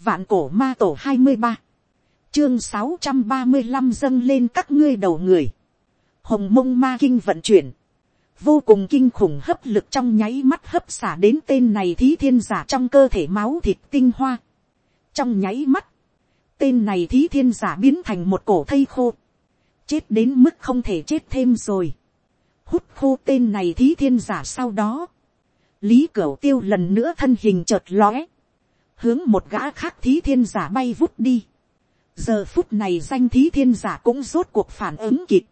Vạn cổ ma tổ hai mươi ba Chương sáu trăm ba mươi 635 dâng lên các ngươi đầu người. Hồng mông ma kinh vận chuyển. Vô cùng kinh khủng hấp lực trong nháy mắt hấp xả đến tên này thí thiên giả trong cơ thể máu thịt tinh hoa. Trong nháy mắt. Tên này thí thiên giả biến thành một cổ thây khô. Chết đến mức không thể chết thêm rồi. Hút khô tên này thí thiên giả sau đó. Lý Cửu Tiêu lần nữa thân hình chợt lóe hướng một gã khác thí thiên giả bay vút đi. giờ phút này danh thí thiên giả cũng rốt cuộc phản ứng kịp.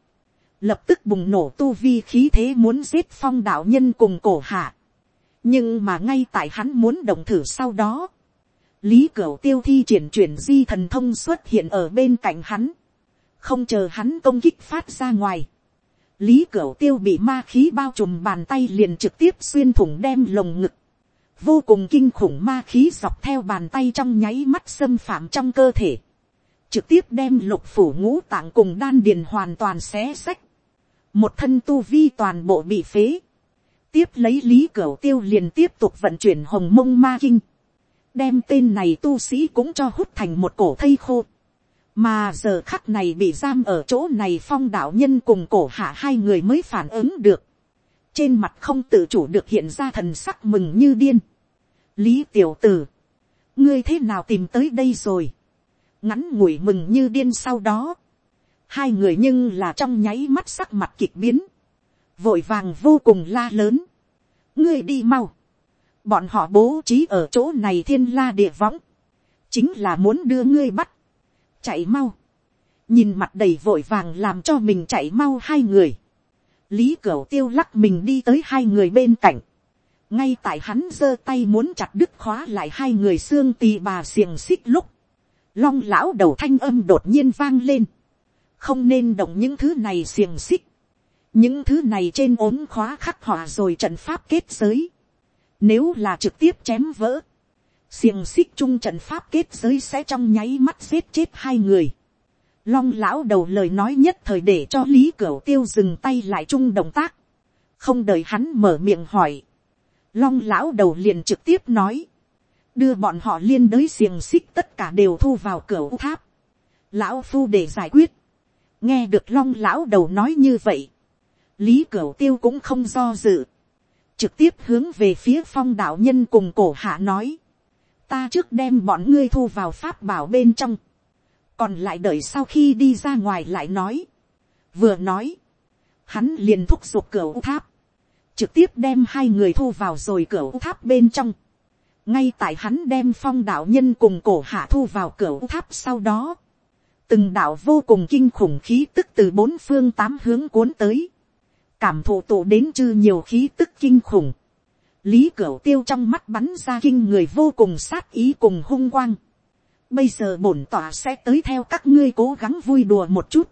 lập tức bùng nổ tu vi khí thế muốn giết phong đạo nhân cùng cổ hạ. nhưng mà ngay tại hắn muốn động thử sau đó, lý cửu tiêu thi triển chuyển di thần thông xuất hiện ở bên cạnh hắn. không chờ hắn công kích phát ra ngoài. lý cửu tiêu bị ma khí bao trùm bàn tay liền trực tiếp xuyên thủng đem lồng ngực vô cùng kinh khủng ma khí dọc theo bàn tay trong nháy mắt xâm phạm trong cơ thể, trực tiếp đem lục phủ ngũ tạng cùng đan điền hoàn toàn xé sách, một thân tu vi toàn bộ bị phế, tiếp lấy lý cửa tiêu liền tiếp tục vận chuyển hồng mông ma kinh, đem tên này tu sĩ cũng cho hút thành một cổ thây khô, mà giờ khắc này bị giam ở chỗ này phong đạo nhân cùng cổ hạ hai người mới phản ứng được, trên mặt không tự chủ được hiện ra thần sắc mừng như điên. lý tiểu tử, ngươi thế nào tìm tới đây rồi, ngắn ngủi mừng như điên sau đó, hai người nhưng là trong nháy mắt sắc mặt kịch biến, vội vàng vô cùng la lớn, ngươi đi mau, bọn họ bố trí ở chỗ này thiên la địa võng, chính là muốn đưa ngươi bắt, chạy mau, nhìn mặt đầy vội vàng làm cho mình chạy mau hai người, lý cửu tiêu lắc mình đi tới hai người bên cạnh, ngay tại hắn giơ tay muốn chặt đứt khóa lại hai người xương tì bà xiềng xích lúc, long lão đầu thanh âm đột nhiên vang lên, không nên động những thứ này xiềng xích, những thứ này trên ốm khóa khắc họa rồi trận pháp kết giới, nếu là trực tiếp chém vỡ, xiềng xích chung trận pháp kết giới sẽ trong nháy mắt giết chết hai người, long lão đầu lời nói nhất thời để cho lý cửu tiêu dừng tay lại chung động tác, không đợi hắn mở miệng hỏi, long lão đầu liền trực tiếp nói, đưa bọn họ liên đới xiềng xích tất cả đều thu vào cửa tháp, lão phu để giải quyết, nghe được long lão đầu nói như vậy, lý cửu tiêu cũng không do dự, trực tiếp hướng về phía phong đạo nhân cùng cổ hạ nói, ta trước đem bọn ngươi thu vào pháp bảo bên trong, còn lại đợi sau khi đi ra ngoài lại nói, vừa nói, hắn liền thúc giục cửa tháp, trực tiếp đem hai người thu vào rồi cửa tháp bên trong, ngay tại hắn đem phong đạo nhân cùng cổ hạ thu vào cửa tháp sau đó, từng đạo vô cùng kinh khủng khí tức từ bốn phương tám hướng cuốn tới, cảm thụ tụ đến chư nhiều khí tức kinh khủng, lý cửu tiêu trong mắt bắn ra kinh người vô cùng sát ý cùng hung quang, Bây giờ bổn tỏa sẽ tới theo các ngươi cố gắng vui đùa một chút.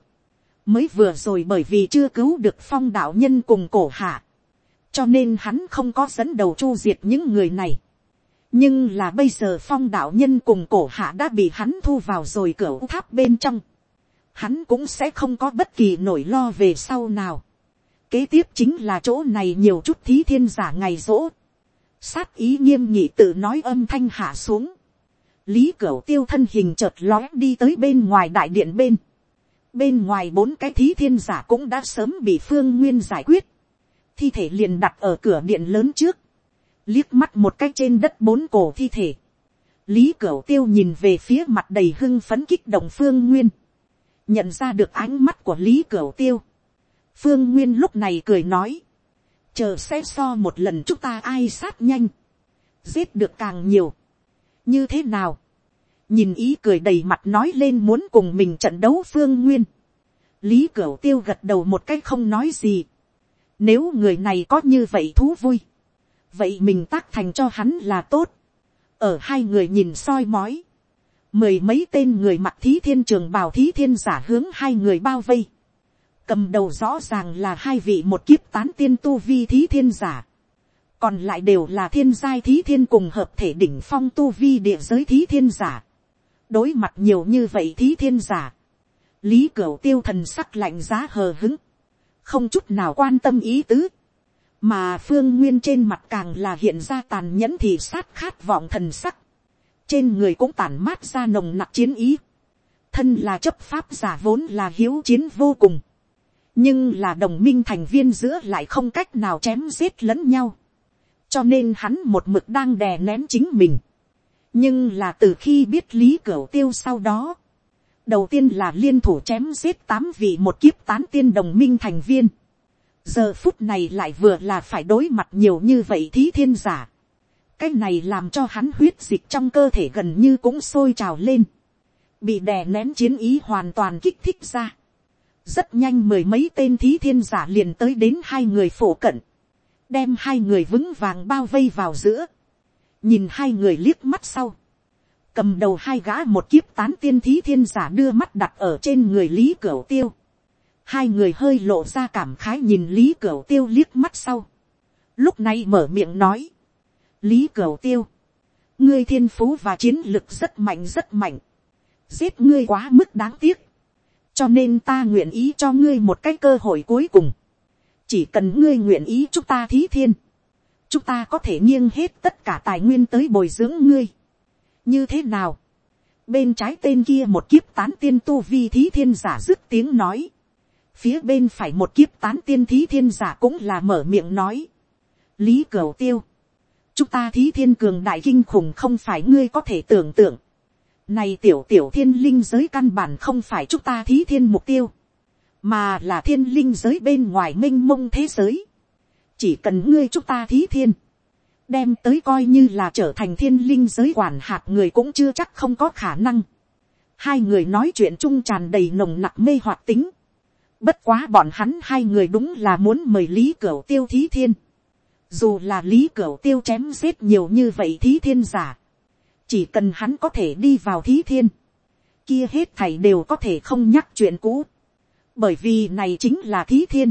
Mới vừa rồi bởi vì chưa cứu được phong đạo nhân cùng cổ hạ. Cho nên hắn không có dẫn đầu chu diệt những người này. Nhưng là bây giờ phong đạo nhân cùng cổ hạ đã bị hắn thu vào rồi cửa tháp bên trong. Hắn cũng sẽ không có bất kỳ nỗi lo về sau nào. Kế tiếp chính là chỗ này nhiều chút thí thiên giả ngày rỗ. Sát ý nghiêm nghị tự nói âm thanh hạ xuống lý cửu tiêu thân hình chợt lóe đi tới bên ngoài đại điện bên. bên ngoài bốn cái thí thiên giả cũng đã sớm bị phương nguyên giải quyết. thi thể liền đặt ở cửa điện lớn trước. liếc mắt một cái trên đất bốn cổ thi thể. lý cửu tiêu nhìn về phía mặt đầy hưng phấn kích động phương nguyên. nhận ra được ánh mắt của lý cửu tiêu. phương nguyên lúc này cười nói. chờ sẽ so một lần chúng ta ai sát nhanh. giết được càng nhiều như thế nào, nhìn ý cười đầy mặt nói lên muốn cùng mình trận đấu phương nguyên, lý cửu tiêu gật đầu một cái không nói gì, nếu người này có như vậy thú vui, vậy mình tác thành cho hắn là tốt, ở hai người nhìn soi mói, mười mấy tên người mặc thí thiên trường bào thí thiên giả hướng hai người bao vây, cầm đầu rõ ràng là hai vị một kiếp tán tiên tu vi thí thiên giả, còn lại đều là thiên giai thí thiên cùng hợp thể đỉnh phong tu vi địa giới thí thiên giả. đối mặt nhiều như vậy thí thiên giả. lý cửu tiêu thần sắc lạnh giá hờ hứng. không chút nào quan tâm ý tứ. mà phương nguyên trên mặt càng là hiện ra tàn nhẫn thì sát khát vọng thần sắc. trên người cũng tản mát ra nồng nặc chiến ý, thân là chấp pháp giả vốn là hiếu chiến vô cùng, nhưng là đồng minh thành viên giữa lại không cách nào chém giết lẫn nhau, cho nên hắn một mực đang đè nén chính mình, nhưng là từ khi biết lý cửu tiêu sau đó, đầu tiên là liên thủ chém giết tám vị một kiếp tán tiên đồng minh thành viên, giờ phút này lại vừa là phải đối mặt nhiều như vậy thí thiên giả, cái này làm cho hắn huyết dịch trong cơ thể gần như cũng sôi trào lên, bị đè nén chiến ý hoàn toàn kích thích ra. rất nhanh mười mấy tên thí thiên giả liền tới đến hai người phổ cận, đem hai người vững vàng bao vây vào giữa, nhìn hai người liếc mắt sau, cầm đầu hai gã một kiếp tán tiên thí thiên giả đưa mắt đặt ở trên người lý cửu tiêu, hai người hơi lộ ra cảm khái nhìn lý cửu tiêu liếc mắt sau, lúc này mở miệng nói, lý cửu tiêu, ngươi thiên phú và chiến lực rất mạnh rất mạnh, giết ngươi quá mức đáng tiếc, cho nên ta nguyện ý cho ngươi một cái cơ hội cuối cùng, chỉ cần ngươi nguyện ý chúng ta thí thiên, chúng ta có thể nghiêng hết tất cả tài nguyên tới bồi dưỡng ngươi. như thế nào, bên trái tên kia một kiếp tán tiên tu vi thí thiên giả dứt tiếng nói, phía bên phải một kiếp tán tiên thí thiên giả cũng là mở miệng nói, lý cửu tiêu, chúng ta thí thiên cường đại kinh khủng không phải ngươi có thể tưởng tượng, này tiểu tiểu thiên linh giới căn bản không phải chúng ta thí thiên mục tiêu. Mà là thiên linh giới bên ngoài minh mông thế giới. Chỉ cần ngươi chúng ta thí thiên. Đem tới coi như là trở thành thiên linh giới quản hạt người cũng chưa chắc không có khả năng. Hai người nói chuyện chung tràn đầy nồng nặc mê hoạt tính. Bất quá bọn hắn hai người đúng là muốn mời Lý Cửu Tiêu thí thiên. Dù là Lý Cửu Tiêu chém giết nhiều như vậy thí thiên giả chỉ cần hắn có thể đi vào thí thiên, kia hết thảy đều có thể không nhắc chuyện cũ, bởi vì này chính là thí thiên,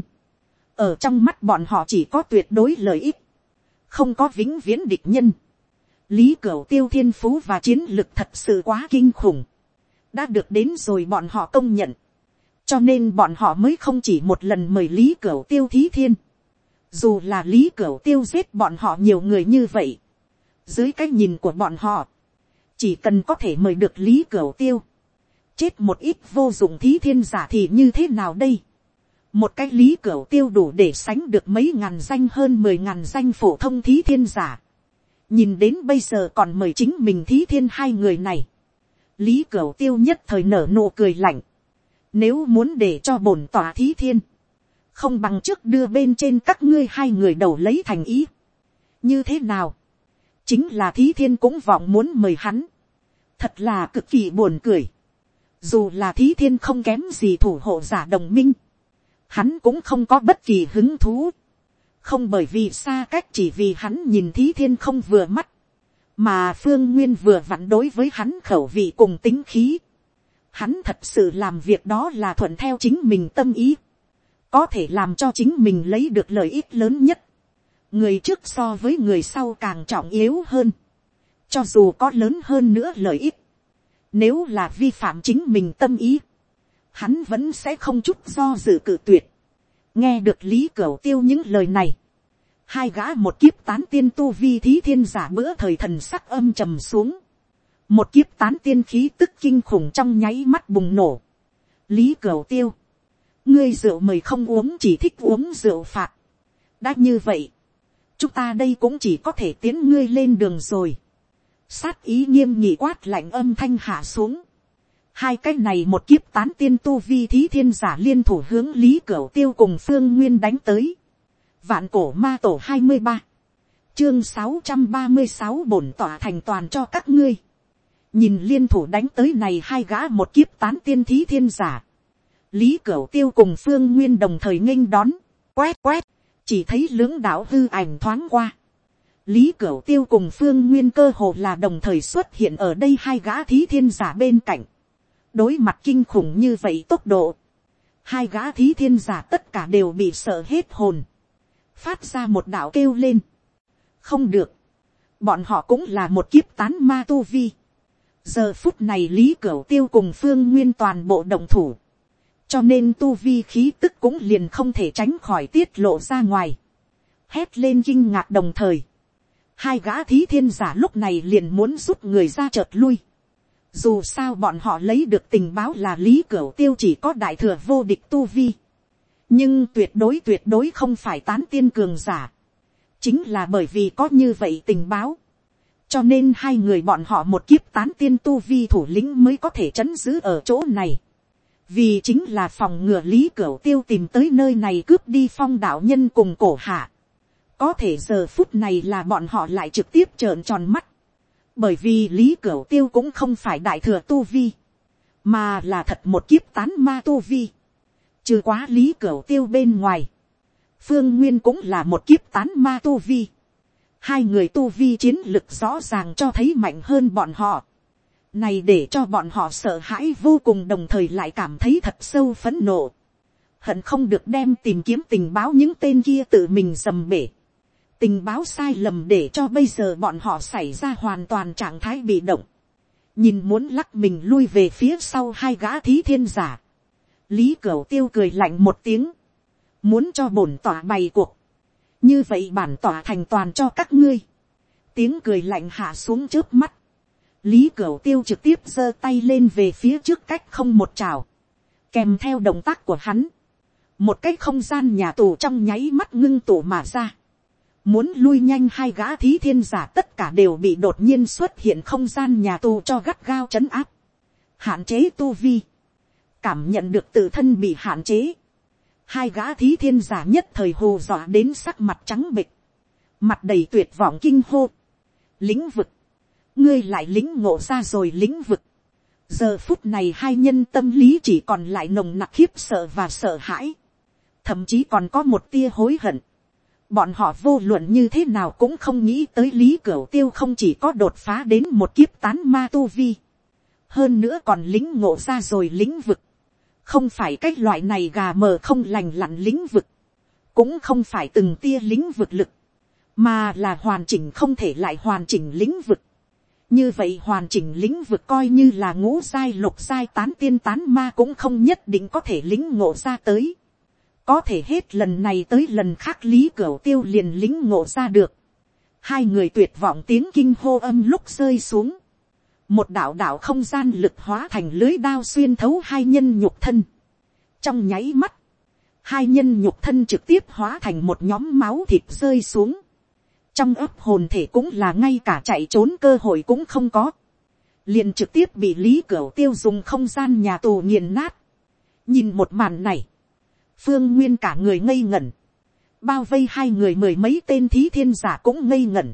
ở trong mắt bọn họ chỉ có tuyệt đối lợi ích, không có vĩnh viễn địch nhân, lý cửu tiêu thiên phú và chiến lực thật sự quá kinh khủng, đã được đến rồi bọn họ công nhận, cho nên bọn họ mới không chỉ một lần mời lý cửu tiêu thí thiên, dù là lý cửu tiêu giết bọn họ nhiều người như vậy, dưới cái nhìn của bọn họ, chỉ cần có thể mời được lý cửu tiêu, chết một ít vô dụng thí thiên giả thì như thế nào đây. một cái lý cửu tiêu đủ để sánh được mấy ngàn danh hơn mười ngàn danh phổ thông thí thiên giả. nhìn đến bây giờ còn mời chính mình thí thiên hai người này. lý cửu tiêu nhất thời nở nụ cười lạnh. nếu muốn để cho bổn tòa thí thiên, không bằng trước đưa bên trên các ngươi hai người đầu lấy thành ý. như thế nào, chính là thí thiên cũng vọng muốn mời hắn thật là cực kỳ buồn cười. Dù là thí thiên không kém gì thủ hộ giả đồng minh, hắn cũng không có bất kỳ hứng thú. Không bởi vì xa cách chỉ vì hắn nhìn thí thiên không vừa mắt, mà phương nguyên vừa vặn đối với hắn khẩu vị cùng tính khí. Hắn thật sự làm việc đó là thuận theo chính mình tâm ý, có thể làm cho chính mình lấy được lợi ích lớn nhất. người trước so với người sau càng trọng yếu hơn cho dù có lớn hơn nữa lợi ích, nếu là vi phạm chính mình tâm ý, hắn vẫn sẽ không chút do dự cự tuyệt. nghe được lý cửu tiêu những lời này, hai gã một kiếp tán tiên tu vi thí thiên giả bữa thời thần sắc âm trầm xuống, một kiếp tán tiên khí tức kinh khủng trong nháy mắt bùng nổ. lý cửu tiêu, ngươi rượu mời không uống chỉ thích uống rượu phạt. đã như vậy, chúng ta đây cũng chỉ có thể tiến ngươi lên đường rồi sát ý nghiêm nhị quát lạnh âm thanh hạ xuống. Hai cái này một kiếp tán tiên tu vi thí thiên giả liên thủ hướng lý cửu tiêu cùng phương nguyên đánh tới. Vạn cổ ma tổ hai mươi ba Chương sáu trăm ba mươi sáu bổn tỏa thành toàn cho các ngươi. Nhìn liên thủ đánh tới này hai gã một kiếp tán tiên thí thiên giả. Lý cửu tiêu cùng phương nguyên đồng thời nghênh đón. Quét quét. Chỉ thấy lưỡng đạo hư ảnh thoáng qua Lý Cửu Tiêu cùng Phương Nguyên cơ hồ là đồng thời xuất hiện ở đây hai gã thí thiên giả bên cạnh. Đối mặt kinh khủng như vậy tốc độ. Hai gã thí thiên giả tất cả đều bị sợ hết hồn. Phát ra một đạo kêu lên. Không được. Bọn họ cũng là một kiếp tán ma tu vi. Giờ phút này Lý Cửu Tiêu cùng Phương Nguyên toàn bộ đồng thủ. Cho nên tu vi khí tức cũng liền không thể tránh khỏi tiết lộ ra ngoài. Hét lên kinh ngạc đồng thời hai gã thí thiên giả lúc này liền muốn rút người ra chợt lui. Dù sao bọn họ lấy được tình báo là lý cửu tiêu chỉ có đại thừa vô địch tu vi. Nhưng tuyệt đối tuyệt đối không phải tán tiên cường giả. Chính là bởi vì có như vậy tình báo. Cho nên hai người bọn họ một kiếp tán tiên tu vi thủ lĩnh mới có thể chấn giữ ở chỗ này. Vì chính là phòng ngừa lý cửu tiêu tìm tới nơi này cướp đi phong đạo nhân cùng cổ hạ có thể giờ phút này là bọn họ lại trực tiếp trợn tròn mắt. Bởi vì Lý Cửu Tiêu cũng không phải đại thừa tu vi. Mà là thật một kiếp tán ma tu vi. Trừ quá Lý Cửu Tiêu bên ngoài. Phương Nguyên cũng là một kiếp tán ma tu vi. Hai người tu vi chiến lực rõ ràng cho thấy mạnh hơn bọn họ. Này để cho bọn họ sợ hãi vô cùng đồng thời lại cảm thấy thật sâu phấn nộ. Hận không được đem tìm kiếm tình báo những tên kia tự mình dầm bể tình báo sai lầm để cho bây giờ bọn họ xảy ra hoàn toàn trạng thái bị động, nhìn muốn lắc mình lui về phía sau hai gã thí thiên giả, lý cửu tiêu cười lạnh một tiếng, muốn cho bổn tỏa bày cuộc, như vậy bản tỏa thành toàn cho các ngươi, tiếng cười lạnh hạ xuống trước mắt, lý cửu tiêu trực tiếp giơ tay lên về phía trước cách không một trào, kèm theo động tác của hắn, một cái không gian nhà tù trong nháy mắt ngưng tụ mà ra, Muốn lui nhanh hai gã thí thiên giả tất cả đều bị đột nhiên xuất hiện không gian nhà tù cho gắt gao chấn áp. Hạn chế tu vi. Cảm nhận được tự thân bị hạn chế. Hai gã thí thiên giả nhất thời hồ dọa đến sắc mặt trắng bịch. Mặt đầy tuyệt vọng kinh hô. Lĩnh vực. Ngươi lại lính ngộ ra rồi lĩnh vực. Giờ phút này hai nhân tâm lý chỉ còn lại nồng nặc khiếp sợ và sợ hãi. Thậm chí còn có một tia hối hận Bọn họ vô luận như thế nào cũng không nghĩ tới lý cửu tiêu không chỉ có đột phá đến một kiếp tán ma tu vi. Hơn nữa còn lính ngộ ra rồi lĩnh vực. Không phải cách loại này gà mờ không lành lặn lĩnh vực. Cũng không phải từng tia lĩnh vực lực. Mà là hoàn chỉnh không thể lại hoàn chỉnh lĩnh vực. Như vậy hoàn chỉnh lĩnh vực coi như là ngũ sai lục sai tán tiên tán ma cũng không nhất định có thể lính ngộ ra tới có thể hết lần này tới lần khác lý cửu tiêu liền lính ngộ ra được. hai người tuyệt vọng tiếng kinh hô âm lúc rơi xuống. một đạo đạo không gian lực hóa thành lưới đao xuyên thấu hai nhân nhục thân. trong nháy mắt, hai nhân nhục thân trực tiếp hóa thành một nhóm máu thịt rơi xuống. trong ấp hồn thể cũng là ngay cả chạy trốn cơ hội cũng không có. liền trực tiếp bị lý cửu tiêu dùng không gian nhà tù nghiền nát. nhìn một màn này, phương nguyên cả người ngây ngẩn, bao vây hai người mười mấy tên thí thiên giả cũng ngây ngẩn,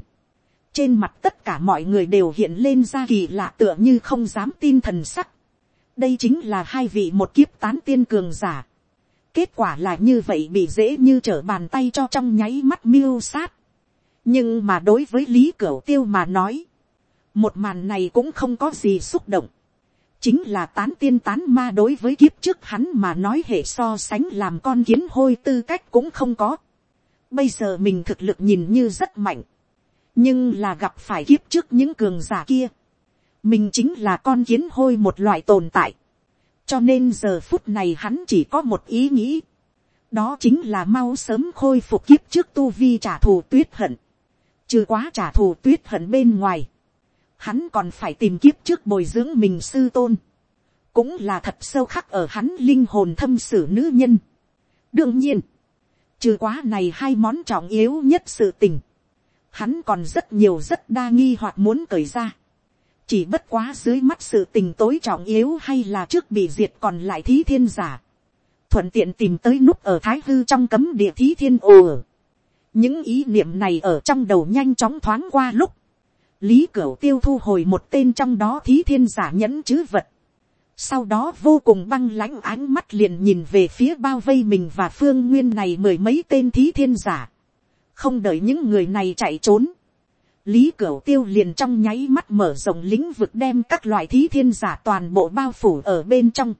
trên mặt tất cả mọi người đều hiện lên ra kỳ lạ tựa như không dám tin thần sắc, đây chính là hai vị một kiếp tán tiên cường giả, kết quả là như vậy bị dễ như trở bàn tay cho trong nháy mắt miêu sát, nhưng mà đối với lý cửu tiêu mà nói, một màn này cũng không có gì xúc động, chính là tán tiên tán ma đối với kiếp trước hắn mà nói hệ so sánh làm con kiến hôi tư cách cũng không có. Bây giờ mình thực lực nhìn như rất mạnh, nhưng là gặp phải kiếp trước những cường giả kia. Mình chính là con kiến hôi một loại tồn tại. Cho nên giờ phút này hắn chỉ có một ý nghĩ. Đó chính là mau sớm khôi phục kiếp trước tu vi trả thù tuyết hận. Trừ quá trả thù tuyết hận bên ngoài hắn còn phải tìm kiếp trước bồi dưỡng mình sư tôn, cũng là thật sâu khắc ở hắn linh hồn thâm sử nữ nhân. đương nhiên, trừ quá này hai món trọng yếu nhất sự tình, hắn còn rất nhiều rất đa nghi hoặc muốn cởi ra. chỉ bất quá dưới mắt sự tình tối trọng yếu hay là trước bị diệt còn lại thí thiên giả. thuận tiện tìm tới nút ở thái hư trong cấm địa thí thiên ồ. những ý niệm này ở trong đầu nhanh chóng thoáng qua lúc, lý cửu tiêu thu hồi một tên trong đó thí thiên giả nhẫn chứ vật. sau đó vô cùng băng lãnh ánh mắt liền nhìn về phía bao vây mình và phương nguyên này mười mấy tên thí thiên giả. không đợi những người này chạy trốn. lý cửu tiêu liền trong nháy mắt mở rộng lĩnh vực đem các loại thí thiên giả toàn bộ bao phủ ở bên trong.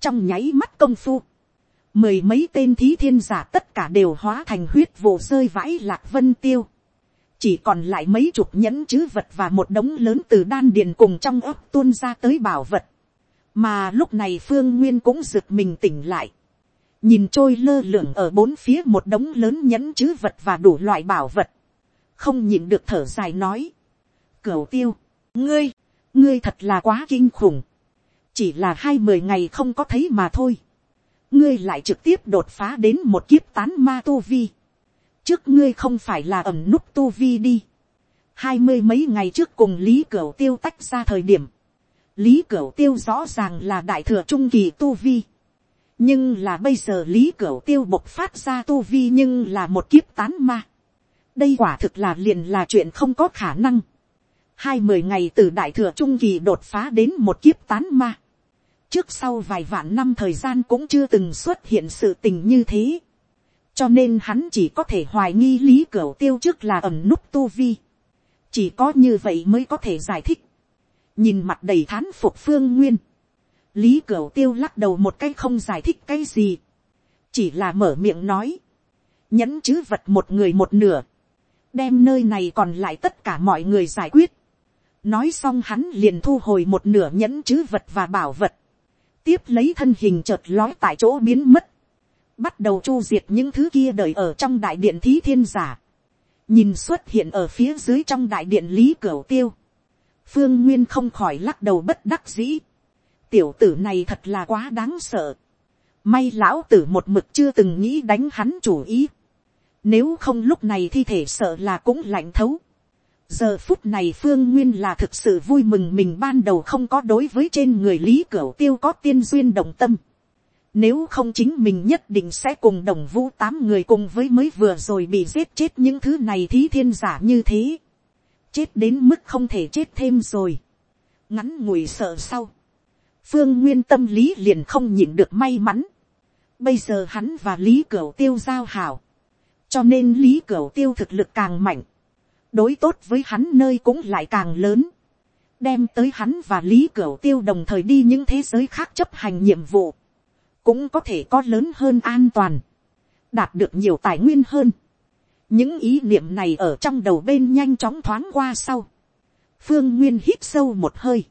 trong nháy mắt công phu, mười mấy tên thí thiên giả tất cả đều hóa thành huyết vụ rơi vãi lạc vân tiêu chỉ còn lại mấy chục nhẫn chứ vật và một đống lớn từ đan điền cùng trong ấp tuôn ra tới bảo vật. mà lúc này phương nguyên cũng rực mình tỉnh lại. nhìn trôi lơ lửng ở bốn phía một đống lớn nhẫn chứ vật và đủ loại bảo vật. không nhịn được thở dài nói, cửu tiêu, ngươi, ngươi thật là quá kinh khủng, chỉ là hai mười ngày không có thấy mà thôi, ngươi lại trực tiếp đột phá đến một kiếp tán ma tu vi, trước ngươi không phải là ẩm nút tu vi đi, hai mươi mấy ngày trước cùng lý cửu tiêu tách ra thời điểm, lý cửu tiêu rõ ràng là đại thừa trung kỳ tu vi, nhưng là bây giờ lý cửu tiêu bộc phát ra tu vi nhưng là một kiếp tán ma. đây quả thực là liền là chuyện không có khả năng. hai mười ngày từ đại thừa trung kỳ đột phá đến một kiếp tán ma. trước sau vài vạn năm thời gian cũng chưa từng xuất hiện sự tình như thế cho nên hắn chỉ có thể hoài nghi lý cửu tiêu trước là ẩm núp tu vi. chỉ có như vậy mới có thể giải thích. nhìn mặt đầy thán phục phương nguyên. Lý cửu tiêu lắc đầu một cái không giải thích cái gì, chỉ là mở miệng nói, nhẫn chứ vật một người một nửa, đem nơi này còn lại tất cả mọi người giải quyết, nói xong hắn liền thu hồi một nửa nhẫn chứ vật và bảo vật, tiếp lấy thân hình chợt lói tại chỗ biến mất, bắt đầu chu diệt những thứ kia đời ở trong đại điện thí thiên giả, nhìn xuất hiện ở phía dưới trong đại điện lý cửu tiêu, phương nguyên không khỏi lắc đầu bất đắc dĩ, tiểu tử này thật là quá đáng sợ. May lão tử một mực chưa từng nghĩ đánh hắn chủ ý. Nếu không lúc này thi thể sợ là cũng lạnh thấu. Giờ phút này Phương Nguyên là thực sự vui mừng mình ban đầu không có đối với trên người Lý Cửu Tiêu có tiên duyên đồng tâm. Nếu không chính mình nhất định sẽ cùng đồng vũ tám người cùng với mới vừa rồi bị giết chết những thứ này thí thiên giả như thế. Chết đến mức không thể chết thêm rồi. Ngắn ngủi sợ sau phương nguyên tâm lý liền không nhịn được may mắn. bây giờ hắn và lý cửu tiêu giao hảo, cho nên lý cửu tiêu thực lực càng mạnh, đối tốt với hắn nơi cũng lại càng lớn, đem tới hắn và lý cửu tiêu đồng thời đi những thế giới khác chấp hành nhiệm vụ, cũng có thể có lớn hơn an toàn, đạt được nhiều tài nguyên hơn. những ý niệm này ở trong đầu bên nhanh chóng thoáng qua sau, phương nguyên hít sâu một hơi,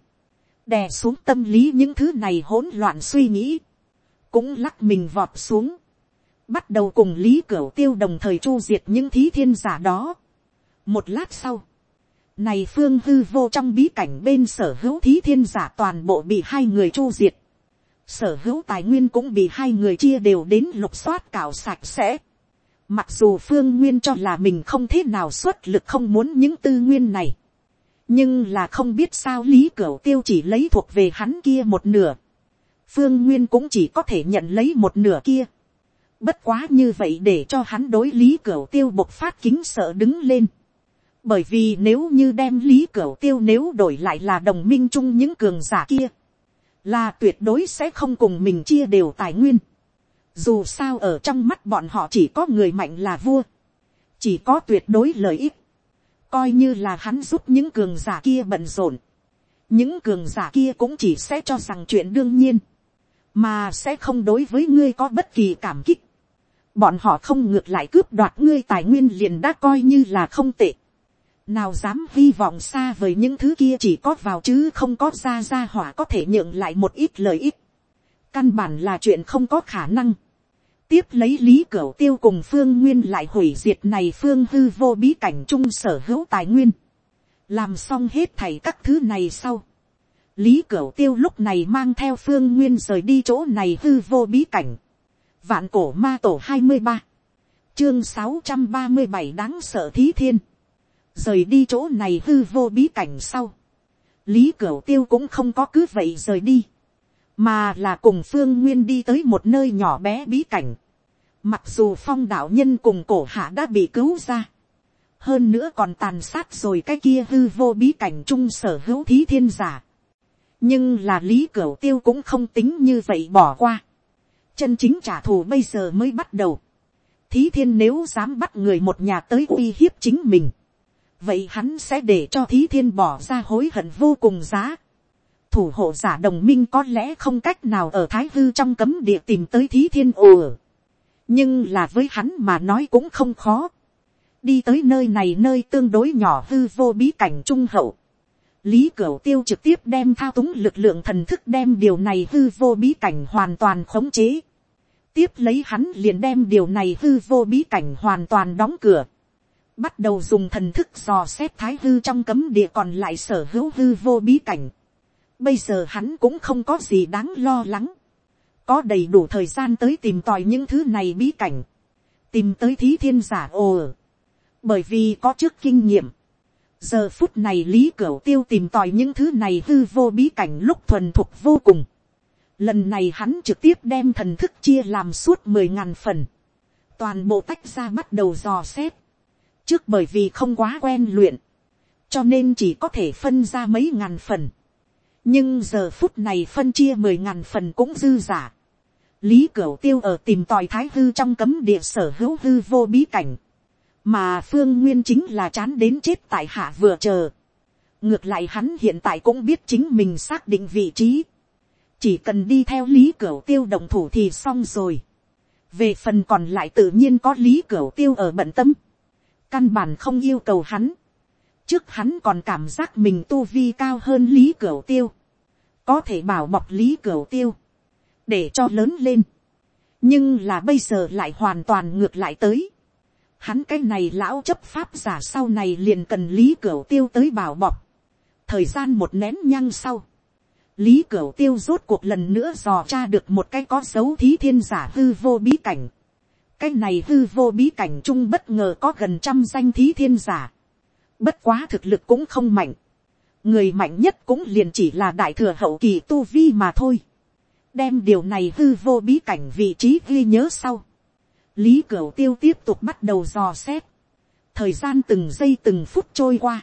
đè xuống tâm lý những thứ này hỗn loạn suy nghĩ, cũng lắc mình vọt xuống, bắt đầu cùng lý cửu tiêu đồng thời chu diệt những thí thiên giả đó. một lát sau, này phương hư vô trong bí cảnh bên sở hữu thí thiên giả toàn bộ bị hai người chu diệt, sở hữu tài nguyên cũng bị hai người chia đều đến lục soát cào sạch sẽ. Mặc dù phương nguyên cho là mình không thế nào xuất lực không muốn những tư nguyên này nhưng là không biết sao lý cửu tiêu chỉ lấy thuộc về hắn kia một nửa, phương nguyên cũng chỉ có thể nhận lấy một nửa kia. bất quá như vậy để cho hắn đối lý cửu tiêu bộc phát kính sợ đứng lên. bởi vì nếu như đem lý cửu tiêu nếu đổi lại là đồng minh chung những cường giả kia, là tuyệt đối sẽ không cùng mình chia đều tài nguyên. dù sao ở trong mắt bọn họ chỉ có người mạnh là vua, chỉ có tuyệt đối lợi ích coi như là hắn giúp những cường giả kia bận rộn, những cường giả kia cũng chỉ sẽ cho rằng chuyện đương nhiên, mà sẽ không đối với ngươi có bất kỳ cảm kích. bọn họ không ngược lại cướp đoạt ngươi tài nguyên liền đã coi như là không tệ nào dám hy vọng xa với những thứ kia chỉ có vào chứ không có ra ra hỏa có thể nhượng lại một ít lợi ích. căn bản là chuyện không có khả năng tiếp lấy lý cửu tiêu cùng phương nguyên lại hủy diệt này phương hư vô bí cảnh chung sở hữu tài nguyên. làm xong hết thảy các thứ này sau. lý cửu tiêu lúc này mang theo phương nguyên rời đi chỗ này hư vô bí cảnh. vạn cổ ma tổ hai mươi ba, chương sáu trăm ba mươi bảy đáng sợ thí thiên rời đi chỗ này hư vô bí cảnh sau. lý cửu tiêu cũng không có cứ vậy rời đi mà là cùng phương nguyên đi tới một nơi nhỏ bé bí cảnh. Mặc dù phong đạo nhân cùng cổ hạ đã bị cứu ra, hơn nữa còn tàn sát rồi cái kia hư vô bí cảnh chung sở hữu thí thiên giả. nhưng là lý cửu tiêu cũng không tính như vậy bỏ qua. chân chính trả thù bây giờ mới bắt đầu. thí thiên nếu dám bắt người một nhà tới uy hiếp chính mình, vậy hắn sẽ để cho thí thiên bỏ ra hối hận vô cùng giá thủ hộ giả đồng minh có lẽ không cách nào ở thái hư trong cấm địa tìm tới thí thiên ồ. nhưng là với hắn mà nói cũng không khó. đi tới nơi này nơi tương đối nhỏ hư vô bí cảnh trung hậu. lý cửu tiêu trực tiếp đem thao túng lực lượng thần thức đem điều này hư vô bí cảnh hoàn toàn khống chế. tiếp lấy hắn liền đem điều này hư vô bí cảnh hoàn toàn đóng cửa bắt đầu dùng thần thức dò xét thái hư trong cấm địa còn lại sở hữu hư vô bí cảnh. Bây giờ hắn cũng không có gì đáng lo lắng. Có đầy đủ thời gian tới tìm tòi những thứ này bí cảnh. Tìm tới thí thiên giả ồ. Bởi vì có trước kinh nghiệm. Giờ phút này Lý Cửu Tiêu tìm tòi những thứ này hư vô bí cảnh lúc thuần thục vô cùng. Lần này hắn trực tiếp đem thần thức chia làm suốt mười ngàn phần. Toàn bộ tách ra bắt đầu dò xét. Trước bởi vì không quá quen luyện. Cho nên chỉ có thể phân ra mấy ngàn phần. Nhưng giờ phút này phân chia mười ngàn phần cũng dư giả. Lý Cửu Tiêu ở tìm tòi thái hư trong cấm địa sở hữu hư vô bí cảnh. Mà Phương Nguyên chính là chán đến chết tại hạ vừa chờ. Ngược lại hắn hiện tại cũng biết chính mình xác định vị trí chỉ cần đi theo lý cửu tiêu động thủ thì xong rồi. về phần còn lại tự nhiên có lý cửu tiêu ở bận tâm căn bản không yêu cầu hắn. trước hắn còn cảm giác mình tu vi cao hơn lý cửu tiêu. có thể bảo bọc lý cửu tiêu. để cho lớn lên. nhưng là bây giờ lại hoàn toàn ngược lại tới. hắn cái này lão chấp pháp giả sau này liền cần lý cửu tiêu tới bảo bọc. thời gian một nén nhăng sau Lý Cửu Tiêu rốt cuộc lần nữa dò tra được một cái có dấu thí thiên giả hư vô bí cảnh. Cái này hư vô bí cảnh chung bất ngờ có gần trăm danh thí thiên giả. Bất quá thực lực cũng không mạnh. Người mạnh nhất cũng liền chỉ là đại thừa hậu kỳ tu vi mà thôi. Đem điều này hư vô bí cảnh vị trí ghi nhớ sau. Lý Cửu Tiêu tiếp tục bắt đầu dò xét. Thời gian từng giây từng phút trôi qua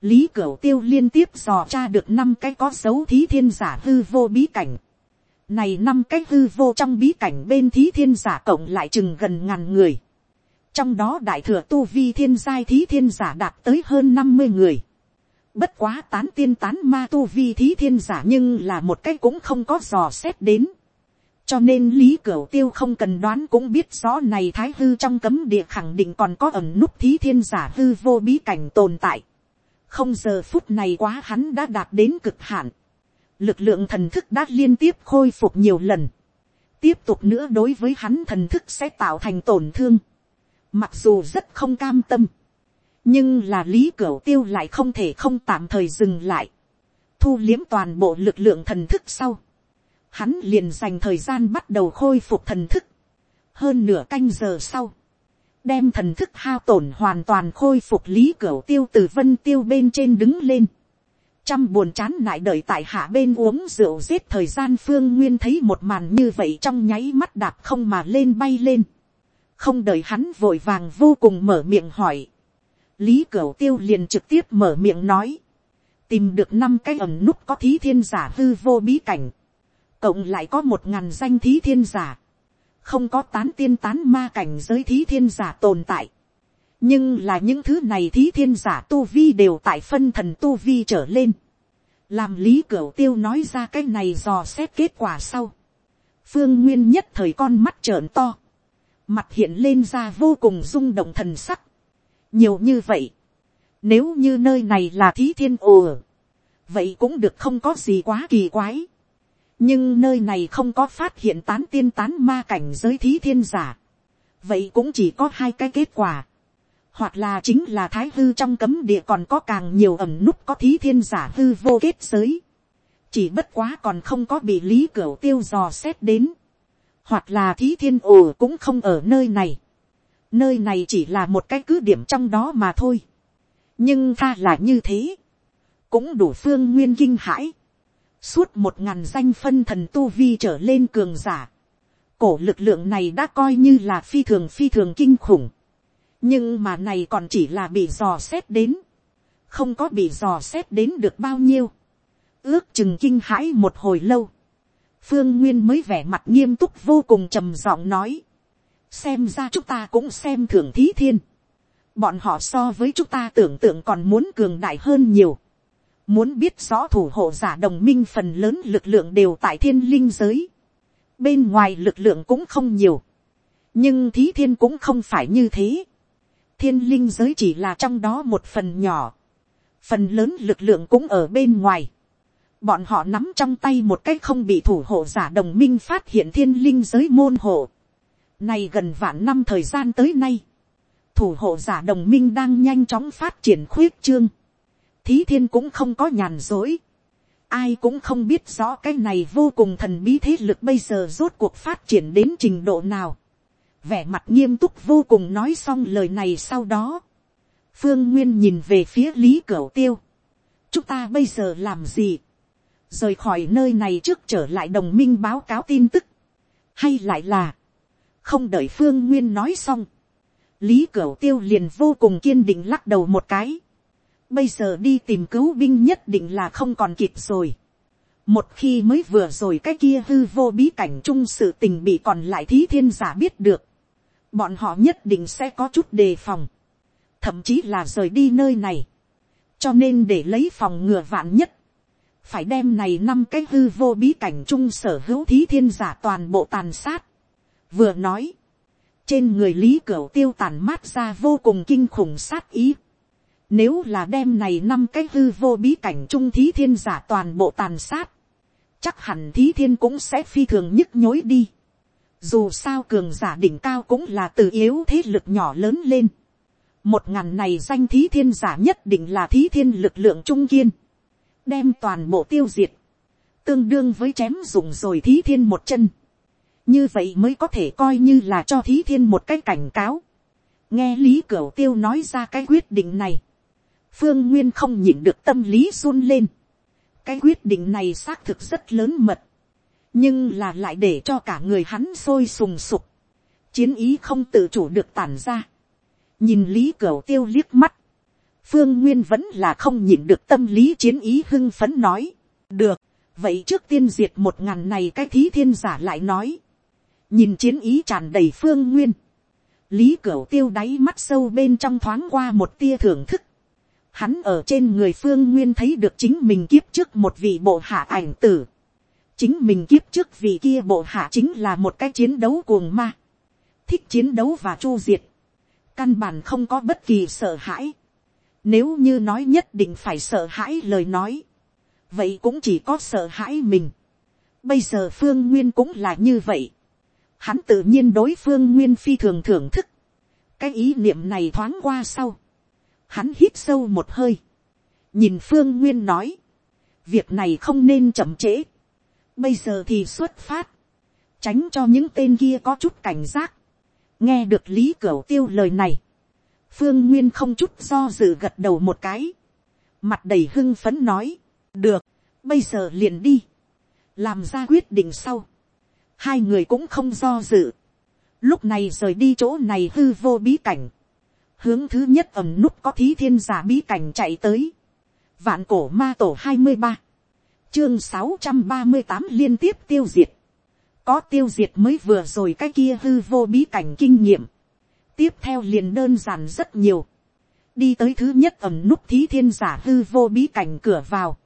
Lý Cửu Tiêu liên tiếp dò tra được năm cái có dấu thí thiên giả hư vô bí cảnh. Này năm cái hư vô trong bí cảnh bên thí thiên giả cộng lại chừng gần ngàn người. Trong đó đại thừa tu vi thiên giai thí thiên giả đạt tới hơn 50 người. Bất quá tán tiên tán ma tu vi thí thiên giả nhưng là một cái cũng không có dò xét đến. Cho nên Lý Cửu Tiêu không cần đoán cũng biết rõ này thái hư trong cấm địa khẳng định còn có ẩn nút thí thiên giả hư vô bí cảnh tồn tại không giờ phút này quá hắn đã đạt đến cực hạn lực lượng thần thức đã liên tiếp khôi phục nhiều lần. tiếp tục nữa đối với hắn thần thức sẽ tạo thành tổn thương. mặc dù rất không cam tâm. nhưng là lý cửu tiêu lại không thể không tạm thời dừng lại. thu liếm toàn bộ lực lượng thần thức sau. hắn liền dành thời gian bắt đầu khôi phục thần thức. hơn nửa canh giờ sau, đem thần thức hao tổn hoàn toàn khôi phục lý cửa tiêu từ vân tiêu bên trên đứng lên. Trăm buồn chán nại đợi tại hạ bên uống rượu giết thời gian phương nguyên thấy một màn như vậy trong nháy mắt đạp không mà lên bay lên. Không đợi hắn vội vàng vô cùng mở miệng hỏi. Lý Cửu Tiêu liền trực tiếp mở miệng nói. Tìm được năm cái ẩn nút có thí thiên giả hư vô bí cảnh. Cộng lại có một ngàn danh thí thiên giả không có tán tiên tán ma cảnh giới thí thiên giả tồn tại nhưng là những thứ này thí thiên giả tu vi đều tại phân thần tu vi trở lên. làm lý cửu tiêu nói ra cái này dò xét kết quả sau. phương nguyên nhất thời con mắt trợn to. mặt hiện lên ra vô cùng rung động thần sắc. nhiều như vậy. nếu như nơi này là thí thiên ồ vậy cũng được không có gì quá kỳ quái nhưng nơi này không có phát hiện tán tiên tán ma cảnh giới thí thiên giả. vậy cũng chỉ có hai cái kết quả hoặc là chính là thái hư trong cấm địa còn có càng nhiều ẩm nút có thí thiên giả hư vô kết giới. chỉ bất quá còn không có bị lý cửa tiêu dò xét đến. hoặc là thí thiên ồ cũng không ở nơi này. nơi này chỉ là một cái cứ điểm trong đó mà thôi. nhưng tha là như thế. cũng đủ phương nguyên kinh hãi suốt một ngàn danh phân thần tu vi trở lên cường giả. Cổ lực lượng này đã coi như là phi thường phi thường kinh khủng. Nhưng mà này còn chỉ là bị dò xét đến. Không có bị dò xét đến được bao nhiêu. Ước chừng kinh hãi một hồi lâu. Phương Nguyên mới vẻ mặt nghiêm túc vô cùng trầm giọng nói. Xem ra chúng ta cũng xem thường thí thiên. Bọn họ so với chúng ta tưởng tượng còn muốn cường đại hơn nhiều Muốn biết rõ thủ hộ giả đồng minh phần lớn lực lượng đều tại thiên linh giới. Bên ngoài lực lượng cũng không nhiều. Nhưng thí thiên cũng không phải như thế. Thiên linh giới chỉ là trong đó một phần nhỏ. Phần lớn lực lượng cũng ở bên ngoài. Bọn họ nắm trong tay một cách không bị thủ hộ giả đồng minh phát hiện thiên linh giới môn hộ. Này gần vạn năm thời gian tới nay. thủ hộ giả đồng minh đang nhanh chóng phát triển khuyết trương, thí thiên cũng không có nhàn dối, ai cũng không biết rõ cái này vô cùng thần bí thế lực bây giờ rốt cuộc phát triển đến trình độ nào, vẻ mặt nghiêm túc vô cùng nói xong lời này sau đó, phương nguyên nhìn về phía lý cửu tiêu, chúng ta bây giờ làm gì, rời khỏi nơi này trước trở lại đồng minh báo cáo tin tức, hay lại là, không đợi phương nguyên nói xong, lý cửu tiêu liền vô cùng kiên định lắc đầu một cái, bây giờ đi tìm cứu binh nhất định là không còn kịp rồi. một khi mới vừa rồi cái kia hư vô bí cảnh chung sự tình bị còn lại thí thiên giả biết được, bọn họ nhất định sẽ có chút đề phòng, thậm chí là rời đi nơi này, cho nên để lấy phòng ngừa vạn nhất, phải đem này năm cái hư vô bí cảnh chung sở hữu thí thiên giả toàn bộ tàn sát. vừa nói, trên người lý cửu tiêu tàn mát ra vô cùng kinh khủng sát ý. Nếu là đem này năm cái hư vô bí cảnh trung thí thiên giả toàn bộ tàn sát, chắc hẳn thí thiên cũng sẽ phi thường nhức nhối đi. Dù sao cường giả đỉnh cao cũng là từ yếu thế lực nhỏ lớn lên. Một ngàn này danh thí thiên giả nhất định là thí thiên lực lượng trung kiên. Đem toàn bộ tiêu diệt. Tương đương với chém dùng rồi thí thiên một chân. Như vậy mới có thể coi như là cho thí thiên một cái cảnh cáo. Nghe Lý Cửu Tiêu nói ra cái quyết định này. Phương Nguyên không nhịn được tâm lý run lên. Cái quyết định này xác thực rất lớn mật nhưng là lại để cho cả người hắn sôi sùng sục, chiến ý không tự chủ được tản ra, nhìn lý cửu tiêu liếc mắt, phương nguyên vẫn là không nhìn được tâm lý chiến ý hưng phấn nói, được, vậy trước tiên diệt một ngàn này cái thí thiên giả lại nói, nhìn chiến ý tràn đầy phương nguyên, lý cửu tiêu đáy mắt sâu bên trong thoáng qua một tia thưởng thức, hắn ở trên người phương nguyên thấy được chính mình kiếp trước một vị bộ hạ ảnh tử, chính mình kiếp trước vì kia bộ hạ chính là một cái chiến đấu cuồng ma, thích chiến đấu và chu diệt, căn bản không có bất kỳ sợ hãi, nếu như nói nhất định phải sợ hãi lời nói, vậy cũng chỉ có sợ hãi mình. Bây giờ phương nguyên cũng là như vậy, hắn tự nhiên đối phương nguyên phi thường thưởng thức, cái ý niệm này thoáng qua sau, hắn hít sâu một hơi, nhìn phương nguyên nói, việc này không nên chậm trễ, bây giờ thì xuất phát, tránh cho những tên kia có chút cảnh giác, nghe được lý cửu tiêu lời này, phương nguyên không chút do dự gật đầu một cái, mặt đầy hưng phấn nói, được, bây giờ liền đi, làm ra quyết định sau, hai người cũng không do dự, lúc này rời đi chỗ này hư vô bí cảnh, hướng thứ nhất ẩm nút có thí thiên giả bí cảnh chạy tới, vạn cổ ma tổ hai mươi ba, chương sáu trăm ba mươi tám liên tiếp tiêu diệt. Có tiêu diệt mới vừa rồi cái kia hư vô bí cảnh kinh nghiệm. Tiếp theo liền đơn giản rất nhiều. Đi tới thứ nhất ẩm nút thí thiên giả hư vô bí cảnh cửa vào.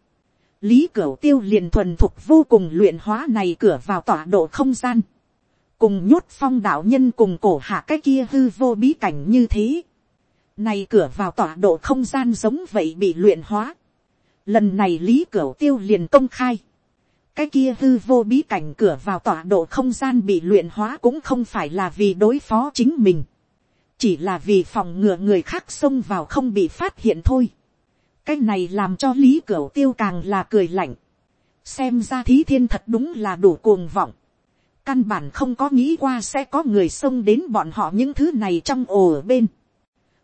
Lý Cửu Tiêu liền thuần thục vô cùng luyện hóa này cửa vào tọa độ không gian. Cùng nhốt phong đạo nhân cùng cổ hạ cái kia hư vô bí cảnh như thế. Này cửa vào tọa độ không gian giống vậy bị luyện hóa Lần này Lý Cửu Tiêu liền công khai. Cái kia hư vô bí cảnh cửa vào tọa độ không gian bị luyện hóa cũng không phải là vì đối phó chính mình. Chỉ là vì phòng ngừa người khác xông vào không bị phát hiện thôi. Cái này làm cho Lý Cửu Tiêu càng là cười lạnh. Xem ra thí thiên thật đúng là đủ cuồng vọng. Căn bản không có nghĩ qua sẽ có người xông đến bọn họ những thứ này trong ồ ở bên.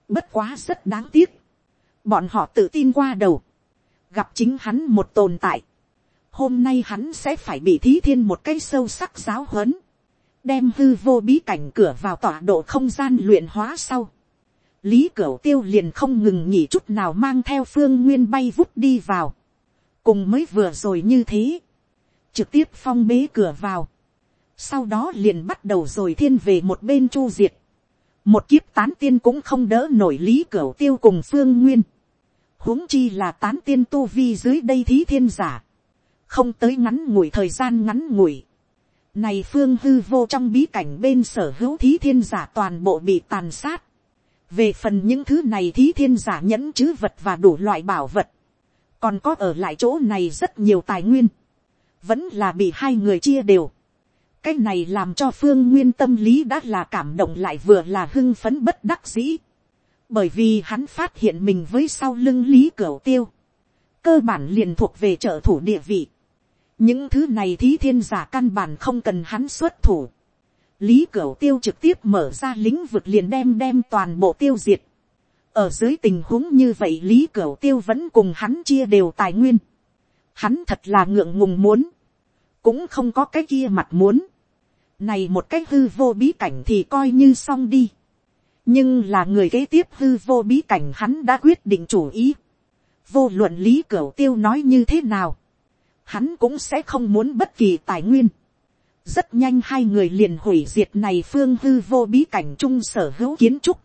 Bất quá rất đáng tiếc. Bọn họ tự tin qua đầu gặp chính hắn một tồn tại, hôm nay hắn sẽ phải bị thí thiên một cái sâu sắc giáo huấn, đem hư vô bí cảnh cửa vào tọa độ không gian luyện hóa sau. lý cửu tiêu liền không ngừng nghỉ chút nào mang theo phương nguyên bay vút đi vào, cùng mới vừa rồi như thế, trực tiếp phong bế cửa vào, sau đó liền bắt đầu rồi thiên về một bên chu diệt, một kiếp tán tiên cũng không đỡ nổi lý cửu tiêu cùng phương nguyên, huống chi là tán tiên tu vi dưới đây thí thiên giả, không tới ngắn ngủi thời gian ngắn ngủi. Này phương hư vô trong bí cảnh bên sở hữu thí thiên giả toàn bộ bị tàn sát. Về phần những thứ này thí thiên giả nhẫn chữ vật và đủ loại bảo vật. Còn có ở lại chỗ này rất nhiều tài nguyên. Vẫn là bị hai người chia đều. Cái này làm cho phương nguyên tâm lý đã là cảm động lại vừa là hưng phấn bất đắc dĩ bởi vì hắn phát hiện mình với sau lưng lý cửu tiêu, cơ bản liền thuộc về trợ thủ địa vị. những thứ này thí thiên giả căn bản không cần hắn xuất thủ. lý cửu tiêu trực tiếp mở ra lĩnh vực liền đem đem toàn bộ tiêu diệt. ở dưới tình huống như vậy lý cửu tiêu vẫn cùng hắn chia đều tài nguyên. hắn thật là ngượng ngùng muốn, cũng không có cái kia mặt muốn. này một cái hư vô bí cảnh thì coi như xong đi nhưng là người kế tiếp hư vô bí cảnh hắn đã quyết định chủ ý. vô luận lý cửu tiêu nói như thế nào, hắn cũng sẽ không muốn bất kỳ tài nguyên. rất nhanh hai người liền hủy diệt này phương hư vô bí cảnh chung sở hữu kiến trúc,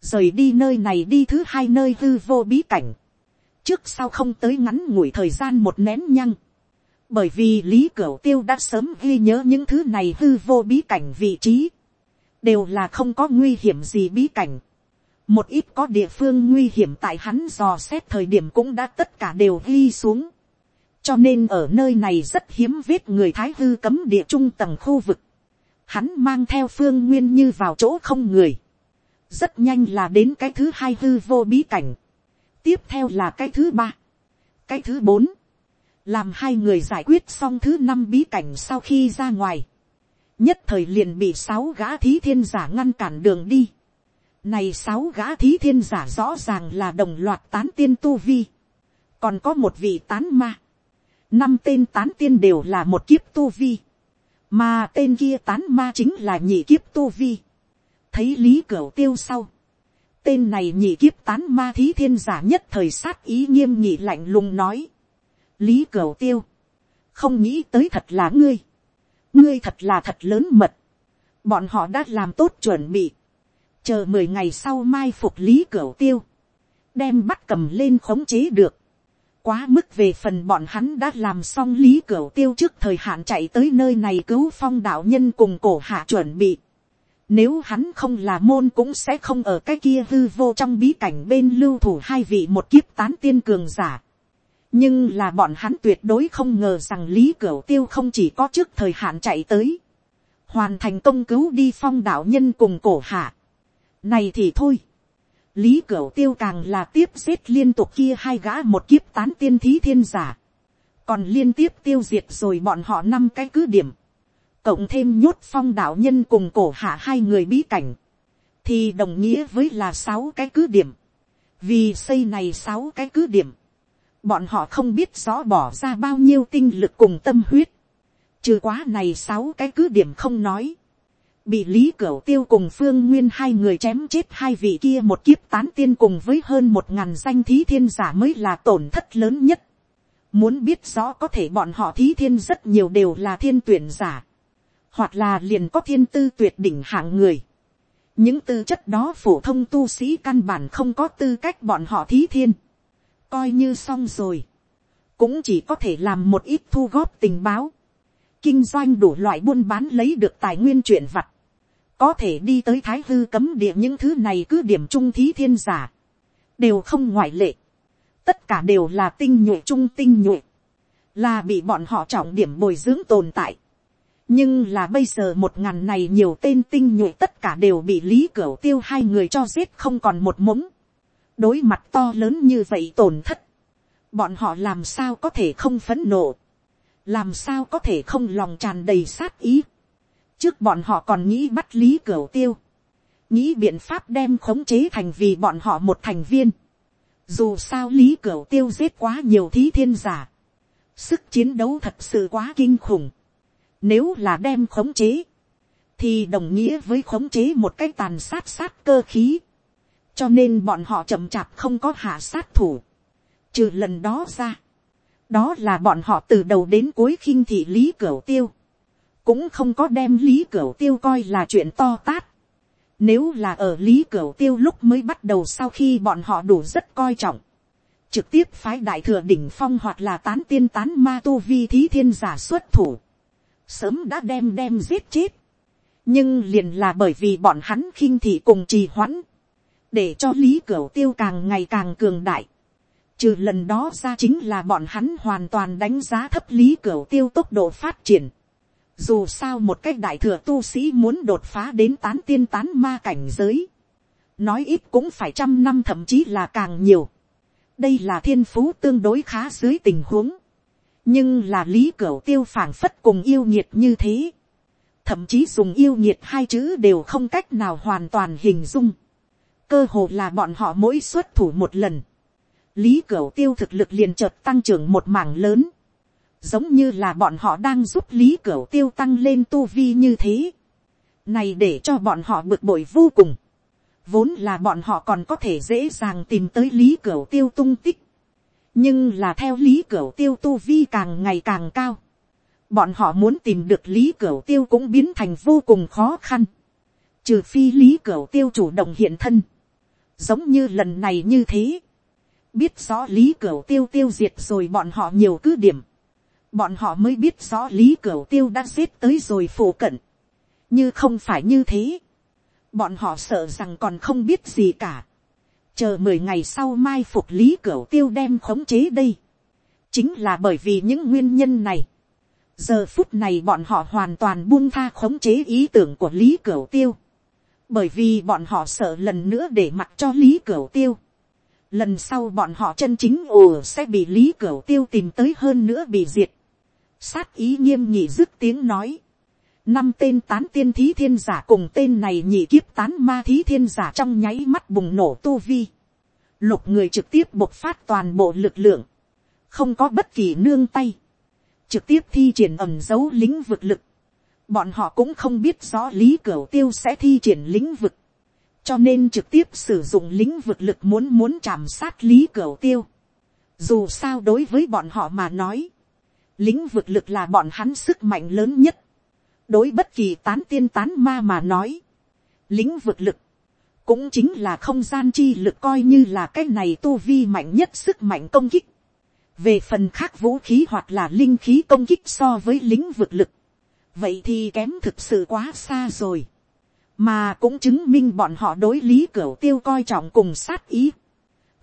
rời đi nơi này đi thứ hai nơi hư vô bí cảnh. trước sau không tới ngắn ngủi thời gian một nén nhăng. bởi vì lý cửu tiêu đã sớm ghi nhớ những thứ này hư vô bí cảnh vị trí đều là không có nguy hiểm gì bí cảnh. một ít có địa phương nguy hiểm tại hắn dò xét thời điểm cũng đã tất cả đều ghi xuống. cho nên ở nơi này rất hiếm vết người thái hư cấm địa trung tầng khu vực. hắn mang theo phương nguyên như vào chỗ không người. rất nhanh là đến cái thứ hai hư vô bí cảnh. tiếp theo là cái thứ ba. cái thứ bốn. làm hai người giải quyết xong thứ năm bí cảnh sau khi ra ngoài nhất thời liền bị sáu gã thí thiên giả ngăn cản đường đi. Này sáu gã thí thiên giả rõ ràng là đồng loạt tán tiên tu vi. Còn có một vị tán ma. Năm tên tán tiên đều là một kiếp tu vi. Mà tên kia tán ma chính là nhị kiếp tu vi. Thấy lý cửu tiêu sau. Tên này nhị kiếp tán ma thí thiên giả nhất thời sát ý nghiêm nhị lạnh lùng nói. Lý cửu tiêu. Không nghĩ tới thật là ngươi ngươi thật là thật lớn mật, bọn họ đã làm tốt chuẩn bị, chờ mười ngày sau mai phục lý cửa tiêu, đem bắt cầm lên khống chế được, quá mức về phần bọn hắn đã làm xong lý cửa tiêu trước thời hạn chạy tới nơi này cứu phong đạo nhân cùng cổ hạ chuẩn bị. Nếu hắn không là môn cũng sẽ không ở cái kia hư vô trong bí cảnh bên lưu thủ hai vị một kiếp tán tiên cường giả nhưng là bọn hắn tuyệt đối không ngờ rằng lý cửu tiêu không chỉ có trước thời hạn chạy tới, hoàn thành công cứu đi phong đạo nhân cùng cổ hạ. này thì thôi, lý cửu tiêu càng là tiếp giết liên tục kia hai gã một kiếp tán tiên thí thiên giả, còn liên tiếp tiêu diệt rồi bọn họ năm cái cứ điểm, cộng thêm nhốt phong đạo nhân cùng cổ hạ hai người bí cảnh, thì đồng nghĩa với là sáu cái cứ điểm, vì xây này sáu cái cứ điểm, bọn họ không biết rõ bỏ ra bao nhiêu tinh lực cùng tâm huyết, trừ quá này sáu cái cứ điểm không nói, bị lý cửu tiêu cùng phương nguyên hai người chém chết hai vị kia một kiếp tán tiên cùng với hơn một ngàn danh thí thiên giả mới là tổn thất lớn nhất. Muốn biết rõ có thể bọn họ thí thiên rất nhiều đều là thiên tuyển giả, hoặc là liền có thiên tư tuyệt đỉnh hạng người. những tư chất đó phổ thông tu sĩ căn bản không có tư cách bọn họ thí thiên coi như xong rồi, cũng chỉ có thể làm một ít thu góp tình báo, kinh doanh đủ loại buôn bán lấy được tài nguyên chuyện vặt, có thể đi tới thái hư cấm địa những thứ này cứ điểm trung thí thiên giả, đều không ngoại lệ, tất cả đều là tinh nhuệ trung tinh nhuệ, là bị bọn họ trọng điểm bồi dưỡng tồn tại. nhưng là bây giờ một ngàn này nhiều tên tinh nhuệ tất cả đều bị lý cửu tiêu hai người cho giết không còn một mống đối mặt to lớn như vậy tổn thất, bọn họ làm sao có thể không phấn nộ, làm sao có thể không lòng tràn đầy sát ý. trước bọn họ còn nghĩ bắt lý cửa tiêu, nghĩ biện pháp đem khống chế thành vì bọn họ một thành viên. dù sao lý cửa tiêu giết quá nhiều thí thiên giả, sức chiến đấu thật sự quá kinh khủng. nếu là đem khống chế, thì đồng nghĩa với khống chế một cái tàn sát sát cơ khí cho nên bọn họ chậm chạp không có hạ sát thủ, trừ lần đó ra, đó là bọn họ từ đầu đến cuối khinh thị lý cửu tiêu, cũng không có đem lý cửu tiêu coi là chuyện to tát. Nếu là ở lý cửu tiêu lúc mới bắt đầu sau khi bọn họ đủ rất coi trọng, trực tiếp phái đại thừa đỉnh phong hoặc là tán tiên tán ma tu vi thí thiên giả xuất thủ, sớm đã đem đem giết chết. nhưng liền là bởi vì bọn hắn khinh thị cùng trì hoãn, để cho lý cửu tiêu càng ngày càng cường đại. Trừ lần đó ra chính là bọn hắn hoàn toàn đánh giá thấp lý cửu tiêu tốc độ phát triển. Dù sao một cách đại thừa tu sĩ muốn đột phá đến tán tiên tán ma cảnh giới. nói ít cũng phải trăm năm thậm chí là càng nhiều. đây là thiên phú tương đối khá dưới tình huống. nhưng là lý cửu tiêu phảng phất cùng yêu nhiệt như thế. thậm chí dùng yêu nhiệt hai chữ đều không cách nào hoàn toàn hình dung cơ hồ là bọn họ mỗi xuất thủ một lần. lý cửu tiêu thực lực liền chợt tăng trưởng một mảng lớn. giống như là bọn họ đang giúp lý cửu tiêu tăng lên tu vi như thế. này để cho bọn họ bực bội vô cùng Vốn là bọn họ còn có thể dễ dàng tìm tới lý cửu tiêu tung tích. Nhưng là theo lý cửu tiêu tu vi càng ngày càng cao. Bọn họ muốn tìm được lý cửu tiêu cũng biến thành vô cùng khó khăn. Trừ phi lý cửu tiêu chủ động hiện thân. Giống như lần này như thế. Biết rõ lý cửu tiêu tiêu diệt rồi bọn họ nhiều cứ điểm. Bọn họ mới biết rõ lý cửu tiêu đã giết tới rồi phổ cận. Như không phải như thế bọn họ sợ rằng còn không biết gì cả. chờ mười ngày sau mai phục lý cửu tiêu đem khống chế đây. chính là bởi vì những nguyên nhân này. giờ phút này bọn họ hoàn toàn buông tha khống chế ý tưởng của lý cửu tiêu bởi vì bọn họ sợ lần nữa để mặc cho lý cửu tiêu. lần sau bọn họ chân chính ồ sẽ bị lý cửu tiêu tìm tới hơn nữa bị diệt. sát ý nghiêm nhị dứt tiếng nói năm tên tán tiên thí thiên giả cùng tên này nhị kiếp tán ma thí thiên giả trong nháy mắt bùng nổ tu vi. Lục người trực tiếp bộc phát toàn bộ lực lượng. Không có bất kỳ nương tay. Trực tiếp thi triển ẩm dấu lĩnh vực lực. Bọn họ cũng không biết rõ lý cửu tiêu sẽ thi triển lĩnh vực. Cho nên trực tiếp sử dụng lĩnh vực lực muốn muốn chạm sát lý cửu tiêu. Dù sao đối với bọn họ mà nói. Lĩnh vực lực là bọn hắn sức mạnh lớn nhất đối bất kỳ tán tiên tán ma mà nói, lĩnh vực lực, cũng chính là không gian chi lực coi như là cái này tu vi mạnh nhất sức mạnh công kích. về phần khác vũ khí hoặc là linh khí công kích so với lĩnh vực lực, vậy thì kém thực sự quá xa rồi. mà cũng chứng minh bọn họ đối lý cửa tiêu coi trọng cùng sát ý.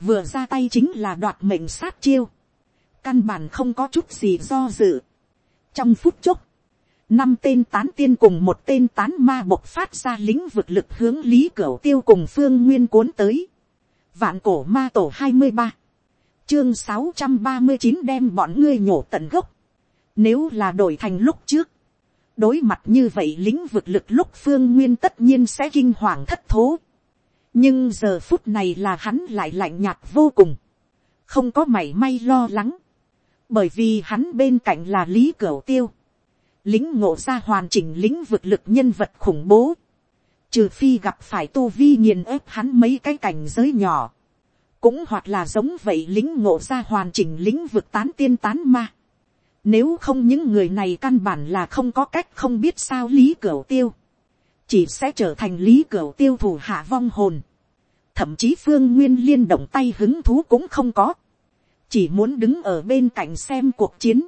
vừa ra tay chính là đoạt mệnh sát chiêu. căn bản không có chút gì do dự. trong phút chốc, năm tên tán tiên cùng một tên tán ma bộc phát ra lĩnh vực lực hướng lý cửa tiêu cùng phương nguyên cuốn tới. vạn cổ ma tổ hai mươi ba, chương sáu trăm ba mươi chín đem bọn ngươi nhổ tận gốc. nếu là đổi thành lúc trước, đối mặt như vậy lĩnh vực lực lúc phương nguyên tất nhiên sẽ kinh hoàng thất thố. nhưng giờ phút này là hắn lại lạnh nhạt vô cùng, không có mảy may lo lắng, bởi vì hắn bên cạnh là lý cửu tiêu. Lính ngộ ra hoàn chỉnh lĩnh vực lực nhân vật khủng bố, trừ phi gặp phải tu vi nghiền ép hắn mấy cái cảnh giới nhỏ, cũng hoặc là giống vậy lính ngộ ra hoàn chỉnh lĩnh vực tán tiên tán ma. Nếu không những người này căn bản là không có cách không biết sao lý cửu tiêu, chỉ sẽ trở thành lý cửu tiêu thủ hạ vong hồn. Thậm chí phương nguyên liên động tay hứng thú cũng không có, chỉ muốn đứng ở bên cạnh xem cuộc chiến.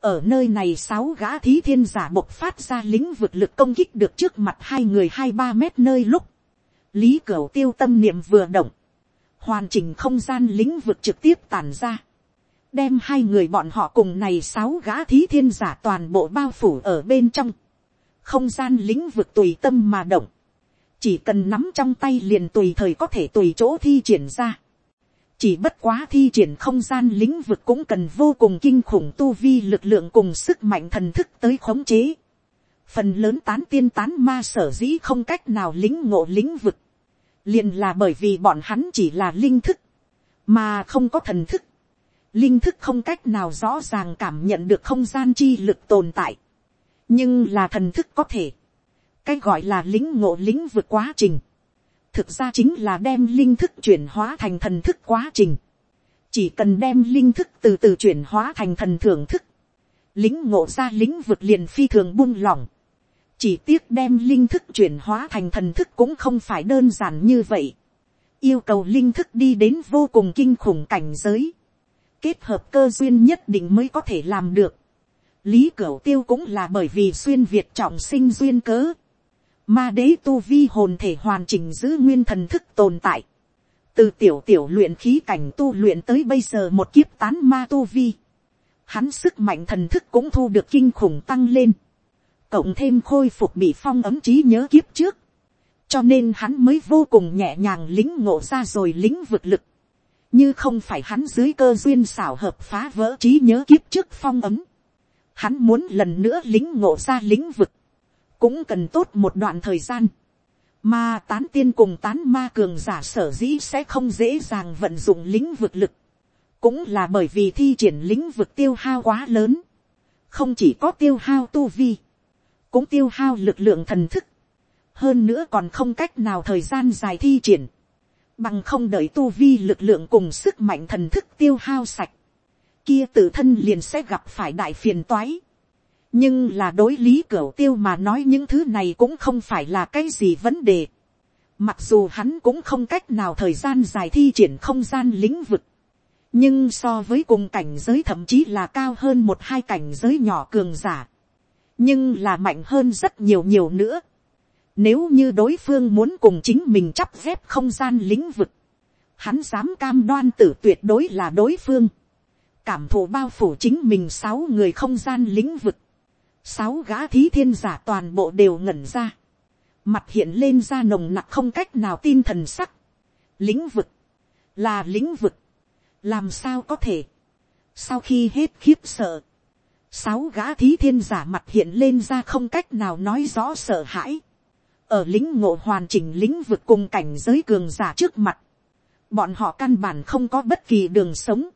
Ở nơi này sáu gã thí thiên giả bộc phát ra lĩnh vực lực công kích được trước mặt hai người hai ba mét nơi lúc, lý cửu tiêu tâm niệm vừa động, hoàn chỉnh không gian lĩnh vực trực tiếp tàn ra, đem hai người bọn họ cùng này sáu gã thí thiên giả toàn bộ bao phủ ở bên trong, không gian lĩnh vực tùy tâm mà động, chỉ cần nắm trong tay liền tùy thời có thể tùy chỗ thi triển ra, chỉ bất quá thi triển không gian lĩnh vực cũng cần vô cùng kinh khủng tu vi lực lượng cùng sức mạnh thần thức tới khống chế. phần lớn tán tiên tán ma sở dĩ không cách nào lĩnh ngộ lĩnh vực, liền là bởi vì bọn hắn chỉ là linh thức, mà không có thần thức linh thức không cách nào rõ ràng cảm nhận được không gian chi lực tồn tại, nhưng là thần thức có thể. cái gọi là lính ngộ lính vượt quá trình thực ra chính là đem linh thức chuyển hóa thành thần thức quá trình. chỉ cần đem linh thức từ từ chuyển hóa thành thần thưởng thức, lính ngộ ra lính vượt liền phi thường buông lỏng. chỉ tiếc đem linh thức chuyển hóa thành thần thức cũng không phải đơn giản như vậy. yêu cầu linh thức đi đến vô cùng kinh khủng cảnh giới kết hợp cơ duyên nhất định mới có thể làm được. lý cửu tiêu cũng là bởi vì xuyên việt trọng sinh duyên cớ Ma đế tu vi hồn thể hoàn chỉnh giữ nguyên thần thức tồn tại. Từ tiểu tiểu luyện khí cảnh tu luyện tới bây giờ một kiếp tán ma tu vi. Hắn sức mạnh thần thức cũng thu được kinh khủng tăng lên. Cộng thêm khôi phục bị phong ấm trí nhớ kiếp trước. cho nên hắn mới vô cùng nhẹ nhàng lính ngộ ra rồi lính vực lực, như không phải hắn dưới cơ duyên xảo hợp phá vỡ trí nhớ kiếp trước phong ấm, hắn muốn lần nữa lính ngộ ra lĩnh vực, cũng cần tốt một đoạn thời gian, mà tán tiên cùng tán ma cường giả sở dĩ sẽ không dễ dàng vận dụng lĩnh vực lực, cũng là bởi vì thi triển lĩnh vực tiêu hao quá lớn, không chỉ có tiêu hao tu vi, cũng tiêu hao lực lượng thần thức, hơn nữa còn không cách nào thời gian dài thi triển, bằng không đợi tu vi lực lượng cùng sức mạnh thần thức tiêu hao sạch, kia tự thân liền sẽ gặp phải đại phiền toái. nhưng là đối lý cửa tiêu mà nói những thứ này cũng không phải là cái gì vấn đề. mặc dù hắn cũng không cách nào thời gian dài thi triển không gian lĩnh vực, nhưng so với cùng cảnh giới thậm chí là cao hơn một hai cảnh giới nhỏ cường giả, nhưng là mạnh hơn rất nhiều nhiều nữa. Nếu như đối phương muốn cùng chính mình chắp dép không gian lĩnh vực, hắn dám cam đoan tử tuyệt đối là đối phương. Cảm thụ bao phủ chính mình sáu người không gian lĩnh vực. Sáu gã thí thiên giả toàn bộ đều ngẩn ra. Mặt hiện lên ra nồng nặc không cách nào tin thần sắc. Lĩnh vực. Là lĩnh vực. Làm sao có thể. Sau khi hết khiếp sợ. Sáu gã thí thiên giả mặt hiện lên ra không cách nào nói rõ sợ hãi ở lính ngộ hoàn chỉnh lĩnh vực cùng cảnh giới cường giả trước mặt, bọn họ căn bản không có bất kỳ đường sống,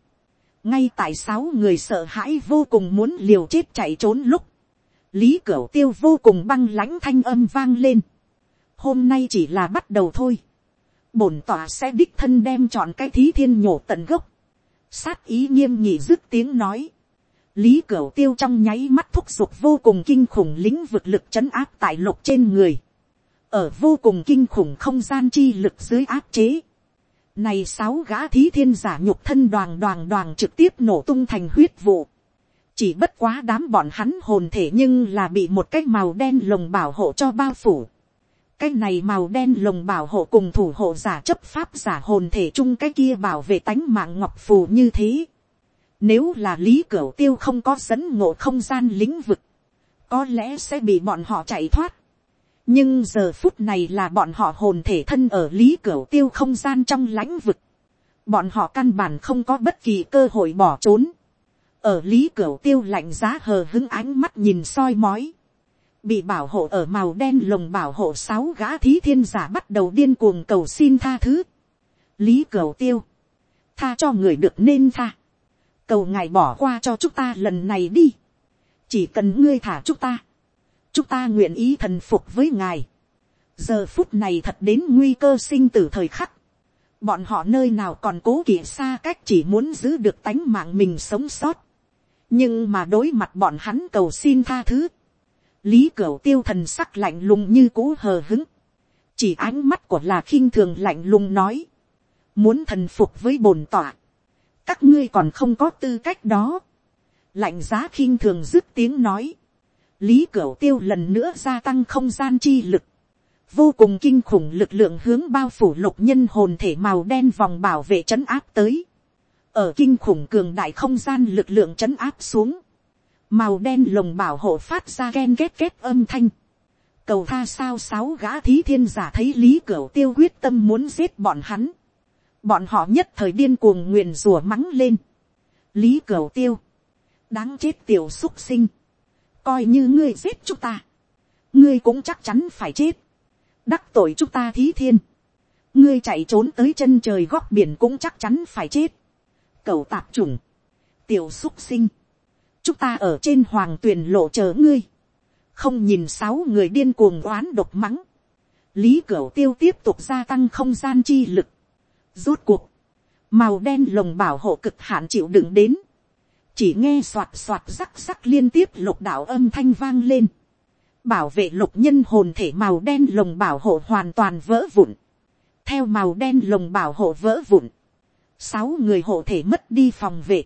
ngay tại sáu người sợ hãi vô cùng muốn liều chết chạy trốn lúc, lý cửu tiêu vô cùng băng lãnh thanh âm vang lên, hôm nay chỉ là bắt đầu thôi, bổn tỏa sẽ đích thân đem chọn cái thí thiên nhổ tận gốc, sát ý nghiêm nhị dứt tiếng nói, lý cửu tiêu trong nháy mắt thúc giục vô cùng kinh khủng lĩnh vực lực chấn áp tại lục trên người, ở vô cùng kinh khủng không gian chi lực dưới áp chế. Này sáu gã thí thiên giả nhục thân đoàn đoàn đoàn trực tiếp nổ tung thành huyết vụ. Chỉ bất quá đám bọn hắn hồn thể nhưng là bị một cái màu đen lồng bảo hộ cho bao phủ. Cái này màu đen lồng bảo hộ cùng thủ hộ giả chấp pháp giả hồn thể chung cái kia bảo vệ tánh mạng ngọc phù như thế. Nếu là lý cửu tiêu không có dẫn ngộ không gian lĩnh vực. Có lẽ sẽ bị bọn họ chạy thoát nhưng giờ phút này là bọn họ hồn thể thân ở lý cửa tiêu không gian trong lãnh vực. bọn họ căn bản không có bất kỳ cơ hội bỏ trốn. ở lý cửa tiêu lạnh giá hờ hứng ánh mắt nhìn soi mói. bị bảo hộ ở màu đen lồng bảo hộ sáu gã thí thiên giả bắt đầu điên cuồng cầu xin tha thứ. lý cửa tiêu. tha cho người được nên tha. cầu ngài bỏ qua cho chúng ta lần này đi. chỉ cần ngươi thả chúng ta chúng ta nguyện ý thần phục với ngài. giờ phút này thật đến nguy cơ sinh tử thời khắc. bọn họ nơi nào còn cố kỵ xa cách chỉ muốn giữ được tánh mạng mình sống sót. nhưng mà đối mặt bọn hắn cầu xin tha thứ. lý cửu tiêu thần sắc lạnh lùng như cũ hờ hứng. chỉ ánh mắt của là khinh thường lạnh lùng nói. muốn thần phục với bồn tỏa. các ngươi còn không có tư cách đó. lạnh giá khinh thường dứt tiếng nói lý cửu tiêu lần nữa gia tăng không gian chi lực, vô cùng kinh khủng lực lượng hướng bao phủ lục nhân hồn thể màu đen vòng bảo vệ trấn áp tới, ở kinh khủng cường đại không gian lực lượng trấn áp xuống, màu đen lồng bảo hộ phát ra ghen ghét ghét âm thanh, cầu tha sao sáu gã thí thiên giả thấy lý cửu tiêu quyết tâm muốn giết bọn hắn, bọn họ nhất thời điên cuồng nguyền rủa mắng lên, lý cửu tiêu, đáng chết tiểu xúc sinh, coi như ngươi giết chúng ta, ngươi cũng chắc chắn phải chết, đắc tội chúng ta thí thiên, ngươi chạy trốn tới chân trời góc biển cũng chắc chắn phải chết, cầu tạp trùng, tiểu xúc sinh, chúng ta ở trên hoàng tuyền lộ chờ ngươi, không nhìn sáu người điên cuồng oán độc mắng, lý cửu tiêu tiếp tục gia tăng không gian chi lực, rốt cuộc, màu đen lồng bảo hộ cực hạn chịu đựng đến, chỉ nghe soạt soạt rắc rắc liên tiếp lục đạo âm thanh vang lên, bảo vệ lục nhân hồn thể màu đen lồng bảo hộ hoàn toàn vỡ vụn, theo màu đen lồng bảo hộ vỡ vụn, sáu người hộ thể mất đi phòng vệ,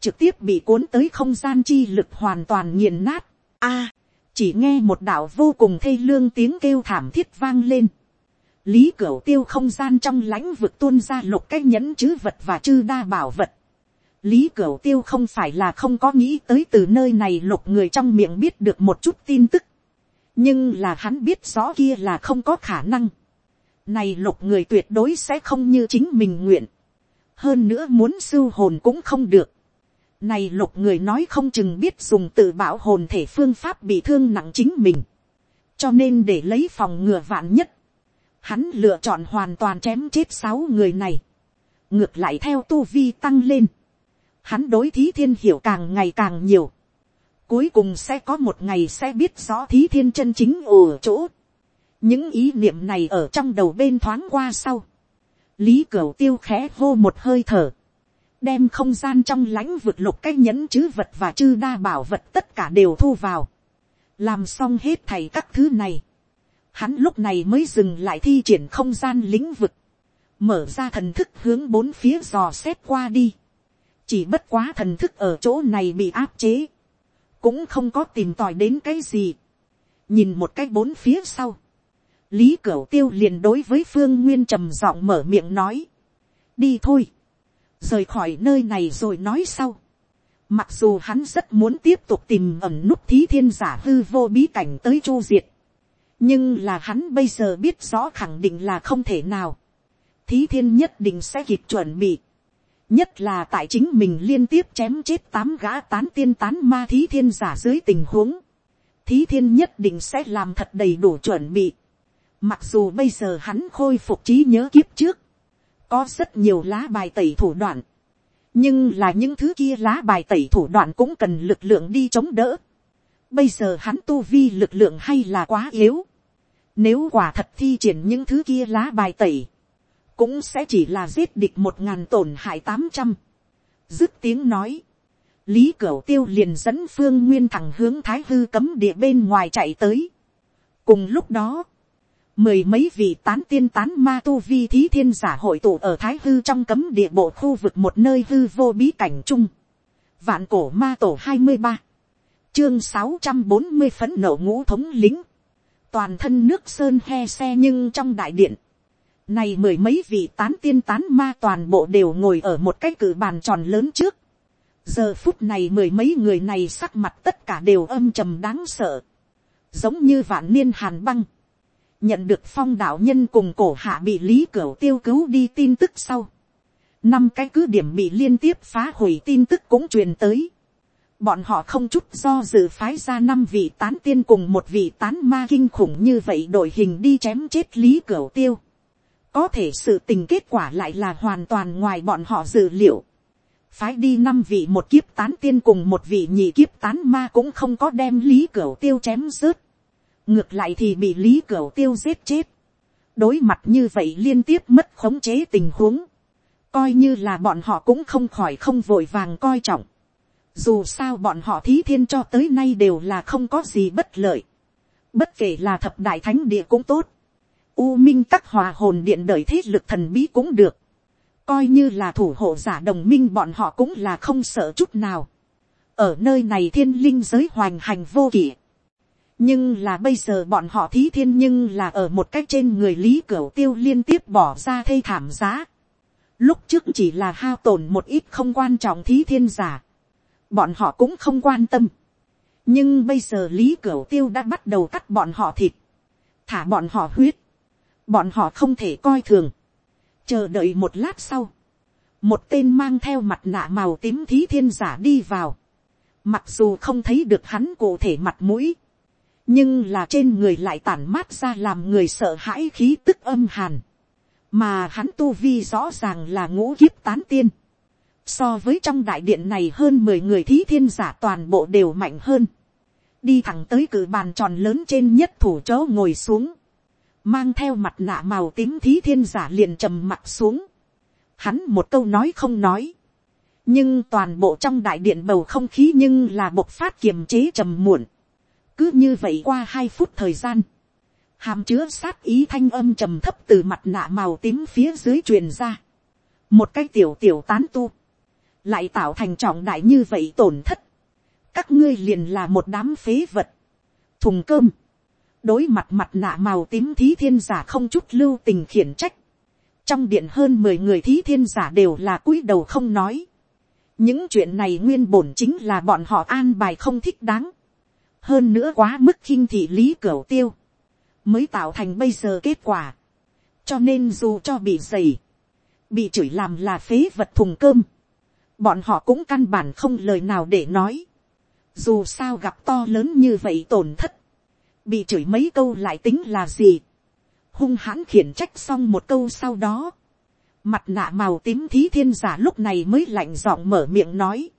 trực tiếp bị cuốn tới không gian chi lực hoàn toàn nghiền nát. A, à, chỉ nghe một đạo vô cùng thê lương tiếng kêu thảm thiết vang lên. Lý Cửu tiêu không gian trong lãnh vực tuôn ra lục cái nhẫn chứ vật và chư đa bảo vật. Lý Cửu Tiêu không phải là không có nghĩ tới từ nơi này lục người trong miệng biết được một chút tin tức. nhưng là hắn biết rõ kia là không có khả năng. này lục người tuyệt đối sẽ không như chính mình nguyện. hơn nữa muốn sưu hồn cũng không được. này lục người nói không chừng biết dùng tự bảo hồn thể phương pháp bị thương nặng chính mình. cho nên để lấy phòng ngừa vạn nhất, hắn lựa chọn hoàn toàn chém chết sáu người này. ngược lại theo tu vi tăng lên hắn đối thí thiên hiểu càng ngày càng nhiều cuối cùng sẽ có một ngày sẽ biết rõ thí thiên chân chính ở chỗ. những ý niệm này ở trong đầu bên thoáng qua sau. lý cửu tiêu khẽ hô một hơi thở. đem không gian trong lãnh vực lục cái nhẫn chứ vật và chư đa bảo vật tất cả đều thu vào. làm xong hết thầy các thứ này. hắn lúc này mới dừng lại thi triển không gian lĩnh vực. mở ra thần thức hướng bốn phía dò xét qua đi chỉ bất quá thần thức ở chỗ này bị áp chế cũng không có tìm tòi đến cái gì. nhìn một cái bốn phía sau, lý cửu tiêu liền đối với phương nguyên trầm giọng mở miệng nói, đi thôi, rời khỏi nơi này rồi nói sau. Mặc dù hắn rất muốn tiếp tục tìm ẩn nút thí thiên giả hư vô bí cảnh tới chu diệt. Nhưng là hắn bây giờ biết rõ khẳng định là không thể nào. Thí thiên nhất định sẽ kịp chuẩn bị nhất là tại chính mình liên tiếp chém chết tám gã tán tiên tán ma thí thiên giả dưới tình huống, thí thiên nhất định sẽ làm thật đầy đủ chuẩn bị. Mặc dù bây giờ hắn khôi phục trí nhớ kiếp trước, có rất nhiều lá bài tẩy thủ đoạn, nhưng là những thứ kia lá bài tẩy thủ đoạn cũng cần lực lượng đi chống đỡ. Bây giờ hắn tu vi lực lượng hay là quá yếu. Nếu quả thật thi triển những thứ kia lá bài tẩy, cũng sẽ chỉ là giết địch một ngàn tổn hại tám trăm. dứt tiếng nói, lý cửu tiêu liền dẫn phương nguyên thẳng hướng thái hư cấm địa bên ngoài chạy tới. cùng lúc đó, mười mấy vị tán tiên tán ma tu vi thí thiên giả hội tụ ở thái hư trong cấm địa bộ khu vực một nơi hư vô bí cảnh chung. vạn cổ ma tổ hai mươi ba, chương sáu trăm bốn mươi phấn nổ ngũ thống lính, toàn thân nước sơn he xe nhưng trong đại điện, này mười mấy vị tán tiên tán ma toàn bộ đều ngồi ở một cái cử bàn tròn lớn trước. Giờ phút này mười mấy người này sắc mặt tất cả đều âm trầm đáng sợ. Giống như vạn niên hàn băng. Nhận được phong đạo nhân cùng cổ hạ bị lý cửu tiêu cứu đi tin tức sau. Năm cái cứ điểm bị liên tiếp phá hủy tin tức cũng truyền tới. Bọn họ không chút do dự phái ra năm vị tán tiên cùng một vị tán ma kinh khủng như vậy đội hình đi chém chết lý cửu tiêu có thể sự tình kết quả lại là hoàn toàn ngoài bọn họ dự liệu. phái đi năm vị một kiếp tán tiên cùng một vị nhị kiếp tán ma cũng không có đem lý cửu tiêu chém rớt. ngược lại thì bị lý cửu tiêu giết chết. đối mặt như vậy liên tiếp mất khống chế tình huống. coi như là bọn họ cũng không khỏi không vội vàng coi trọng. dù sao bọn họ thí thiên cho tới nay đều là không có gì bất lợi. bất kể là thập đại thánh địa cũng tốt U minh các hòa hồn điện đời thế lực thần bí cũng được. Coi như là thủ hộ giả đồng minh bọn họ cũng là không sợ chút nào. Ở nơi này thiên linh giới hoành hành vô kỷ. Nhưng là bây giờ bọn họ thí thiên nhưng là ở một cách trên người lý cửu tiêu liên tiếp bỏ ra thây thảm giá. Lúc trước chỉ là hao tổn một ít không quan trọng thí thiên giả. Bọn họ cũng không quan tâm. Nhưng bây giờ lý cửu tiêu đã bắt đầu cắt bọn họ thịt. Thả bọn họ huyết bọn họ không thể coi thường, chờ đợi một lát sau, một tên mang theo mặt nạ màu tím thí thiên giả đi vào, mặc dù không thấy được hắn cụ thể mặt mũi, nhưng là trên người lại tản mát ra làm người sợ hãi khí tức âm hàn, mà hắn tu vi rõ ràng là ngũ kiếp tán tiên, so với trong đại điện này hơn mười người thí thiên giả toàn bộ đều mạnh hơn, đi thẳng tới cử bàn tròn lớn trên nhất thủ chỗ ngồi xuống, mang theo mặt nạ màu tím thí thiên giả liền trầm mặt xuống. Hắn một câu nói không nói. nhưng toàn bộ trong đại điện bầu không khí nhưng là bộc phát kiềm chế trầm muộn. cứ như vậy qua hai phút thời gian. hàm chứa sát ý thanh âm trầm thấp từ mặt nạ màu tím phía dưới truyền ra. một cái tiểu tiểu tán tu. lại tạo thành trọng đại như vậy tổn thất. các ngươi liền là một đám phế vật. thùng cơm đối mặt mặt nạ màu tím thí thiên giả không chút lưu tình khiển trách. trong điện hơn mười người thí thiên giả đều là cúi đầu không nói. những chuyện này nguyên bổn chính là bọn họ an bài không thích đáng. hơn nữa quá mức khinh thị lý cửa tiêu, mới tạo thành bây giờ kết quả. cho nên dù cho bị dày, bị chửi làm là phế vật thùng cơm, bọn họ cũng căn bản không lời nào để nói. dù sao gặp to lớn như vậy tổn thất, bị chửi mấy câu lại tính là gì. hung hãn khiển trách xong một câu sau đó, mặt nạ màu tím thí thiên giả lúc này mới lạnh giọng mở miệng nói.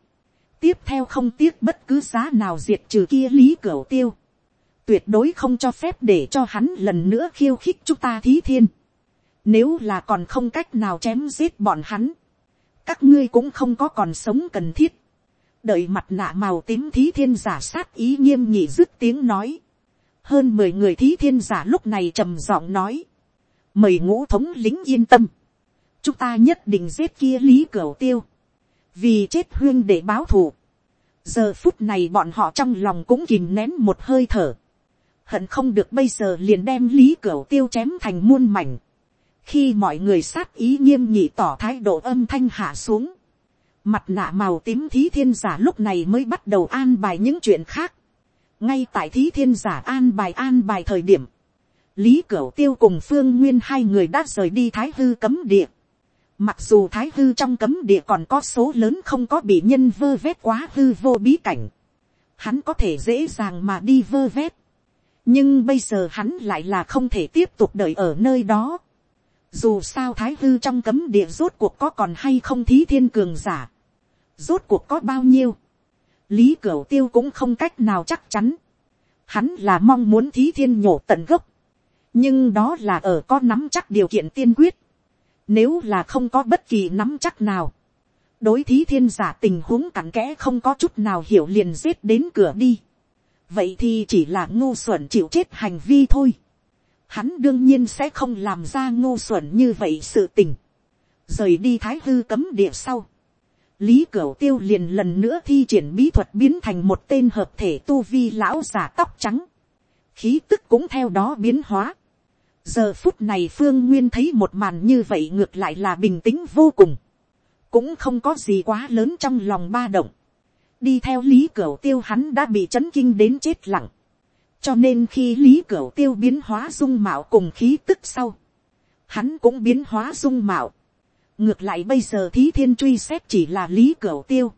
tiếp theo không tiếc bất cứ giá nào diệt trừ kia lý cửa tiêu. tuyệt đối không cho phép để cho hắn lần nữa khiêu khích chúng ta thí thiên. nếu là còn không cách nào chém giết bọn hắn, các ngươi cũng không có còn sống cần thiết. đợi mặt nạ màu tím thí thiên giả sát ý nghiêm nhị dứt tiếng nói hơn mười người thí thiên giả lúc này trầm giọng nói. mời ngũ thống lính yên tâm chúng ta nhất định giết kia lý cửa tiêu, vì chết huyên để báo thù. giờ phút này bọn họ trong lòng cũng kìm nén một hơi thở, hận không được bây giờ liền đem lý cửa tiêu chém thành muôn mảnh. khi mọi người sát ý nghiêm nhị tỏ thái độ âm thanh hạ xuống, mặt nạ màu tím thí thiên giả lúc này mới bắt đầu an bài những chuyện khác ngay tại thí thiên giả an bài an bài thời điểm, lý cửu tiêu cùng phương nguyên hai người đã rời đi thái hư cấm địa. Mặc dù thái hư trong cấm địa còn có số lớn không có bị nhân vơ vét quá hư vô bí cảnh. Hắn có thể dễ dàng mà đi vơ vét. Nhưng bây giờ hắn lại là không thể tiếp tục đợi ở nơi đó. Dù sao thái hư trong cấm địa rốt cuộc có còn hay không thí thiên cường giả. Rốt cuộc có bao nhiêu. Lý Cửu Tiêu cũng không cách nào chắc chắn. Hắn là mong muốn thí thiên nhổ tận gốc. Nhưng đó là ở có nắm chắc điều kiện tiên quyết nếu là không có bất kỳ nắm chắc nào. Đối thí thiên giả tình huống cặn kẽ không có chút nào hiểu liền giết đến cửa đi. Vậy thì chỉ là ngu xuẩn chịu chết hành vi thôi. Hắn đương nhiên sẽ không làm ra ngu xuẩn như vậy sự tình. Rời đi thái hư cấm địa sau. Lý Cửu Tiêu liền lần nữa thi triển bí thuật biến thành một tên hợp thể tu vi lão giả tóc trắng. Khí tức cũng theo đó biến hóa. Giờ phút này phương nguyên thấy một màn như vậy ngược lại là bình tĩnh vô cùng, cũng không có gì quá lớn trong lòng ba động, đi theo lý cửu tiêu hắn đã bị chấn kinh đến chết lặng, cho nên khi lý cửu tiêu biến hóa dung mạo cùng khí tức sau, hắn cũng biến hóa dung mạo, ngược lại bây giờ thí thiên truy xét chỉ là lý cửu tiêu,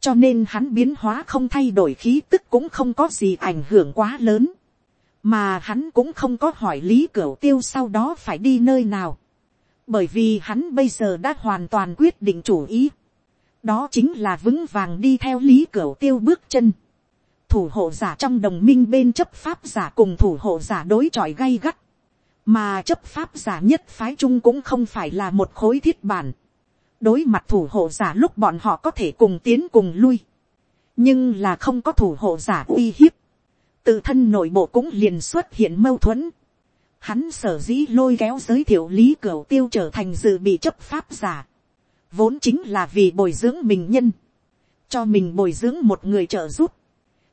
cho nên hắn biến hóa không thay đổi khí tức cũng không có gì ảnh hưởng quá lớn. Mà hắn cũng không có hỏi lý cửu tiêu sau đó phải đi nơi nào, bởi vì hắn bây giờ đã hoàn toàn quyết định chủ ý, đó chính là vững vàng đi theo lý cửu tiêu bước chân, thủ hộ giả trong đồng minh bên chấp pháp giả cùng thủ hộ giả đối chọi gay gắt, mà chấp pháp giả nhất phái chung cũng không phải là một khối thiết bản, đối mặt thủ hộ giả lúc bọn họ có thể cùng tiến cùng lui, nhưng là không có thủ hộ giả uy hiếp, tự thân nội bộ cũng liền xuất hiện mâu thuẫn. Hắn sở dĩ lôi kéo giới thiệu lý cửa tiêu trở thành dự bị chấp pháp giả. Vốn chính là vì bồi dưỡng mình nhân. Cho mình bồi dưỡng một người trợ giúp.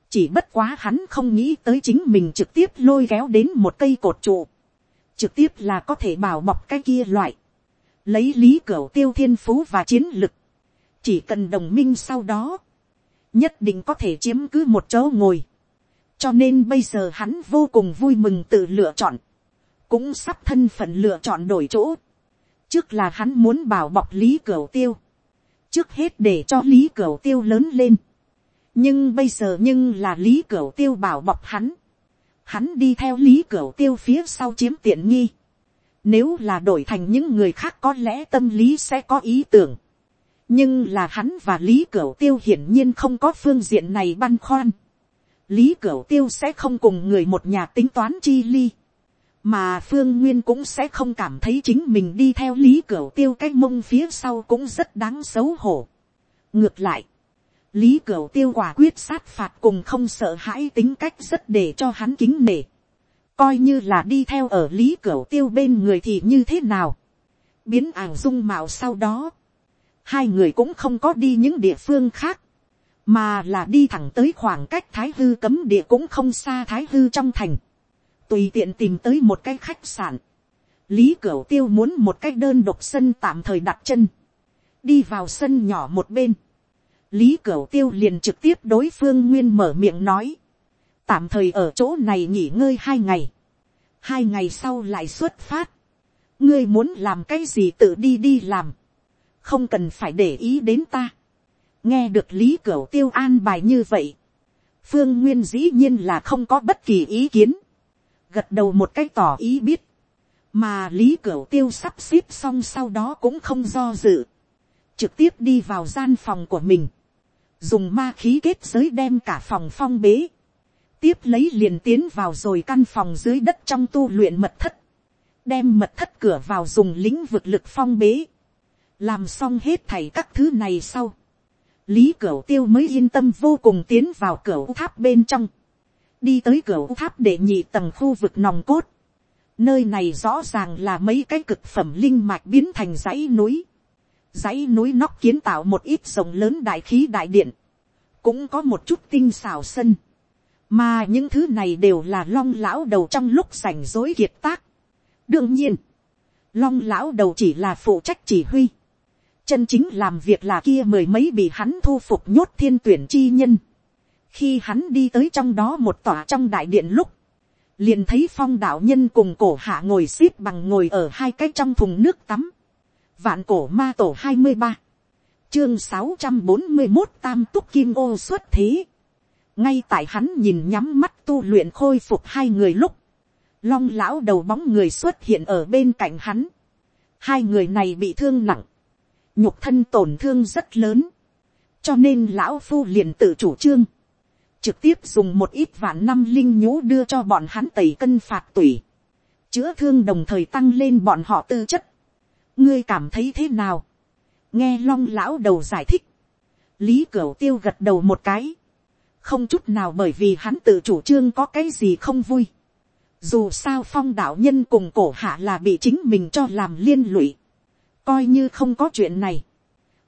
Chỉ bất quá hắn không nghĩ tới chính mình trực tiếp lôi kéo đến một cây cột trụ. Trực tiếp là có thể bảo bọc cái kia loại. Lấy lý cửu tiêu thiên phú và chiến lực. Chỉ cần đồng minh sau đó. Nhất định có thể chiếm cứ một chỗ ngồi cho nên bây giờ hắn vô cùng vui mừng tự lựa chọn, cũng sắp thân phận lựa chọn đổi chỗ. trước là hắn muốn bảo bọc lý cửu tiêu, trước hết để cho lý cửu tiêu lớn lên. nhưng bây giờ nhưng là lý cửu tiêu bảo bọc hắn, hắn đi theo lý cửa tiêu phía sau chiếm tiện nghi. Nếu là đổi thành những người khác có lẽ tâm lý sẽ có ý tưởng. Nhưng là hắn và Lý cửa Tiêu hiển nhiên không có phương diện này băn khoăn lý cửa tiêu sẽ không cùng người một nhà tính toán chi ly, mà phương nguyên cũng sẽ không cảm thấy chính mình đi theo lý cửa tiêu cái mông phía sau cũng rất đáng xấu hổ. ngược lại, lý cửu tiêu quả quyết sát phạt cùng không sợ hãi tính cách rất để cho hắn kính nể. coi như là đi theo ở lý cửu tiêu bên người thì như thế nào. biến Ảng dung mạo sau đó, hai người cũng không có đi những địa phương khác. Mà là đi thẳng tới khoảng cách thái hư cấm địa cũng không xa thái hư trong thành, tùy tiện tìm tới một cái khách sạn, lý cửu tiêu muốn một cái đơn độc sân tạm thời đặt chân, đi vào sân nhỏ một bên, lý cửu tiêu liền trực tiếp đối phương nguyên mở miệng nói, tạm thời ở chỗ này nghỉ ngơi hai ngày, hai ngày sau lại xuất phát, ngươi muốn làm cái gì tự đi đi làm, không cần phải để ý đến ta, nghe được lý cửu tiêu an bài như vậy, phương nguyên dĩ nhiên là không có bất kỳ ý kiến, gật đầu một cái tỏ ý biết, mà lý cửu tiêu sắp xếp xong sau đó cũng không do dự, trực tiếp đi vào gian phòng của mình, dùng ma khí kết giới đem cả phòng phong bế, tiếp lấy liền tiến vào rồi căn phòng dưới đất trong tu luyện mật thất, đem mật thất cửa vào dùng lĩnh vực lực phong bế, làm xong hết thảy các thứ này sau, lý cửa tiêu mới yên tâm vô cùng tiến vào cửa tháp bên trong, đi tới cửa tháp để nhị tầng khu vực nòng cốt, nơi này rõ ràng là mấy cái cực phẩm linh mạch biến thành dãy núi, dãy núi nóc kiến tạo một ít rồng lớn đại khí đại điện, cũng có một chút tinh xào sân, mà những thứ này đều là long lão đầu trong lúc rảnh rối kiệt tác. đương nhiên, long lão đầu chỉ là phụ trách chỉ huy, chân chính làm việc là kia mười mấy bị hắn thu phục nhốt thiên tuyển chi nhân. khi hắn đi tới trong đó một tòa trong đại điện lúc, liền thấy phong đạo nhân cùng cổ hạ ngồi x ế p bằng ngồi ở hai cái trong thùng nước tắm vạn cổ ma tổ hai mươi ba, chương sáu trăm bốn mươi một tam túc kim ô xuất thế. ngay tại hắn nhìn nhắm mắt tu luyện khôi phục hai người lúc, long lão đầu bóng người xuất hiện ở bên cạnh hắn. hai người này bị thương nặng, nhục thân tổn thương rất lớn, cho nên lão phu liền tự chủ trương, trực tiếp dùng một ít vạn năm linh nhũ đưa cho bọn hắn tẩy cân phạt tủy, chữa thương đồng thời tăng lên bọn họ tư chất ngươi cảm thấy thế nào, nghe long lão đầu giải thích, lý cửu tiêu gật đầu một cái, không chút nào bởi vì hắn tự chủ trương có cái gì không vui. Dù sao phong đạo nhân cùng cổ hạ là bị chính mình cho làm liên lụy. Coi như không có chuyện này.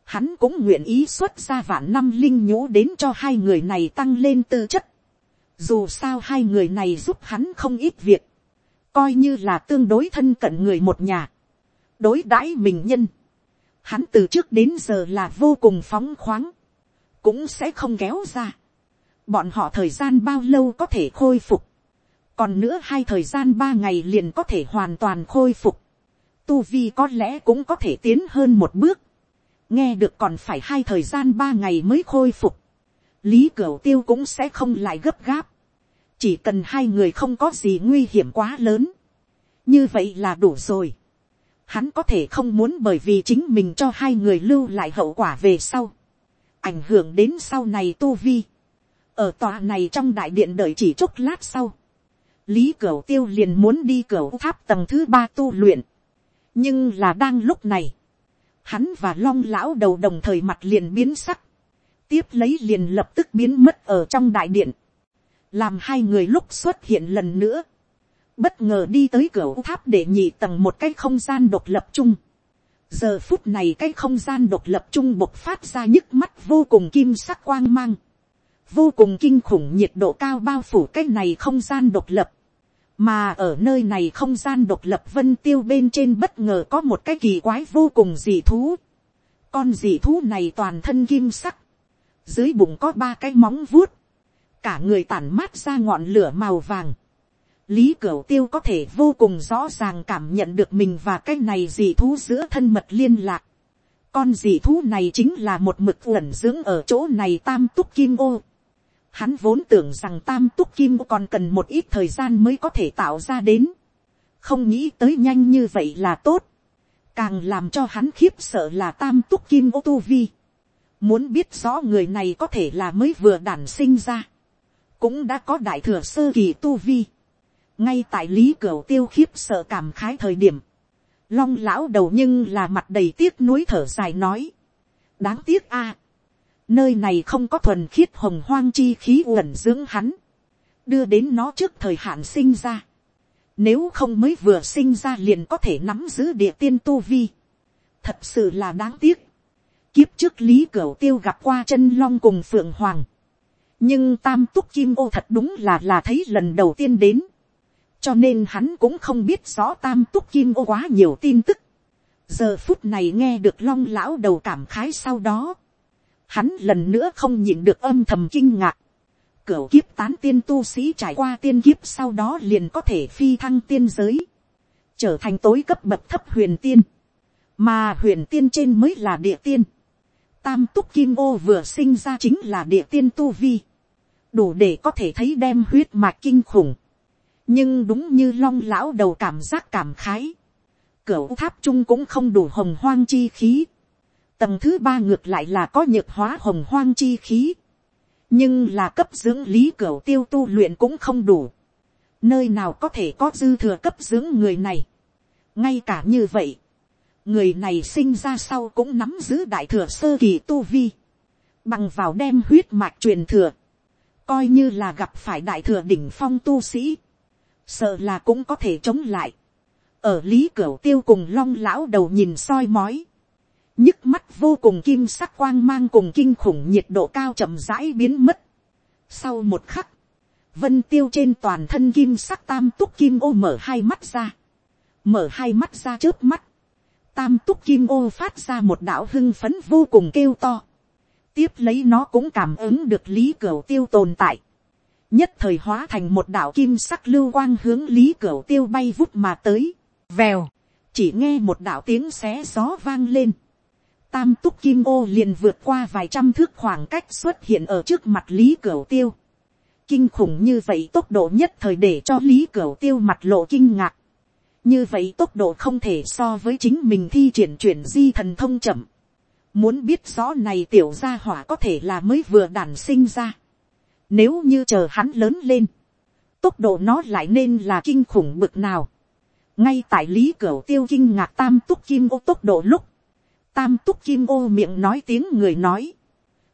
Hắn cũng nguyện ý xuất ra vạn năm linh nhũ đến cho hai người này tăng lên tư chất. Dù sao hai người này giúp hắn không ít việc. Coi như là tương đối thân cận người một nhà. Đối đãi mình nhân. Hắn từ trước đến giờ là vô cùng phóng khoáng. Cũng sẽ không kéo ra. Bọn họ thời gian bao lâu có thể khôi phục. Còn nữa hai thời gian ba ngày liền có thể hoàn toàn khôi phục tu vi có lẽ cũng có thể tiến hơn một bước, nghe được còn phải hai thời gian ba ngày mới khôi phục, lý cửu tiêu cũng sẽ không lại gấp gáp, chỉ cần hai người không có gì nguy hiểm quá lớn, như vậy là đủ rồi. Hắn có thể không muốn bởi vì chính mình cho hai người lưu lại hậu quả về sau, ảnh hưởng đến sau này tu vi. ở tòa này trong đại điện đợi chỉ chốc lát sau, lý cửu tiêu liền muốn đi cửu tháp tầng thứ ba tu luyện. Nhưng là đang lúc này, hắn và long lão đầu đồng thời mặt liền biến sắc, tiếp lấy liền lập tức biến mất ở trong đại điện, làm hai người lúc xuất hiện lần nữa, bất ngờ đi tới cửa tháp để nhị tầng một cái không gian độc lập chung. giờ phút này cái không gian độc lập chung bộc phát ra nhức mắt vô cùng kim sắc quang mang, vô cùng kinh khủng nhiệt độ cao bao phủ cái này không gian độc lập, mà ở nơi này không gian độc lập vân tiêu bên trên bất ngờ có một cái kỳ quái vô cùng dị thú. con dị thú này toàn thân kim sắc, dưới bụng có ba cái móng vuốt, cả người tản mát ra ngọn lửa màu vàng lý cửu tiêu có thể vô cùng rõ ràng cảm nhận được mình và cái này dị thú giữa thân mật liên lạc. con dị thú này chính là một mực uẩn dưỡng ở chỗ này tam túc kim ô Hắn vốn tưởng rằng tam túc kim ô còn cần một ít thời gian mới có thể tạo ra đến. Không nghĩ tới nhanh như vậy là tốt. Càng làm cho hắn khiếp sợ là tam túc kim ô tu vi. Muốn biết rõ người này có thể là mới vừa đản sinh ra. Cũng đã có đại thừa sơ kỳ tu vi. Ngay tại lý cửu tiêu khiếp sợ cảm khái thời điểm. Long lão đầu nhưng là mặt đầy tiếc nuối thở dài nói. Đáng tiếc a Nơi này không có thuần khiết hồng hoang chi khí uẩn dưỡng hắn. Đưa đến nó trước thời hạn sinh ra. Nếu không mới vừa sinh ra liền có thể nắm giữ địa tiên tu vi. Thật sự là đáng tiếc. Kiếp trước Lý Cửu Tiêu gặp qua chân long cùng Phượng Hoàng. Nhưng Tam Túc Kim Ô thật đúng là là thấy lần đầu tiên đến. Cho nên hắn cũng không biết rõ Tam Túc Kim Ô quá nhiều tin tức. Giờ phút này nghe được long lão đầu cảm khái sau đó hắn lần nữa không nhịn được âm thầm kinh ngạc. Cửu kiếp tán tiên tu sĩ trải qua tiên kiếp sau đó liền có thể phi thăng tiên giới. Trở thành tối cấp bậc thấp huyền tiên. Mà huyền tiên trên mới là địa tiên. Tam túc kim ô vừa sinh ra chính là địa tiên tu vi. Đủ để có thể thấy đem huyết mạch kinh khủng. Nhưng đúng như long lão đầu cảm giác cảm khái. cửa tháp trung cũng không đủ hồng hoang chi khí. Tầng thứ ba ngược lại là có nhược hóa hồng hoang chi khí nhưng là cấp dưỡng lý cửa tiêu tu luyện cũng không đủ. nơi nào có thể có dư thừa cấp dưỡng người này. ngay cả như vậy, người này sinh ra sau cũng nắm giữ đại thừa sơ kỳ tu vi, bằng vào đem huyết mạch truyền thừa, coi như là gặp phải đại thừa đỉnh phong tu sĩ, sợ là cũng có thể chống lại. ở lý cửu tiêu cùng long lão đầu nhìn soi mói, nhức mắt vô cùng kim sắc quang mang cùng kinh khủng nhiệt độ cao chậm rãi biến mất. Sau một khắc, vân tiêu trên toàn thân kim sắc tam túc kim ô mở hai mắt ra. Mở hai mắt ra trước mắt. Tam túc kim ô phát ra một đạo hưng phấn vô cùng kêu to. Tiếp lấy nó cũng cảm ứng được lý cửu tiêu tồn tại. Nhất thời hóa thành một đạo kim sắc lưu quang hướng lý cửu tiêu bay vút mà tới. Vèo. Chỉ nghe một đạo tiếng xé gió vang lên tam túc kim ô liền vượt qua vài trăm thước khoảng cách xuất hiện ở trước mặt lý cửu tiêu. kinh khủng như vậy tốc độ nhất thời để cho lý cửu tiêu mặt lộ kinh ngạc. như vậy tốc độ không thể so với chính mình thi triển chuyển di thần thông chậm. muốn biết rõ này tiểu gia hỏa có thể là mới vừa đản sinh ra nếu như chờ hắn lớn lên, tốc độ nó lại nên là kinh khủng bực nào. ngay tại lý cửu tiêu kinh ngạc tam túc kim ô tốc độ lúc, tam túc kim ô miệng nói tiếng người nói.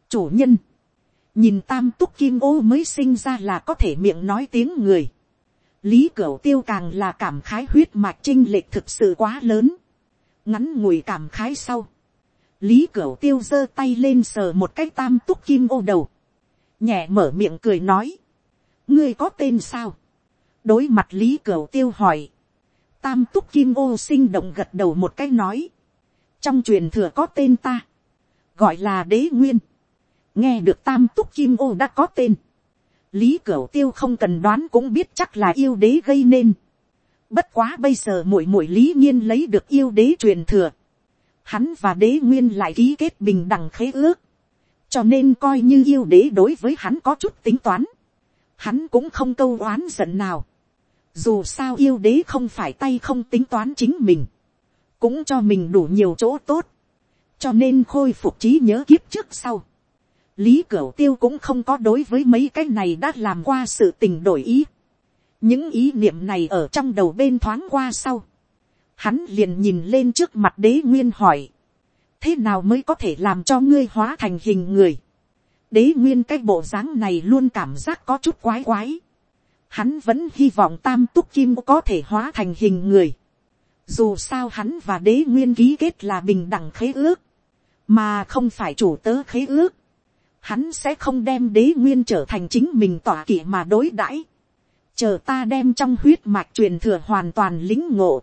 chủ nhân, nhìn tam túc kim ô mới sinh ra là có thể miệng nói tiếng người. lý cửu tiêu càng là cảm khái huyết mạch trinh lệch thực sự quá lớn. ngắn ngủi cảm khái sau. lý cửu tiêu giơ tay lên sờ một cái tam túc kim ô đầu nhẹ mở miệng cười nói. ngươi có tên sao. đối mặt lý cửu tiêu hỏi. tam túc kim ô sinh động gật đầu một cái nói. Trong truyền thừa có tên ta, gọi là đế nguyên, nghe được tam túc kim ô đã có tên, lý cửu tiêu không cần đoán cũng biết chắc là yêu đế gây nên, bất quá bây giờ mỗi mỗi lý nhiên lấy được yêu đế truyền thừa, hắn và đế nguyên lại ký kết bình đẳng khế ước, cho nên coi như yêu đế đối với hắn có chút tính toán, hắn cũng không câu oán giận nào, dù sao yêu đế không phải tay không tính toán chính mình, cũng cho mình đủ nhiều chỗ tốt, cho nên khôi phục trí nhớ kiếp trước sau. lý cửu tiêu cũng không có đối với mấy cái này đã làm qua sự tình đổi ý. những ý niệm này ở trong đầu bên thoáng qua sau. hắn liền nhìn lên trước mặt đế nguyên hỏi thế nào mới có thể làm cho ngươi hóa thành hình người. đế nguyên cái bộ dáng này luôn cảm giác có chút quái quái. hắn vẫn hy vọng tam túc kim có thể hóa thành hình người dù sao hắn và đế nguyên ký kết là bình đẳng khế ước. Mà không phải chủ tớ khế ước. Hắn sẽ không đem đế nguyên trở thành chính mình tỏa kỵ mà đối đãi. Chờ ta đem trong huyết mạch truyền thừa hoàn toàn lính ngộ.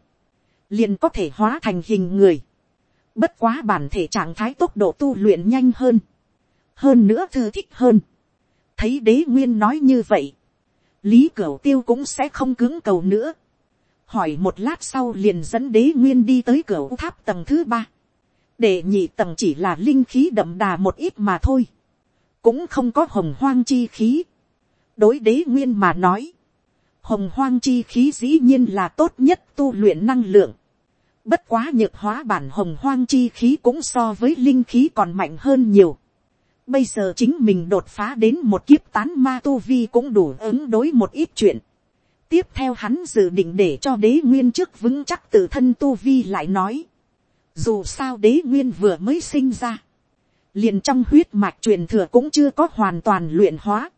Liền có thể hóa thành hình người. Bất quá bản thể trạng thái tốc độ tu luyện nhanh hơn. Hơn nữa thư thích hơn. Thấy đế nguyên nói như vậy. Lý Cửu Tiêu cũng sẽ không cứng cầu nữa hỏi một lát sau liền dẫn đế nguyên đi tới cửu tháp tầng thứ ba, để nhị tầng chỉ là linh khí đậm đà một ít mà thôi, cũng không có hồng hoang chi khí. đối đế nguyên mà nói, hồng hoang chi khí dĩ nhiên là tốt nhất tu luyện năng lượng, bất quá nhược hóa bản hồng hoang chi khí cũng so với linh khí còn mạnh hơn nhiều. Bây giờ chính mình đột phá đến một kiếp tán ma tu vi cũng đủ ứng đối một ít chuyện tiếp theo hắn dự định để cho đế nguyên trước vững chắc tự thân tu vi lại nói. dù sao đế nguyên vừa mới sinh ra, liền trong huyết mạch truyền thừa cũng chưa có hoàn toàn luyện hóa,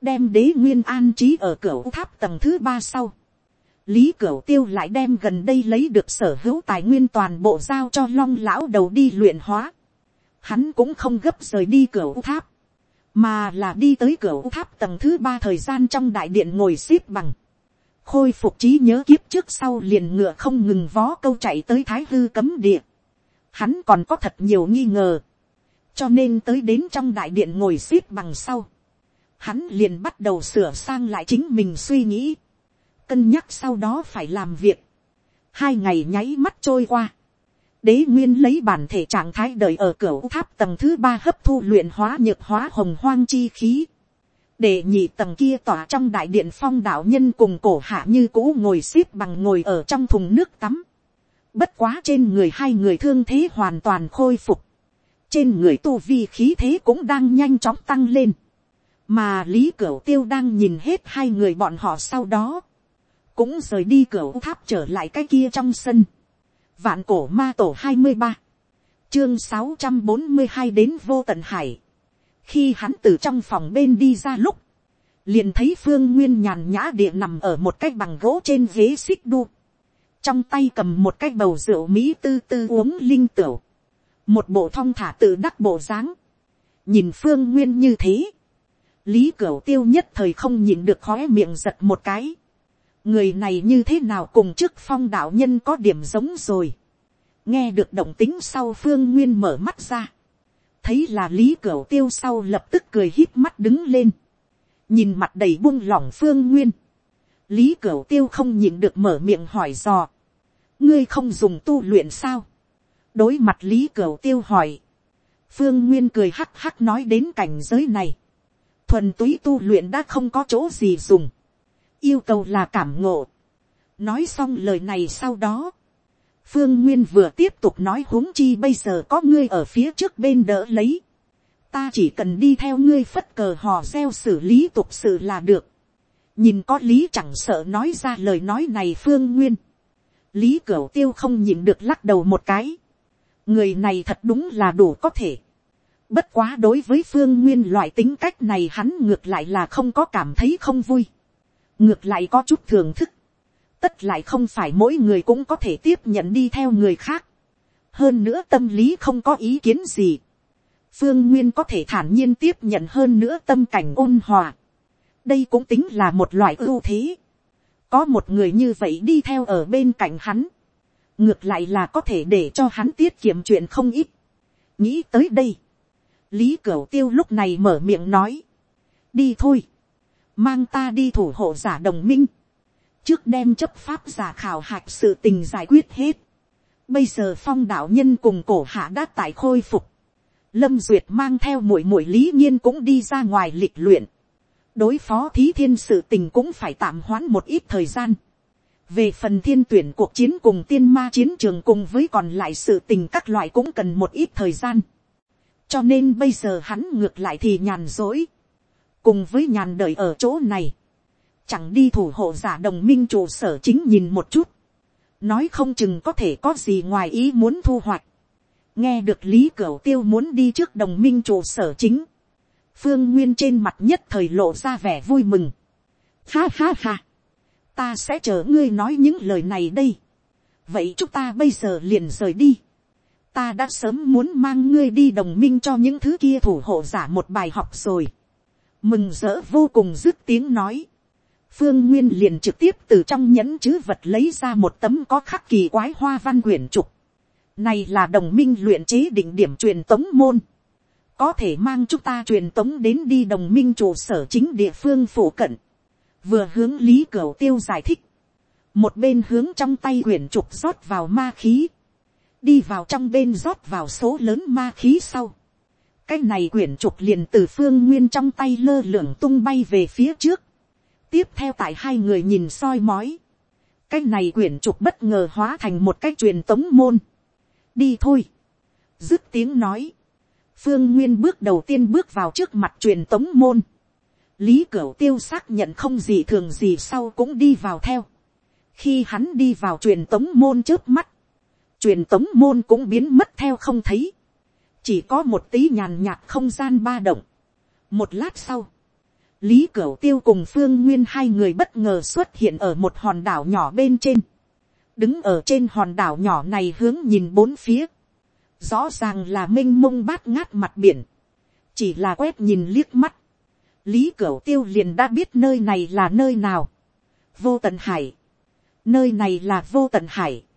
đem đế nguyên an trí ở cửa tháp tầng thứ ba sau lý cửu tiêu lại đem gần đây lấy được sở hữu tài nguyên toàn bộ giao cho long lão đầu đi luyện hóa. hắn cũng không gấp rời đi Cửu tháp, mà là đi tới Cửu tháp tầng thứ ba thời gian trong đại điện ngồi xếp bằng khôi phục trí nhớ kiếp trước sau liền ngựa không ngừng vó câu chạy tới thái hư cấm địa. Hắn còn có thật nhiều nghi ngờ. Cho nên tới đến trong đại điện ngồi xếp bằng sau. hắn liền bắt đầu sửa sang lại chính mình suy nghĩ, cân nhắc sau đó phải làm việc, hai ngày nháy mắt trôi qua, đế nguyên lấy bản thể trạng thái đời ở cửa tháp tầng thứ ba hấp thu luyện hóa nhược hóa hồng hoang chi khí, để nhị tầng kia tỏa trong đại điện phong đạo nhân cùng cổ hạ như cũ ngồi xếp bằng ngồi ở trong thùng nước tắm, bất quá trên người hai người thương thế hoàn toàn khôi phục, trên người tu vi khí thế cũng đang nhanh chóng tăng lên, mà lý cửu tiêu đang nhìn hết hai người bọn họ sau đó, cũng rời đi cửa tháp trở lại cái kia trong sân. Vạn cổ ma tổ hai mươi ba, chương sáu trăm bốn mươi hai đến vô tận hải. Khi hắn từ trong phòng bên đi ra lúc, liền thấy phương nguyên nhàn nhã địa nằm ở một cái bằng gỗ trên ghế xích đu. Trong tay cầm một cái bầu rượu Mỹ tư tư uống linh tửu. Một bộ thong thả tự đắc bộ dáng. Nhìn phương nguyên như thế. Lý cửu tiêu nhất thời không nhìn được khóe miệng giật một cái người này như thế nào cùng trước phong đạo nhân có điểm giống rồi. nghe được động tính sau phương nguyên mở mắt ra. thấy là lý cửu tiêu sau lập tức cười hít mắt đứng lên. nhìn mặt đầy buông lỏng phương nguyên. lý cửu tiêu không nhịn được mở miệng hỏi dò. ngươi không dùng tu luyện sao. đối mặt lý cửu tiêu hỏi. phương nguyên cười hắc hắc nói đến cảnh giới này. thuần túy tu luyện đã không có chỗ gì dùng yêu cầu là cảm ngộ. nói xong lời này sau đó, phương nguyên vừa tiếp tục nói huống chi bây giờ có ngươi ở phía trước bên đỡ lấy. ta chỉ cần đi theo ngươi phất cờ hò reo xử lý tục sự là được. nhìn có lý chẳng sợ nói ra lời nói này phương nguyên. lý cửu tiêu không nhìn được lắc đầu một cái. người này thật đúng là đủ có thể. bất quá đối với phương nguyên loại tính cách này hắn ngược lại là không có cảm thấy không vui ngược lại có chút thưởng thức, tất lại không phải mỗi người cũng có thể tiếp nhận đi theo người khác, hơn nữa tâm lý không có ý kiến gì, phương nguyên có thể thản nhiên tiếp nhận hơn nữa tâm cảnh ôn hòa, đây cũng tính là một loại ưu thế, có một người như vậy đi theo ở bên cạnh hắn, ngược lại là có thể để cho hắn tiết kiệm chuyện không ít. nghĩ tới đây, lý cửu tiêu lúc này mở miệng nói, đi thôi, mang ta đi thủ hộ giả đồng minh, trước đem chấp pháp giả khảo hạch sự tình giải quyết hết. Bây giờ phong đạo nhân cùng cổ hạ đã tại khôi phục. Lâm Duyệt mang theo mũi mũi lý nhiên cũng đi ra ngoài lịch luyện. Đối phó thí thiên sự tình cũng phải tạm hoãn một ít thời gian. Về phần thiên tuyển cuộc chiến cùng tiên ma chiến trường cùng với còn lại sự tình các loại cũng cần một ít thời gian. Cho nên bây giờ hắn ngược lại thì nhàn dối cùng với nhàn đời ở chỗ này, chẳng đi thủ hộ giả đồng minh trụ sở chính nhìn một chút, nói không chừng có thể có gì ngoài ý muốn thu hoạch, nghe được lý cửu tiêu muốn đi trước đồng minh trụ sở chính, phương nguyên trên mặt nhất thời lộ ra vẻ vui mừng, ha ha ha, ta sẽ chờ ngươi nói những lời này đây, vậy chúng ta bây giờ liền rời đi, ta đã sớm muốn mang ngươi đi đồng minh cho những thứ kia thủ hộ giả một bài học rồi mừng rỡ vô cùng dứt tiếng nói. phương nguyên liền trực tiếp từ trong nhẫn chữ vật lấy ra một tấm có khắc kỳ quái hoa văn quyển trục. này là đồng minh luyện chế định điểm truyền tống môn. có thể mang chúng ta truyền tống đến đi đồng minh trụ sở chính địa phương phổ cận. vừa hướng lý cửu tiêu giải thích. một bên hướng trong tay quyển trục rót vào ma khí. đi vào trong bên rót vào số lớn ma khí sau cái này quyển trục liền từ phương nguyên trong tay lơ lửng tung bay về phía trước. tiếp theo tại hai người nhìn soi mói. cái này quyển trục bất ngờ hóa thành một cái truyền tống môn. đi thôi. dứt tiếng nói. phương nguyên bước đầu tiên bước vào trước mặt truyền tống môn. lý cửu tiêu xác nhận không gì thường gì sau cũng đi vào theo. khi hắn đi vào truyền tống môn trước mắt, truyền tống môn cũng biến mất theo không thấy chỉ có một tí nhàn nhạt không gian ba động. một lát sau, lý cửu tiêu cùng phương nguyên hai người bất ngờ xuất hiện ở một hòn đảo nhỏ bên trên. đứng ở trên hòn đảo nhỏ này hướng nhìn bốn phía. rõ ràng là m i n h mông bát ngát mặt biển. chỉ là quét nhìn liếc mắt. lý cửu tiêu liền đã biết nơi này là nơi nào. vô tận hải. nơi này là vô tận hải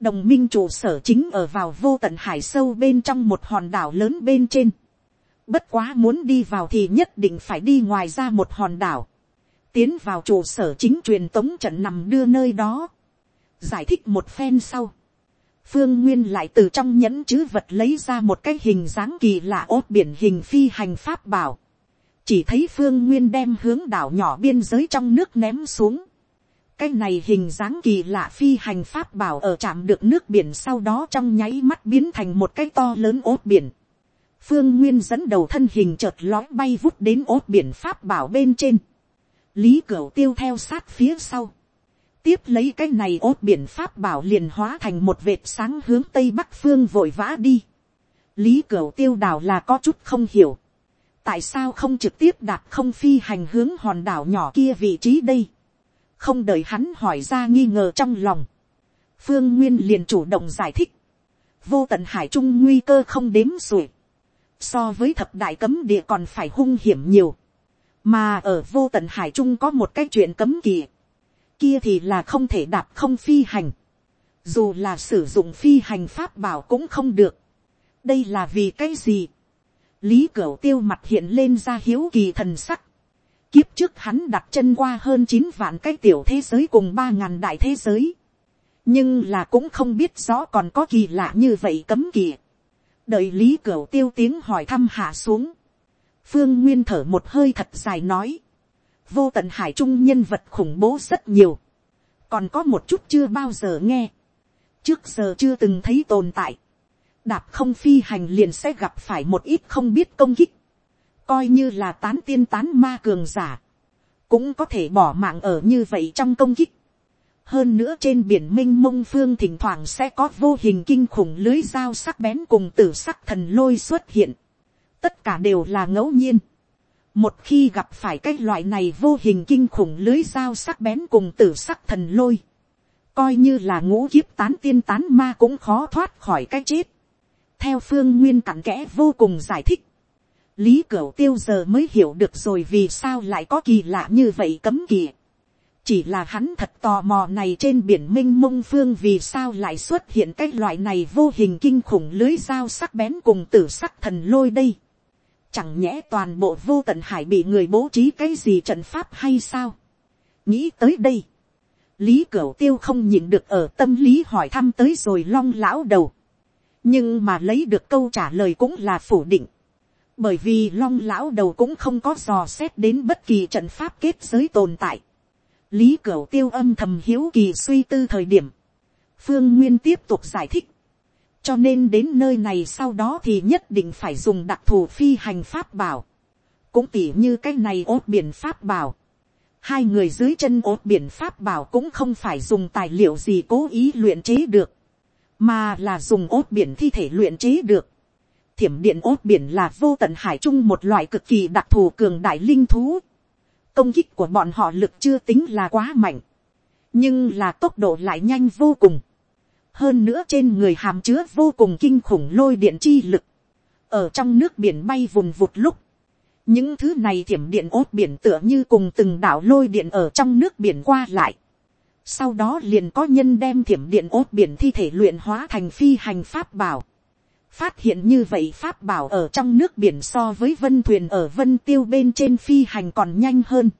đồng minh trụ sở chính ở vào vô tận hải sâu bên trong một hòn đảo lớn bên trên. Bất quá muốn đi vào thì nhất định phải đi ngoài ra một hòn đảo. Tiến vào trụ sở chính truyền tống trận nằm đưa nơi đó. Giải thích một phen sau. Phương Nguyên lại từ trong nhẫn chứ vật lấy ra một cái hình dáng kỳ lạ ốt biển hình phi hành pháp bảo. Chỉ thấy Phương Nguyên đem hướng đảo nhỏ biên giới trong nước ném xuống. Cái này hình dáng kỳ lạ phi hành pháp bảo ở chạm được nước biển sau đó trong nháy mắt biến thành một cái to lớn ốt biển. Phương Nguyên dẫn đầu thân hình chợt lói bay vút đến ốt biển pháp bảo bên trên. Lý Cửu tiêu theo sát phía sau. Tiếp lấy cái này ốt biển pháp bảo liền hóa thành một vệt sáng hướng tây bắc phương vội vã đi. Lý Cửu tiêu đảo là có chút không hiểu. Tại sao không trực tiếp đạp không phi hành hướng hòn đảo nhỏ kia vị trí đây? Không đợi hắn hỏi ra nghi ngờ trong lòng. Phương Nguyên liền chủ động giải thích. Vô tận hải trung nguy cơ không đếm xuể. So với thập đại cấm địa còn phải hung hiểm nhiều, mà ở vô tận hải trung có một cái chuyện cấm kỵ, kia thì là không thể đạp không phi hành, dù là sử dụng phi hành pháp bảo cũng không được, đây là vì cái gì, lý cửu tiêu mặt hiện lên ra hiếu kỳ thần sắc, kiếp trước hắn đặt chân qua hơn chín vạn cái tiểu thế giới cùng ba ngàn đại thế giới, nhưng là cũng không biết rõ còn có kỳ lạ như vậy cấm kỵ. Đợi lý cửu tiêu tiếng hỏi thăm hạ xuống, phương nguyên thở một hơi thật dài nói, vô tận hải trung nhân vật khủng bố rất nhiều, còn có một chút chưa bao giờ nghe, trước giờ chưa từng thấy tồn tại, đạp không phi hành liền sẽ gặp phải một ít không biết công kích, coi như là tán tiên tán ma cường giả, cũng có thể bỏ mạng ở như vậy trong công kích hơn nữa trên biển m i n h mông phương thỉnh thoảng sẽ có vô hình kinh khủng lưới dao sắc bén cùng tử sắc thần lôi xuất hiện. tất cả đều là ngẫu nhiên. một khi gặp phải cái loại này vô hình kinh khủng lưới dao sắc bén cùng tử sắc thần lôi, coi như là ngũ kiếp tán tiên tán ma cũng khó thoát khỏi cái chết. theo phương nguyên cặn kẽ vô cùng giải thích, lý cửu tiêu giờ mới hiểu được rồi vì sao lại có kỳ lạ như vậy cấm kỳ chỉ là hắn thật tò mò này trên biển m i n h mông phương vì sao lại xuất hiện cái loại này vô hình kinh khủng lưới dao sắc bén cùng tử sắc thần lôi đây. Chẳng nhẽ toàn bộ vô tận hải bị người bố trí cái gì trận pháp hay sao. nghĩ tới đây. lý cửu tiêu không nhìn được ở tâm lý hỏi thăm tới rồi long lão đầu. nhưng mà lấy được câu trả lời cũng là phủ định bởi vì long lão đầu cũng không có dò xét đến bất kỳ trận pháp kết giới tồn tại. Lý cửu tiêu âm thầm hiếu kỳ suy tư thời điểm, phương nguyên tiếp tục giải thích, cho nên đến nơi này sau đó thì nhất định phải dùng đặc thù phi hành pháp bảo, cũng tỉ như cái này ốt biển pháp bảo, hai người dưới chân ốt biển pháp bảo cũng không phải dùng tài liệu gì cố ý luyện chế được, mà là dùng ốt biển thi thể luyện chế được. Thiểm điện ốt biển là vô tận hải trung một loại cực kỳ đặc thù cường đại linh thú công kích của bọn họ lực chưa tính là quá mạnh, nhưng là tốc độ lại nhanh vô cùng. hơn nữa trên người hàm chứa vô cùng kinh khủng lôi điện chi lực, ở trong nước biển bay vùn vụt lúc, những thứ này thiểm điện ốt biển tựa như cùng từng đảo lôi điện ở trong nước biển qua lại. sau đó liền có nhân đem thiểm điện ốt biển thi thể luyện hóa thành phi hành pháp bảo phát hiện như vậy pháp bảo ở trong nước biển so với vân thuyền ở vân tiêu bên trên phi hành còn nhanh hơn.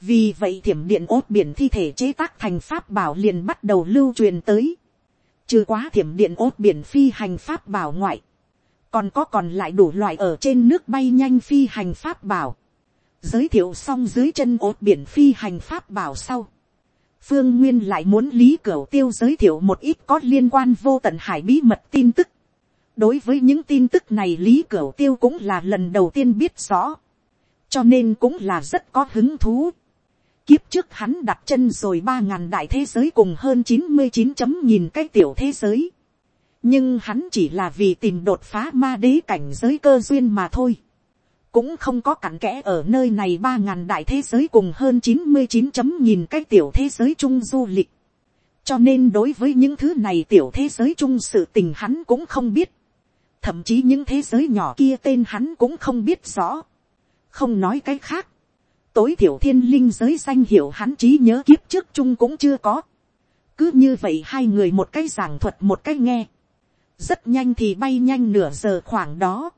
vì vậy thiểm điện ốt biển thi thể chế tác thành pháp bảo liền bắt đầu lưu truyền tới. trừ quá thiểm điện ốt biển phi hành pháp bảo ngoại. còn có còn lại đủ loại ở trên nước bay nhanh phi hành pháp bảo. giới thiệu xong dưới chân ốt biển phi hành pháp bảo sau. phương nguyên lại muốn lý cửa tiêu giới thiệu một ít có liên quan vô tận hải bí mật tin tức đối với những tin tức này lý cửu tiêu cũng là lần đầu tiên biết rõ, cho nên cũng là rất có hứng thú. Kiếp trước hắn đặt chân rồi ba ngàn đại thế giới cùng hơn chín mươi chín chấm nhìn cái tiểu thế giới. nhưng hắn chỉ là vì tìm đột phá ma đế cảnh giới cơ duyên mà thôi. cũng không có cặn kẽ ở nơi này ba ngàn đại thế giới cùng hơn chín mươi chín chấm nhìn cái tiểu thế giới chung du lịch. cho nên đối với những thứ này tiểu thế giới chung sự tình hắn cũng không biết thậm chí những thế giới nhỏ kia tên hắn cũng không biết rõ. không nói cái khác, tối thiểu thiên linh giới danh hiệu hắn trí nhớ kiếp trước chung cũng chưa có. cứ như vậy hai người một cái giảng thuật một cái nghe. rất nhanh thì bay nhanh nửa giờ khoảng đó.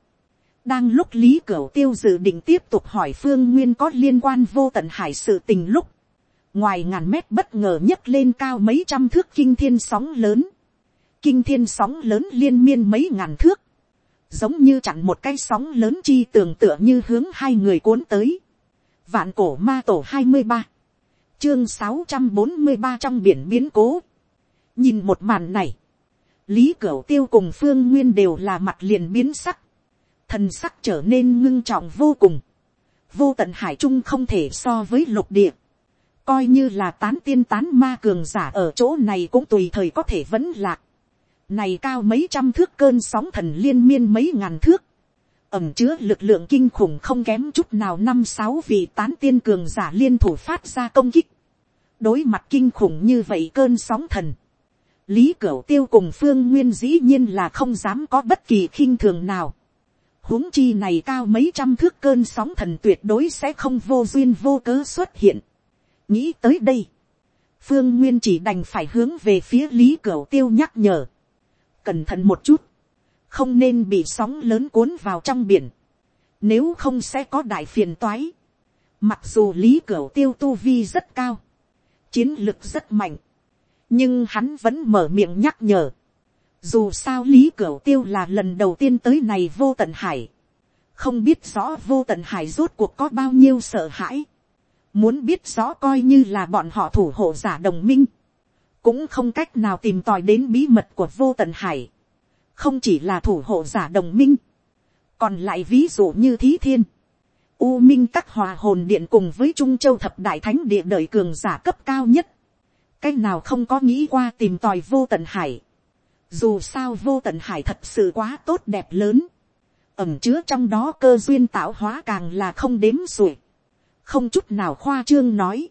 đang lúc lý cửu tiêu dự định tiếp tục hỏi phương nguyên có liên quan vô tận hải sự tình lúc, ngoài ngàn mét bất ngờ nhấc lên cao mấy trăm thước kinh thiên sóng lớn, kinh thiên sóng lớn liên miên mấy ngàn thước, giống như chặn một cái sóng lớn chi tưởng tựa như hướng hai người cuốn tới. Vạn cổ ma tổ hai mươi ba, chương sáu trăm bốn mươi ba trong biển biến cố. nhìn một màn này, lý cửu tiêu cùng phương nguyên đều là mặt liền biến sắc, thần sắc trở nên ngưng trọng vô cùng, vô tận hải trung không thể so với lục địa, coi như là tán tiên tán ma cường giả ở chỗ này cũng tùy thời có thể vẫn lạc, này cao mấy trăm thước cơn sóng thần liên miên mấy ngàn thước, ẩm chứa lực lượng kinh khủng không kém chút nào năm sáu vị tán tiên cường giả liên thủ phát ra công kích, đối mặt kinh khủng như vậy cơn sóng thần, lý cửu tiêu cùng phương nguyên dĩ nhiên là không dám có bất kỳ khinh thường nào, huống chi này cao mấy trăm thước cơn sóng thần tuyệt đối sẽ không vô duyên vô cớ xuất hiện. nghĩ tới đây, phương nguyên chỉ đành phải hướng về phía lý cửu tiêu nhắc nhở cẩn thận một chút, không nên bị sóng lớn cuốn vào trong biển, nếu không sẽ có đại phiền toái. Mặc dù lý cửu tiêu tu vi rất cao, chiến lực rất mạnh, nhưng hắn vẫn mở miệng nhắc nhở. Dù sao lý cửu tiêu là lần đầu tiên tới này vô tận hải, không biết rõ vô tận hải rốt cuộc có bao nhiêu sợ hãi, muốn biết rõ coi như là bọn họ thủ hộ giả đồng minh, cũng không cách nào tìm tòi đến bí mật của vô tận hải, không chỉ là thủ hộ giả đồng minh, còn lại ví dụ như thí thiên, u minh các hòa hồn điện cùng với trung châu thập đại thánh địa đời cường giả cấp cao nhất, cái nào không có nghĩ qua tìm tòi vô tận hải, dù sao vô tận hải thật sự quá tốt đẹp lớn, ẩm chứa trong đó cơ duyên tạo hóa càng là không đếm xuể, không chút nào khoa trương nói,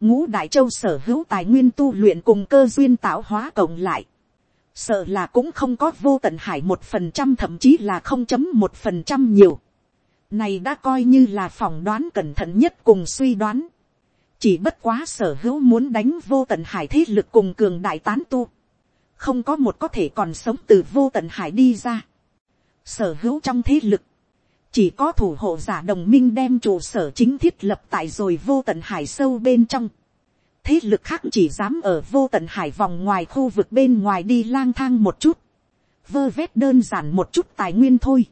ngũ đại châu sở hữu tài nguyên tu luyện cùng cơ duyên tạo hóa cộng lại, sợ là cũng không có vô tận hải một phần trăm thậm chí là không chấm một phần trăm nhiều. này đã coi như là phỏng đoán cẩn thận nhất cùng suy đoán. chỉ bất quá sở hữu muốn đánh vô tận hải thế lực cùng cường đại tán tu. không có một có thể còn sống từ vô tận hải đi ra. sở hữu trong thế lực, chỉ có thủ hộ giả đồng minh đem trụ sở chính thiết lập tại rồi vô tận hải sâu bên trong. thế lực khác chỉ dám ở vô tận hải vòng ngoài khu vực bên ngoài đi lang thang một chút, vơ vét đơn giản một chút tài nguyên thôi.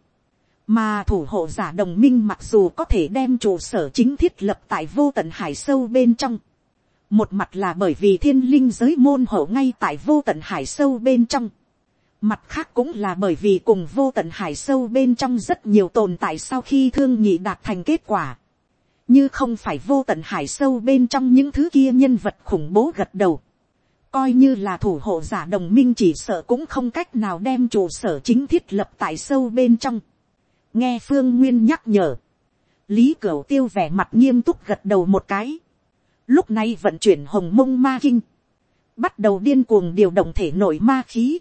mà thủ hộ giả đồng minh mặc dù có thể đem trụ sở chính thiết lập tại vô tận hải sâu bên trong. một mặt là bởi vì thiên linh giới môn hộ ngay tại vô tận hải sâu bên trong Mặt khác cũng là bởi vì cùng vô tận hải sâu bên trong rất nhiều tồn tại sau khi thương nhị đạt thành kết quả. Như không phải vô tận hải sâu bên trong những thứ kia nhân vật khủng bố gật đầu. Coi như là thủ hộ giả đồng minh chỉ sợ cũng không cách nào đem trụ sở chính thiết lập tại sâu bên trong. Nghe Phương Nguyên nhắc nhở. Lý Cửu tiêu vẻ mặt nghiêm túc gật đầu một cái. Lúc này vận chuyển hồng mông ma kinh. Bắt đầu điên cuồng điều động thể nội ma khí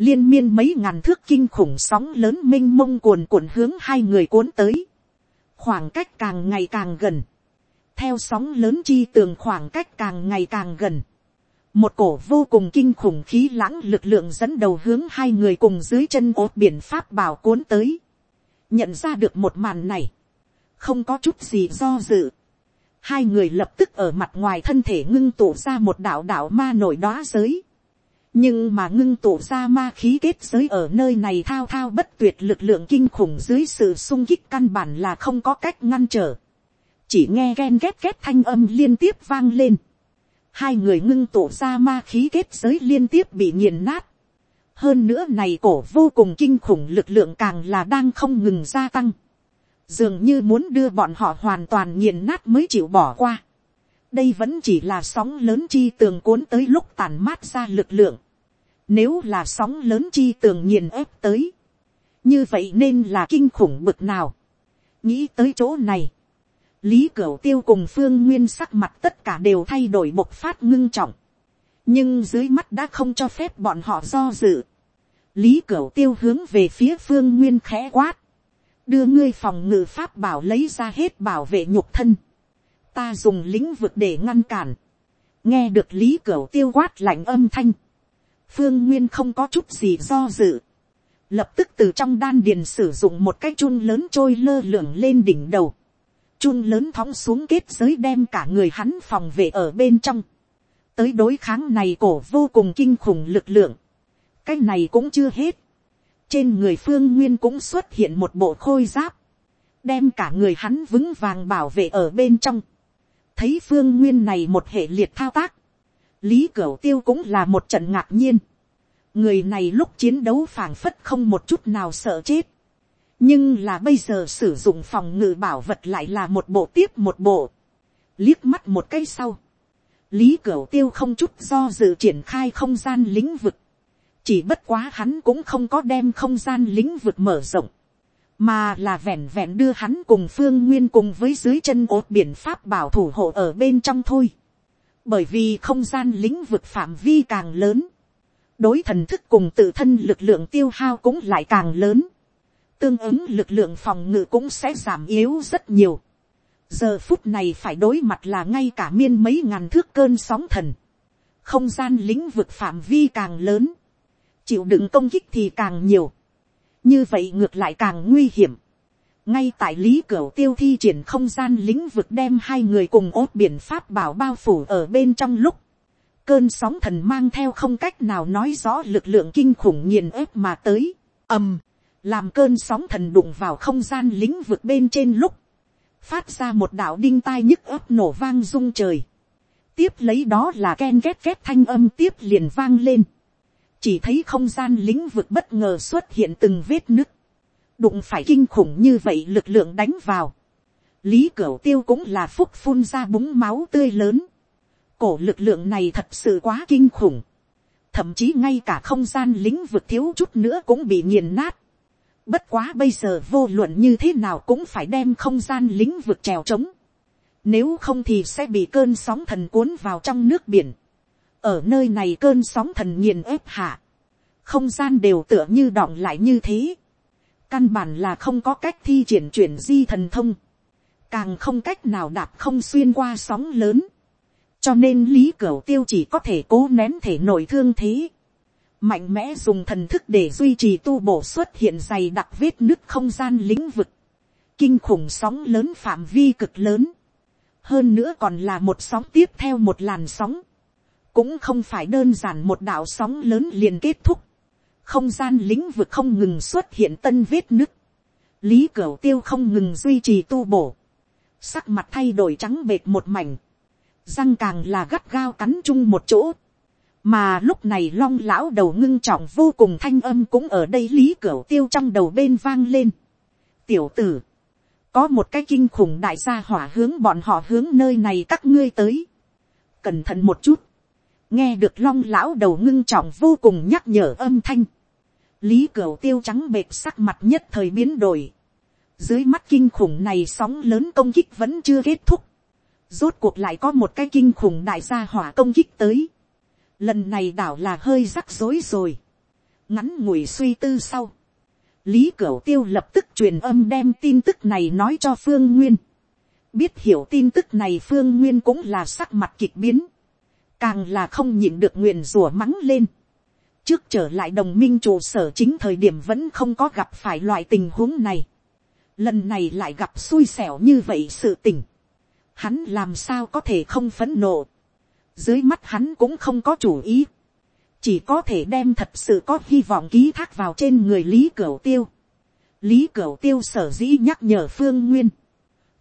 liên miên mấy ngàn thước kinh khủng sóng lớn m i n h mông cuồn cuộn hướng hai người cuốn tới, khoảng cách càng ngày càng gần, theo sóng lớn chi tường khoảng cách càng ngày càng gần, một cổ vô cùng kinh khủng khí lãng lực lượng dẫn đầu hướng hai người cùng dưới chân ốt biển pháp bảo cuốn tới, nhận ra được một màn này, không có chút gì do dự, hai người lập tức ở mặt ngoài thân thể ngưng tụ ra một đạo đạo ma nổi đó giới, nhưng mà ngưng tụ ra ma khí kết giới ở nơi này thao thao bất tuyệt lực lượng kinh khủng dưới sự sung kích căn bản là không có cách ngăn trở. chỉ nghe ghen ghép ghép thanh âm liên tiếp vang lên. hai người ngưng tụ ra ma khí kết giới liên tiếp bị nghiền nát. hơn nữa này cổ vô cùng kinh khủng lực lượng càng là đang không ngừng gia tăng. dường như muốn đưa bọn họ hoàn toàn nghiền nát mới chịu bỏ qua đây vẫn chỉ là sóng lớn chi tường cuốn tới lúc tàn mát ra lực lượng. Nếu là sóng lớn chi tường nghiền ép tới. Như vậy nên là kinh khủng bực nào. Nghĩ tới chỗ này. Lý Cửu Tiêu cùng Phương Nguyên sắc mặt tất cả đều thay đổi bộc phát ngưng trọng. Nhưng dưới mắt đã không cho phép bọn họ do dự. Lý Cửu Tiêu hướng về phía Phương Nguyên khẽ quát. Đưa ngươi phòng ngự pháp bảo lấy ra hết bảo vệ nhục thân ta dùng lĩnh vực để ngăn cản, nghe được lý cửu tiêu quát lạnh âm thanh, phương nguyên không có chút gì do dự, lập tức từ trong đan điền sử dụng một cái chun lớn trôi lơ lửng lên đỉnh đầu, chun lớn thóng xuống kết giới đem cả người hắn phòng vệ ở bên trong, tới đối kháng này cổ vô cùng kinh khủng lực lượng, cái này cũng chưa hết, trên người phương nguyên cũng xuất hiện một bộ khôi giáp, đem cả người hắn vững vàng bảo vệ ở bên trong, thấy phương nguyên này một hệ liệt thao tác, lý cửu tiêu cũng là một trận ngạc nhiên, người này lúc chiến đấu phảng phất không một chút nào sợ chết, nhưng là bây giờ sử dụng phòng ngự bảo vật lại là một bộ tiếp một bộ, liếc mắt một cái sau, lý cửu tiêu không chút do dự triển khai không gian lĩnh vực, chỉ bất quá hắn cũng không có đem không gian lĩnh vực mở rộng, mà là vẹn vẹn đưa hắn cùng phương nguyên cùng với dưới chân ốt biển pháp bảo thủ hộ ở bên trong thôi. bởi vì không gian lĩnh vực phạm vi càng lớn, đối thần thức cùng tự thân lực lượng tiêu hao cũng lại càng lớn, tương ứng lực lượng phòng ngự cũng sẽ giảm yếu rất nhiều. giờ phút này phải đối mặt là ngay cả miên mấy ngàn thước cơn sóng thần, không gian lĩnh vực phạm vi càng lớn, chịu đựng công kích thì càng nhiều, như vậy ngược lại càng nguy hiểm. ngay tại lý cửu tiêu thi triển không gian lĩnh vực đem hai người cùng ốt biển pháp bảo bao phủ ở bên trong lúc, cơn sóng thần mang theo không cách nào nói rõ lực lượng kinh khủng nghiền ép mà tới, ầm, làm cơn sóng thần đụng vào không gian lĩnh vực bên trên lúc, phát ra một đạo đinh tai nhức ấp nổ vang rung trời, tiếp lấy đó là ken ghét ghét thanh âm tiếp liền vang lên, chỉ thấy không gian lĩnh vực bất ngờ xuất hiện từng vết nứt, đụng phải kinh khủng như vậy lực lượng đánh vào, lý cửu tiêu cũng là phúc phun ra búng máu tươi lớn, cổ lực lượng này thật sự quá kinh khủng, thậm chí ngay cả không gian lĩnh vực thiếu chút nữa cũng bị nghiền nát, bất quá bây giờ vô luận như thế nào cũng phải đem không gian lĩnh vực trèo trống, nếu không thì sẽ bị cơn sóng thần cuốn vào trong nước biển, ở nơi này cơn sóng thần nghiền ép hạ, không gian đều tựa như đọng lại như thế, căn bản là không có cách thi triển chuyển di thần thông, càng không cách nào đạp không xuyên qua sóng lớn, cho nên lý cửu tiêu chỉ có thể cố nén thể nội thương thế, mạnh mẽ dùng thần thức để duy trì tu bổ xuất hiện dày đặc vết nứt không gian lĩnh vực, kinh khủng sóng lớn phạm vi cực lớn, hơn nữa còn là một sóng tiếp theo một làn sóng, cũng không phải đơn giản một đạo sóng lớn liền kết thúc, không gian lĩnh vực không ngừng xuất hiện tân vết nứt, lý cửu tiêu không ngừng duy trì tu bổ, sắc mặt thay đổi trắng bệt một mảnh, răng càng là gắt gao cắn chung một chỗ, mà lúc này long lão đầu ngưng trọng vô cùng thanh âm cũng ở đây lý cửu tiêu trong đầu bên vang lên. tiểu tử, có một cái kinh khủng đại gia hỏa hướng bọn họ hướng nơi này các ngươi tới. cẩn thận một chút, nghe được long lão đầu ngưng trọng vô cùng nhắc nhở âm thanh, lý cửu tiêu trắng bệt sắc mặt nhất thời biến đổi, dưới mắt kinh khủng này sóng lớn công kích vẫn chưa kết thúc, rốt cuộc lại có một cái kinh khủng đại gia hỏa công kích tới, lần này đảo là hơi rắc rối rồi, ngắn ngủi suy tư sau, lý cửu tiêu lập tức truyền âm đem tin tức này nói cho phương nguyên, biết hiểu tin tức này phương nguyên cũng là sắc mặt kịch biến, càng là không nhịn được nguyện rủa mắng lên. trước trở lại đồng minh trụ sở chính thời điểm vẫn không có gặp phải loại tình huống này. lần này lại gặp xui xẻo như vậy sự tình. hắn làm sao có thể không phấn nộ. dưới mắt hắn cũng không có chủ ý. chỉ có thể đem thật sự có hy vọng ký thác vào trên người lý cửu tiêu. lý cửu tiêu sở dĩ nhắc nhở phương nguyên.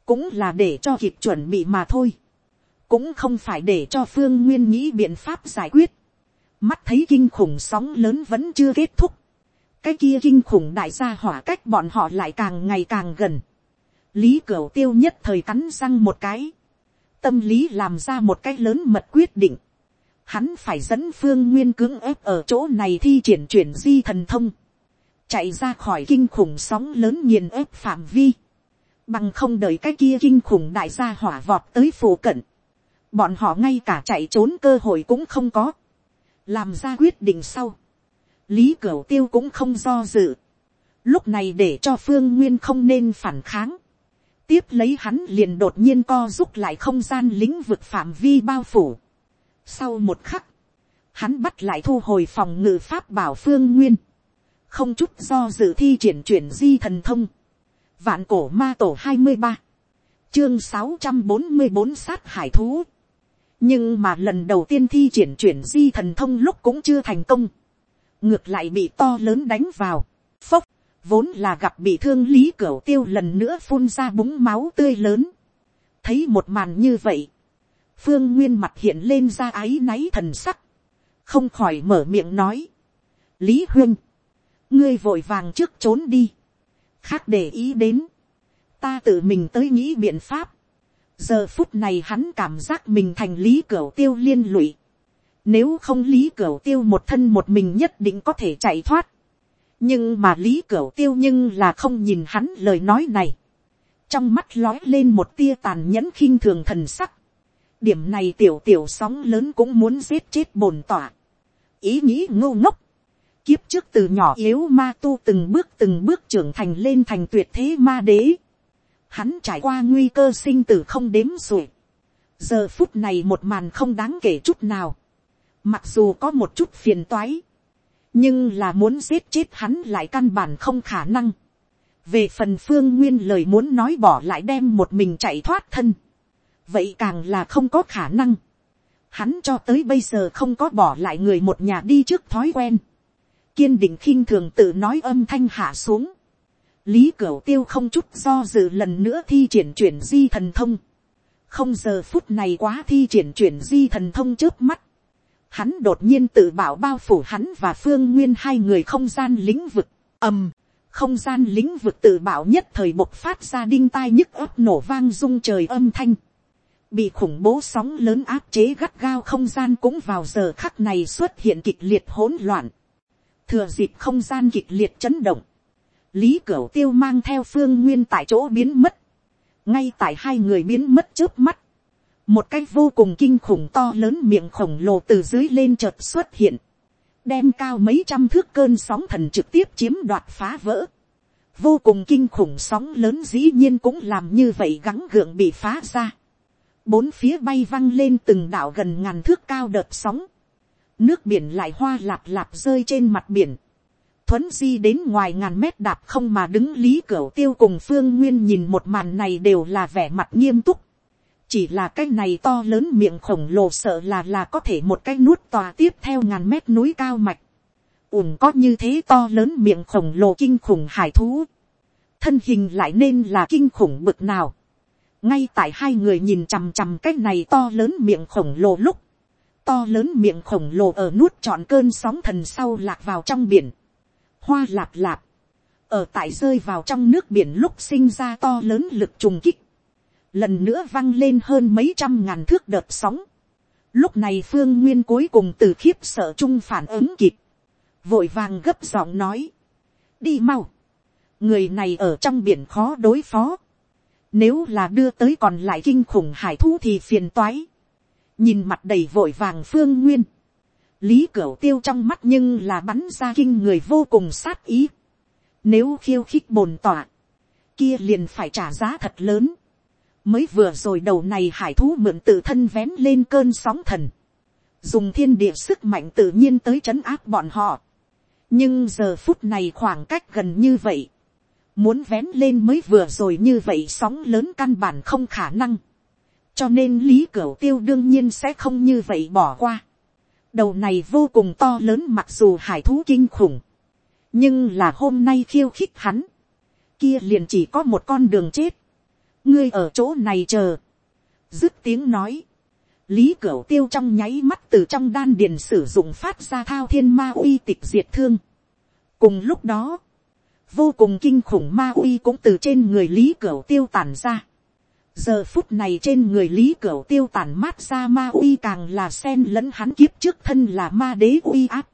cũng là để cho kịp chuẩn bị mà thôi cũng không phải để cho phương nguyên nghĩ biện pháp giải quyết. mắt thấy kinh khủng sóng lớn vẫn chưa kết thúc. cái kia kinh khủng đại gia hỏa cách bọn họ lại càng ngày càng gần. lý cửu tiêu nhất thời cắn răng một cái. tâm lý làm ra một cái lớn mật quyết định. hắn phải dẫn phương nguyên cưỡng ép ở chỗ này thi triển chuyển di thần thông. chạy ra khỏi kinh khủng sóng lớn nghiền ép phạm vi bằng không đợi cái kia kinh khủng đại gia hỏa vọt tới phủ cận, bọn họ ngay cả chạy trốn cơ hội cũng không có, làm ra quyết định sau, lý cửu tiêu cũng không do dự, lúc này để cho phương nguyên không nên phản kháng, tiếp lấy hắn liền đột nhiên co rút lại không gian lĩnh vực phạm vi bao phủ. Sau một khắc, hắn bắt lại thu hồi phòng ngự pháp bảo phương nguyên, không chút do dự thi triển chuyển di thần thông, vạn cổ ma tổ hai mươi ba, chương sáu trăm bốn mươi bốn sát hải thú, nhưng mà lần đầu tiên thi triển chuyển di thần thông lúc cũng chưa thành công, ngược lại bị to lớn đánh vào, phốc, vốn là gặp bị thương lý cửa tiêu lần nữa phun ra búng máu tươi lớn, thấy một màn như vậy, phương nguyên mặt hiện lên ra áy náy thần sắc, không khỏi mở miệng nói, lý huynh, ngươi vội vàng trước trốn đi, khác để ý đến, ta tự mình tới nghĩ biện pháp, giờ phút này hắn cảm giác mình thành lý cửa tiêu liên lụy, nếu không lý cửa tiêu một thân một mình nhất định có thể chạy thoát, nhưng mà lý cửa tiêu nhưng là không nhìn hắn lời nói này, trong mắt lói lên một tia tàn nhẫn khinh thường thần sắc, điểm này tiểu tiểu sóng lớn cũng muốn giết chết bồn tỏa, ý nghĩ ngô ngốc, kiếp trước từ nhỏ yếu ma tu từng bước từng bước trưởng thành lên thành tuyệt thế ma đế, hắn trải qua nguy cơ sinh tử không đếm xuể, giờ phút này một màn không đáng kể chút nào, mặc dù có một chút phiền toái, nhưng là muốn giết chết hắn lại căn bản không khả năng, về phần phương nguyên lời muốn nói bỏ lại đem một mình chạy thoát thân, vậy càng là không có khả năng. Hắn cho tới bây giờ không có bỏ lại người một nhà đi trước thói quen. Kiên định khinh thường tự nói âm thanh hạ xuống. Lý Cửu Tiêu không chút do dự lần nữa thi triển chuyển di thần thông. Không giờ phút này quá thi triển chuyển di thần thông trước mắt. Hắn đột nhiên tự bảo bao phủ hắn và Phương Nguyên hai người không gian lĩnh vực. ầm, không gian lĩnh vực tự bảo nhất thời bộc phát ra đinh tai nhức ấp nổ vang rung trời âm thanh bị khủng bố sóng lớn áp chế gắt gao không gian cũng vào giờ khắc này xuất hiện kịch liệt hỗn loạn. Thừa dịp không gian kịch liệt chấn động. Lý Cửu Tiêu mang theo phương nguyên tại chỗ biến mất. Ngay tại hai người biến mất trước mắt. Một cái vô cùng kinh khủng to lớn miệng khổng lồ từ dưới lên chợt xuất hiện. Đem cao mấy trăm thước cơn sóng thần trực tiếp chiếm đoạt phá vỡ. Vô cùng kinh khủng sóng lớn dĩ nhiên cũng làm như vậy gắng gượng bị phá ra bốn phía bay văng lên từng đảo gần ngàn thước cao đợt sóng, nước biển lại hoa lạp lạp rơi trên mặt biển, thuấn di đến ngoài ngàn mét đạp không mà đứng lý cửa tiêu cùng phương nguyên nhìn một màn này đều là vẻ mặt nghiêm túc, chỉ là cái này to lớn miệng khổng lồ sợ là là có thể một cái nuốt tòa tiếp theo ngàn mét núi cao mạch, ủng có như thế to lớn miệng khổng lồ kinh khủng hải thú, thân hình lại nên là kinh khủng bực nào, ngay tại hai người nhìn chằm chằm cái này to lớn miệng khổng lồ lúc, to lớn miệng khổng lồ ở nuốt trọn cơn sóng thần sau lạc vào trong biển, hoa lạp lạp, ở tại rơi vào trong nước biển lúc sinh ra to lớn lực trùng kích, lần nữa văng lên hơn mấy trăm ngàn thước đợt sóng, lúc này phương nguyên cuối cùng từ khiếp sợ chung phản ứng kịp, vội vàng gấp giọng nói, đi mau, người này ở trong biển khó đối phó, nếu là đưa tới còn lại kinh khủng hải thú thì phiền toái. Nhìn mặt đầy vội vàng phương nguyên. Lý Cửu tiêu trong mắt nhưng là bắn ra kinh người vô cùng sát ý. Nếu khiêu khích bồn tỏa. Kia liền phải trả giá thật lớn. Mới vừa rồi đầu này hải thú mượn tự thân vén lên cơn sóng thần. Dùng thiên địa sức mạnh tự nhiên tới trấn áp bọn họ. Nhưng giờ phút này khoảng cách gần như vậy muốn vén lên mới vừa rồi như vậy sóng lớn căn bản không khả năng. cho nên lý cửu tiêu đương nhiên sẽ không như vậy bỏ qua đầu này vô cùng to lớn mặc dù hải thú kinh khủng. nhưng là hôm nay khiêu khích hắn. kia liền chỉ có một con đường chết. ngươi ở chỗ này chờ. dứt tiếng nói. lý cửu tiêu trong nháy mắt từ trong đan điền sử dụng phát ra thao thiên ma uy tịch diệt thương. cùng lúc đó, vô cùng kinh khủng ma uy cũng từ trên người lý cửu tiêu tản ra giờ phút này trên người lý cửu tiêu tản mát ra ma uy càng là sen lẫn hắn kiếp trước thân là ma đế uy áp.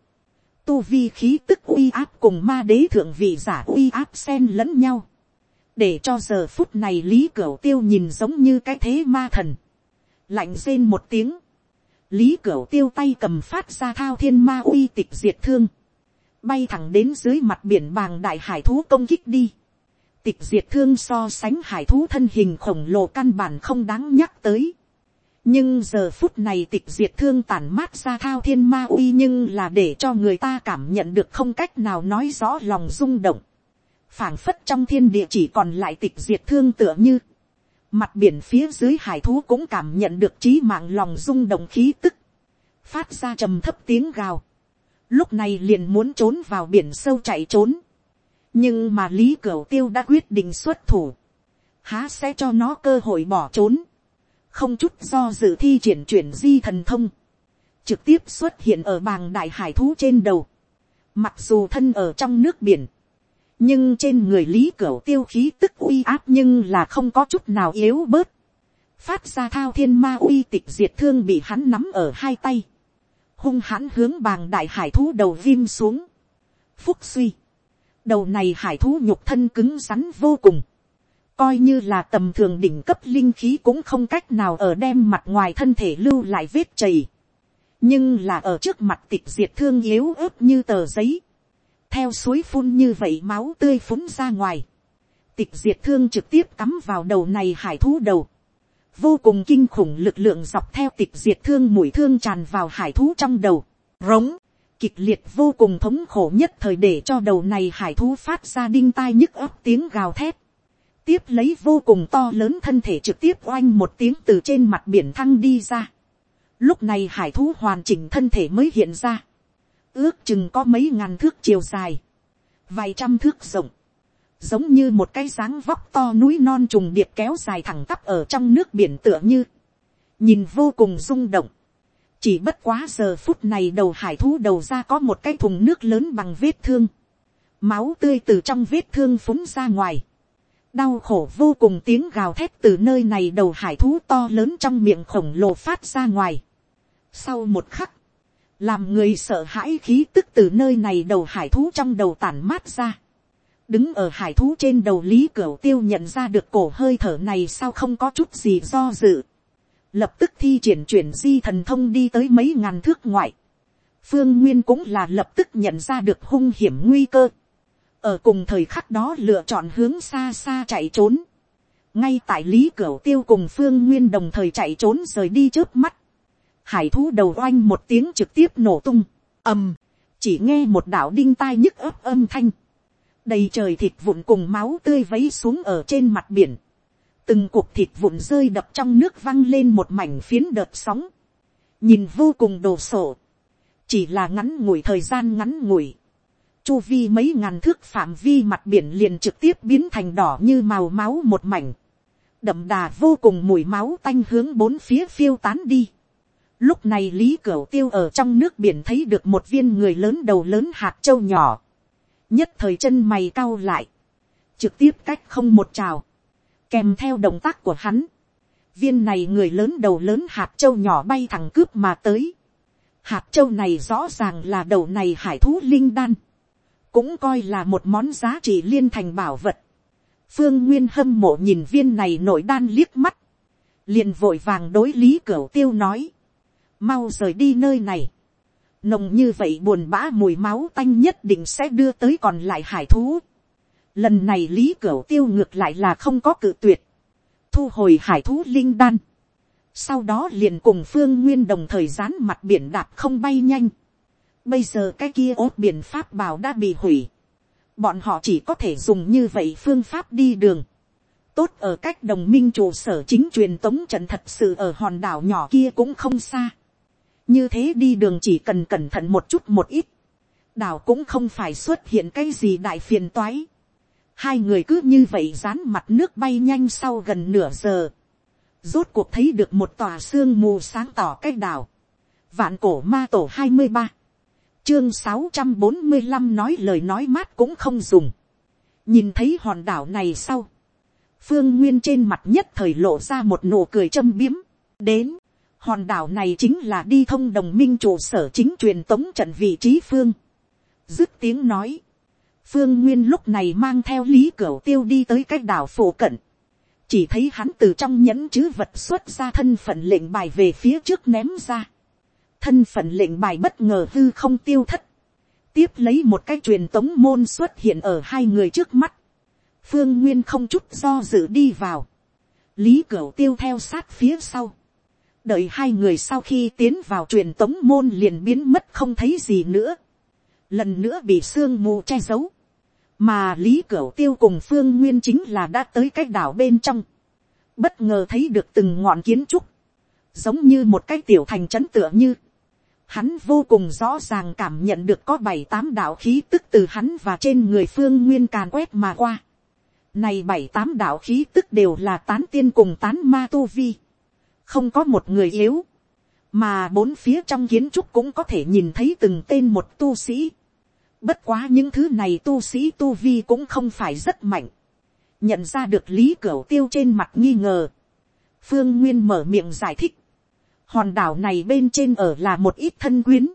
tu vi khí tức uy áp cùng ma đế thượng vị giả uy áp sen lẫn nhau. để cho giờ phút này lý cửu tiêu nhìn giống như cái thế ma thần. lạnh rên một tiếng. lý cửu tiêu tay cầm phát ra thao thiên ma uy tịch diệt thương bay thẳng đến dưới mặt biển bàng đại hải thú công kích đi. Tịch diệt thương so sánh hải thú thân hình khổng lồ căn bản không đáng nhắc tới. nhưng giờ phút này tịch diệt thương tản mát ra thao thiên ma uy nhưng là để cho người ta cảm nhận được không cách nào nói rõ lòng rung động. phảng phất trong thiên địa chỉ còn lại tịch diệt thương tựa như. mặt biển phía dưới hải thú cũng cảm nhận được trí mạng lòng rung động khí tức. phát ra trầm thấp tiếng gào. lúc này liền muốn trốn vào biển sâu chạy trốn nhưng mà lý cửu tiêu đã quyết định xuất thủ. há sẽ cho nó cơ hội bỏ trốn. Không chút do dự thi triển chuyển di thần thông, trực tiếp xuất hiện ở bàng đại hải thú trên đầu, mặc dù thân ở trong nước biển, nhưng trên người lý cửu tiêu khí tức uy áp nhưng là không có chút nào yếu bớt, phát ra thao thiên ma uy tịch diệt thương bị hắn nắm ở hai tay, hung hãn hướng bàng đại hải thú đầu viêm xuống, phúc suy, đầu này hải thú nhục thân cứng rắn vô cùng, coi như là tầm thường đỉnh cấp linh khí cũng không cách nào ở đem mặt ngoài thân thể lưu lại vết chảy. nhưng là ở trước mặt tịch diệt thương yếu ớt như tờ giấy. theo suối phun như vậy máu tươi phúng ra ngoài. tịch diệt thương trực tiếp cắm vào đầu này hải thú đầu. vô cùng kinh khủng lực lượng dọc theo tịch diệt thương mũi thương tràn vào hải thú trong đầu. rống, kịch liệt vô cùng thống khổ nhất thời để cho đầu này hải thú phát ra đinh tai nhức ấp tiếng gào thét tiếp lấy vô cùng to lớn thân thể trực tiếp oanh một tiếng từ trên mặt biển thăng đi ra. Lúc này hải thú hoàn chỉnh thân thể mới hiện ra. Ước chừng có mấy ngàn thước chiều dài. Vài trăm thước rộng. Giống như một cái dáng vóc to núi non trùng điệp kéo dài thẳng tắp ở trong nước biển tựa như. Nhìn vô cùng rung động. Chỉ bất quá giờ phút này đầu hải thú đầu ra có một cái thùng nước lớn bằng vết thương. Máu tươi từ trong vết thương phúng ra ngoài đau khổ vô cùng tiếng gào thét từ nơi này đầu hải thú to lớn trong miệng khổng lồ phát ra ngoài. Sau một khắc, làm người sợ hãi khí tức từ nơi này đầu hải thú trong đầu tản mát ra. Đứng ở hải thú trên đầu lý cửu tiêu nhận ra được cổ hơi thở này sao không có chút gì do dự. Lập tức thi triển chuyển di thần thông đi tới mấy ngàn thước ngoại. Phương Nguyên cũng là lập tức nhận ra được hung hiểm nguy cơ ở cùng thời khắc đó lựa chọn hướng xa xa chạy trốn. ngay tại lý cửu tiêu cùng phương nguyên đồng thời chạy trốn rời đi trước mắt. hải thú đầu oanh một tiếng trực tiếp nổ tung, ầm, chỉ nghe một đạo đinh tai nhức ấp âm thanh. đầy trời thịt vụn cùng máu tươi vấy xuống ở trên mặt biển từng cuộc thịt vụn rơi đập trong nước văng lên một mảnh phiến đợt sóng. nhìn vô cùng đồ sộ. chỉ là ngắn ngủi thời gian ngắn ngủi chu vi mấy ngàn thước phạm vi mặt biển liền trực tiếp biến thành đỏ như màu máu một mảnh, đậm đà vô cùng mùi máu tanh hướng bốn phía phiêu tán đi. Lúc này lý cửu tiêu ở trong nước biển thấy được một viên người lớn đầu lớn hạt châu nhỏ, nhất thời chân mày cau lại, trực tiếp cách không một trào, kèm theo động tác của hắn, viên này người lớn đầu lớn hạt châu nhỏ bay thẳng cướp mà tới. Hạt châu này rõ ràng là đầu này hải thú linh đan cũng coi là một món giá trị liên thành bảo vật. phương nguyên hâm mộ nhìn viên này nổi đan liếc mắt, liền vội vàng đối lý cửu tiêu nói, mau rời đi nơi này, nồng như vậy buồn bã mùi máu tanh nhất định sẽ đưa tới còn lại hải thú lần này lý cửu tiêu ngược lại là không có cự tuyệt, thu hồi hải thú linh đan, sau đó liền cùng phương nguyên đồng thời dán mặt biển đạp không bay nhanh, Bây giờ cái kia ốt biển pháp bảo đã bị hủy. Bọn họ chỉ có thể dùng như vậy phương pháp đi đường. Tốt ở cách đồng minh trụ sở chính truyền tống trận thật sự ở hòn đảo nhỏ kia cũng không xa. Như thế đi đường chỉ cần cẩn thận một chút một ít. Đảo cũng không phải xuất hiện cái gì đại phiền toái. Hai người cứ như vậy dán mặt nước bay nhanh sau gần nửa giờ. Rốt cuộc thấy được một tòa sương mù sáng tỏ cách đảo. Vạn cổ ma tổ hai mươi ba chương sáu trăm bốn mươi năm nói lời nói mát cũng không dùng. nhìn thấy hòn đảo này sau, phương nguyên trên mặt nhất thời lộ ra một nụ cười châm biếm. đến, hòn đảo này chính là đi thông đồng minh trụ sở chính truyền tống trận vị trí phương. dứt tiếng nói, phương nguyên lúc này mang theo lý cửa tiêu đi tới cái đảo phổ cận. chỉ thấy hắn từ trong nhẫn chữ vật xuất ra thân phận lệnh bài về phía trước ném ra. Thân phận lệnh bài bất ngờ hư không tiêu thất, tiếp lấy một cái truyền tống môn xuất hiện ở hai người trước mắt, phương nguyên không chút do dự đi vào, lý cửu tiêu theo sát phía sau, đợi hai người sau khi tiến vào truyền tống môn liền biến mất không thấy gì nữa, lần nữa bị sương mù che giấu, mà lý cửu tiêu cùng phương nguyên chính là đã tới cái đảo bên trong, bất ngờ thấy được từng ngọn kiến trúc, giống như một cái tiểu thành trấn tựa như, hắn vô cùng rõ ràng cảm nhận được có bảy tám đạo khí tức từ hắn và trên người phương nguyên càn quét mà qua. Này bảy tám đạo khí tức đều là tán tiên cùng tán ma tu vi. Không có một người yếu. Mà bốn phía trong kiến trúc cũng có thể nhìn thấy từng tên một tu sĩ. Bất quá những thứ này tu sĩ tu vi cũng không phải rất mạnh. Nhận ra được lý cửu tiêu trên mặt nghi ngờ. Phương Nguyên mở miệng giải thích. Hòn đảo này bên trên ở là một ít thân quyến.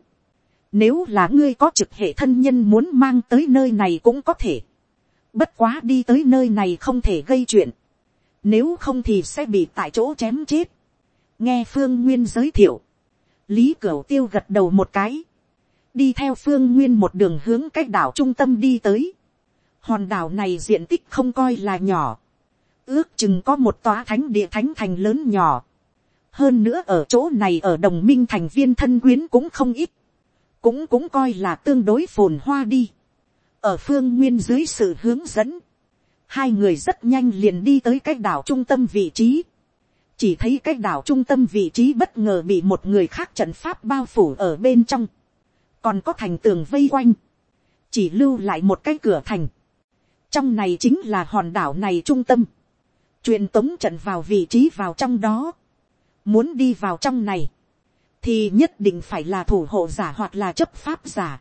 Nếu là ngươi có trực hệ thân nhân muốn mang tới nơi này cũng có thể. Bất quá đi tới nơi này không thể gây chuyện. Nếu không thì sẽ bị tại chỗ chém chết. Nghe Phương Nguyên giới thiệu. Lý Cửu Tiêu gật đầu một cái. Đi theo Phương Nguyên một đường hướng cách đảo trung tâm đi tới. Hòn đảo này diện tích không coi là nhỏ. Ước chừng có một tòa thánh địa thánh thành lớn nhỏ. Hơn nữa ở chỗ này ở đồng minh thành viên thân quyến cũng không ít. Cũng cũng coi là tương đối phồn hoa đi ở phương nguyên dưới sự hướng dẫn, hai người rất nhanh liền đi tới cách đảo trung tâm vị trí, chỉ thấy cái đảo trung tâm vị trí bất ngờ bị một người khác trận pháp bao phủ ở bên trong, còn có thành tường vây quanh, chỉ lưu lại một cái cửa thành, trong này chính là hòn đảo này trung tâm, truyền tống trận vào vị trí vào trong đó, muốn đi vào trong này, thì nhất định phải là thủ hộ giả hoặc là chấp pháp giả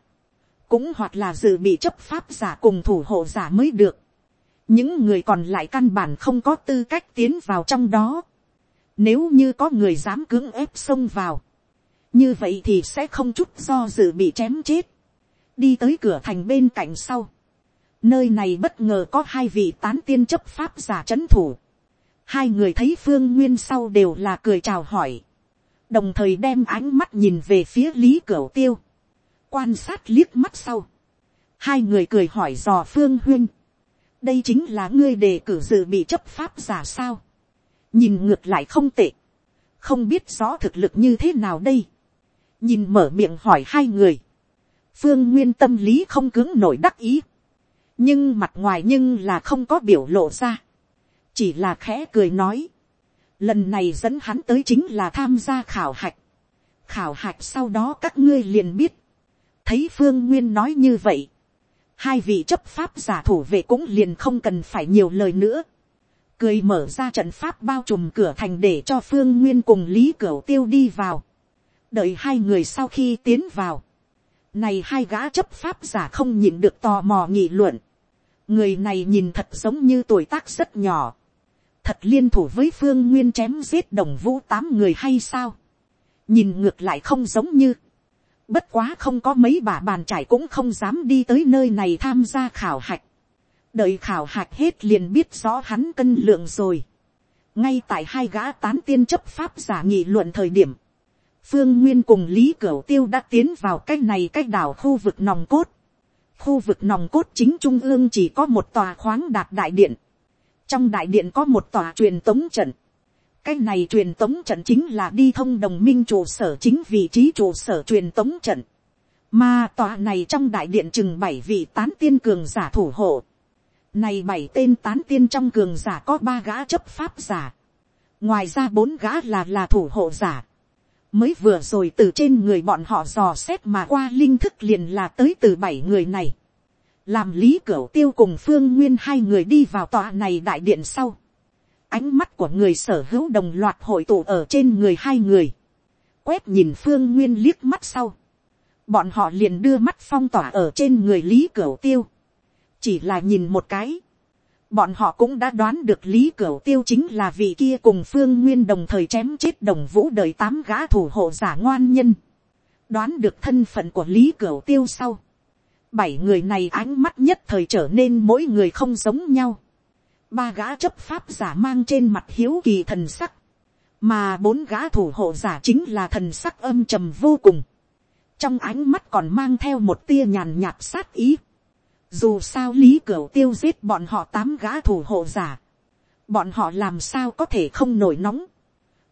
cũng hoặc là dự bị chấp pháp giả cùng thủ hộ giả mới được. những người còn lại căn bản không có tư cách tiến vào trong đó. nếu như có người dám cưỡng ép xông vào, như vậy thì sẽ không chút do dự bị chém chết. đi tới cửa thành bên cạnh sau. nơi này bất ngờ có hai vị tán tiên chấp pháp giả c h ấ n thủ. hai người thấy phương nguyên sau đều là cười chào hỏi. đồng thời đem ánh mắt nhìn về phía lý cửa tiêu quan sát liếc mắt sau, hai người cười hỏi dò phương huyên, đây chính là ngươi đề cử dự bị chấp pháp giả sao, nhìn ngược lại không tệ, không biết rõ thực lực như thế nào đây, nhìn mở miệng hỏi hai người, phương nguyên tâm lý không cứng nổi đắc ý, nhưng mặt ngoài nhưng là không có biểu lộ ra, chỉ là khẽ cười nói, lần này dẫn hắn tới chính là tham gia khảo hạch, khảo hạch sau đó các ngươi liền biết, thấy phương nguyên nói như vậy, hai vị chấp pháp giả thủ vệ cũng liền không cần phải nhiều lời nữa, cười mở ra trận pháp bao trùm cửa thành để cho phương nguyên cùng lý cửa tiêu đi vào, đợi hai người sau khi tiến vào, này hai gã chấp pháp giả không nhìn được tò mò nghị luận, người này nhìn thật giống như tuổi tác rất nhỏ, thật liên thủ với phương nguyên chém giết đồng vũ tám người hay sao, nhìn ngược lại không giống như, Bất quá không có mấy bà bàn trải cũng không dám đi tới nơi này tham gia khảo hạch. Đợi khảo hạch hết liền biết rõ hắn cân lượng rồi. Ngay tại hai gã tán tiên chấp pháp giả nghị luận thời điểm. Phương Nguyên cùng Lý Cửu Tiêu đã tiến vào cái này cái đảo khu vực nòng cốt. Khu vực nòng cốt chính trung ương chỉ có một tòa khoáng đạt đại điện. Trong đại điện có một tòa truyền tống trận cái này truyền tống trận chính là đi thông đồng minh trụ sở chính vị trí trụ sở truyền tống trận. Mà tòa này trong đại điện chừng bảy vị tán tiên cường giả thủ hộ. Này bảy tên tán tiên trong cường giả có ba gã chấp pháp giả. Ngoài ra bốn gã là là thủ hộ giả. Mới vừa rồi từ trên người bọn họ dò xét mà qua linh thức liền là tới từ bảy người này. Làm lý cửu tiêu cùng phương nguyên hai người đi vào tòa này đại điện sau. Ánh mắt của người sở hữu đồng loạt hội tụ ở trên người hai người, quét nhìn phương nguyên liếc mắt sau, bọn họ liền đưa mắt phong tỏa ở trên người lý cửu tiêu, chỉ là nhìn một cái, bọn họ cũng đã đoán được lý cửu tiêu chính là vị kia cùng phương nguyên đồng thời chém chết đồng vũ đời tám gã thủ hộ giả ngoan nhân, đoán được thân phận của lý cửu tiêu sau, bảy người này ánh mắt nhất thời trở nên mỗi người không giống nhau, ba gã chấp pháp giả mang trên mặt hiếu kỳ thần sắc, mà bốn gã thủ hộ giả chính là thần sắc âm trầm vô cùng, trong ánh mắt còn mang theo một tia nhàn nhạt sát ý, dù sao lý cửu tiêu giết bọn họ tám gã thủ hộ giả, bọn họ làm sao có thể không nổi nóng,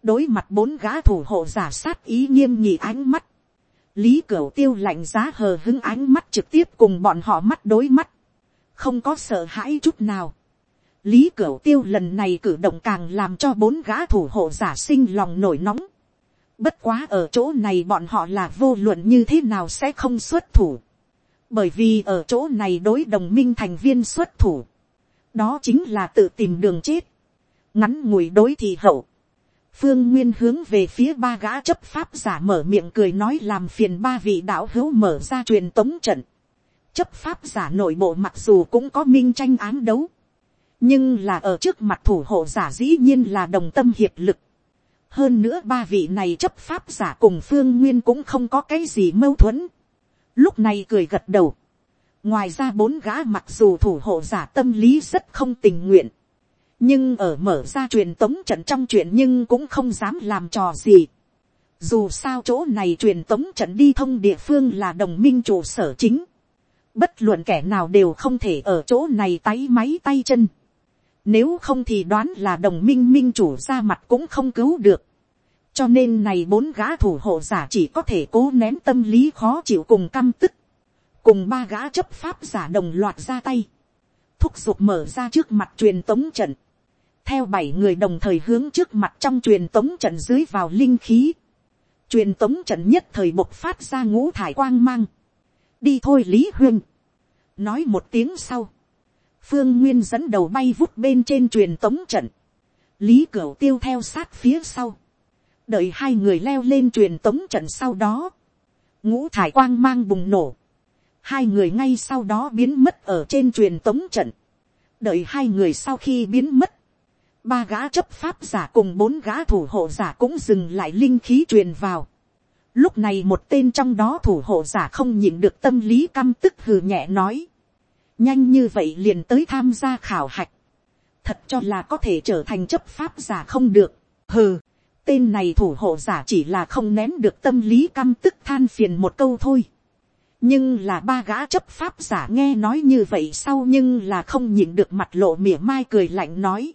đối mặt bốn gã thủ hộ giả sát ý nghiêm nhị ánh mắt, lý cửu tiêu lạnh giá hờ hứng ánh mắt trực tiếp cùng bọn họ mắt đối mắt, không có sợ hãi chút nào. lý cửu tiêu lần này cử động càng làm cho bốn gã thủ hộ giả sinh lòng nổi nóng. bất quá ở chỗ này bọn họ là vô luận như thế nào sẽ không xuất thủ bởi vì ở chỗ này đối đồng minh thành viên xuất thủ. đó chính là tự tìm đường chết. ngắn ngủi đối thì hậu phương nguyên hướng về phía ba gã chấp pháp giả mở miệng cười nói làm phiền ba vị đạo hữu mở ra truyền tống trận. chấp pháp giả nội bộ mặc dù cũng có minh tranh án đấu, nhưng là ở trước mặt thủ hộ giả dĩ nhiên là đồng tâm hiệp lực. hơn nữa ba vị này chấp pháp giả cùng phương nguyên cũng không có cái gì mâu thuẫn lúc này cười gật đầu. ngoài ra bốn gã mặc dù thủ hộ giả tâm lý rất không tình nguyện, nhưng ở mở ra truyền tống trận trong chuyện nhưng cũng không dám làm trò gì. Dù sao chỗ này truyền tống trận đi thông địa phương là đồng minh trụ sở chính. Bất luận kẻ nào đều không thể ở chỗ này tay máy tay chân. Nếu không thì đoán là đồng minh minh chủ ra mặt cũng không cứu được. Cho nên này bốn gã thủ hộ giả chỉ có thể cố nén tâm lý khó chịu cùng căm tức. Cùng ba gã chấp pháp giả đồng loạt ra tay. Thúc giục mở ra trước mặt truyền tống trận theo bảy người đồng thời hướng trước mặt trong truyền tống trận dưới vào linh khí. truyền tống trận nhất thời bộc phát ra ngũ thải quang mang. đi thôi lý huyên. nói một tiếng sau. phương nguyên dẫn đầu bay vút bên trên truyền tống trận. lý cửu tiêu theo sát phía sau đợi hai người leo lên truyền tống trận sau đó. ngũ thải quang mang bùng nổ. hai người ngay sau đó biến mất ở trên truyền tống trận. đợi hai người sau khi biến mất ba gã chấp pháp giả cùng bốn gã thủ hộ giả cũng dừng lại linh khí truyền vào. Lúc này một tên trong đó thủ hộ giả không nhịn được tâm lý căm tức hừ nhẹ nói. Nhanh như vậy liền tới tham gia khảo hạch. Thật cho là có thể trở thành chấp pháp giả không được. Hừ, tên này thủ hộ giả chỉ là không nén được tâm lý căm tức than phiền một câu thôi. Nhưng là ba gã chấp pháp giả nghe nói như vậy sau nhưng là không nhịn được mặt lộ mỉa mai cười lạnh nói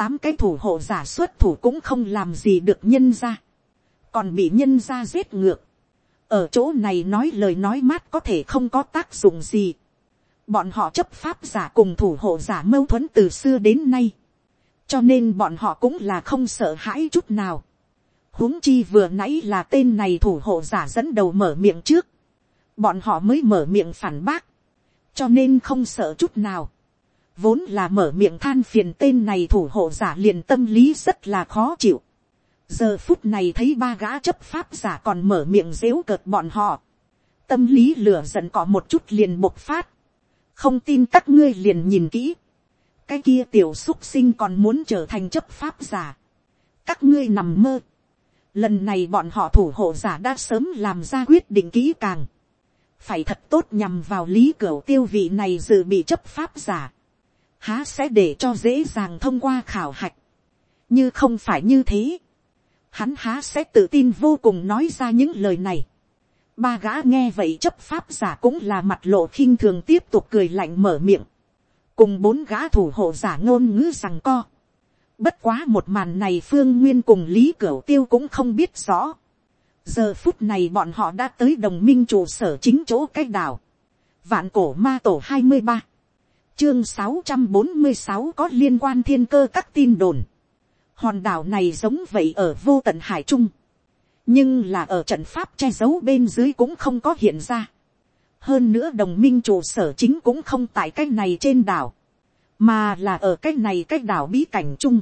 tám cái thủ hộ giả xuất thủ cũng không làm gì được nhân ra, còn bị nhân ra giết ngược. ở chỗ này nói lời nói mát có thể không có tác dụng gì. bọn họ chấp pháp giả cùng thủ hộ giả mâu thuẫn từ xưa đến nay, cho nên bọn họ cũng là không sợ hãi chút nào. huống chi vừa nãy là tên này thủ hộ giả dẫn đầu mở miệng trước, bọn họ mới mở miệng phản bác, cho nên không sợ chút nào vốn là mở miệng than phiền tên này thủ hộ giả liền tâm lý rất là khó chịu. giờ phút này thấy ba gã chấp pháp giả còn mở miệng dếu cợt bọn họ. tâm lý lửa giận cọ một chút liền bộc phát. không tin các ngươi liền nhìn kỹ cái kia tiểu xúc sinh còn muốn trở thành chấp pháp giả. các ngươi nằm mơ. lần này bọn họ thủ hộ giả đã sớm làm ra quyết định kỹ càng phải thật tốt nhằm vào lý cửa tiêu vị này dự bị chấp pháp giả há sẽ để cho dễ dàng thông qua khảo hạch. như không phải như thế, hắn há sẽ tự tin vô cùng nói ra những lời này. ba gã nghe vậy chấp pháp giả cũng là mặt lộ khinh thường tiếp tục cười lạnh mở miệng, cùng bốn gã thủ hộ giả ngôn ngữ rằng co. bất quá một màn này phương nguyên cùng lý cửu tiêu cũng không biết rõ. giờ phút này bọn họ đã tới đồng minh trụ sở chính chỗ cách đảo. vạn cổ ma tổ hai mươi ba chương sáu trăm bốn mươi sáu có liên quan thiên cơ các tin đồn. Hòn đảo này giống vậy ở vô tận hải trung. Nhưng là ở trận pháp che giấu bên dưới cũng không có hiện ra. Hơn nữa đồng minh trụ sở chính cũng không tại cái này trên đảo. Mà là ở cái này cái đảo bí cảnh chung.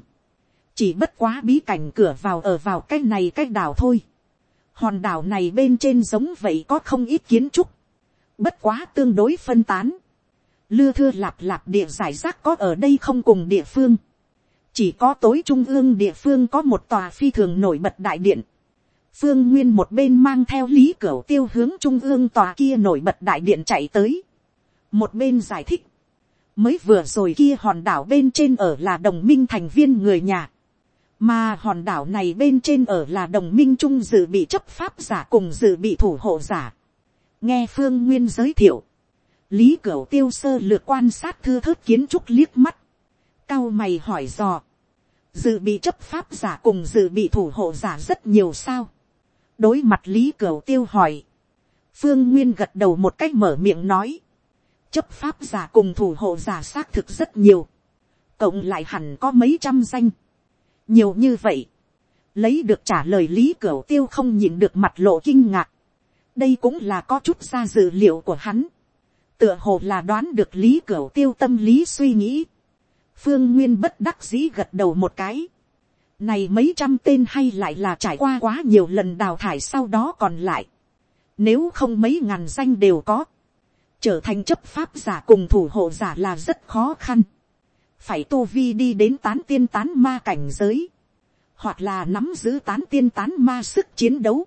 Chỉ bất quá bí cảnh cửa vào ở vào cái này cái đảo thôi. Hòn đảo này bên trên giống vậy có không ít kiến trúc. Bất quá tương đối phân tán lưa thưa lạp lạp địa giải rác có ở đây không cùng địa phương. chỉ có tối trung ương địa phương có một tòa phi thường nổi bật đại điện phương nguyên một bên mang theo lý cửa tiêu hướng trung ương tòa kia nổi bật đại điện chạy tới. một bên giải thích. mới vừa rồi kia hòn đảo bên trên ở là đồng minh thành viên người nhà. mà hòn đảo này bên trên ở là đồng minh trung dự bị chấp pháp giả cùng dự bị thủ hộ giả. nghe phương nguyên giới thiệu lý cửu tiêu sơ lược quan sát thư thớt kiến trúc liếc mắt, cao mày hỏi dò, dự bị chấp pháp giả cùng dự bị thủ hộ giả rất nhiều sao đối mặt lý cửu tiêu hỏi, phương nguyên gật đầu một cách mở miệng nói, chấp pháp giả cùng thủ hộ giả xác thực rất nhiều, cộng lại hẳn có mấy trăm danh, nhiều như vậy, lấy được trả lời lý cửu tiêu không nhìn được mặt lộ kinh ngạc, đây cũng là có chút ra dự liệu của hắn, tựa hồ là đoán được lý cửu tiêu tâm lý suy nghĩ, phương nguyên bất đắc dĩ gật đầu một cái, này mấy trăm tên hay lại là trải qua quá nhiều lần đào thải sau đó còn lại, nếu không mấy ngàn danh đều có, trở thành chấp pháp giả cùng thủ hộ giả là rất khó khăn, phải tu vi đi đến tán tiên tán ma cảnh giới, hoặc là nắm giữ tán tiên tán ma sức chiến đấu,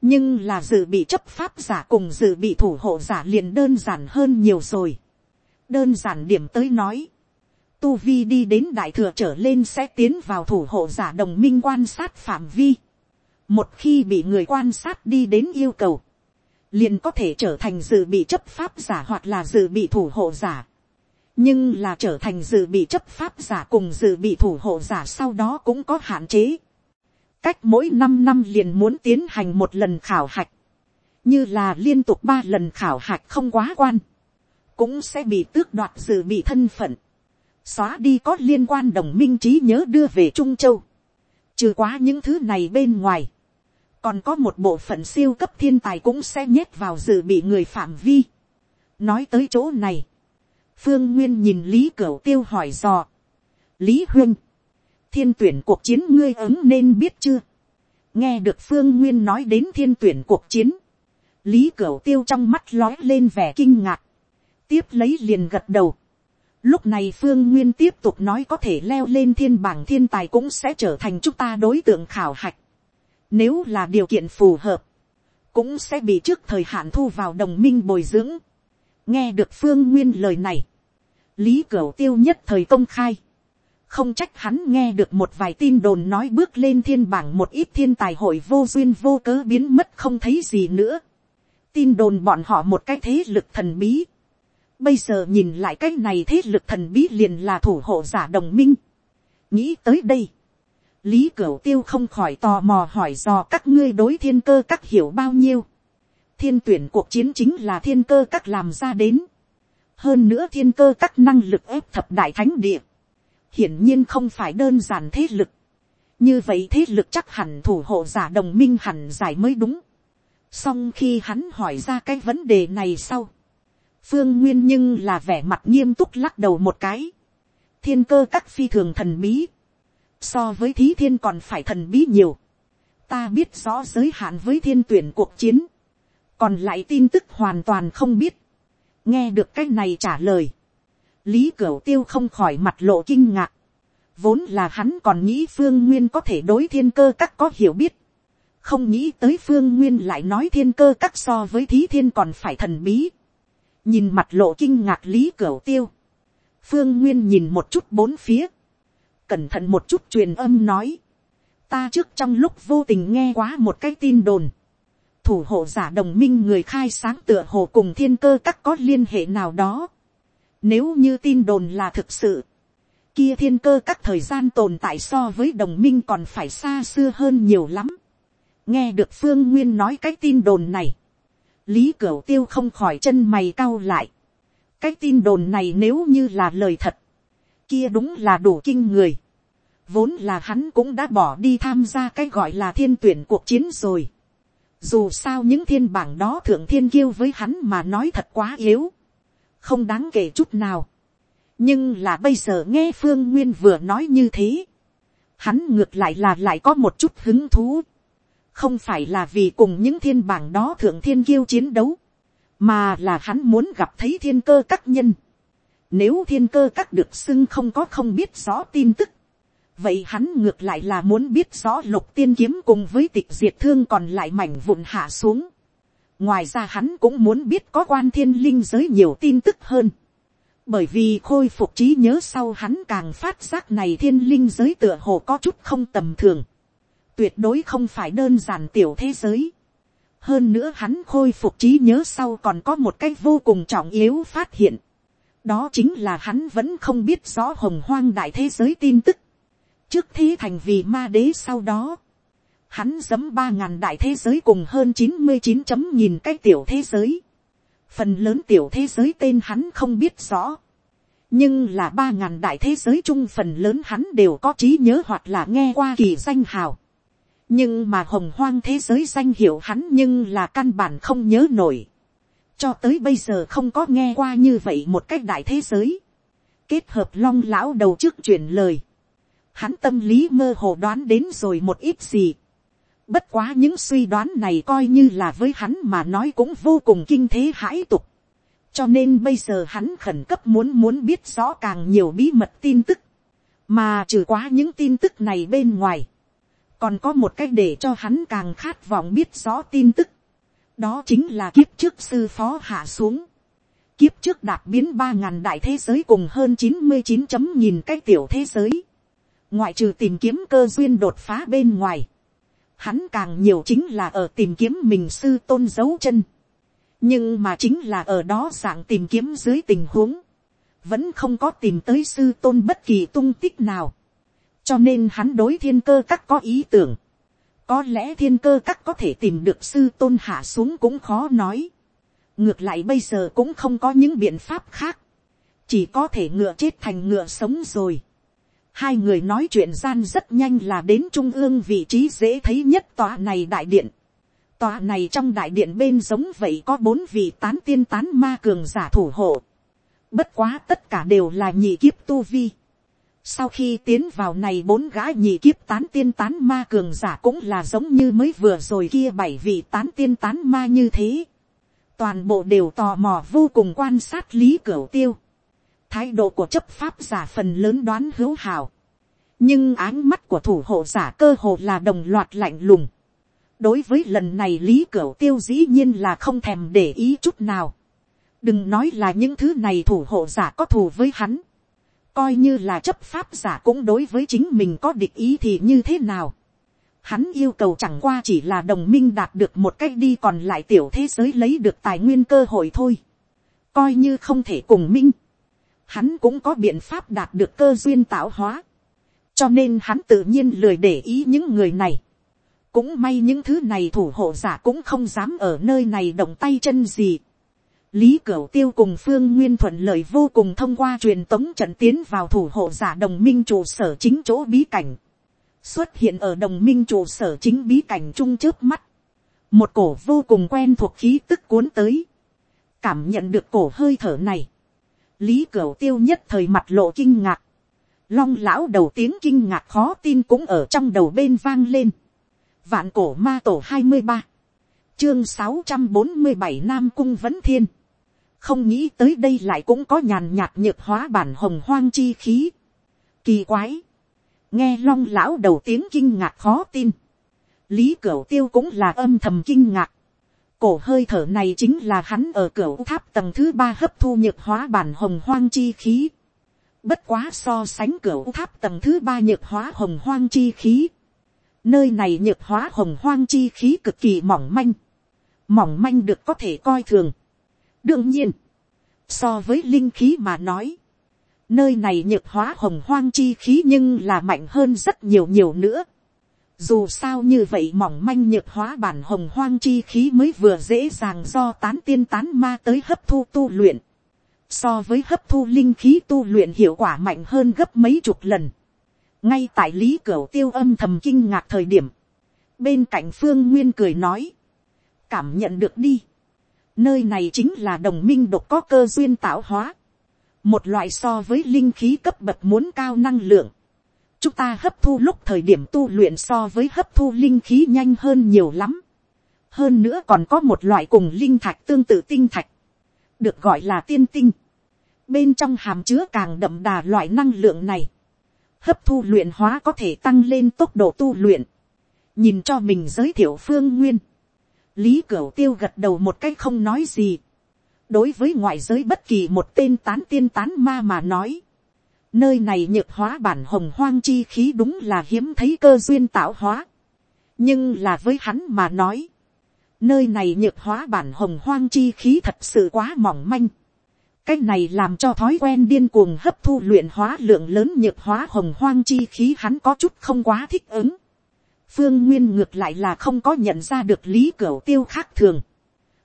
nhưng là dự bị chấp pháp giả cùng dự bị thủ hộ giả liền đơn giản hơn nhiều rồi. đơn giản điểm tới nói, tu vi đi đến đại thừa trở lên sẽ tiến vào thủ hộ giả đồng minh quan sát phạm vi. một khi bị người quan sát đi đến yêu cầu, liền có thể trở thành dự bị chấp pháp giả hoặc là dự bị thủ hộ giả. nhưng là trở thành dự bị chấp pháp giả cùng dự bị thủ hộ giả sau đó cũng có hạn chế cách mỗi năm năm liền muốn tiến hành một lần khảo hạch, như là liên tục ba lần khảo hạch không quá quan, cũng sẽ bị tước đoạt dự bị thân phận, xóa đi có liên quan đồng minh trí nhớ đưa về trung châu, trừ quá những thứ này bên ngoài, còn có một bộ phận siêu cấp thiên tài cũng sẽ nhét vào dự bị người phạm vi. nói tới chỗ này, phương nguyên nhìn lý cửu tiêu hỏi dò, lý huynh, thiên tuyển cuộc chiến ngươi ứng nên biết chưa. nghe được phương nguyên nói đến thiên tuyển cuộc chiến. lý cửu tiêu trong mắt lói lên vẻ kinh ngạc. tiếp lấy liền gật đầu lúc này phương nguyên tiếp tục nói có thể leo lên thiên bảng thiên tài cũng sẽ trở thành chúng ta đối tượng khảo hạch. nếu là điều kiện phù hợp, cũng sẽ bị trước thời hạn thu vào đồng minh bồi dưỡng. nghe được phương nguyên lời này, lý cửu tiêu nhất thời công khai không trách hắn nghe được một vài tin đồn nói bước lên thiên bảng một ít thiên tài hội vô duyên vô cớ biến mất không thấy gì nữa. tin đồn bọn họ một cái thế lực thần bí bây giờ nhìn lại cái này thế lực thần bí liền là thủ hộ giả đồng minh. nghĩ tới đây. lý cửu tiêu không khỏi tò mò hỏi dò các ngươi đối thiên cơ các hiểu bao nhiêu. thiên tuyển cuộc chiến chính là thiên cơ các làm ra đến. hơn nữa thiên cơ các năng lực ép thập đại thánh địa hiển nhiên không phải đơn giản thế lực. như vậy thế lực chắc hẳn thủ hộ giả đồng minh hẳn giải mới đúng. song khi hắn hỏi ra cái vấn đề này sau, phương nguyên nhưng là vẻ mặt nghiêm túc lắc đầu một cái. thiên cơ các phi thường thần bí, so với thí thiên còn phải thần bí nhiều. ta biết rõ giới hạn với thiên tuyển cuộc chiến, còn lại tin tức hoàn toàn không biết. nghe được cái này trả lời, lý cửu tiêu không khỏi mặt lộ kinh ngạc. vốn là hắn còn nghĩ phương nguyên có thể đối thiên cơ các có hiểu biết. không nghĩ tới phương nguyên lại nói thiên cơ các so với thí thiên còn phải thần bí nhìn mặt lộ kinh ngạc lý cửa tiêu. phương nguyên nhìn một chút bốn phía. cẩn thận một chút truyền âm nói. ta trước trong lúc vô tình nghe quá một cái tin đồn thủ hộ giả đồng minh người khai sáng tựa hồ cùng thiên cơ các có liên hệ nào đó. Nếu như tin đồn là thực sự, kia thiên cơ các thời gian tồn tại so với đồng minh còn phải xa xưa hơn nhiều lắm. nghe được phương nguyên nói cái tin đồn này, lý cửu tiêu không khỏi chân mày cau lại. cái tin đồn này nếu như là lời thật, kia đúng là đủ kinh người. vốn là hắn cũng đã bỏ đi tham gia cái gọi là thiên tuyển cuộc chiến rồi. dù sao những thiên bảng đó thượng thiên kiêu với hắn mà nói thật quá yếu không đáng kể chút nào. nhưng là bây giờ nghe phương nguyên vừa nói như thế, hắn ngược lại là lại có một chút hứng thú không phải là vì cùng những thiên bảng đó thượng thiên kiêu chiến đấu, mà là hắn muốn gặp thấy thiên cơ các nhân. Nếu thiên cơ các được xưng không có không biết rõ tin tức, vậy hắn ngược lại là muốn biết rõ lục tiên kiếm cùng với tịch diệt thương còn lại mảnh vụn hạ xuống ngoài ra hắn cũng muốn biết có quan thiên linh giới nhiều tin tức hơn. bởi vì khôi phục trí nhớ sau hắn càng phát giác này thiên linh giới tựa hồ có chút không tầm thường tuyệt đối không phải đơn giản tiểu thế giới. hơn nữa hắn khôi phục trí nhớ sau còn có một cách vô cùng trọng yếu phát hiện. đó chính là hắn vẫn không biết rõ hồng hoang đại thế giới tin tức. trước thế thành vì ma đế sau đó, hắn giấm ba ngàn đại thế giới cùng hơn chín mươi chín chấm nghìn cái tiểu thế giới. phần lớn tiểu thế giới tên hắn không biết rõ. nhưng là ba ngàn đại thế giới chung phần lớn hắn đều có trí nhớ hoặc là nghe qua kỳ danh hào nhưng mà hồng hoang thế giới danh hiệu hắn nhưng là căn bản không nhớ nổi. cho tới bây giờ không có nghe qua như vậy một cách đại thế giới. kết hợp long lão đầu trước chuyển lời. hắn tâm lý mơ hồ đoán đến rồi một ít gì Bất quá những suy đoán này coi như là với hắn mà nói cũng vô cùng kinh thế hãi tục. Cho nên bây giờ hắn khẩn cấp muốn muốn biết rõ càng nhiều bí mật tin tức. Mà trừ quá những tin tức này bên ngoài. Còn có một cách để cho hắn càng khát vọng biết rõ tin tức. Đó chính là kiếp trước sư phó hạ xuống. Kiếp trước đạp biến ba ngàn đại thế giới cùng hơn chín mươi chín chấm nghìn cái tiểu thế giới. Ngoại trừ tìm kiếm cơ duyên đột phá bên ngoài hắn càng nhiều chính là ở tìm kiếm mình sư tôn dấu chân. nhưng mà chính là ở đó dạng tìm kiếm dưới tình huống, vẫn không có tìm tới sư tôn bất kỳ tung tích nào cho nên hắn đối thiên cơ các có ý tưởng. có lẽ thiên cơ các có thể tìm được sư tôn hạ xuống cũng khó nói. ngược lại bây giờ cũng không có những biện pháp khác. chỉ có thể ngựa chết thành ngựa sống rồi Hai người nói chuyện gian rất nhanh là đến trung ương vị trí dễ thấy nhất tòa này đại điện. Tòa này trong đại điện bên giống vậy có bốn vị tán tiên tán ma cường giả thủ hộ. Bất quá tất cả đều là nhị kiếp tu vi. Sau khi tiến vào này bốn gã nhị kiếp tán tiên tán ma cường giả cũng là giống như mới vừa rồi kia bảy vị tán tiên tán ma như thế. Toàn bộ đều tò mò vô cùng quan sát lý cửu tiêu thái độ của chấp pháp giả phần lớn đoán hữu hảo, nhưng áng mắt của thủ hộ giả cơ hồ là đồng loạt lạnh lùng. đối với lần này lý cửu tiêu dĩ nhiên là không thèm để ý chút nào. đừng nói là những thứ này thủ hộ giả có thù với hắn coi như là chấp pháp giả cũng đối với chính mình có địch ý thì như thế nào. Hắn yêu cầu chẳng qua chỉ là đồng minh đạt được một cách đi còn lại tiểu thế giới lấy được tài nguyên cơ hội thôi. Coi như không thể cùng minh hắn cũng có biện pháp đạt được cơ duyên tạo hóa. cho nên hắn tự nhiên lười để ý những người này. cũng may những thứ này thủ hộ giả cũng không dám ở nơi này động tay chân gì lý cửu tiêu cùng phương nguyên thuận lợi vô cùng thông qua truyền tống trận tiến vào thủ hộ giả đồng minh trụ sở chính chỗ bí cảnh. xuất hiện ở đồng minh trụ sở chính bí cảnh trung trước mắt. một cổ vô cùng quen thuộc khí tức cuốn tới. cảm nhận được cổ hơi thở này lý cửu tiêu nhất thời mặt lộ kinh ngạc, long lão đầu tiếng kinh ngạc khó tin cũng ở trong đầu bên vang lên, vạn cổ ma tổ hai mươi ba, chương sáu trăm bốn mươi bảy nam cung vẫn thiên, không nghĩ tới đây lại cũng có nhàn nhạt nhược hóa bản hồng hoang chi khí, kỳ quái, nghe long lão đầu tiếng kinh ngạc khó tin, lý cửu tiêu cũng là âm thầm kinh ngạc, Cổ hơi thở này chính là hắn ở cửa tháp tầng thứ ba hấp thu nhược hóa bản hồng hoang chi khí. Bất quá so sánh cửa tháp tầng thứ ba nhược hóa hồng hoang chi khí. Nơi này nhược hóa hồng hoang chi khí cực kỳ mỏng manh. Mỏng manh được có thể coi thường. Đương nhiên, so với linh khí mà nói, nơi này nhược hóa hồng hoang chi khí nhưng là mạnh hơn rất nhiều nhiều nữa. Dù sao như vậy mỏng manh nhược hóa bản hồng hoang chi khí mới vừa dễ dàng do tán tiên tán ma tới hấp thu tu luyện. So với hấp thu linh khí tu luyện hiệu quả mạnh hơn gấp mấy chục lần. Ngay tại lý cửu tiêu âm thầm kinh ngạc thời điểm. Bên cạnh phương nguyên cười nói. Cảm nhận được đi. Nơi này chính là đồng minh độc có cơ duyên tạo hóa. Một loại so với linh khí cấp bậc muốn cao năng lượng chúng ta hấp thu lúc thời điểm tu luyện so với hấp thu linh khí nhanh hơn nhiều lắm. hơn nữa còn có một loại cùng linh thạch tương tự tinh thạch, được gọi là tiên tinh. bên trong hàm chứa càng đậm đà loại năng lượng này. hấp thu luyện hóa có thể tăng lên tốc độ tu luyện. nhìn cho mình giới thiệu phương nguyên lý cửu tiêu gật đầu một cách không nói gì. đối với ngoại giới bất kỳ một tên tán tiên tán ma mà nói, Nơi này nhược hóa bản hồng hoang chi khí đúng là hiếm thấy cơ duyên tạo hóa. Nhưng là với hắn mà nói. Nơi này nhược hóa bản hồng hoang chi khí thật sự quá mỏng manh. cái này làm cho thói quen điên cuồng hấp thu luyện hóa lượng lớn nhược hóa hồng hoang chi khí hắn có chút không quá thích ứng phương nguyên ngược lại là không có nhận ra được lý cửa tiêu khác thường.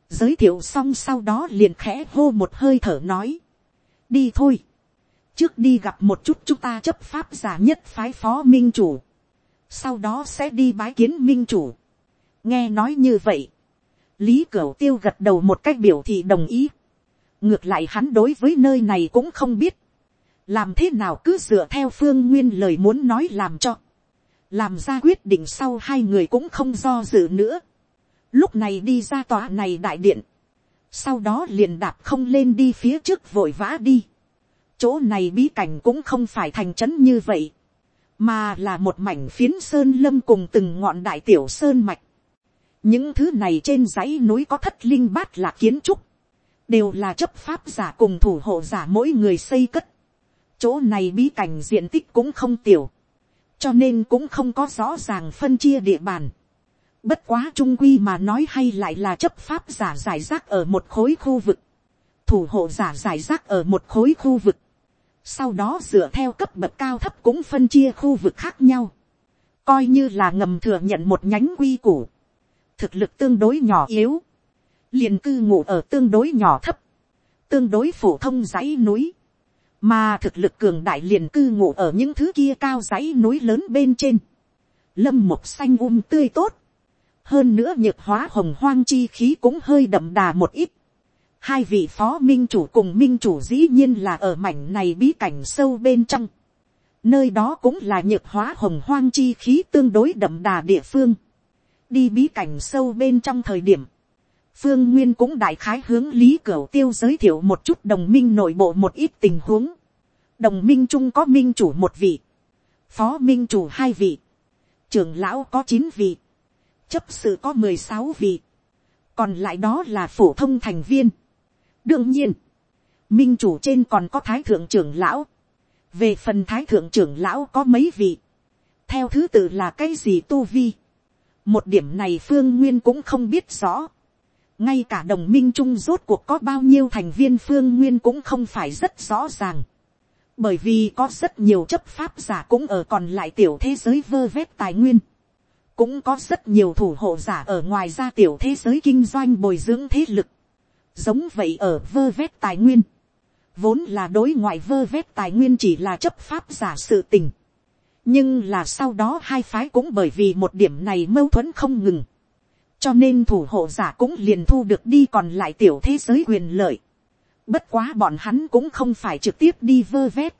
giới thiệu xong sau đó liền khẽ hô một hơi thở nói. đi thôi. trước đi gặp một chút chúng ta chấp pháp giả nhất phái phó minh chủ. sau đó sẽ đi bái kiến minh chủ. nghe nói như vậy. lý cửa tiêu gật đầu một cách biểu thị đồng ý ngược lại hắn đối với nơi này cũng không biết, làm thế nào cứ dựa theo phương nguyên lời muốn nói làm cho, làm ra quyết định sau hai người cũng không do dự nữa, lúc này đi ra tòa này đại điện, sau đó liền đạp không lên đi phía trước vội vã đi, chỗ này bí cảnh cũng không phải thành trấn như vậy, mà là một mảnh phiến sơn lâm cùng từng ngọn đại tiểu sơn mạch. những thứ này trên dãy núi có thất linh bát là kiến trúc, đều là chấp pháp giả cùng thủ hộ giả mỗi người xây cất. chỗ này bí cảnh diện tích cũng không tiểu, cho nên cũng không có rõ ràng phân chia địa bàn. bất quá trung quy mà nói hay lại là chấp pháp giả giải rác ở một khối khu vực, thủ hộ giả giải rác ở một khối khu vực, sau đó dựa theo cấp bậc cao thấp cũng phân chia khu vực khác nhau, coi như là ngầm thừa nhận một nhánh quy củ, thực lực tương đối nhỏ yếu, liền cư ngụ ở tương đối nhỏ thấp, tương đối phổ thông dãy núi, mà thực lực cường đại liền cư ngụ ở những thứ kia cao dãy núi lớn bên trên, lâm một xanh um tươi tốt, hơn nữa nhược hóa hồng hoang chi khí cũng hơi đậm đà một ít. Hai vị phó minh chủ cùng minh chủ dĩ nhiên là ở mảnh này bí cảnh sâu bên trong. Nơi đó cũng là nhược hóa hồng hoang chi khí tương đối đậm đà địa phương. Đi bí cảnh sâu bên trong thời điểm phương nguyên cũng đại khái hướng lý cửu tiêu giới thiệu một chút đồng minh nội bộ một ít tình huống. đồng minh chung có minh chủ một vị, phó minh chủ hai vị, trưởng lão có chín vị, chấp sự có mười sáu vị, còn lại đó là phổ thông thành viên. đương nhiên, minh chủ trên còn có thái thượng trưởng lão, về phần thái thượng trưởng lão có mấy vị, theo thứ tự là cái gì tu vi, một điểm này phương nguyên cũng không biết rõ ngay cả đồng minh chung rốt cuộc có bao nhiêu thành viên phương nguyên cũng không phải rất rõ ràng. bởi vì có rất nhiều chấp pháp giả cũng ở còn lại tiểu thế giới vơ vét tài nguyên. cũng có rất nhiều thủ hộ giả ở ngoài ra tiểu thế giới kinh doanh bồi dưỡng thế lực. giống vậy ở vơ vét tài nguyên. vốn là đối ngoại vơ vét tài nguyên chỉ là chấp pháp giả sự tình. nhưng là sau đó hai phái cũng bởi vì một điểm này mâu thuẫn không ngừng cho nên thủ hộ giả cũng liền thu được đi còn lại tiểu thế giới quyền lợi. Bất quá bọn hắn cũng không phải trực tiếp đi vơ vét,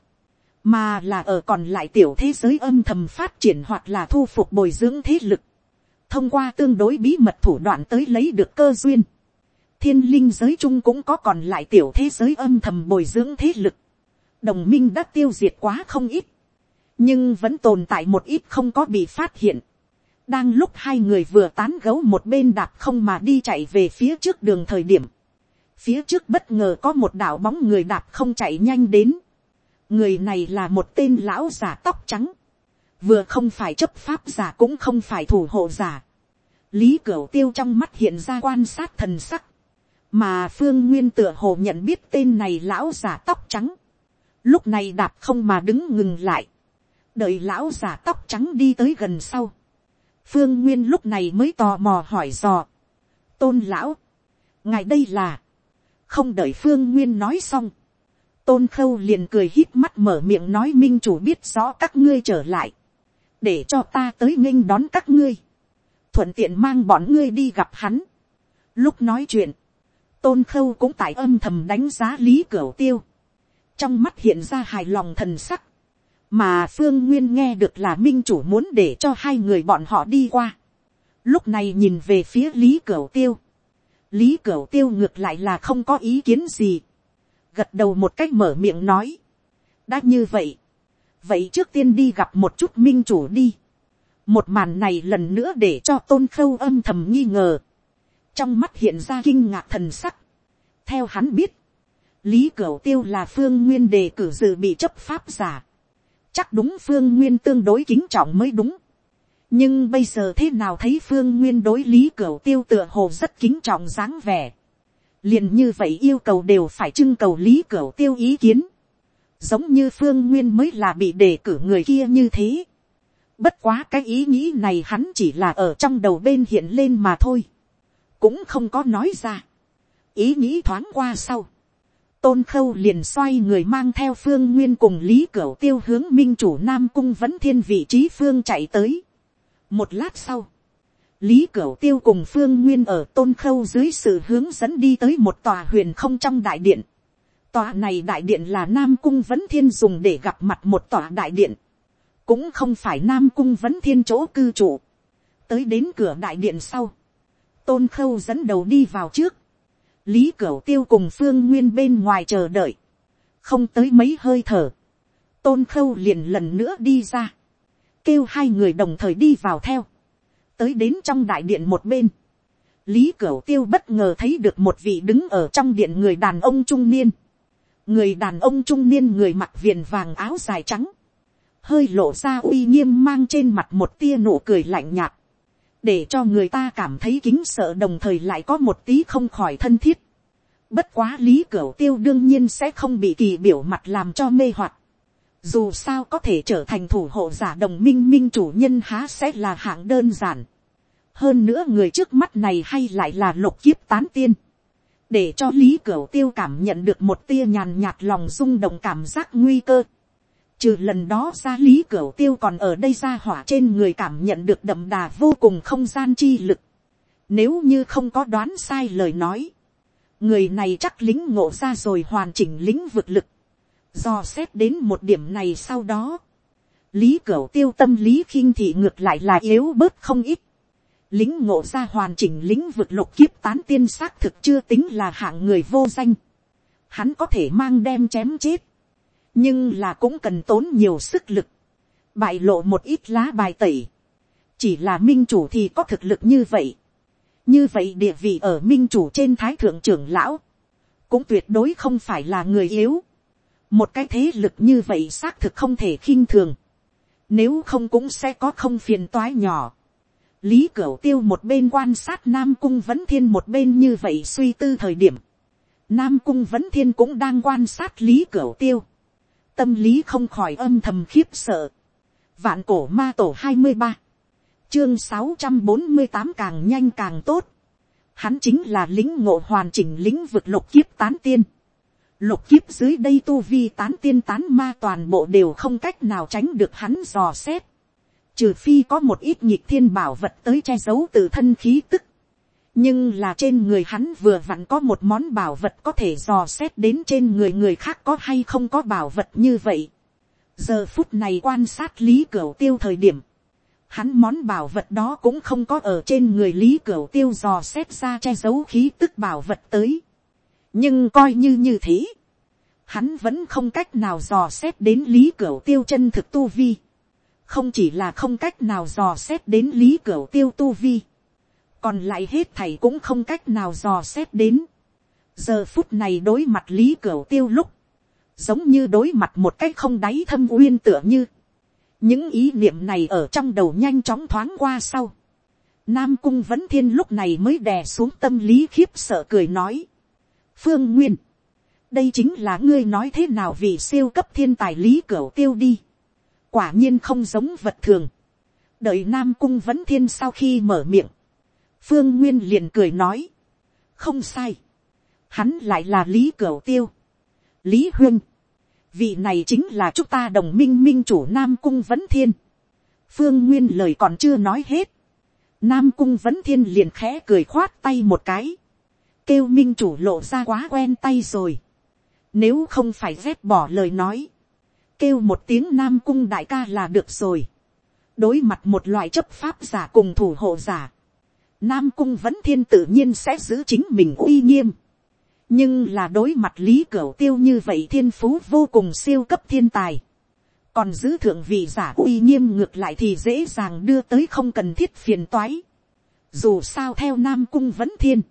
mà là ở còn lại tiểu thế giới âm thầm phát triển hoặc là thu phục bồi dưỡng thế lực, thông qua tương đối bí mật thủ đoạn tới lấy được cơ duyên. thiên linh giới chung cũng có còn lại tiểu thế giới âm thầm bồi dưỡng thế lực, đồng minh đã tiêu diệt quá không ít, nhưng vẫn tồn tại một ít không có bị phát hiện đang lúc hai người vừa tán gấu một bên đạp không mà đi chạy về phía trước đường thời điểm, phía trước bất ngờ có một đảo bóng người đạp không chạy nhanh đến. người này là một tên lão giả tóc trắng, vừa không phải chấp pháp giả cũng không phải thủ hộ giả. lý cửu tiêu trong mắt hiện ra quan sát thần sắc, mà phương nguyên tựa hồ nhận biết tên này lão giả tóc trắng, lúc này đạp không mà đứng ngừng lại, đợi lão giả tóc trắng đi tới gần sau, phương nguyên lúc này mới tò mò hỏi dò. tôn lão, ngài đây là, không đợi phương nguyên nói xong, tôn khâu liền cười hít mắt mở miệng nói minh chủ biết rõ các ngươi trở lại, để cho ta tới nghênh đón các ngươi, thuận tiện mang bọn ngươi đi gặp hắn. lúc nói chuyện, tôn khâu cũng tại âm thầm đánh giá lý cửa tiêu, trong mắt hiện ra hài lòng thần sắc, mà phương nguyên nghe được là minh chủ muốn để cho hai người bọn họ đi qua. lúc này nhìn về phía lý cửu tiêu. lý cửu tiêu ngược lại là không có ý kiến gì. gật đầu một cách mở miệng nói. đã như vậy. vậy trước tiên đi gặp một chút minh chủ đi. một màn này lần nữa để cho tôn khâu âm thầm nghi ngờ. trong mắt hiện ra kinh ngạc thần sắc. theo hắn biết, lý cửu tiêu là phương nguyên đề cử dự bị chấp pháp giả chắc đúng phương nguyên tương đối kính trọng mới đúng. nhưng bây giờ thế nào thấy phương nguyên đối lý cửu tiêu tựa hồ rất kính trọng dáng vẻ. liền như vậy yêu cầu đều phải trưng cầu lý cửu tiêu ý kiến, giống như phương nguyên mới là bị đề cử người kia như thế. bất quá cái ý nghĩ này hắn chỉ là ở trong đầu bên hiện lên mà thôi, cũng không có nói ra. ý nghĩ thoáng qua sau, tôn khâu liền xoay người mang theo phương nguyên cùng lý cửu tiêu hướng minh chủ nam cung vẫn thiên vị trí phương chạy tới. một lát sau, lý cửu tiêu cùng phương nguyên ở tôn khâu dưới sự hướng dẫn đi tới một tòa huyền không trong đại điện. tòa này đại điện là nam cung vẫn thiên dùng để gặp mặt một tòa đại điện. cũng không phải nam cung vẫn thiên chỗ cư trụ. tới đến cửa đại điện sau. tôn khâu dẫn đầu đi vào trước lý cửu tiêu cùng phương nguyên bên ngoài chờ đợi, không tới mấy hơi thở, tôn khâu liền lần nữa đi ra, kêu hai người đồng thời đi vào theo, tới đến trong đại điện một bên, lý cửu tiêu bất ngờ thấy được một vị đứng ở trong điện người đàn ông trung niên, người đàn ông trung niên người mặc viền vàng áo dài trắng, hơi lộ ra uy nghiêm mang trên mặt một tia nụ cười lạnh nhạt, để cho người ta cảm thấy kính sợ đồng thời lại có một tí không khỏi thân thiết. Bất quá lý cửu tiêu đương nhiên sẽ không bị kỳ biểu mặt làm cho mê hoặc. Dù sao có thể trở thành thủ hộ giả đồng minh minh chủ nhân há sẽ là hạng đơn giản. Hơn nữa người trước mắt này hay lại là lục kiếp tán tiên. Để cho lý cửu tiêu cảm nhận được một tia nhàn nhạt lòng rung động cảm giác nguy cơ Trừ lần đó ra lý cửa tiêu còn ở đây ra hỏa trên người cảm nhận được đậm đà vô cùng không gian chi lực. Nếu như không có đoán sai lời nói. Người này chắc lính ngộ ra rồi hoàn chỉnh lính vực lực. Do xét đến một điểm này sau đó. Lý cửa tiêu tâm lý khinh thị ngược lại là yếu bớt không ít. Lính ngộ ra hoàn chỉnh lính vực lục kiếp tán tiên xác thực chưa tính là hạng người vô danh. Hắn có thể mang đem chém chết nhưng là cũng cần tốn nhiều sức lực, bại lộ một ít lá bài tẩy, chỉ là minh chủ thì có thực lực như vậy, như vậy địa vị ở minh chủ trên thái thượng trưởng lão, cũng tuyệt đối không phải là người yếu, một cái thế lực như vậy xác thực không thể khinh thường, nếu không cũng sẽ có không phiền toái nhỏ. lý cửu tiêu một bên quan sát nam cung vẫn thiên một bên như vậy suy tư thời điểm, nam cung vẫn thiên cũng đang quan sát lý cửu tiêu tâm lý không khỏi âm thầm khiếp sợ. vạn cổ ma tổ hai mươi ba, chương sáu trăm bốn mươi tám càng nhanh càng tốt. hắn chính là lính ngộ hoàn chỉnh lĩnh vực lục kiếp tán tiên. lục kiếp dưới đây tu vi tán tiên tán ma toàn bộ đều không cách nào tránh được hắn dò xét. trừ phi có một ít nhịp thiên bảo vật tới che giấu từ thân khí tức nhưng là trên người hắn vừa vặn có một món bảo vật có thể dò xét đến trên người người khác có hay không có bảo vật như vậy. giờ phút này quan sát lý cửu tiêu thời điểm, hắn món bảo vật đó cũng không có ở trên người lý cửu tiêu dò xét ra che giấu khí tức bảo vật tới. nhưng coi như như thế, hắn vẫn không cách nào dò xét đến lý cửu tiêu chân thực tu vi. không chỉ là không cách nào dò xét đến lý cửu tiêu tu vi còn lại hết thầy cũng không cách nào dò xét đến. giờ phút này đối mặt lý cửu tiêu lúc, giống như đối mặt một cách không đáy thâm uyên tựa như, những ý niệm này ở trong đầu nhanh chóng thoáng qua sau. Nam cung vẫn thiên lúc này mới đè xuống tâm lý khiếp sợ cười nói. Phương Nguyên, đây chính là ngươi nói thế nào vì siêu cấp thiên tài lý cửu tiêu đi. Quả nhiên không giống vật thường. Đợi Nam cung vẫn thiên sau khi mở miệng phương nguyên liền cười nói, không sai, hắn lại là lý cửu tiêu, lý huyên, vị này chính là chúng ta đồng minh minh chủ nam cung vấn thiên, phương nguyên lời còn chưa nói hết, nam cung vấn thiên liền khẽ cười khoát tay một cái, kêu minh chủ lộ ra quá quen tay rồi, nếu không phải dép bỏ lời nói, kêu một tiếng nam cung đại ca là được rồi, đối mặt một loại chấp pháp giả cùng thủ hộ giả, Nam cung vẫn thiên tự nhiên sẽ giữ chính mình uy nghiêm. Nhưng là đối mặt lý cửu tiêu như vậy thiên phú vô cùng siêu cấp thiên tài. Còn giữ thượng vị giả uy nghiêm ngược lại thì dễ dàng đưa tới không cần thiết phiền toái. Dù sao theo Nam cung vẫn thiên.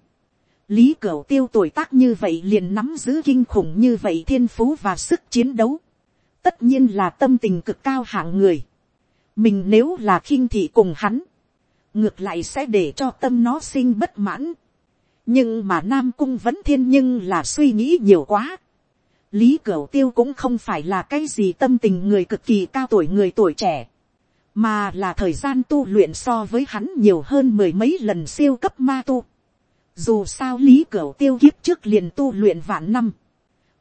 Lý cửu tiêu tuổi tác như vậy liền nắm giữ kinh khủng như vậy thiên phú và sức chiến đấu. Tất nhiên là tâm tình cực cao hạng người. Mình nếu là khinh thị cùng hắn ngược lại sẽ để cho tâm nó sinh bất mãn. nhưng mà nam cung vẫn thiên nhưng là suy nghĩ nhiều quá. lý cửu tiêu cũng không phải là cái gì tâm tình người cực kỳ cao tuổi người tuổi trẻ, mà là thời gian tu luyện so với hắn nhiều hơn mười mấy lần siêu cấp ma tu. dù sao lý cửu tiêu kiếp trước liền tu luyện vạn năm,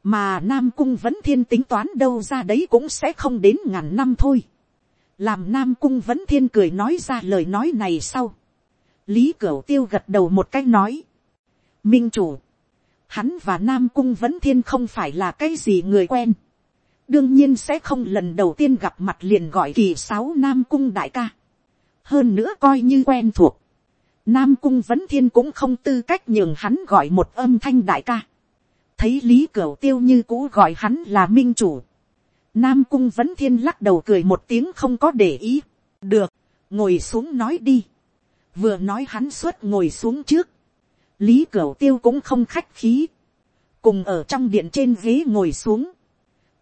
mà nam cung vẫn thiên tính toán đâu ra đấy cũng sẽ không đến ngàn năm thôi làm nam cung vẫn thiên cười nói ra lời nói này sau. lý cửu tiêu gật đầu một cách nói. minh chủ, hắn và nam cung vẫn thiên không phải là cái gì người quen. đương nhiên sẽ không lần đầu tiên gặp mặt liền gọi kỳ sáu nam cung đại ca. hơn nữa coi như quen thuộc. nam cung vẫn thiên cũng không tư cách nhường hắn gọi một âm thanh đại ca thấy lý cửu tiêu như cũ gọi hắn là minh chủ. Nam cung vẫn thiên lắc đầu cười một tiếng không có để ý. Được, ngồi xuống nói đi. Vừa nói hắn suốt ngồi xuống trước. Lý cửu tiêu cũng không khách khí. Cùng ở trong điện trên ghế ngồi xuống.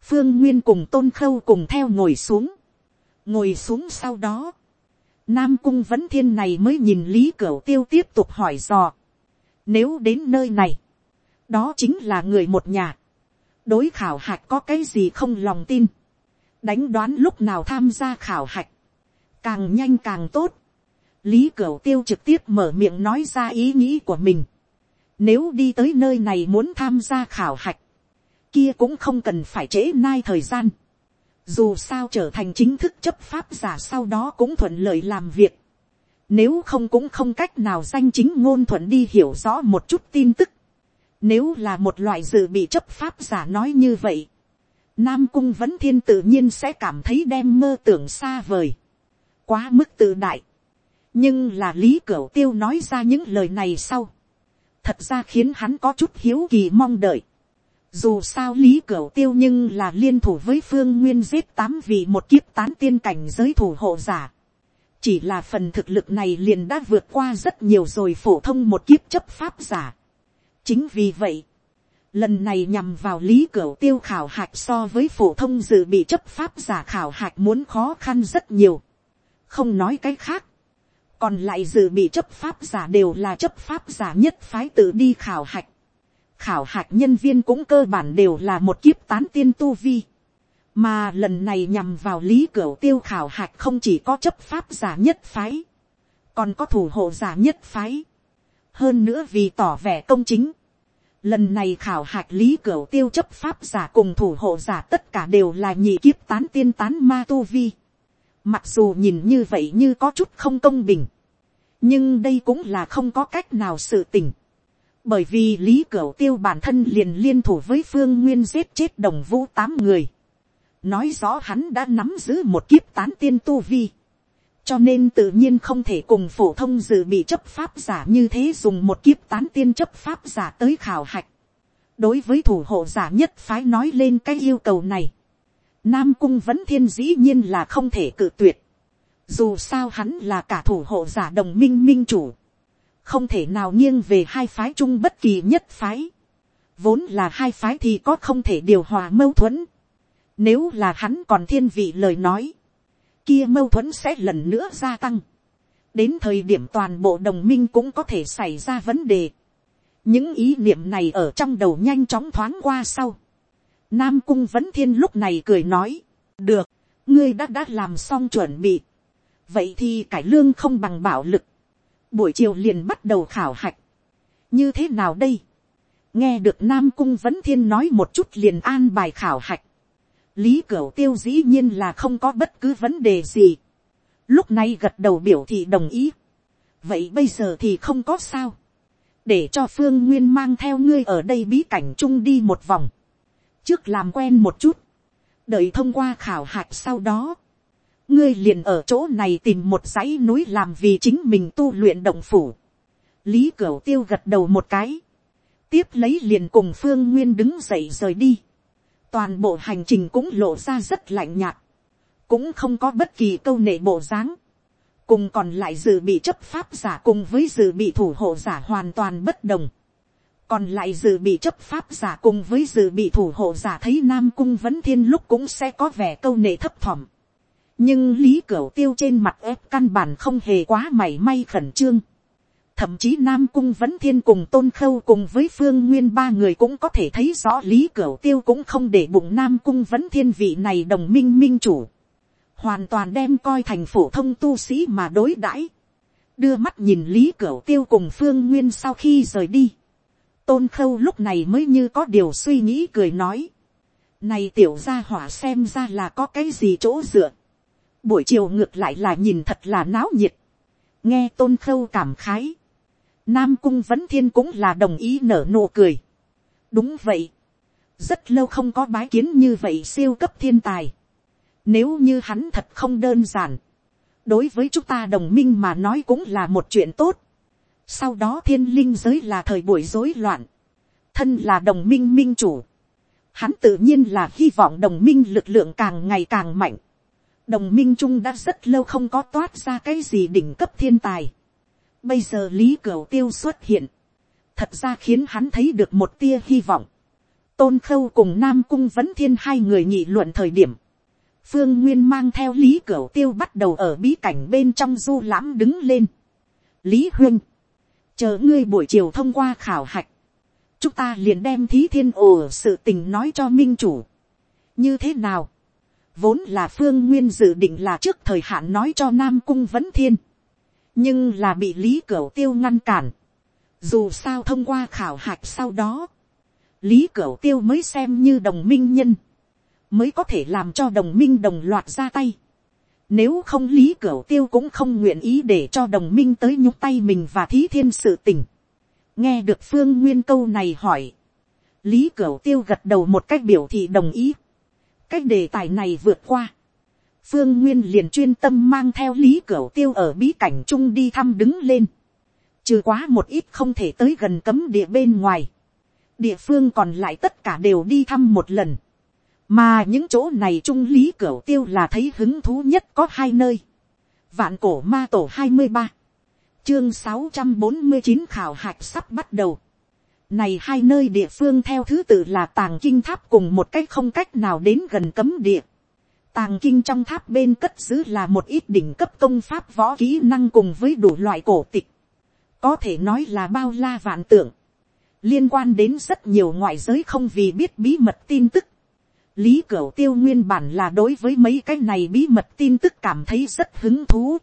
Phương Nguyên cùng tôn khâu cùng theo ngồi xuống. Ngồi xuống sau đó. Nam cung vẫn thiên này mới nhìn Lý Cửu Tiêu tiếp tục hỏi dò. Nếu đến nơi này đó chính là người một nhà đối khảo hạch có cái gì không lòng tin. đánh đoán lúc nào tham gia khảo hạch. càng nhanh càng tốt. lý cửu tiêu trực tiếp mở miệng nói ra ý nghĩ của mình. nếu đi tới nơi này muốn tham gia khảo hạch, kia cũng không cần phải trễ nai thời gian. dù sao trở thành chính thức chấp pháp giả sau đó cũng thuận lợi làm việc. Nếu không cũng không cách nào danh chính ngôn thuận đi hiểu rõ một chút tin tức. Nếu là một loại dự bị chấp pháp giả nói như vậy. Nam cung vẫn thiên tự nhiên sẽ cảm thấy đem mơ tưởng xa vời. Quá mức tự đại. Nhưng là lý cửu tiêu nói ra những lời này sau. Thật ra khiến hắn có chút hiếu kỳ mong đợi. Dù sao lý cửu tiêu nhưng là liên thủ với phương nguyên giết tám vị một kiếp tán tiên cảnh giới thủ hộ giả. Chỉ là phần thực lực này liền đã vượt qua rất nhiều rồi phổ thông một kiếp chấp pháp giả chính vì vậy, lần này nhằm vào lý cửa tiêu khảo hạch so với phổ thông dự bị chấp pháp giả khảo hạch muốn khó khăn rất nhiều. không nói cái khác, còn lại dự bị chấp pháp giả đều là chấp pháp giả nhất phái tự đi khảo hạch. khảo hạch nhân viên cũng cơ bản đều là một kiếp tán tiên tu vi. mà lần này nhằm vào lý cửa tiêu khảo hạch không chỉ có chấp pháp giả nhất phái, còn có thủ hộ giả nhất phái hơn nữa vì tỏ vẻ công chính. Lần này khảo hạch lý cửu tiêu chấp pháp giả cùng thủ hộ giả tất cả đều là nhị kiếp tán tiên tán ma tu vi. Mặc dù nhìn như vậy như có chút không công bình. Nhưng đây cũng là không có cách nào sự tình. Bởi vì lý cửu tiêu bản thân liền liên thủ với phương nguyên giết chết đồng vũ tám người. Nói rõ hắn đã nắm giữ một kiếp tán tiên tu vi cho nên tự nhiên không thể cùng phổ thông dự bị chấp pháp giả như thế dùng một kiếp tán tiên chấp pháp giả tới khảo hạch. đối với thủ hộ giả nhất phái nói lên cái yêu cầu này, nam cung vẫn thiên dĩ nhiên là không thể cự tuyệt. dù sao hắn là cả thủ hộ giả đồng minh minh chủ, không thể nào nghiêng về hai phái chung bất kỳ nhất phái. vốn là hai phái thì có không thể điều hòa mâu thuẫn. nếu là hắn còn thiên vị lời nói, kia mâu thuẫn sẽ lần nữa gia tăng. đến thời điểm toàn bộ đồng minh cũng có thể xảy ra vấn đề. những ý niệm này ở trong đầu nhanh chóng thoáng qua sau. nam cung vấn thiên lúc này cười nói, được, ngươi đã đã làm xong chuẩn bị. vậy thì cải lương không bằng bảo lực. buổi chiều liền bắt đầu khảo hạch. như thế nào đây. nghe được nam cung vấn thiên nói một chút liền an bài khảo hạch lý cửu tiêu dĩ nhiên là không có bất cứ vấn đề gì. lúc này gật đầu biểu thị đồng ý. vậy bây giờ thì không có sao. để cho phương nguyên mang theo ngươi ở đây bí cảnh chung đi một vòng. trước làm quen một chút. đợi thông qua khảo hạch sau đó. ngươi liền ở chỗ này tìm một dãy núi làm vì chính mình tu luyện động phủ. lý cửu tiêu gật đầu một cái. tiếp lấy liền cùng phương nguyên đứng dậy rời đi toàn bộ hành trình cũng lộ ra rất lạnh nhạt, cũng không có bất kỳ câu nệ bộ dáng, cùng còn lại dự bị chấp pháp giả cùng với dự bị thủ hộ giả hoàn toàn bất đồng, còn lại dự bị chấp pháp giả cùng với dự bị thủ hộ giả thấy nam cung vấn thiên lúc cũng sẽ có vẻ câu nệ thấp thỏm, nhưng lý cửu tiêu trên mặt ép căn bản không hề quá mảy may khẩn trương, thậm chí nam cung vẫn thiên cùng tôn khâu cùng với phương nguyên ba người cũng có thể thấy rõ lý cửu tiêu cũng không để bụng nam cung vẫn thiên vị này đồng minh minh chủ, hoàn toàn đem coi thành phổ thông tu sĩ mà đối đãi, đưa mắt nhìn lý cửu tiêu cùng phương nguyên sau khi rời đi, tôn khâu lúc này mới như có điều suy nghĩ cười nói, này tiểu gia hỏa xem ra là có cái gì chỗ dựa, buổi chiều ngược lại là nhìn thật là náo nhiệt, nghe tôn khâu cảm khái, Nam cung vẫn thiên cũng là đồng ý nở nụ cười. đúng vậy. rất lâu không có bái kiến như vậy siêu cấp thiên tài. nếu như hắn thật không đơn giản. đối với chúng ta đồng minh mà nói cũng là một chuyện tốt. sau đó thiên linh giới là thời buổi rối loạn. thân là đồng minh minh chủ. hắn tự nhiên là hy vọng đồng minh lực lượng càng ngày càng mạnh. đồng minh chung đã rất lâu không có toát ra cái gì đỉnh cấp thiên tài Bây giờ Lý Cửu Tiêu xuất hiện. Thật ra khiến hắn thấy được một tia hy vọng. Tôn Khâu cùng Nam Cung Vấn Thiên hai người nghị luận thời điểm. Phương Nguyên mang theo Lý Cửu Tiêu bắt đầu ở bí cảnh bên trong du lãm đứng lên. Lý Huyên. Chờ ngươi buổi chiều thông qua khảo hạch. Chúng ta liền đem thí thiên ồ sự tình nói cho minh chủ. Như thế nào? Vốn là Phương Nguyên dự định là trước thời hạn nói cho Nam Cung Vấn Thiên nhưng là bị lý cửu tiêu ngăn cản. dù sao thông qua khảo hạch sau đó, lý cửu tiêu mới xem như đồng minh nhân, mới có thể làm cho đồng minh đồng loạt ra tay. Nếu không lý cửu tiêu cũng không nguyện ý để cho đồng minh tới nhúc tay mình và thí thiên sự tình. nghe được phương nguyên câu này hỏi, lý cửu tiêu gật đầu một cách biểu thị đồng ý. cách đề tài này vượt qua phương nguyên liền chuyên tâm mang theo lý cửu tiêu ở bí cảnh chung đi thăm đứng lên. trừ quá một ít không thể tới gần cấm địa bên ngoài. địa phương còn lại tất cả đều đi thăm một lần. mà những chỗ này trung lý cửu tiêu là thấy hứng thú nhất có hai nơi. vạn cổ ma tổ hai mươi ba, chương sáu trăm bốn mươi chín khảo hạch sắp bắt đầu. Này hai nơi địa phương theo thứ tự là tàng kinh tháp cùng một cách không cách nào đến gần cấm địa. Tàng kinh trong tháp bên cất giữ là một ít đỉnh cấp công pháp võ kỹ năng cùng với đủ loại cổ tịch. Có thể nói là bao la vạn tượng. Liên quan đến rất nhiều ngoại giới không vì biết bí mật tin tức. Lý Cửu Tiêu nguyên bản là đối với mấy cái này bí mật tin tức cảm thấy rất hứng thú.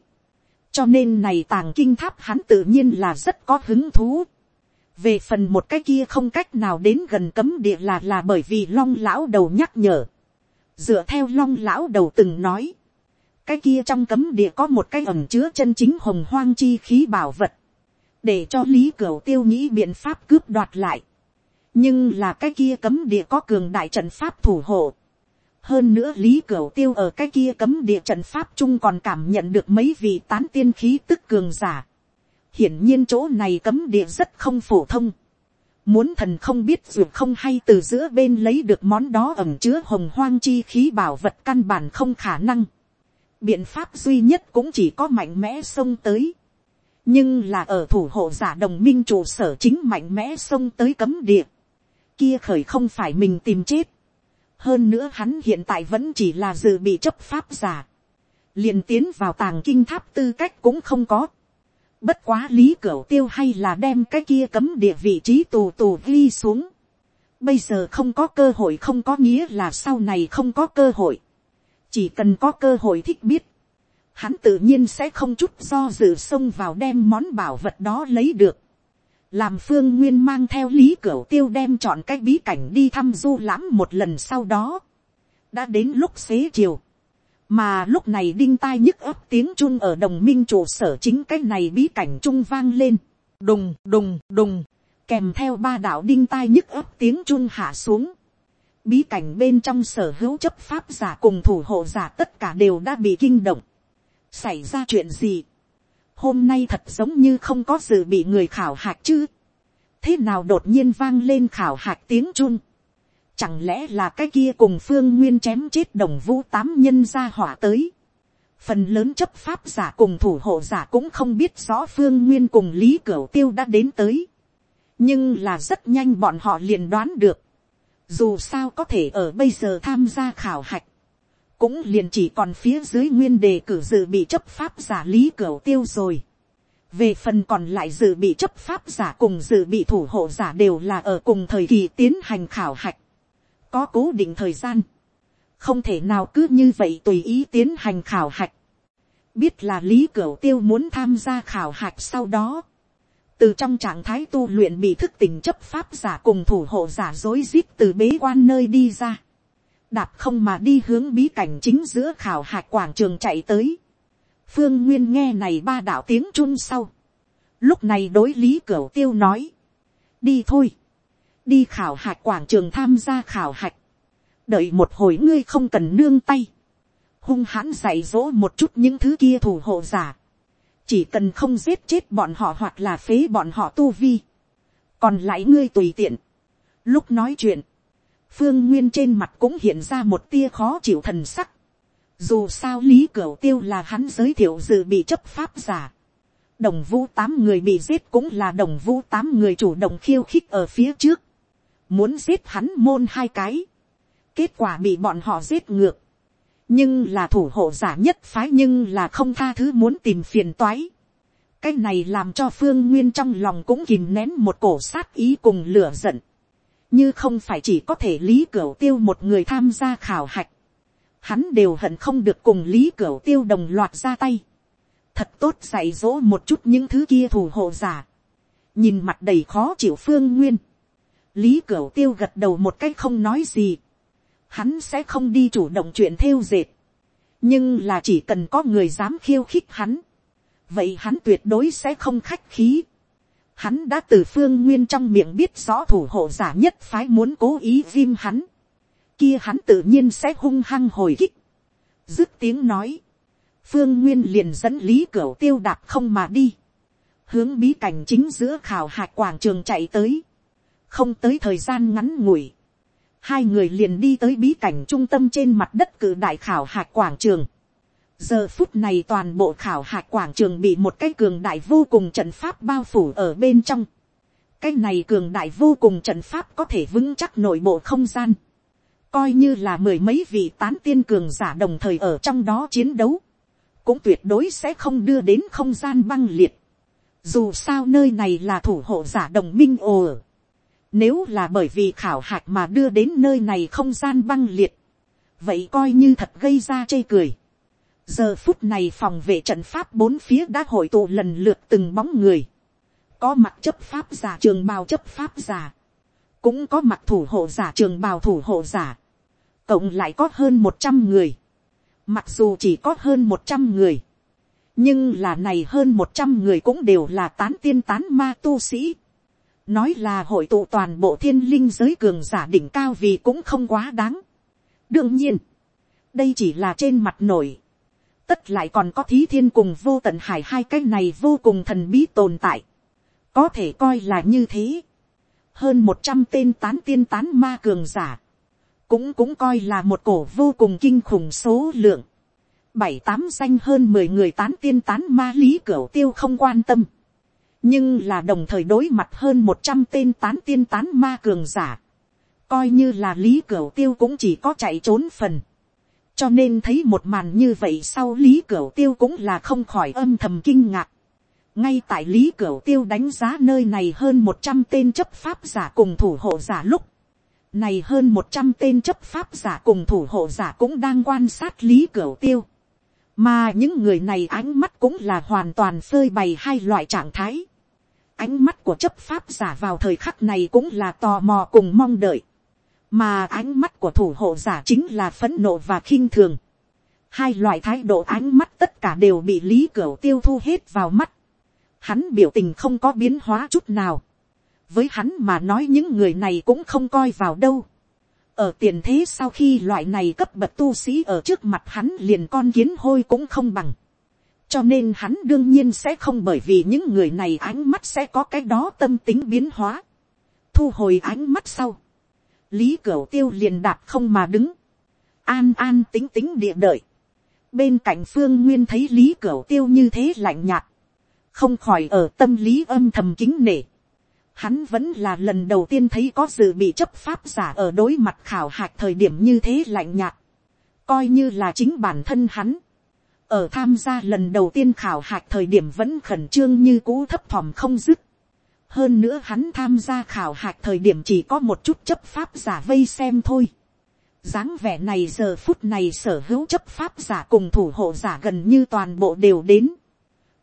Cho nên này tàng kinh tháp hắn tự nhiên là rất có hứng thú. Về phần một cái kia không cách nào đến gần cấm địa là là bởi vì long lão đầu nhắc nhở dựa theo long lão đầu từng nói, cái kia trong cấm địa có một cái ẩm chứa chân chính hồng hoang chi khí bảo vật, để cho lý cửu tiêu nghĩ biện pháp cướp đoạt lại. nhưng là cái kia cấm địa có cường đại trận pháp thủ hộ. hơn nữa lý cửu tiêu ở cái kia cấm địa trận pháp chung còn cảm nhận được mấy vị tán tiên khí tức cường giả. hiển nhiên chỗ này cấm địa rất không phổ thông Muốn thần không biết dù không hay từ giữa bên lấy được món đó ẩm chứa hồng hoang chi khí bảo vật căn bản không khả năng. Biện pháp duy nhất cũng chỉ có mạnh mẽ xông tới. Nhưng là ở thủ hộ giả đồng minh trụ sở chính mạnh mẽ xông tới cấm địa. Kia khởi không phải mình tìm chết. Hơn nữa hắn hiện tại vẫn chỉ là dự bị chấp pháp giả. liền tiến vào tàng kinh tháp tư cách cũng không có Bất quá lý cửu tiêu hay là đem cái kia cấm địa vị trí tù tù ghi xuống. Bây giờ không có cơ hội, không có nghĩa là sau này không có cơ hội. Chỉ cần có cơ hội thích biết. Hắn tự nhiên sẽ không chút do dự xông vào đem món bảo vật đó lấy được. Làm phương nguyên mang theo lý cửu tiêu đem chọn cái bí cảnh đi thăm du lãm một lần sau đó. Đã đến lúc xế chiều mà lúc này đinh tai nhức ấp tiếng chun ở đồng minh trụ sở chính cái này bí cảnh trung vang lên, đùng đùng đùng, kèm theo ba đạo đinh tai nhức ấp tiếng chun hạ xuống, bí cảnh bên trong sở hữu chấp pháp giả cùng thủ hộ giả tất cả đều đã bị kinh động, xảy ra chuyện gì, hôm nay thật giống như không có dự bị người khảo hạch chứ, thế nào đột nhiên vang lên khảo hạch tiếng chun, Chẳng lẽ là cái kia cùng phương nguyên chém chết đồng vũ tám nhân ra hỏa tới. Phần lớn chấp pháp giả cùng thủ hộ giả cũng không biết rõ phương nguyên cùng lý cửu tiêu đã đến tới. Nhưng là rất nhanh bọn họ liền đoán được. Dù sao có thể ở bây giờ tham gia khảo hạch. Cũng liền chỉ còn phía dưới nguyên đề cử dự bị chấp pháp giả lý cửu tiêu rồi. về phần còn lại dự bị chấp pháp giả cùng dự bị thủ hộ giả đều là ở cùng thời kỳ tiến hành khảo hạch, có cố định thời gian, không thể nào cứ như vậy tùy ý tiến hành khảo hạch, biết là lý cửu tiêu muốn tham gia khảo hạch sau đó, từ trong trạng thái tu luyện bị thức tỉnh chấp pháp giả cùng thủ hộ giả dối rít từ bế quan nơi đi ra, đạp không mà đi hướng bí cảnh chính giữa khảo hạch quảng trường chạy tới, phương nguyên nghe này ba đạo tiếng chun sau, lúc này đối lý cửu tiêu nói, đi thôi, đi khảo hạch quảng trường tham gia khảo hạch, đợi một hồi ngươi không cần nương tay, hung hãn dạy dỗ một chút những thứ kia thủ hộ giả, chỉ cần không giết chết bọn họ hoặc là phế bọn họ tu vi, còn lại ngươi tùy tiện. Lúc nói chuyện, phương nguyên trên mặt cũng hiện ra một tia khó chịu thần sắc. Dù sao lý cửu tiêu là hắn giới thiệu dự bị chấp pháp giả. Đồng vũ tám người bị giết cũng là đồng vũ tám người chủ động khiêu khích ở phía trước. Muốn giết hắn môn hai cái. Kết quả bị bọn họ giết ngược nhưng là thủ hộ giả nhất phái nhưng là không tha thứ muốn tìm phiền toái. cái này làm cho phương nguyên trong lòng cũng kìm nén một cổ sát ý cùng lửa giận. như không phải chỉ có thể lý cửa tiêu một người tham gia khảo hạch. hắn đều hận không được cùng lý cửa tiêu đồng loạt ra tay. thật tốt dạy dỗ một chút những thứ kia thủ hộ giả. nhìn mặt đầy khó chịu phương nguyên lý cửu tiêu gật đầu một cách không nói gì. Hắn sẽ không đi chủ động chuyện theo dệt, nhưng là chỉ cần có người dám khiêu khích hắn, vậy hắn tuyệt đối sẽ không khách khí. Hắn đã từ phương nguyên trong miệng biết rõ thủ hộ giả nhất phái muốn cố ý viêm hắn, kia hắn tự nhiên sẽ hung hăng hồi kích. dứt tiếng nói, phương nguyên liền dẫn lý Cửu tiêu đạp không mà đi, hướng bí cảnh chính giữa khảo hạch quảng trường chạy tới, không tới thời gian ngắn ngủi, hai người liền đi tới bí cảnh trung tâm trên mặt đất cử đại khảo hạc quảng trường. giờ phút này toàn bộ khảo hạc quảng trường bị một cái cường đại vô cùng trận pháp bao phủ ở bên trong. cái này cường đại vô cùng trận pháp có thể vững chắc nội bộ không gian. coi như là mười mấy vị tán tiên cường giả đồng thời ở trong đó chiến đấu. cũng tuyệt đối sẽ không đưa đến không gian băng liệt. dù sao nơi này là thủ hộ giả đồng minh ồ ở nếu là bởi vì khảo hạch mà đưa đến nơi này không gian băng liệt. Vậy coi như thật gây ra chê cười. Giờ phút này phòng vệ trận pháp bốn phía đã hội tụ lần lượt từng bóng người. Có mặt chấp pháp giả, trường bào chấp pháp giả. Cũng có mặt thủ hộ giả, trường bào thủ hộ giả. Cộng lại có hơn một trăm người. Mặc dù chỉ có hơn một trăm người. Nhưng là này hơn một trăm người cũng đều là tán tiên tán ma tu sĩ nói là hội tụ toàn bộ thiên linh giới cường giả đỉnh cao vì cũng không quá đáng. đương nhiên, đây chỉ là trên mặt nổi. tất lại còn có thí thiên cùng vô tận hải hai cái này vô cùng thần bí tồn tại. có thể coi là như thế. hơn một trăm tên tán tiên tán ma cường giả. cũng cũng coi là một cổ vô cùng kinh khủng số lượng. bảy tám danh hơn mười người tán tiên tán ma lý cửa tiêu không quan tâm nhưng là đồng thời đối mặt hơn một trăm tên tán tiên tán ma cường giả, coi như là lý cửu tiêu cũng chỉ có chạy trốn phần, cho nên thấy một màn như vậy sau lý cửu tiêu cũng là không khỏi âm thầm kinh ngạc, ngay tại lý cửu tiêu đánh giá nơi này hơn một trăm tên chấp pháp giả cùng thủ hộ giả lúc, này hơn một trăm tên chấp pháp giả cùng thủ hộ giả cũng đang quan sát lý cửu tiêu, mà những người này ánh mắt cũng là hoàn toàn phơi bày hai loại trạng thái. Ánh mắt của chấp pháp giả vào thời khắc này cũng là tò mò cùng mong đợi. Mà ánh mắt của thủ hộ giả chính là phẫn nộ và khinh thường. Hai loại thái độ ánh mắt tất cả đều bị lý cửu tiêu thu hết vào mắt. Hắn biểu tình không có biến hóa chút nào. Với hắn mà nói những người này cũng không coi vào đâu ở tiền thế sau khi loại này cấp bậc tu sĩ ở trước mặt hắn liền con kiến hôi cũng không bằng cho nên hắn đương nhiên sẽ không bởi vì những người này ánh mắt sẽ có cái đó tâm tính biến hóa. thu hồi ánh mắt sau. lý cửu tiêu liền đạp không mà đứng. an an tính tính địa đợi. bên cạnh phương nguyên thấy lý cửu tiêu như thế lạnh nhạt. không khỏi ở tâm lý âm thầm kính nể hắn vẫn là lần đầu tiên thấy có dự bị chấp pháp giả ở đối mặt khảo hạch thời điểm như thế lạnh nhạt, coi như là chính bản thân hắn, ở tham gia lần đầu tiên khảo hạch thời điểm vẫn khẩn trương như cũ thấp thỏm không dứt. hơn nữa hắn tham gia khảo hạch thời điểm chỉ có một chút chấp pháp giả vây xem thôi. dáng vẻ này giờ phút này sở hữu chấp pháp giả cùng thủ hộ giả gần như toàn bộ đều đến.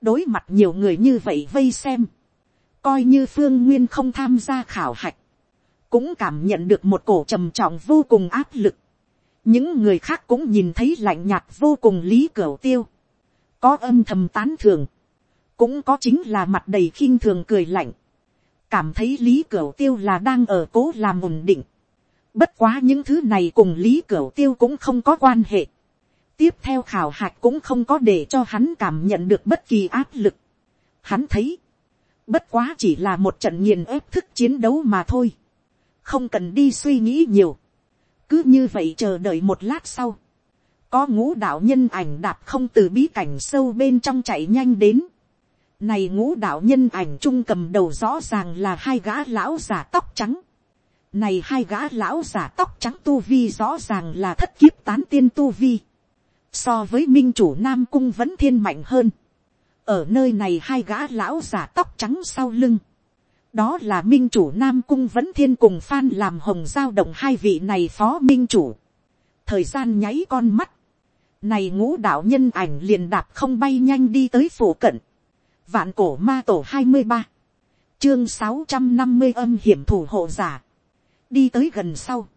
đối mặt nhiều người như vậy vây xem. coi như phương nguyên không tham gia khảo hạch. cũng cảm nhận được một cổ trầm trọng vô cùng áp lực những người khác cũng nhìn thấy lạnh nhạt vô cùng lý cửa tiêu, có âm thầm tán thường, cũng có chính là mặt đầy khinh thường cười lạnh, cảm thấy lý cửa tiêu là đang ở cố làm ổn định, bất quá những thứ này cùng lý cửa tiêu cũng không có quan hệ, tiếp theo khảo hạch cũng không có để cho hắn cảm nhận được bất kỳ áp lực, hắn thấy, bất quá chỉ là một trận nghiền ép thức chiến đấu mà thôi, không cần đi suy nghĩ nhiều, cứ như vậy chờ đợi một lát sau, có ngũ đạo nhân ảnh đạp không từ bí cảnh sâu bên trong chạy nhanh đến. Này ngũ đạo nhân ảnh trung cầm đầu rõ ràng là hai gã lão giả tóc trắng. Này hai gã lão giả tóc trắng tu vi rõ ràng là thất kiếp tán tiên tu vi. So với minh chủ nam cung vẫn thiên mạnh hơn. Ở nơi này hai gã lão giả tóc trắng sau lưng đó là minh chủ nam cung vẫn thiên cùng phan làm hồng giao động hai vị này phó minh chủ. thời gian nháy con mắt. này ngũ đạo nhân ảnh liền đạp không bay nhanh đi tới phủ cận. vạn cổ ma tổ hai mươi ba. chương sáu trăm năm mươi âm hiểm thủ hộ giả. đi tới gần sau.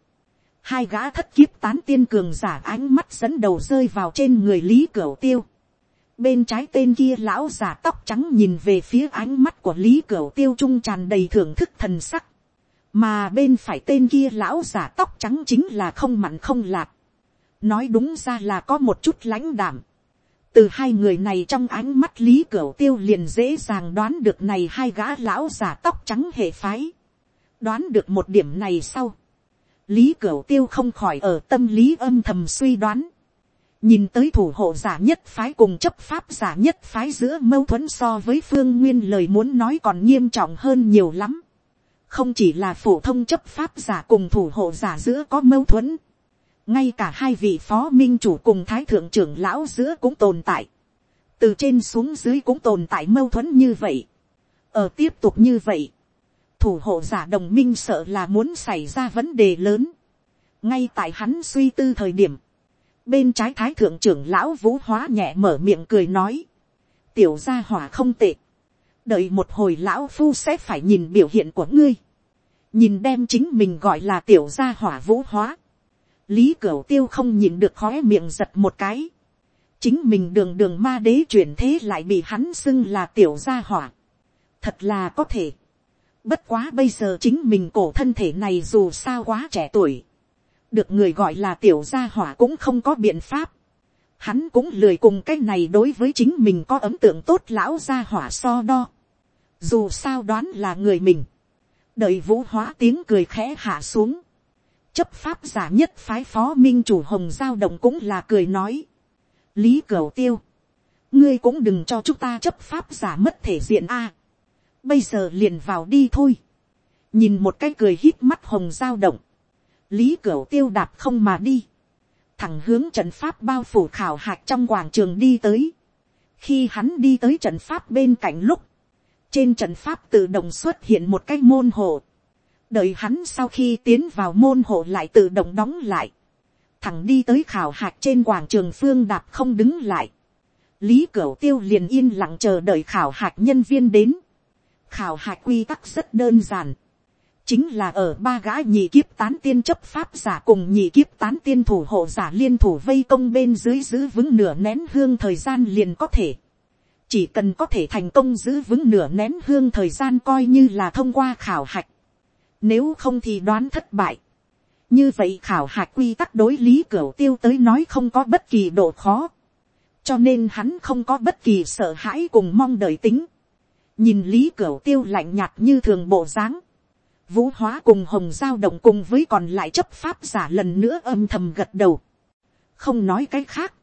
hai gã thất kiếp tán tiên cường giả ánh mắt dẫn đầu rơi vào trên người lý cửu tiêu bên trái tên kia lão giả tóc trắng nhìn về phía ánh mắt của lý cửu tiêu trung tràn đầy thưởng thức thần sắc. mà bên phải tên kia lão giả tóc trắng chính là không mặn không lạt. nói đúng ra là có một chút lãnh đảm. từ hai người này trong ánh mắt lý cửu tiêu liền dễ dàng đoán được này hai gã lão giả tóc trắng hệ phái. đoán được một điểm này sau. lý cửu tiêu không khỏi ở tâm lý âm thầm suy đoán nhìn tới thủ hộ giả nhất phái cùng chấp pháp giả nhất phái giữa mâu thuẫn so với phương nguyên lời muốn nói còn nghiêm trọng hơn nhiều lắm. không chỉ là phổ thông chấp pháp giả cùng thủ hộ giả giữa có mâu thuẫn. ngay cả hai vị phó minh chủ cùng thái thượng trưởng lão giữa cũng tồn tại. từ trên xuống dưới cũng tồn tại mâu thuẫn như vậy. ở tiếp tục như vậy, thủ hộ giả đồng minh sợ là muốn xảy ra vấn đề lớn. ngay tại hắn suy tư thời điểm, bên trái thái thượng trưởng lão vũ hóa nhẹ mở miệng cười nói, tiểu gia hỏa không tệ, đợi một hồi lão phu sẽ phải nhìn biểu hiện của ngươi, nhìn đem chính mình gọi là tiểu gia hỏa vũ hóa, lý cửu tiêu không nhìn được khói miệng giật một cái, chính mình đường đường ma đế chuyển thế lại bị hắn xưng là tiểu gia hỏa, thật là có thể, bất quá bây giờ chính mình cổ thân thể này dù sao quá trẻ tuổi, được người gọi là tiểu gia hỏa cũng không có biện pháp. Hắn cũng lười cùng cái này đối với chính mình có ấn tượng tốt lão gia hỏa so đo. Dù sao đoán là người mình. Đợi vũ hóa tiếng cười khẽ hạ xuống. Chấp pháp giả nhất phái phó minh chủ hồng giao động cũng là cười nói. Lý cửu tiêu. Ngươi cũng đừng cho chúng ta chấp pháp giả mất thể diện a. bây giờ liền vào đi thôi. Nhìn một cái cười hít mắt hồng giao động lý cửu tiêu đạp không mà đi, thẳng hướng trận pháp bao phủ khảo hạch trong quảng trường đi tới. khi hắn đi tới trận pháp bên cạnh lúc, trên trận pháp tự động xuất hiện một cái môn hộ. đợi hắn sau khi tiến vào môn hộ lại tự động đóng lại. thẳng đi tới khảo hạch trên quảng trường phương đạp không đứng lại. lý cửu tiêu liền yên lặng chờ đợi khảo hạch nhân viên đến. khảo hạch quy tắc rất đơn giản chính là ở ba gã nhị kiếp tán tiên chấp pháp giả cùng nhị kiếp tán tiên thủ hộ giả liên thủ vây công bên dưới giữ vững nửa nén hương thời gian liền có thể. chỉ cần có thể thành công giữ vững nửa nén hương thời gian coi như là thông qua khảo hạch. nếu không thì đoán thất bại. như vậy khảo hạch quy tắc đối lý cửa tiêu tới nói không có bất kỳ độ khó. cho nên hắn không có bất kỳ sợ hãi cùng mong đợi tính. nhìn lý cửa tiêu lạnh nhạt như thường bộ dáng vũ hóa cùng hồng giao động cùng với còn lại chấp pháp giả lần nữa âm thầm gật đầu. không nói cái khác,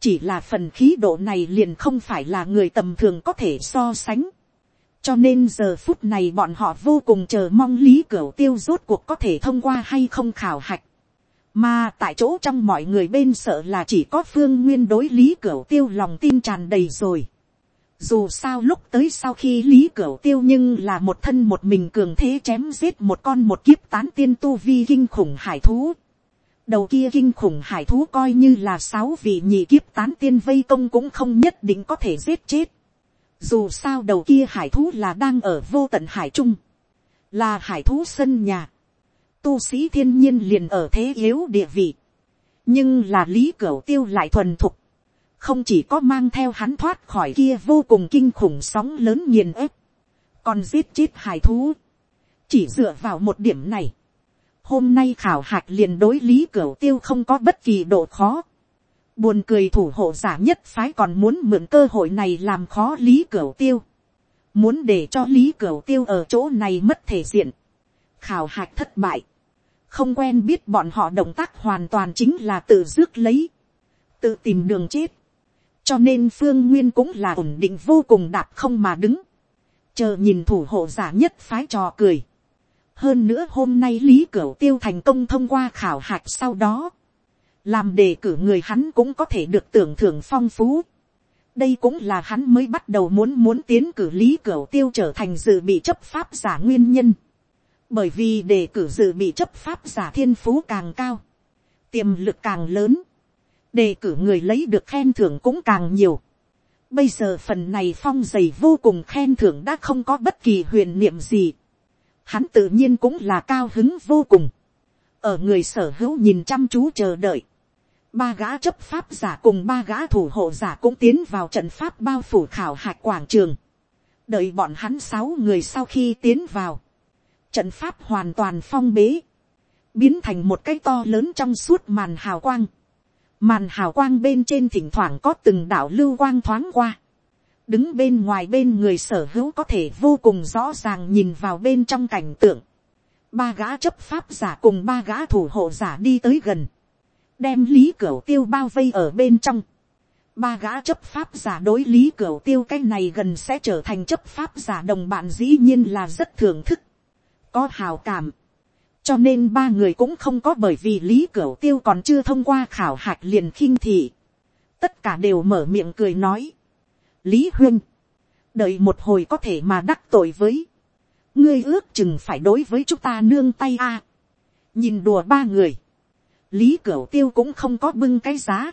chỉ là phần khí độ này liền không phải là người tầm thường có thể so sánh. cho nên giờ phút này bọn họ vô cùng chờ mong lý cửa tiêu rốt cuộc có thể thông qua hay không khảo hạch. mà tại chỗ trong mọi người bên sợ là chỉ có phương nguyên đối lý cửa tiêu lòng tin tràn đầy rồi dù sao lúc tới sau khi lý cửu tiêu nhưng là một thân một mình cường thế chém giết một con một kiếp tán tiên tu vi kinh khủng hải thú. đầu kia kinh khủng hải thú coi như là sáu vị nhị kiếp tán tiên vây công cũng không nhất định có thể giết chết. dù sao đầu kia hải thú là đang ở vô tận hải trung, là hải thú sân nhà tu sĩ thiên nhiên liền ở thế yếu địa vị. nhưng là lý cửu tiêu lại thuần thục không chỉ có mang theo hắn thoát khỏi kia vô cùng kinh khủng sóng lớn nghiền ép. còn giết chết hải thú. chỉ dựa vào một điểm này. hôm nay khảo hạch liền đối lý cửa tiêu không có bất kỳ độ khó. buồn cười thủ hộ giả nhất phái còn muốn mượn cơ hội này làm khó lý cửa tiêu. muốn để cho lý cửa tiêu ở chỗ này mất thể diện khảo hạch thất bại không quen biết bọn họ động tác hoàn toàn chính là tự rước lấy, tự tìm đường chết, cho nên phương nguyên cũng là ổn định vô cùng đạp không mà đứng, chờ nhìn thủ hộ giả nhất phái trò cười. hơn nữa hôm nay lý cửu tiêu thành công thông qua khảo hạch sau đó, làm đề cử người hắn cũng có thể được tưởng thưởng phong phú. đây cũng là hắn mới bắt đầu muốn muốn tiến cử lý cửu tiêu trở thành dự bị chấp pháp giả nguyên nhân bởi vì đề cử dự bị chấp pháp giả thiên phú càng cao, tiềm lực càng lớn, đề cử người lấy được khen thưởng cũng càng nhiều. Bây giờ phần này phong dày vô cùng khen thưởng đã không có bất kỳ huyền niệm gì. Hắn tự nhiên cũng là cao hứng vô cùng. Ở người sở hữu nhìn chăm chú chờ đợi. Ba gã chấp pháp giả cùng ba gã thủ hộ giả cũng tiến vào trận pháp bao phủ khảo hạch quảng trường. Đợi bọn hắn sáu người sau khi tiến vào trận pháp hoàn toàn phong bế, biến thành một cái to lớn trong suốt màn hào quang. Màn hào quang bên trên thỉnh thoảng có từng đạo lưu quang thoáng qua. Đứng bên ngoài bên người sở hữu có thể vô cùng rõ ràng nhìn vào bên trong cảnh tượng. Ba gã chấp pháp giả cùng ba gã thủ hộ giả đi tới gần. Đem lý cửa tiêu bao vây ở bên trong. Ba gã chấp pháp giả đối lý cửa tiêu cái này gần sẽ trở thành chấp pháp giả đồng bạn dĩ nhiên là rất thưởng thức có hào cảm cho nên ba người cũng không có bởi vì lý cửu tiêu còn chưa thông qua khảo hạch liền khinh thị. tất cả đều mở miệng cười nói. lý huyên, đợi một hồi có thể mà đắc tội với. ngươi ước chừng phải đối với chúng ta nương tay a. nhìn đùa ba người. lý cửu tiêu cũng không có bưng cái giá.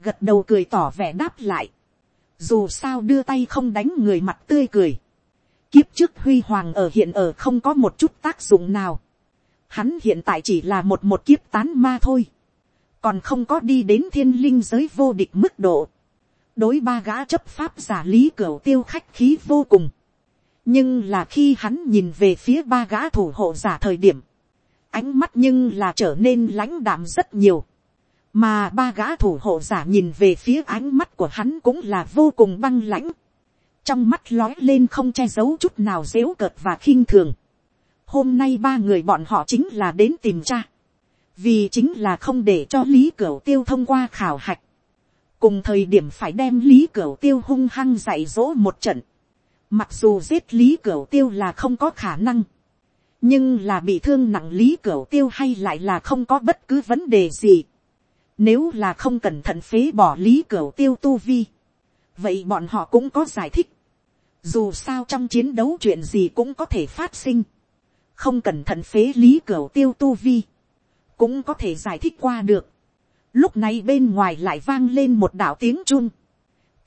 gật đầu cười tỏ vẻ đáp lại. dù sao đưa tay không đánh người mặt tươi cười Kiếp trước huy hoàng ở hiện ở không có một chút tác dụng nào. Hắn hiện tại chỉ là một một kiếp tán ma thôi. Còn không có đi đến thiên linh giới vô địch mức độ. Đối ba gã chấp pháp giả lý cửa tiêu khách khí vô cùng. Nhưng là khi hắn nhìn về phía ba gã thủ hộ giả thời điểm. Ánh mắt nhưng là trở nên lãnh đạm rất nhiều. Mà ba gã thủ hộ giả nhìn về phía ánh mắt của hắn cũng là vô cùng băng lãnh trong mắt lói lên không che giấu chút nào dếu cợt và khinh thường hôm nay ba người bọn họ chính là đến tìm cha, vì chính là không để cho lý cửu tiêu thông qua khảo hạch, cùng thời điểm phải đem lý cửu tiêu hung hăng dạy dỗ một trận, mặc dù giết lý cửu tiêu là không có khả năng, nhưng là bị thương nặng lý cửu tiêu hay lại là không có bất cứ vấn đề gì. Nếu là không cẩn thận phế bỏ lý cửu tiêu tu vi, vậy bọn họ cũng có giải thích. dù sao trong chiến đấu chuyện gì cũng có thể phát sinh không cẩn thận phế lý cửa tiêu tu vi. cũng có thể giải thích qua được. lúc này bên ngoài lại vang lên một đạo tiếng chun.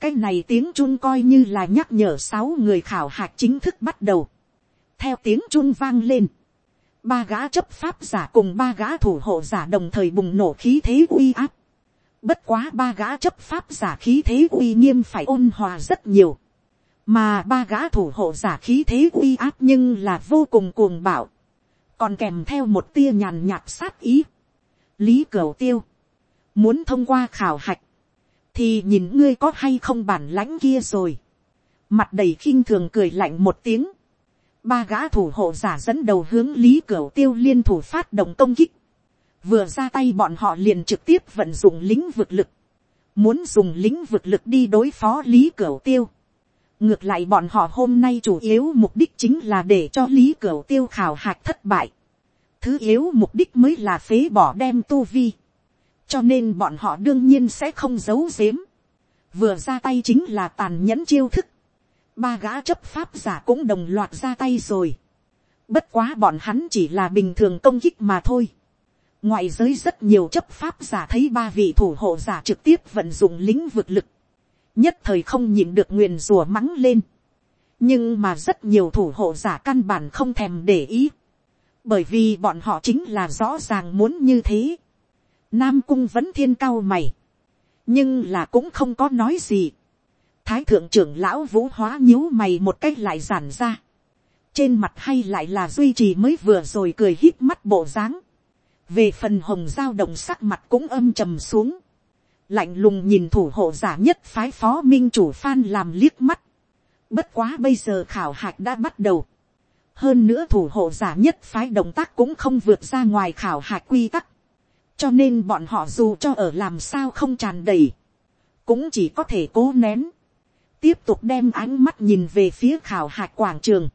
cái này tiếng chun coi như là nhắc nhở sáu người khảo hạch chính thức bắt đầu. theo tiếng chun vang lên, ba gã chấp pháp giả cùng ba gã thủ hộ giả đồng thời bùng nổ khí thế uy áp. Bất quá ba gã chấp pháp giả khí thế uy nghiêm phải ôn hòa rất nhiều. Mà ba gã thủ hộ giả khí thế uy áp nhưng là vô cùng cuồng bạo. Còn kèm theo một tia nhàn nhạt sát ý. Lý Cửu Tiêu. Muốn thông qua khảo hạch. Thì nhìn ngươi có hay không bản lãnh kia rồi. Mặt đầy khinh thường cười lạnh một tiếng. Ba gã thủ hộ giả dẫn đầu hướng Lý Cửu Tiêu liên thủ phát động công kích vừa ra tay bọn họ liền trực tiếp vận dụng lĩnh vực lực, muốn dùng lĩnh vực lực đi đối phó lý cửu tiêu ngược lại bọn họ hôm nay chủ yếu mục đích chính là để cho lý cửu tiêu khảo hạch thất bại. thứ yếu mục đích mới là phế bỏ đem tu vi. cho nên bọn họ đương nhiên sẽ không giấu giếm. vừa ra tay chính là tàn nhẫn chiêu thức. ba gã chấp pháp giả cũng đồng loạt ra tay rồi. bất quá bọn hắn chỉ là bình thường công kích mà thôi. ngoại giới rất nhiều chấp pháp giả thấy ba vị thủ hộ giả trực tiếp vận dụng lĩnh vực lực nhất thời không nhịn được nguyền rùa mắng lên. nhưng mà rất nhiều thủ hộ giả căn bản không thèm để ý bởi vì bọn họ chính là rõ ràng muốn như thế. Nam cung vẫn thiên cao mày, nhưng là cũng không có nói gì. Thái thượng trưởng lão vũ hóa nhíu mày một cách lại giản ra. Trên mặt hay lại là duy trì mới vừa rồi cười hít mắt bộ dáng. Về phần hồng giao động sắc mặt cũng âm trầm xuống. Lạnh lùng nhìn thủ hộ giả nhất phái phó minh chủ phan làm liếc mắt. Bất quá bây giờ khảo hạch đã bắt đầu hơn nữa thủ hộ giả nhất phái động tác cũng không vượt ra ngoài khảo hạch quy tắc, cho nên bọn họ dù cho ở làm sao không tràn đầy, cũng chỉ có thể cố nén, tiếp tục đem ánh mắt nhìn về phía khảo hạch quảng trường.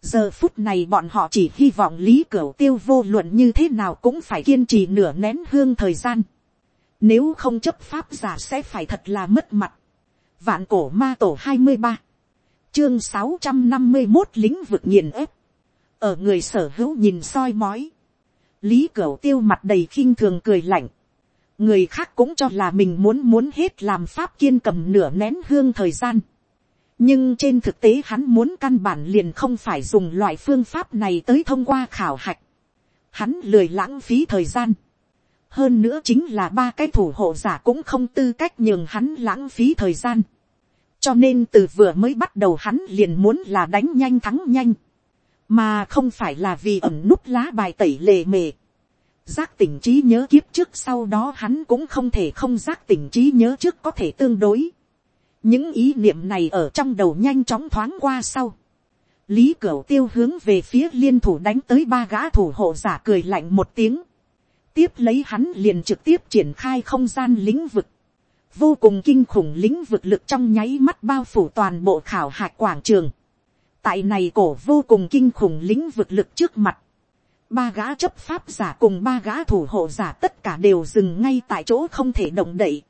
giờ phút này bọn họ chỉ hy vọng lý cửu tiêu vô luận như thế nào cũng phải kiên trì nửa nén hương thời gian. Nếu không chấp pháp giả sẽ phải thật là mất mặt. Vạn cổ ma tổ hai mươi ba. Chương sáu trăm năm mươi một lĩnh vực nghiền ép, ở người sở hữu nhìn soi mói, lý cửu tiêu mặt đầy khinh thường cười lạnh, người khác cũng cho là mình muốn muốn hết làm pháp kiên cầm nửa nén hương thời gian, nhưng trên thực tế hắn muốn căn bản liền không phải dùng loại phương pháp này tới thông qua khảo hạch, hắn lười lãng phí thời gian, hơn nữa chính là ba cái thủ hộ giả cũng không tư cách nhường hắn lãng phí thời gian cho nên từ vừa mới bắt đầu hắn liền muốn là đánh nhanh thắng nhanh, mà không phải là vì ẩm núp lá bài tẩy lề mề. Giác tỉnh trí nhớ kiếp trước sau đó hắn cũng không thể không giác tỉnh trí nhớ trước có thể tương đối. những ý niệm này ở trong đầu nhanh chóng thoáng qua sau. lý cửu tiêu hướng về phía liên thủ đánh tới ba gã thủ hộ giả cười lạnh một tiếng tiếp lấy hắn liền trực tiếp triển khai không gian lĩnh vực vô cùng kinh khủng lĩnh vực lực trong nháy mắt bao phủ toàn bộ khảo hạch quảng trường. tại này cổ vô cùng kinh khủng lĩnh vực lực trước mặt. ba gã chấp pháp giả cùng ba gã thủ hộ giả tất cả đều dừng ngay tại chỗ không thể động đậy.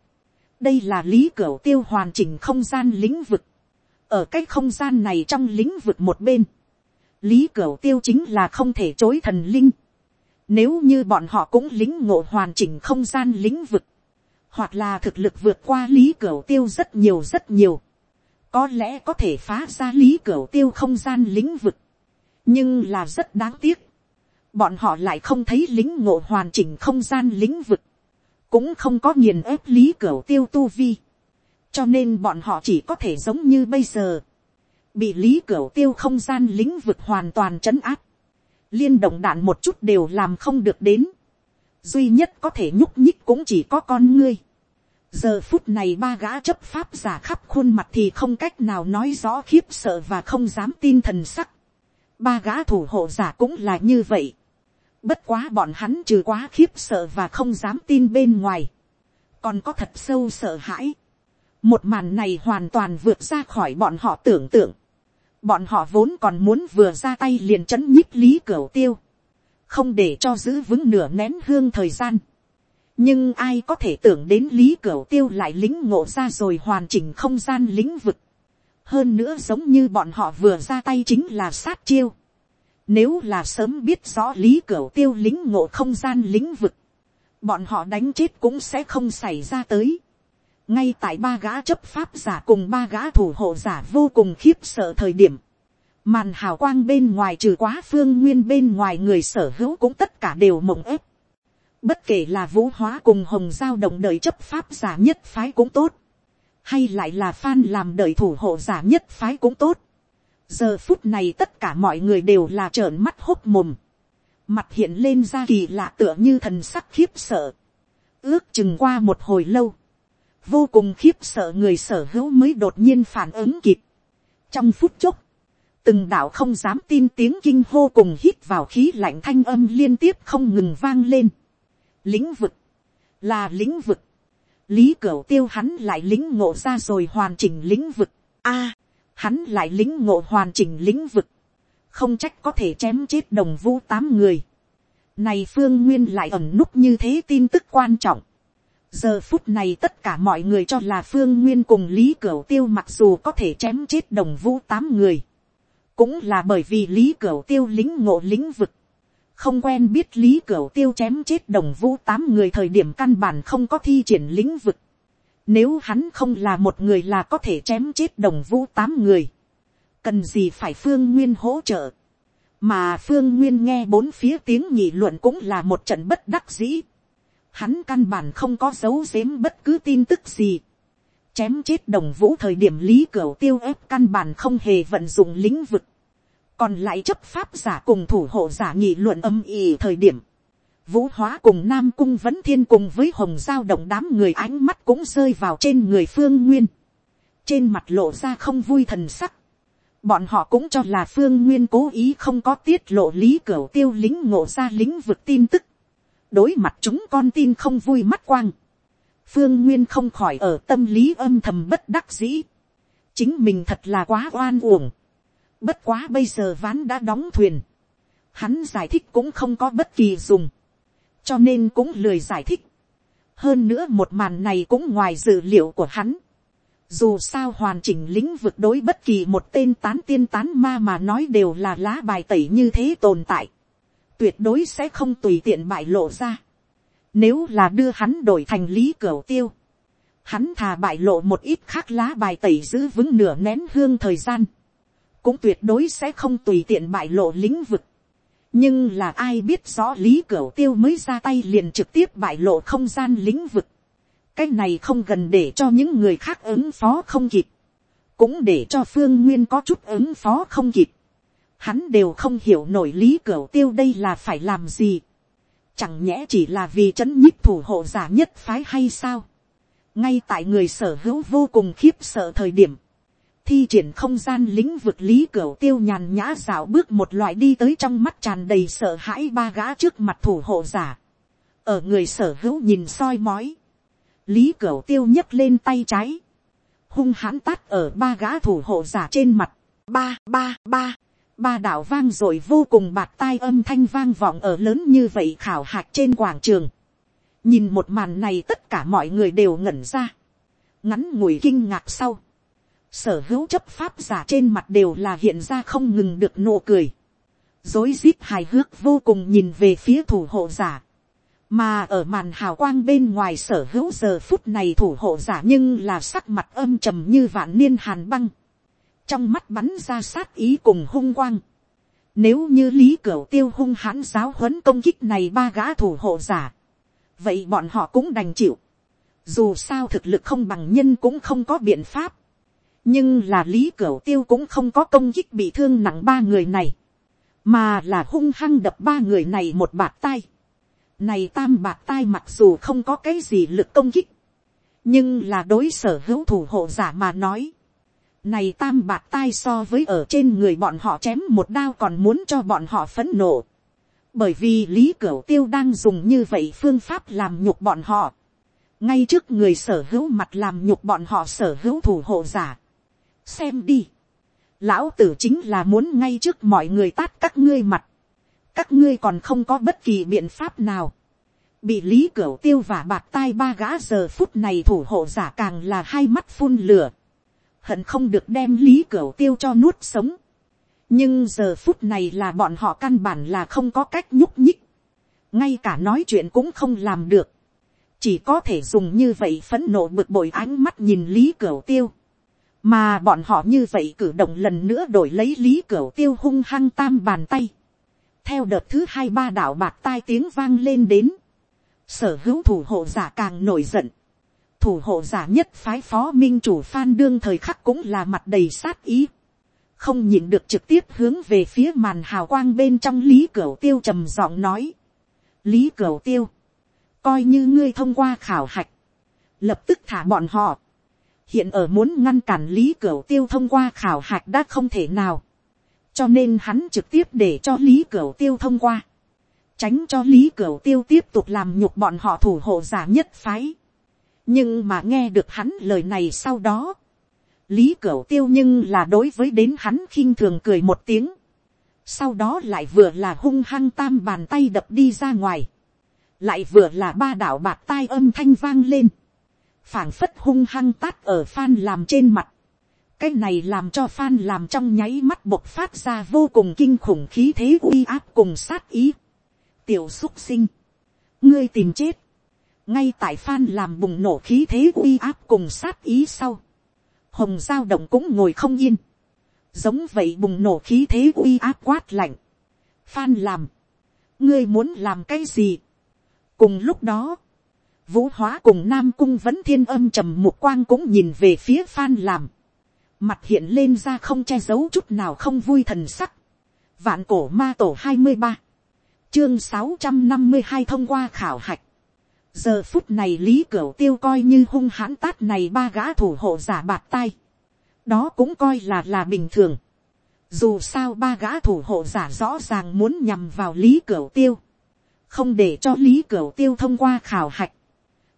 đây là lý cửa tiêu hoàn chỉnh không gian lĩnh vực. ở cái không gian này trong lĩnh vực một bên, lý cửa tiêu chính là không thể chối thần linh nếu như bọn họ cũng lính ngộ hoàn chỉnh không gian lĩnh vực, hoặc là thực lực vượt qua lý cửu tiêu rất nhiều rất nhiều, có lẽ có thể phá ra lý cửu tiêu không gian lĩnh vực, nhưng là rất đáng tiếc, bọn họ lại không thấy lính ngộ hoàn chỉnh không gian lĩnh vực, cũng không có nghiền ép lý cửu tiêu tu vi, cho nên bọn họ chỉ có thể giống như bây giờ, bị lý cửu tiêu không gian lĩnh vực hoàn toàn chấn áp, liên động đạn một chút đều làm không được đến, duy nhất có thể nhúc nhích cũng chỉ có con ngươi. giờ phút này ba gã chấp pháp giả khắp khuôn mặt thì không cách nào nói rõ khiếp sợ và không dám tin thần sắc. ba gã thủ hộ giả cũng là như vậy. bất quá bọn hắn trừ quá khiếp sợ và không dám tin bên ngoài. còn có thật sâu sợ hãi. một màn này hoàn toàn vượt ra khỏi bọn họ tưởng tượng bọn họ vốn còn muốn vừa ra tay liền chấn nhích lý cửa tiêu không để cho giữ vững nửa nén hương thời gian. nhưng ai có thể tưởng đến lý cửu tiêu lại lính ngộ ra rồi hoàn chỉnh không gian lĩnh vực. hơn nữa giống như bọn họ vừa ra tay chính là sát chiêu. nếu là sớm biết rõ lý cửu tiêu lính ngộ không gian lĩnh vực, bọn họ đánh chết cũng sẽ không xảy ra tới ngay tại ba gã chấp pháp giả cùng ba gã thủ hộ giả vô cùng khiếp sợ thời điểm, Màn hào quang bên ngoài trừ quá phương nguyên bên ngoài người sở hữu cũng tất cả đều mộng ép. Bất kể là vũ hóa cùng hồng giao động đời chấp pháp giả nhất phái cũng tốt. Hay lại là phan làm đời thủ hộ giả nhất phái cũng tốt. Giờ phút này tất cả mọi người đều là trợn mắt hốc mồm. Mặt hiện lên ra kỳ lạ tựa như thần sắc khiếp sợ. Ước chừng qua một hồi lâu. Vô cùng khiếp sợ người sở hữu mới đột nhiên phản ứng kịp. Trong phút chốc từng đạo không dám tin tiếng kinh hô cùng hít vào khí lạnh thanh âm liên tiếp không ngừng vang lên. lĩnh vực, là lĩnh vực, lý cửu tiêu hắn lại lính ngộ ra rồi hoàn chỉnh lĩnh vực, a, hắn lại lính ngộ hoàn chỉnh lĩnh vực, không trách có thể chém chết đồng vu tám người. Này phương nguyên lại ẩn núp như thế tin tức quan trọng. Giờ phút này tất cả mọi người cho là phương nguyên cùng Lý Cửu Tiêu mặc dù có thể chém chết đồng vũ tám người. Cũng là bởi vì Lý Cửu Tiêu lính ngộ lĩnh vực. Không quen biết Lý Cửu Tiêu chém chết đồng vũ tám người thời điểm căn bản không có thi triển lĩnh vực. Nếu hắn không là một người là có thể chém chết đồng vũ tám người. Cần gì phải phương nguyên hỗ trợ mà phương nguyên nghe bốn phía tiếng nhị luận cũng là một trận bất đắc dĩ. Hắn căn bản không có dấu giếm bất cứ tin tức gì. Chém chết đồng vũ thời điểm lý cửa tiêu ép căn bản không hề vận dụng lĩnh vực. Còn lại chấp pháp giả cùng thủ hộ giả nhị luận âm ỉ thời điểm. Vũ hóa cùng Nam Cung vẫn thiên cùng với hồng giao động đám người ánh mắt cũng rơi vào trên người phương nguyên. Trên mặt lộ ra không vui thần sắc bọn họ cũng cho là phương nguyên cố ý không có tiết lộ lý cửa tiêu lính ngộ ra lĩnh vực tin tức đối mặt chúng con tin không vui mắt quang. phương nguyên không khỏi ở tâm lý âm thầm bất đắc dĩ. chính mình thật là quá oan uổng. bất quá bây giờ ván đã đóng thuyền. hắn giải thích cũng không có bất kỳ dùng. cho nên cũng lười giải thích. hơn nữa một màn này cũng ngoài dự liệu của hắn dù sao hoàn chỉnh lĩnh vực đối bất kỳ một tên tán tiên tán ma mà nói đều là lá bài tẩy như thế tồn tại. Tuyệt đối sẽ không tùy tiện bại lộ ra. Nếu là đưa hắn đổi thành lý cẩu tiêu. Hắn thà bại lộ một ít khác lá bài tẩy giữ vững nửa nén hương thời gian. Cũng tuyệt đối sẽ không tùy tiện bại lộ lĩnh vực. Nhưng là ai biết rõ lý cẩu tiêu mới ra tay liền trực tiếp bại lộ không gian lĩnh vực cái này không gần để cho những người khác ứng phó không kịp, cũng để cho phương nguyên có chút ứng phó không kịp. Hắn đều không hiểu nổi lý cửa tiêu đây là phải làm gì. Chẳng nhẽ chỉ là vì chấn nhích thủ hộ giả nhất phái hay sao. ngay tại người sở hữu vô cùng khiếp sợ thời điểm, thi triển không gian lĩnh vực lý cửa tiêu nhàn nhã dạo bước một loại đi tới trong mắt tràn đầy sợ hãi ba gã trước mặt thủ hộ giả. ở người sở hữu nhìn soi mói, lý cửa tiêu nhấc lên tay trái, hung hãn tát ở ba gã thủ hộ giả trên mặt, ba ba ba, ba đạo vang rồi vô cùng bạt tai âm thanh vang vọng ở lớn như vậy khảo hạch trên quảng trường. nhìn một màn này tất cả mọi người đều ngẩn ra, ngắn ngủi kinh ngạc sau, sở hữu chấp pháp giả trên mặt đều là hiện ra không ngừng được nụ cười, dối rít hài hước vô cùng nhìn về phía thủ hộ giả, mà ở màn hào quang bên ngoài sở hữu giờ phút này thủ hộ giả nhưng là sắc mặt âm trầm như vạn niên hàn băng, trong mắt bắn ra sát ý cùng hung quang. Nếu như lý cửu tiêu hung hãn giáo huấn công kích này ba gã thủ hộ giả, vậy bọn họ cũng đành chịu. Dù sao thực lực không bằng nhân cũng không có biện pháp. nhưng là lý cửu tiêu cũng không có công kích bị thương nặng ba người này, mà là hung hăng đập ba người này một bạt tay này tam bạc tai mặc dù không có cái gì lực công kích. Nhưng là đối sở hữu thủ hộ giả mà nói. Này tam bạc tai so với ở trên người bọn họ chém một đao còn muốn cho bọn họ phấn nộ. Bởi vì Lý Cửu Tiêu đang dùng như vậy phương pháp làm nhục bọn họ. Ngay trước người sở hữu mặt làm nhục bọn họ sở hữu thủ hộ giả. Xem đi. Lão tử chính là muốn ngay trước mọi người tát các ngươi mặt các ngươi còn không có bất kỳ biện pháp nào. bị lý cửu tiêu và bạc tai ba gã giờ phút này thủ hộ giả càng là hai mắt phun lửa hận không được đem lý cửu tiêu cho nuốt sống. nhưng giờ phút này là bọn họ căn bản là không có cách nhúc nhích. ngay cả nói chuyện cũng không làm được. chỉ có thể dùng như vậy phấn nộ bực bội ánh mắt nhìn lý cửu tiêu mà bọn họ như vậy cử động lần nữa đổi lấy lý cửu tiêu hung hăng tam bàn tay theo đợt thứ hai ba đạo bạc tai tiếng vang lên đến, sở hữu thủ hộ giả càng nổi giận, thủ hộ giả nhất phái phó minh chủ phan đương thời khắc cũng là mặt đầy sát ý, không nhìn được trực tiếp hướng về phía màn hào quang bên trong lý cửu tiêu trầm giọng nói, lý cửu tiêu, coi như ngươi thông qua khảo hạch, lập tức thả bọn họ, hiện ở muốn ngăn cản lý cửu tiêu thông qua khảo hạch đã không thể nào, cho nên hắn trực tiếp để cho lý cửu tiêu thông qua, tránh cho lý cửu tiêu tiếp tục làm nhục bọn họ thủ hộ giả nhất phái nhưng mà nghe được hắn lời này sau đó, lý cửu tiêu nhưng là đối với đến hắn khinh thường cười một tiếng, sau đó lại vừa là hung hăng tam bàn tay đập đi ra ngoài, lại vừa là ba đạo bạc tai âm thanh vang lên, phảng phất hung hăng tát ở phan làm trên mặt, cái này làm cho phan làm trong nháy mắt bộc phát ra vô cùng kinh khủng khí thế uy áp cùng sát ý. tiểu xúc sinh, ngươi tìm chết, ngay tại phan làm bùng nổ khí thế uy áp cùng sát ý sau, hồng giao động cũng ngồi không yên, giống vậy bùng nổ khí thế uy áp quát lạnh, phan làm, ngươi muốn làm cái gì. cùng lúc đó, vũ hóa cùng nam cung vẫn thiên âm trầm một quang cũng nhìn về phía phan làm, mặt hiện lên ra không che giấu chút nào không vui thần sắc, vạn cổ ma tổ hai mươi ba, chương sáu trăm năm mươi hai thông qua khảo hạch, giờ phút này lý cửu tiêu coi như hung hãn tát này ba gã thủ hộ giả bạc tay, đó cũng coi là là bình thường, dù sao ba gã thủ hộ giả rõ ràng muốn nhằm vào lý cửu tiêu, không để cho lý cửu tiêu thông qua khảo hạch,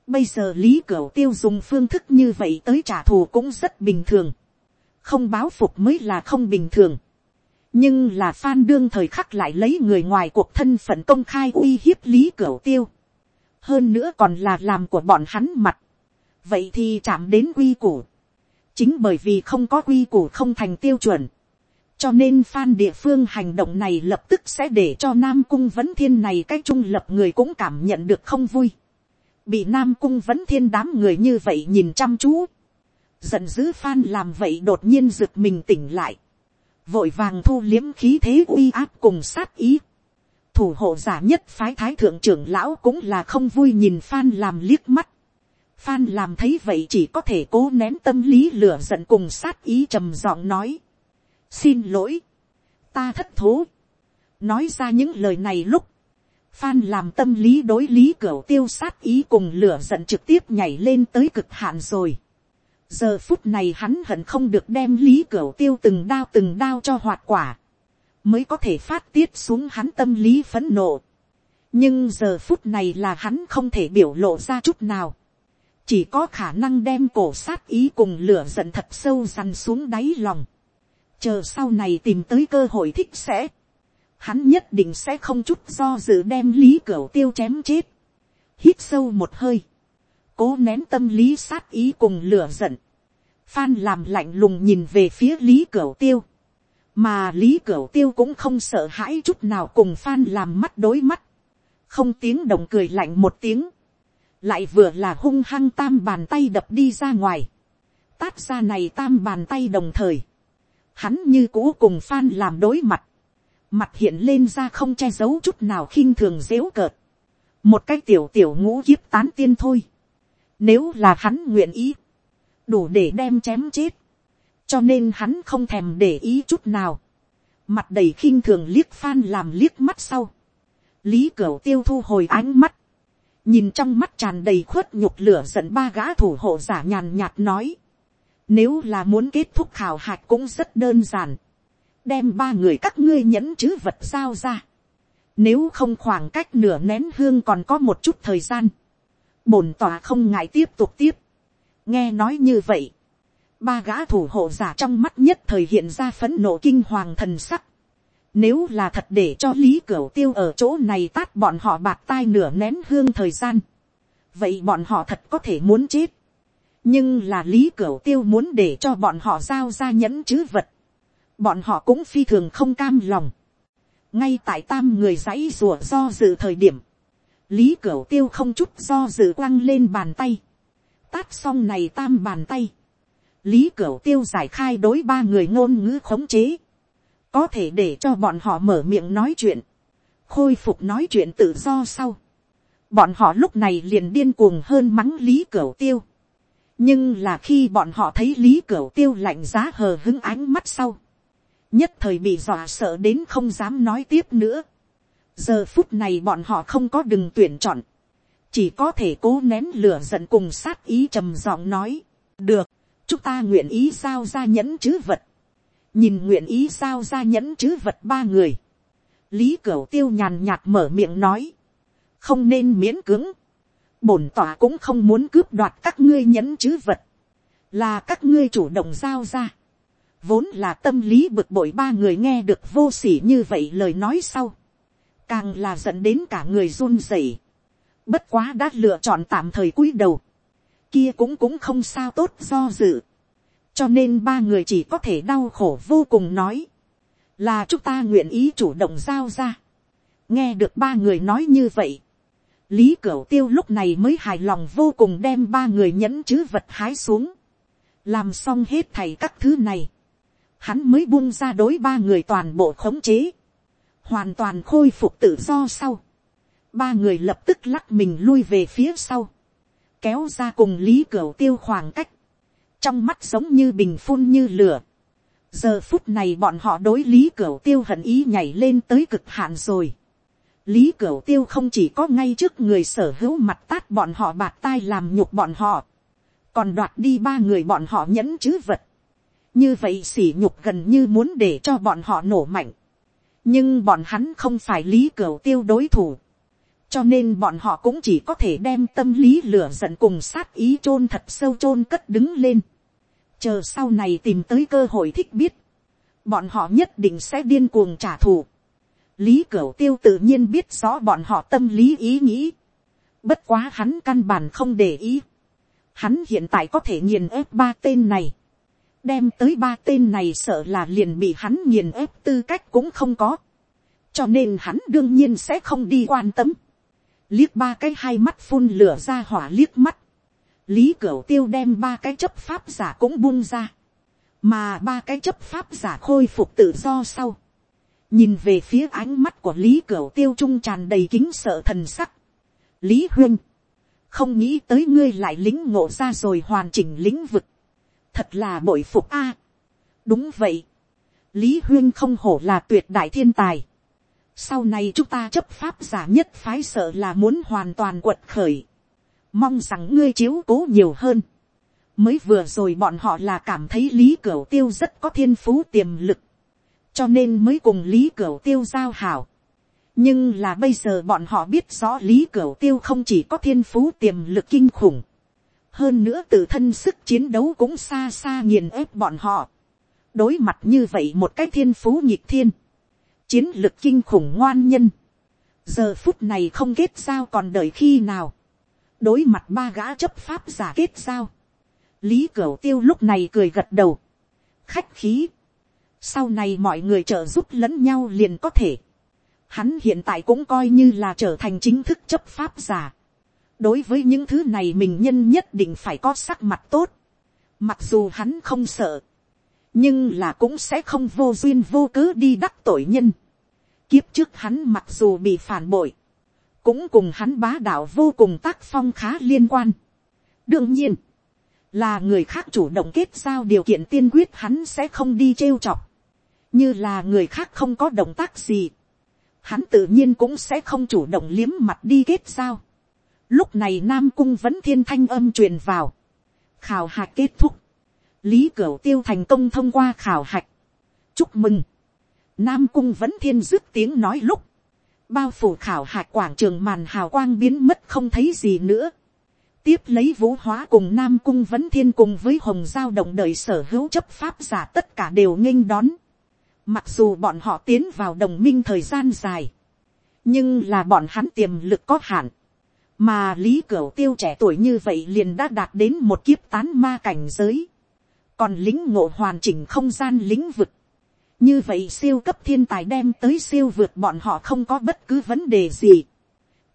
bây giờ lý cửu tiêu dùng phương thức như vậy tới trả thù cũng rất bình thường, không báo phục mới là không bình thường, nhưng là phan đương thời khắc lại lấy người ngoài cuộc thân phận công khai uy hiếp lý cửu tiêu, hơn nữa còn là làm của bọn hắn mặt, vậy thì chạm đến quy củ, chính bởi vì không có quy củ không thành tiêu chuẩn, cho nên phan địa phương hành động này lập tức sẽ để cho nam cung vấn thiên này cái trung lập người cũng cảm nhận được không vui, bị nam cung vấn thiên đám người như vậy nhìn chăm chú, giận dữ phan làm vậy đột nhiên rực mình tỉnh lại, vội vàng thu liếm khí thế uy áp cùng sát ý, thủ hộ giả nhất phái thái thượng trưởng lão cũng là không vui nhìn phan làm liếc mắt. phan làm thấy vậy chỉ có thể cố nén tâm lý lửa giận cùng sát ý trầm giọng nói. xin lỗi, ta thất thố. nói ra những lời này lúc, phan làm tâm lý đối lý cửa tiêu sát ý cùng lửa giận trực tiếp nhảy lên tới cực hạn rồi. giờ phút này hắn hận không được đem lý cửa tiêu từng đao từng đao cho hoạt quả mới có thể phát tiết xuống hắn tâm lý phấn nộ. nhưng giờ phút này là hắn không thể biểu lộ ra chút nào. chỉ có khả năng đem cổ sát ý cùng lửa giận thật sâu dằn xuống đáy lòng. chờ sau này tìm tới cơ hội thích sẽ. hắn nhất định sẽ không chút do dự đem lý cửa tiêu chém chết. hít sâu một hơi. cố nén tâm lý sát ý cùng lửa giận. Phan làm lạnh lùng nhìn về phía lý cửa tiêu mà lý cửu tiêu cũng không sợ hãi chút nào cùng phan làm mắt đối mắt, không tiếng đồng cười lạnh một tiếng, lại vừa là hung hăng tam bàn tay đập đi ra ngoài, tát ra này tam bàn tay đồng thời, hắn như cũ cùng phan làm đối mặt, mặt hiện lên ra không che giấu chút nào khinh thường dếu cợt, một cái tiểu tiểu ngũ kiếp tán tiên thôi, nếu là hắn nguyện ý, đủ để đem chém chết, cho nên hắn không thèm để ý chút nào, mặt đầy khinh thường liếc phan làm liếc mắt sau, lý cửu tiêu thu hồi ánh mắt, nhìn trong mắt tràn đầy khuất nhục lửa giận ba gã thủ hộ giả nhàn nhạt nói, nếu là muốn kết thúc khảo hạch cũng rất đơn giản, đem ba người các ngươi nhẫn chứ vật giao ra, nếu không khoảng cách nửa nén hương còn có một chút thời gian, bổn tòa không ngại tiếp tục tiếp, nghe nói như vậy, ba gã thủ hộ giả trong mắt nhất thời hiện ra phấn nộ kinh hoàng thần sắc. Nếu là thật để cho lý cửu tiêu ở chỗ này tát bọn họ bạc tai nửa nén hương thời gian. Vậy bọn họ thật có thể muốn chết. Nhưng là lý cửu tiêu muốn để cho bọn họ giao ra nhẫn chứ vật. Bọn họ cũng phi thường không cam lòng. Ngay tại tam người giấy rùa do dự thời điểm. Lý cửu tiêu không chút do dự quăng lên bàn tay. Tát xong này tam bàn tay lý cửu tiêu giải khai đối ba người ngôn ngữ khống chế, có thể để cho bọn họ mở miệng nói chuyện, khôi phục nói chuyện tự do sau. bọn họ lúc này liền điên cuồng hơn mắng lý cửu tiêu. nhưng là khi bọn họ thấy lý cửu tiêu lạnh giá hờ hứng ánh mắt sau, nhất thời bị dọa sợ đến không dám nói tiếp nữa. giờ phút này bọn họ không có đừng tuyển chọn, chỉ có thể cố nén lửa giận cùng sát ý trầm giọng nói, được, chúng ta nguyện ý giao ra nhẫn chứ vật, nhìn nguyện ý giao ra nhẫn chứ vật ba người, lý cửu tiêu nhàn nhạt mở miệng nói, không nên miễn cứng, bổn tỏa cũng không muốn cướp đoạt các ngươi nhẫn chứ vật, là các ngươi chủ động giao ra, vốn là tâm lý bực bội ba người nghe được vô s ỉ như vậy lời nói sau, càng là dẫn đến cả người run rẩy, bất quá đã lựa chọn tạm thời cúi đầu, kia cũng cũng không sao tốt do dự, cho nên ba người chỉ có thể đau khổ vô cùng nói, là chúng ta nguyện ý chủ động giao ra, nghe được ba người nói như vậy, lý cửu tiêu lúc này mới hài lòng vô cùng đem ba người nhẫn chứ vật hái xuống, làm xong hết thầy các thứ này, hắn mới buông ra đối ba người toàn bộ khống chế, hoàn toàn khôi phục tự do sau, ba người lập tức lắc mình lui về phía sau, kéo ra cùng lý cửu tiêu khoảng cách, trong mắt giống như bình phun như lửa. giờ phút này bọn họ đối lý cửu tiêu hận ý nhảy lên tới cực hạn rồi. lý cửu tiêu không chỉ có ngay trước người sở hữu mặt tát bọn họ bạc tai làm nhục bọn họ, còn đoạt đi ba người bọn họ nhẫn chứ vật. như vậy sỉ nhục gần như muốn để cho bọn họ nổ mạnh. nhưng bọn hắn không phải lý cửu tiêu đối thủ cho nên bọn họ cũng chỉ có thể đem tâm lý lửa giận cùng sát ý chôn thật sâu chôn cất đứng lên. chờ sau này tìm tới cơ hội thích biết, bọn họ nhất định sẽ điên cuồng trả thù. lý cửu tiêu tự nhiên biết rõ bọn họ tâm lý ý nghĩ. bất quá hắn căn bản không để ý. hắn hiện tại có thể nghiền ép ba tên này. đem tới ba tên này sợ là liền bị hắn nghiền ép tư cách cũng không có. cho nên hắn đương nhiên sẽ không đi quan tâm liếc ba cái hai mắt phun lửa ra hỏa liếc mắt, lý cửu tiêu đem ba cái chấp pháp giả cũng buông ra, mà ba cái chấp pháp giả khôi phục tự do sau, nhìn về phía ánh mắt của lý cửu tiêu trung tràn đầy kính sợ thần sắc, lý huyên, không nghĩ tới ngươi lại lính ngộ ra rồi hoàn chỉnh lĩnh vực, thật là bội phục a. đúng vậy, lý huyên không hổ là tuyệt đại thiên tài, sau này chúng ta chấp pháp giả nhất phái sợ là muốn hoàn toàn quật khởi. Mong rằng ngươi chiếu cố nhiều hơn. Mới vừa rồi bọn họ là cảm thấy Lý Cửu Tiêu rất có thiên phú tiềm lực. Cho nên mới cùng Lý Cửu Tiêu giao hảo. Nhưng là bây giờ bọn họ biết rõ Lý Cửu Tiêu không chỉ có thiên phú tiềm lực kinh khủng. Hơn nữa tự thân sức chiến đấu cũng xa xa nghiền ép bọn họ. Đối mặt như vậy một cái thiên phú nhịp thiên chiến lực kinh khủng ngoan nhân, giờ phút này không kết giao còn đợi khi nào, đối mặt ba gã chấp pháp giả kết giao, lý cửu tiêu lúc này cười gật đầu, khách khí, sau này mọi người trợ giúp lẫn nhau liền có thể, hắn hiện tại cũng coi như là trở thành chính thức chấp pháp giả, đối với những thứ này mình nhân nhất định phải có sắc mặt tốt, mặc dù hắn không sợ, nhưng là cũng sẽ không vô duyên vô cớ đi đắc tội nhân. Kiếp trước hắn mặc dù bị phản bội, cũng cùng hắn bá đạo vô cùng tác phong khá liên quan. đương nhiên, là người khác chủ động kết giao điều kiện tiên quyết hắn sẽ không đi trêu chọc, như là người khác không có động tác gì, hắn tự nhiên cũng sẽ không chủ động liếm mặt đi kết giao. Lúc này Nam Cung vẫn thiên thanh âm truyền vào. Khảo hạch kết thúc. Lý Cửu Tiêu thành công thông qua khảo hạch. Chúc mừng. Nam Cung vẫn thiên dứt tiếng nói lúc. Bao phủ khảo hạch quảng trường màn hào quang biến mất không thấy gì nữa. Tiếp lấy vũ hóa cùng Nam Cung vẫn thiên cùng với Hồng Giao động đời sở hữu chấp pháp giả tất cả đều nghênh đón. Mặc dù bọn họ tiến vào đồng minh thời gian dài. Nhưng là bọn hắn tiềm lực có hạn. Mà Lý Cửu Tiêu trẻ tuổi như vậy liền đã đạt đến một kiếp tán ma cảnh giới còn lính ngộ hoàn chỉnh không gian lĩnh vực. như vậy siêu cấp thiên tài đem tới siêu vượt bọn họ không có bất cứ vấn đề gì.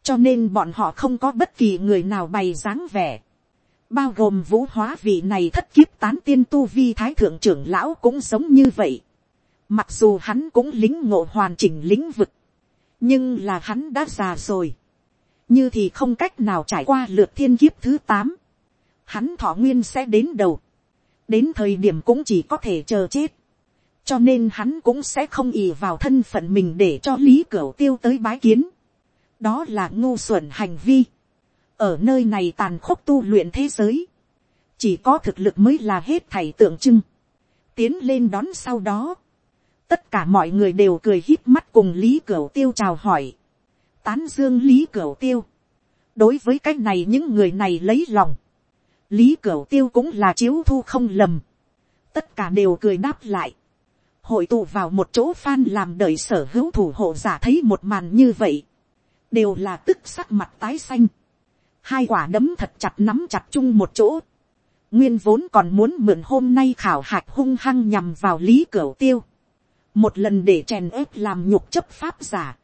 cho nên bọn họ không có bất kỳ người nào bày dáng vẻ. bao gồm vũ hóa vị này thất kiếp tán tiên tu vi thái thượng trưởng lão cũng sống như vậy. mặc dù hắn cũng lính ngộ hoàn chỉnh lĩnh vực. nhưng là hắn đã già rồi. như thì không cách nào trải qua lượt thiên kiếp thứ tám. hắn thọ nguyên sẽ đến đầu đến thời điểm cũng chỉ có thể chờ chết. cho nên hắn cũng sẽ không ì vào thân phận mình để cho lý cửu tiêu tới bái kiến. đó là ngu xuẩn hành vi. ở nơi này tàn khốc tu luyện thế giới. chỉ có thực lực mới là hết thầy tượng trưng. tiến lên đón sau đó. tất cả mọi người đều cười hít mắt cùng lý cửu tiêu chào hỏi. tán dương lý cửu tiêu. đối với cái này những người này lấy lòng lý cửu tiêu cũng là chiếu thu không lầm. tất cả đều cười đáp lại, hội tụ vào một chỗ phan làm đời sở hữu thủ hộ giả thấy một màn như vậy, đều là tức sắc mặt tái xanh, hai quả đấm thật chặt nắm chặt chung một chỗ, nguyên vốn còn muốn mượn hôm nay khảo hạch hung hăng nhằm vào lý cửu tiêu, một lần để chèn ép làm nhục chấp pháp giả,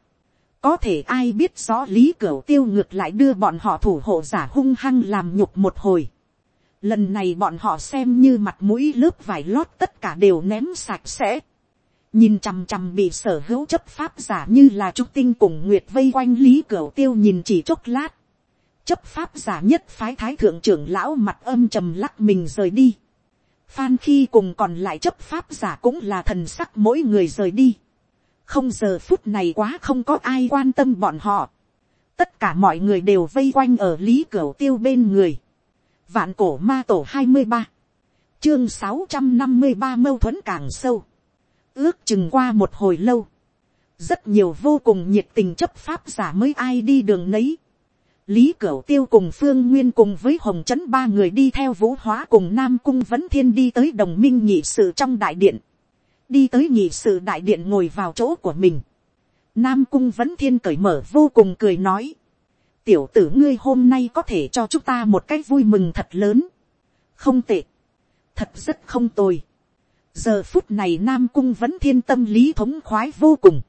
có thể ai biết rõ lý cửu tiêu ngược lại đưa bọn họ thủ hộ giả hung hăng làm nhục một hồi. Lần này bọn họ xem như mặt mũi lớp vải lót tất cả đều ném sạch sẽ. Nhìn chằm chằm bị sở hữu chấp pháp giả như là trúc tinh cùng nguyệt vây quanh lý cửa tiêu nhìn chỉ chốc lát. Chấp pháp giả nhất phái thái thượng trưởng lão mặt âm trầm lắc mình rời đi. Phan khi cùng còn lại chấp pháp giả cũng là thần sắc mỗi người rời đi không giờ phút này quá không có ai quan tâm bọn họ. tất cả mọi người đều vây quanh ở lý cửa tiêu bên người vạn cổ ma tổ hai mươi ba, chương sáu trăm năm mươi ba mâu thuẫn càng sâu. ước chừng qua một hồi lâu. rất nhiều vô cùng nhiệt tình chấp pháp giả mới ai đi đường nấy. Lý Cửu Tiêu cùng Phương Nguyên cùng với Hồng Trấn ba người đi theo Vũ Hóa cùng Nam Cung Vấn Thiên đi tới đồng minh nhị sự trong đại điện đi tới nhị sự đại điện ngồi vào chỗ của mình. Nam cung vẫn thiên cởi mở vô cùng cười nói. Tiểu tử ngươi hôm nay có thể cho chúng ta một cách vui mừng thật lớn. Không tệ. Thật rất không tồi. Giờ phút này Nam cung vẫn thiên tâm lý thống khoái vô cùng.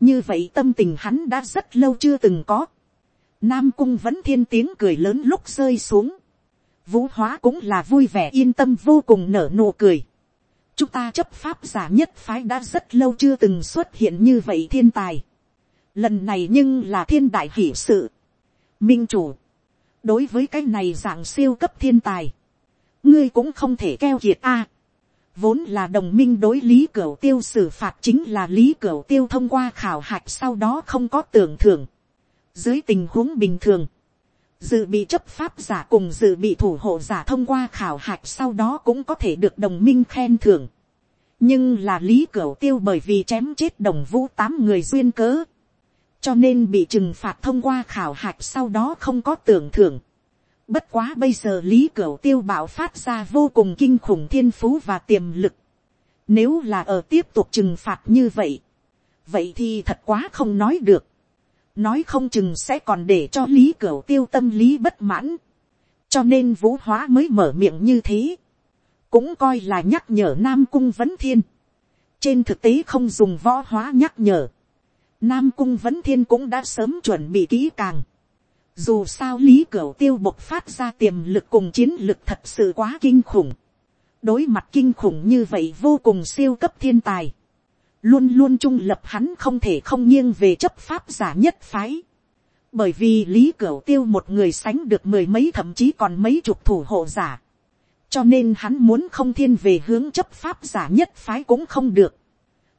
Như vậy tâm tình hắn đã rất lâu chưa từng có. Nam cung vẫn thiên tiếng cười lớn lúc rơi xuống. Vũ hóa cũng là vui vẻ yên tâm vô cùng nở nụ cười chúng ta chấp pháp giả nhất phái đã rất lâu chưa từng xuất hiện như vậy thiên tài. lần này nhưng là thiên đại hỷ sự minh chủ, đối với cái này dạng siêu cấp thiên tài, ngươi cũng không thể keo kiệt a. vốn là đồng minh đối lý cửa tiêu xử phạt chính là lý cửa tiêu thông qua khảo hạch sau đó không có tưởng thưởng. dưới tình huống bình thường, dự bị chấp pháp giả cùng dự bị thủ hộ giả thông qua khảo hạch sau đó cũng có thể được đồng minh khen thưởng. nhưng là lý cửa tiêu bởi vì chém chết đồng vũ tám người duyên cớ cho nên bị trừng phạt thông qua khảo hạch sau đó không có tưởng thưởng. bất quá bây giờ lý cửu tiêu bảo phát ra vô cùng kinh khủng thiên phú và tiềm lực. nếu là ở tiếp tục trừng phạt như vậy, vậy thì thật quá không nói được. Nói không chừng sẽ còn để cho lý cửu tiêu tâm lý bất mãn, cho nên vũ hóa mới mở miệng như thế, cũng coi là nhắc nhở nam cung vấn thiên, trên thực tế không dùng võ hóa nhắc nhở, nam cung vấn thiên cũng đã sớm chuẩn bị kỹ càng, dù sao lý cửu tiêu bộc phát ra tiềm lực cùng chiến lực thật sự quá kinh khủng, đối mặt kinh khủng như vậy vô cùng siêu cấp thiên tài, luôn luôn trung lập hắn không thể không nghiêng về chấp pháp giả nhất phái. Bởi vì lý cửu tiêu một người sánh được mười mấy thậm chí còn mấy chục thủ hộ giả. Cho nên hắn muốn không thiên về hướng chấp pháp giả nhất phái cũng không được.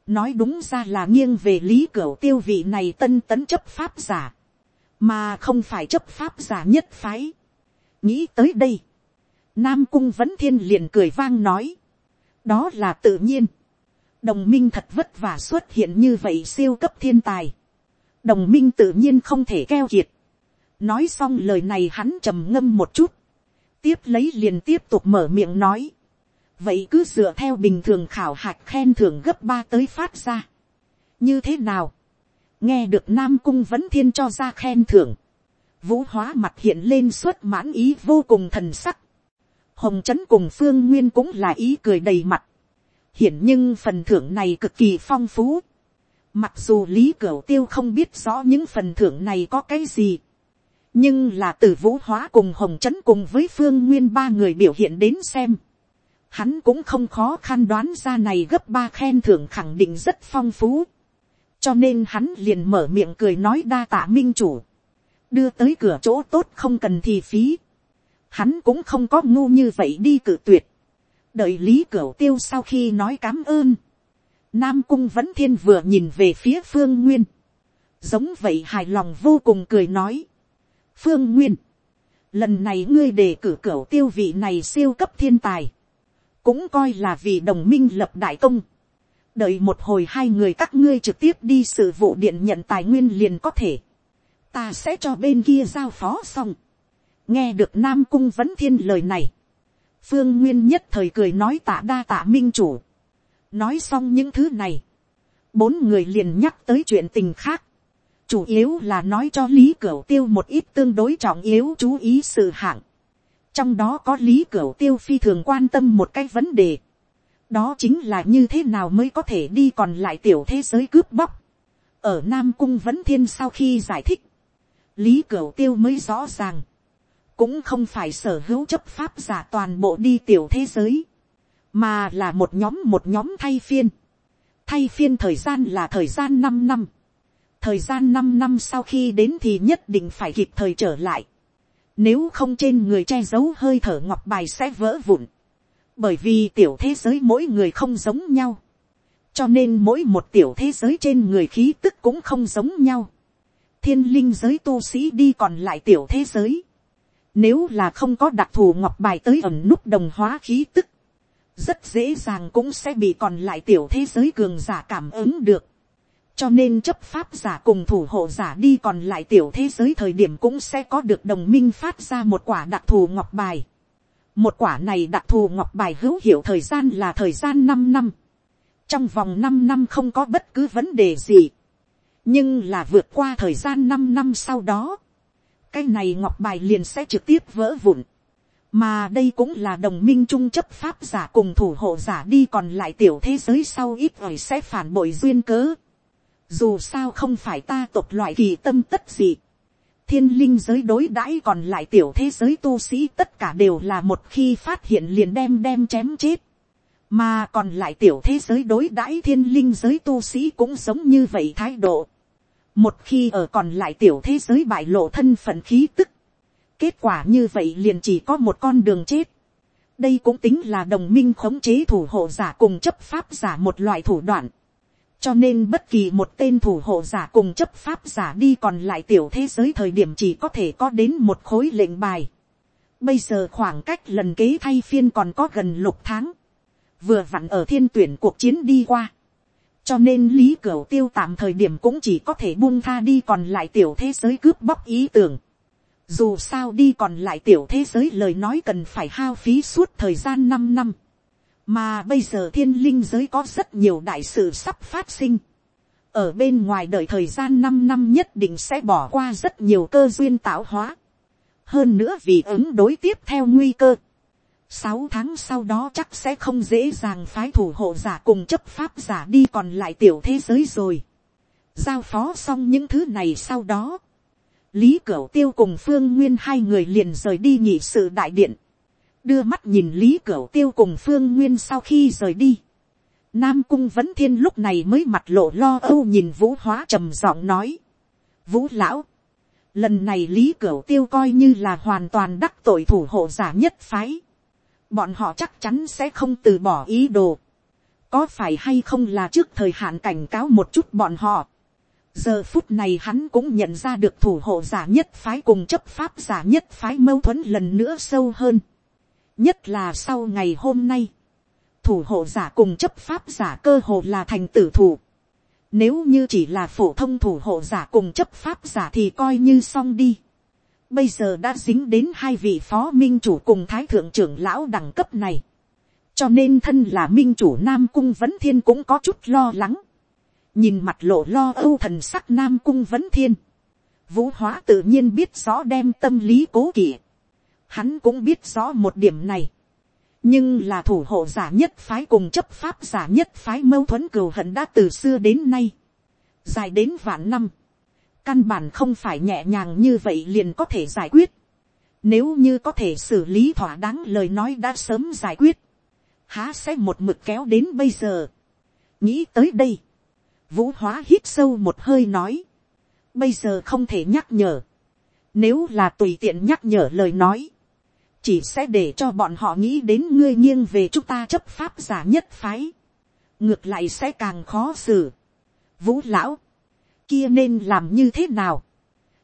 Nói đúng ra là nghiêng về lý cửu tiêu vị này tân tấn chấp pháp giả. Mà không phải chấp pháp giả nhất phái. Nghĩ tới đây. Nam cung vẫn thiên liền cười vang nói. Đó là tự nhiên đồng minh thật vất vả xuất hiện như vậy siêu cấp thiên tài. đồng minh tự nhiên không thể keo kiệt. nói xong lời này hắn trầm ngâm một chút. tiếp lấy liền tiếp tục mở miệng nói vậy cứ dựa theo bình thường khảo hạch khen thưởng gấp ba tới phát ra. như thế nào. nghe được nam cung vẫn thiên cho ra khen thưởng. vũ hóa mặt hiện lên suốt mãn ý vô cùng thần sắc. hồng trấn cùng phương nguyên cũng là ý cười đầy mặt hiển nhưng phần thưởng này cực kỳ phong phú. Mặc dù lý cửu tiêu không biết rõ những phần thưởng này có cái gì. nhưng là từ vũ hóa cùng hồng trấn cùng với phương nguyên ba người biểu hiện đến xem hắn cũng không khó khăn đoán ra này gấp ba khen thưởng khẳng định rất phong phú. cho nên hắn liền mở miệng cười nói đa tạ minh chủ. đưa tới cửa chỗ tốt không cần thì phí. hắn cũng không có ngu như vậy đi cử tuyệt đợi lý cửa tiêu sau khi nói cám ơn, nam cung vẫn thiên vừa nhìn về phía phương nguyên, giống vậy hài lòng vô cùng cười nói, phương nguyên, lần này ngươi đề cử cửa tiêu vị này siêu cấp thiên tài, cũng coi là vì đồng minh lập đại công, đợi một hồi hai người các ngươi trực tiếp đi sự vụ điện nhận tài nguyên liền có thể, ta sẽ cho bên kia giao phó xong, nghe được nam cung vẫn thiên lời này, phương nguyên nhất thời cười nói tạ đa tạ minh chủ. nói xong những thứ này, bốn người liền nhắc tới chuyện tình khác. chủ yếu là nói cho lý cửu tiêu một ít tương đối trọng yếu chú ý sự hạng trong đó có lý cửu tiêu phi thường quan tâm một cái vấn đề. đó chính là như thế nào mới có thể đi còn lại tiểu thế giới cướp bóc. ở nam cung vẫn thiên sau khi giải thích, lý cửu tiêu mới rõ ràng cũng không phải sở hữu chấp pháp giả toàn bộ đi tiểu thế giới, mà là một nhóm một nhóm thay phiên. Thay phiên thời gian là thời gian năm năm. Thời gian năm năm sau khi đến thì nhất định phải kịp thời trở lại. Nếu không trên người che giấu hơi thở ngọc bài sẽ vỡ vụn. Bởi vì tiểu thế giới mỗi người không giống nhau. Cho nên mỗi một tiểu thế giới trên người khí tức cũng không giống nhau. Thiên linh giới tu sĩ đi còn lại tiểu thế giới nếu là không có đặc thù ngọc bài tới ẩm nút đồng hóa khí tức. Rất dễ dàng cũng sẽ bị còn lại tiểu thế giới cường giả cảm ứng được. Cho nên chấp pháp giả cùng thủ hộ giả đi còn lại tiểu thế giới thời điểm cũng sẽ có được đồng minh phát ra một quả đặc thù ngọc bài. Một quả này đặc thù ngọc bài hữu hiệu thời gian là thời gian 5 năm. Trong vòng 5 năm không có bất cứ vấn đề gì. Nhưng là vượt qua thời gian 5 năm sau đó, cái này ngọc bài liền sẽ trực tiếp vỡ vụn. mà đây cũng là đồng minh trung chấp pháp giả cùng thủ hộ giả đi còn lại tiểu thế giới sau ít ỏi sẽ phản bội duyên cớ dù sao không phải ta tộc loại kỳ tâm tất gì. thiên linh giới đối đãi còn lại tiểu thế giới tu sĩ tất cả đều là một khi phát hiện liền đem đem chém chết. mà còn lại tiểu thế giới đối đãi thiên linh giới tu sĩ cũng giống như vậy thái độ một khi ở còn lại tiểu thế giới bại lộ thân phận khí tức, kết quả như vậy liền chỉ có một con đường chết. đây cũng tính là đồng minh khống chế thủ hộ giả cùng chấp pháp giả một loại thủ đoạn cho nên bất kỳ một tên thủ hộ giả cùng chấp pháp giả đi còn lại tiểu thế giới thời điểm chỉ có thể có đến một khối lệnh bài. bây giờ khoảng cách lần kế thay phiên còn có gần lục tháng. vừa vặn ở thiên tuyển cuộc chiến đi qua cho nên lý cửu tiêu tạm thời điểm cũng chỉ có thể buông tha đi còn lại tiểu thế giới cướp bóc ý tưởng. Dù sao đi còn lại tiểu thế giới lời nói cần phải hao phí suốt thời gian 5 năm. Mà bây giờ thiên linh giới có rất nhiều đại sự sắp phát sinh. Ở bên ngoài đợi thời gian 5 năm nhất định sẽ bỏ qua rất nhiều cơ duyên tạo hóa. Hơn nữa vì ứng đối tiếp theo nguy cơ sáu tháng sau đó chắc sẽ không dễ dàng phái thủ hộ giả cùng chấp pháp giả đi còn lại tiểu thế giới rồi. giao phó xong những thứ này sau đó, lý cửu tiêu cùng phương nguyên hai người liền rời đi nhị sự đại điện, đưa mắt nhìn lý cửu tiêu cùng phương nguyên sau khi rời đi. Nam cung vẫn thiên lúc này mới mặt lộ lo âu nhìn vũ hóa trầm giọng nói. Vũ lão, lần này lý cửu tiêu coi như là hoàn toàn đắc tội thủ hộ giả nhất phái bọn họ chắc chắn sẽ không từ bỏ ý đồ. có phải hay không là trước thời hạn cảnh cáo một chút bọn họ. giờ phút này hắn cũng nhận ra được thủ hộ giả nhất phái cùng chấp pháp giả nhất phái mâu thuẫn lần nữa sâu hơn nhất là sau ngày hôm nay, thủ hộ giả cùng chấp pháp giả cơ hồ là thành tử thủ. Nếu như chỉ là phổ thông thủ hộ giả cùng chấp pháp giả thì coi như xong đi bây giờ đã dính đến hai vị phó minh chủ cùng thái thượng trưởng lão đẳng cấp này. cho nên thân là minh chủ nam cung vấn thiên cũng có chút lo lắng. nhìn mặt lộ lo âu thần sắc nam cung vấn thiên. vũ hóa tự nhiên biết rõ đem tâm lý cố kỵ hắn cũng biết rõ một điểm này. nhưng là thủ hộ giả nhất phái cùng chấp pháp giả nhất phái mâu thuẫn cừu hận đã từ xưa đến nay. dài đến vạn năm căn bản không phải nhẹ nhàng như vậy liền có thể giải quyết. Nếu như có thể xử lý thỏa đáng lời nói đã sớm giải quyết. Há sẽ một mực kéo đến bây giờ. Nghĩ tới đây. Vũ hóa hít sâu một hơi nói. Bây giờ không thể nhắc nhở. Nếu là tùy tiện nhắc nhở lời nói. Chỉ sẽ để cho bọn họ nghĩ đến ngươi nghiêng về chúng ta chấp pháp giả nhất phái. Ngược lại sẽ càng khó xử. Vũ lão kia nên làm như thế nào.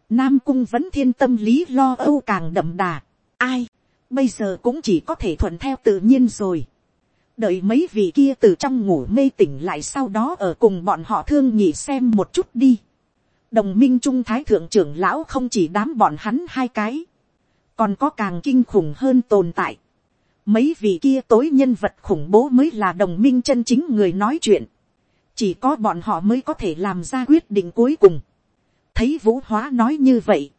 Nam cung vẫn thiên tâm lý lo âu càng đậm đà. Ai, bây giờ cũng chỉ có thể thuận theo tự nhiên rồi. Đợi mấy vị kia từ trong ngủ mê tỉnh lại sau đó ở cùng bọn họ thương nhị xem một chút đi. Đồng minh trung thái thượng trưởng lão không chỉ đám bọn hắn hai cái. Còn có càng kinh khủng hơn tồn tại. mấy vị kia tối nhân vật khủng bố mới là đồng minh chân chính người nói chuyện, chỉ có bọn họ mới có thể làm ra quyết định cuối cùng. thấy vũ hóa nói như vậy,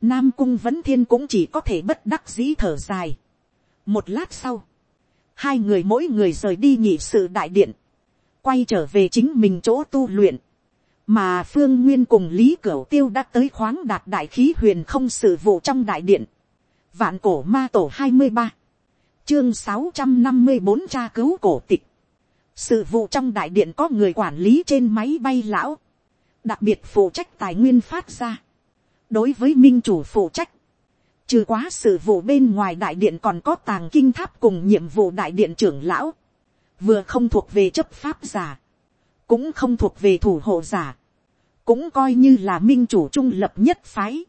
nam cung vấn thiên cũng chỉ có thể bất đắc dĩ thở dài. một lát sau, hai người mỗi người rời đi nhị sự đại điện, quay trở về chính mình chỗ tu luyện, mà phương nguyên cùng lý cửu tiêu đã tới khoáng đạt đại khí huyền không sự vụ trong đại điện, vạn cổ ma tổ hai mươi ba, chương sáu trăm năm mươi bốn tra cứu cổ tịch, sự vụ trong đại điện có người quản lý trên máy bay lão, đặc biệt phụ trách tài nguyên phát ra, đối với minh chủ phụ trách, trừ quá sự vụ bên ngoài đại điện còn có tàng kinh tháp cùng nhiệm vụ đại điện trưởng lão, vừa không thuộc về chấp pháp giả, cũng không thuộc về thủ hộ giả, cũng coi như là minh chủ trung lập nhất phái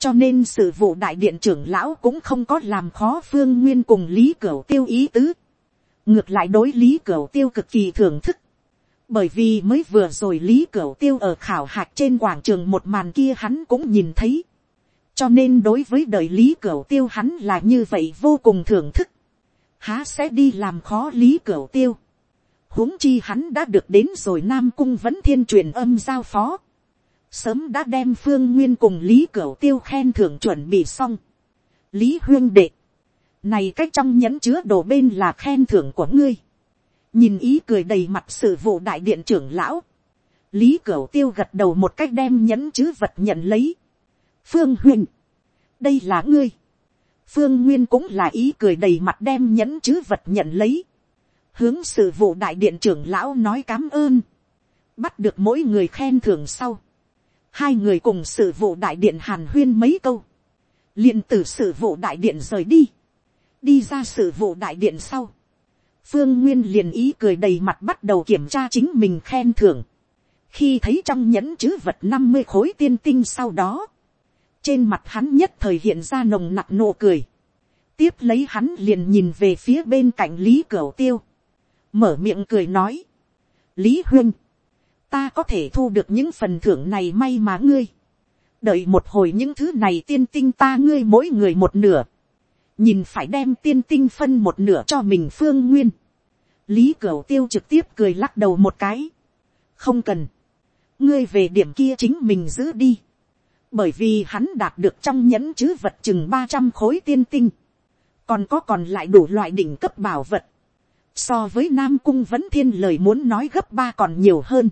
cho nên sự vụ đại điện trưởng lão cũng không có làm khó phương nguyên cùng lý cửu tiêu ý tứ. ngược lại đối lý cửu tiêu cực kỳ thưởng thức. bởi vì mới vừa rồi lý cửu tiêu ở khảo hạc trên quảng trường một màn kia hắn cũng nhìn thấy. cho nên đối với đời lý cửu tiêu hắn là như vậy vô cùng thưởng thức. há sẽ đi làm khó lý cửu tiêu huống chi hắn đã được đến rồi nam cung vẫn thiên truyền âm giao phó sớm đã đem phương nguyên cùng lý cửu tiêu khen thưởng chuẩn bị xong. lý huyên đệ, này cách trong nhẫn chứa đồ bên là khen thưởng của ngươi. nhìn ý cười đầy mặt sự vụ đại điện trưởng lão. lý cửu tiêu gật đầu một cách đem nhẫn chứa vật nhận lấy. phương huyên, đây là ngươi. phương nguyên cũng là ý cười đầy mặt đem nhẫn chứa vật nhận lấy hướng sự vụ đại điện trưởng lão nói cám ơn, bắt được mỗi người khen thưởng sau, hai người cùng sự vụ đại điện hàn huyên mấy câu, liền từ sự vụ đại điện rời đi, đi ra sự vụ đại điện sau, phương nguyên liền ý cười đầy mặt bắt đầu kiểm tra chính mình khen thưởng, khi thấy trong nhẫn chữ vật năm mươi khối tiên tinh sau đó, trên mặt hắn nhất thời hiện ra nồng nặc nụ cười, tiếp lấy hắn liền nhìn về phía bên cạnh lý cửa tiêu, mở miệng cười nói, lý huynh ta có thể thu được những phần thưởng này may mà ngươi, đợi một hồi những thứ này tiên tinh ta ngươi mỗi người một nửa, nhìn phải đem tiên tinh phân một nửa cho mình phương nguyên, lý cửu tiêu trực tiếp cười lắc đầu một cái, không cần, ngươi về điểm kia chính mình giữ đi, bởi vì hắn đạt được trong nhẫn chữ vật chừng ba trăm khối tiên tinh, còn có còn lại đủ loại đỉnh cấp bảo vật, so với nam cung vẫn thiên lời muốn nói gấp ba còn nhiều hơn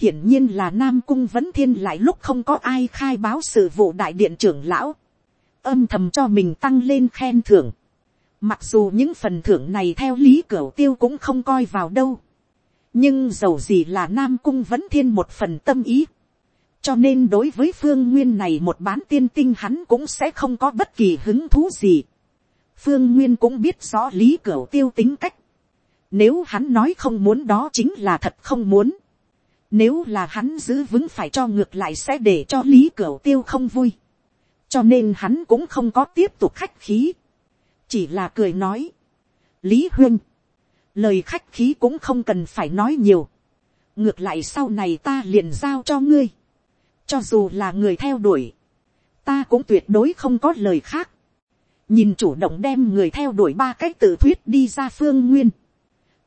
hiển nhiên là nam cung vẫn thiên lại lúc không có ai khai báo sự vụ đại điện trưởng lão, âm thầm cho mình tăng lên khen thưởng. mặc dù những phần thưởng này theo lý cửa tiêu cũng không coi vào đâu. nhưng dầu gì là nam cung vẫn thiên một phần tâm ý. cho nên đối với phương nguyên này một bán tiên tinh hắn cũng sẽ không có bất kỳ hứng thú gì. phương nguyên cũng biết rõ lý cửa tiêu tính cách nếu hắn nói không muốn đó chính là thật không muốn. Nếu là hắn giữ vững phải cho ngược lại sẽ để cho Lý Cửu Tiêu không vui. Cho nên hắn cũng không có tiếp tục khách khí. Chỉ là cười nói. Lý Huyên. Lời khách khí cũng không cần phải nói nhiều. Ngược lại sau này ta liền giao cho ngươi. Cho dù là người theo đuổi. Ta cũng tuyệt đối không có lời khác. Nhìn chủ động đem người theo đuổi ba cách tự thuyết đi ra phương nguyên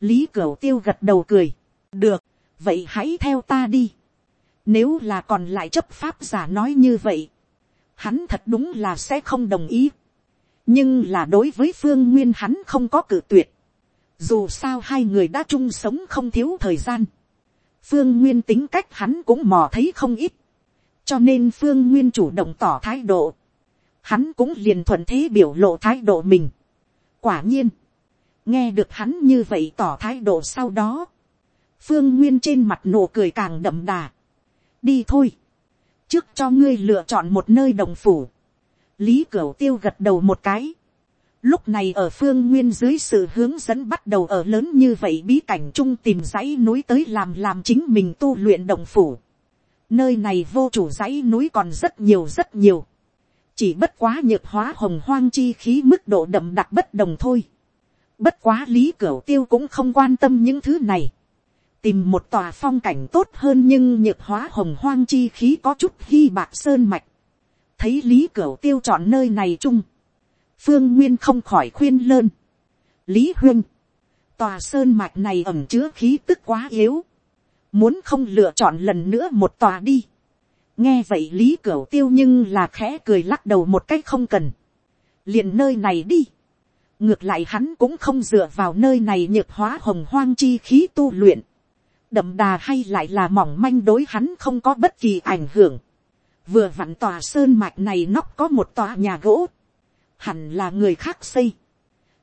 lý cửu tiêu gật đầu cười, được, vậy hãy theo ta đi. Nếu là còn lại chấp pháp giả nói như vậy, hắn thật đúng là sẽ không đồng ý. nhưng là đối với phương nguyên hắn không có cử tuyệt. dù sao hai người đã chung sống không thiếu thời gian. phương nguyên tính cách hắn cũng mò thấy không ít. cho nên phương nguyên chủ động tỏ thái độ. hắn cũng liền thuận thế biểu lộ thái độ mình. quả nhiên, nghe được hắn như vậy tỏ thái độ sau đó, phương nguyên trên mặt nụ cười càng đậm đà. đi thôi, trước cho ngươi lựa chọn một nơi đồng phủ, lý cửu tiêu gật đầu một cái, lúc này ở phương nguyên dưới sự hướng dẫn bắt đầu ở lớn như vậy bí cảnh chung tìm dãy núi tới làm làm chính mình tu luyện đồng phủ. nơi này vô chủ dãy núi còn rất nhiều rất nhiều. chỉ bất quá nhược hóa hồng hoang chi khí mức độ đậm đặc bất đồng thôi. Bất quá lý cửu tiêu cũng không quan tâm những thứ này. Tìm một tòa phong cảnh tốt hơn nhưng nhược hóa hồng hoang chi khí có chút hy bạc sơn mạch. Thấy lý cửu tiêu chọn nơi này chung. Phương Nguyên không khỏi khuyên lơn. lý huyên, tòa sơn mạch này ẩm chứa khí tức quá yếu, muốn không lựa chọn lần nữa một tòa đi. nghe vậy lý cửu tiêu nhưng là khẽ cười lắc đầu một cách không cần, liền nơi này đi. ngược lại hắn cũng không dựa vào nơi này nhược hóa hồng hoang chi khí tu luyện, đậm đà hay lại là mỏng manh đối hắn không có bất kỳ ảnh hưởng. vừa vặn tòa sơn mạch này nóc có một tòa nhà gỗ, hẳn là người khác xây.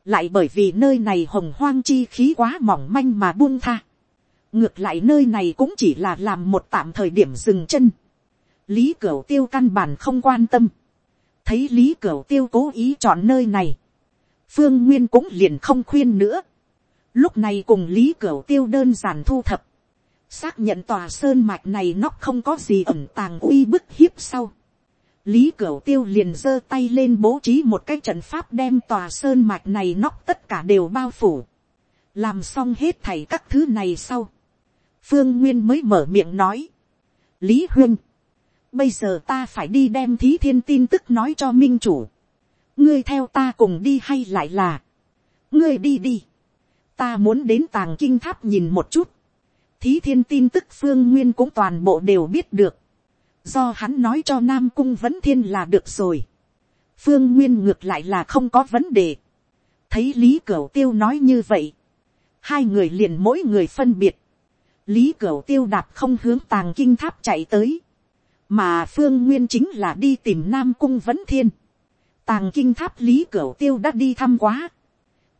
lại bởi vì nơi này hồng hoang chi khí quá mỏng manh mà buông tha. ngược lại nơi này cũng chỉ là làm một tạm thời điểm dừng chân. lý cửu tiêu căn bản không quan tâm. thấy lý cửu tiêu cố ý chọn nơi này. phương nguyên cũng liền không khuyên nữa. lúc này cùng lý cửu tiêu đơn giản thu thập xác nhận tòa sơn mạch này nóc không có gì ẩn tàng uy bức hiếp sau. lý cửu tiêu liền giơ tay lên bố trí một cái trận pháp đem tòa sơn mạch này nóc tất cả đều bao phủ. làm xong hết thảy các thứ này sau. phương nguyên mới mở miệng nói. lý huyên, bây giờ ta phải đi đem thí thiên tin tức nói cho minh chủ. ngươi theo ta cùng đi hay lại là. ngươi đi đi. ta muốn đến tàng kinh tháp nhìn một chút thí thiên tin tức phương nguyên cũng toàn bộ đều biết được. do hắn nói cho nam cung vấn thiên là được rồi. phương nguyên ngược lại là không có vấn đề. thấy lý cửu tiêu nói như vậy. hai người liền mỗi người phân biệt. lý cửu tiêu đạp không hướng tàng kinh tháp chạy tới. mà phương nguyên chính là đi tìm nam cung vấn thiên. tàng kinh tháp lý cửu tiêu đã đi thăm quá.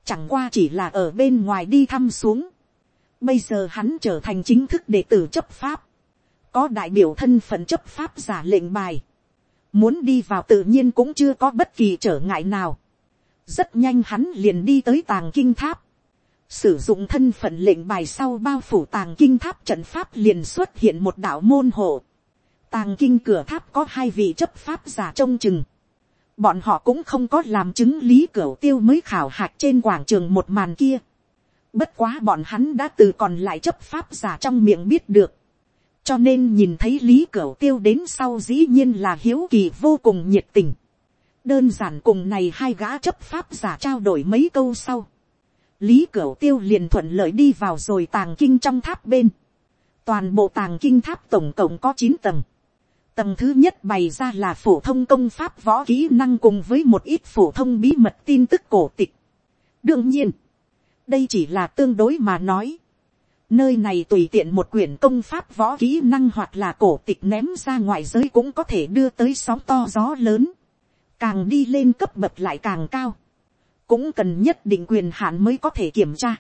chẳng qua chỉ là ở bên ngoài đi thăm xuống Bây giờ hắn trở thành chính thức đệ tử chấp pháp. Có đại biểu thân phận chấp pháp giả lệnh bài. Muốn đi vào tự nhiên cũng chưa có bất kỳ trở ngại nào. Rất nhanh hắn liền đi tới tàng kinh tháp. Sử dụng thân phận lệnh bài sau bao phủ tàng kinh tháp trận pháp liền xuất hiện một đạo môn hộ. Tàng kinh cửa tháp có hai vị chấp pháp giả trông chừng. Bọn họ cũng không có làm chứng lý cửa tiêu mới khảo hạch trên quảng trường một màn kia Bất quá bọn hắn đã từ còn lại chấp pháp giả trong miệng biết được. Cho nên nhìn thấy Lý Cửu Tiêu đến sau dĩ nhiên là hiếu kỳ vô cùng nhiệt tình. Đơn giản cùng này hai gã chấp pháp giả trao đổi mấy câu sau. Lý Cửu Tiêu liền thuận lợi đi vào rồi tàng kinh trong tháp bên. Toàn bộ tàng kinh tháp tổng cộng có chín tầng. Tầng thứ nhất bày ra là phổ thông công pháp võ kỹ năng cùng với một ít phổ thông bí mật tin tức cổ tịch. Đương nhiên đây chỉ là tương đối mà nói. Nơi này tùy tiện một quyển công pháp võ kỹ năng hoặc là cổ tịch ném ra ngoài giới cũng có thể đưa tới sóng to gió lớn. Càng đi lên cấp bậc lại càng cao. Cũng cần nhất định quyền hạn mới có thể kiểm tra.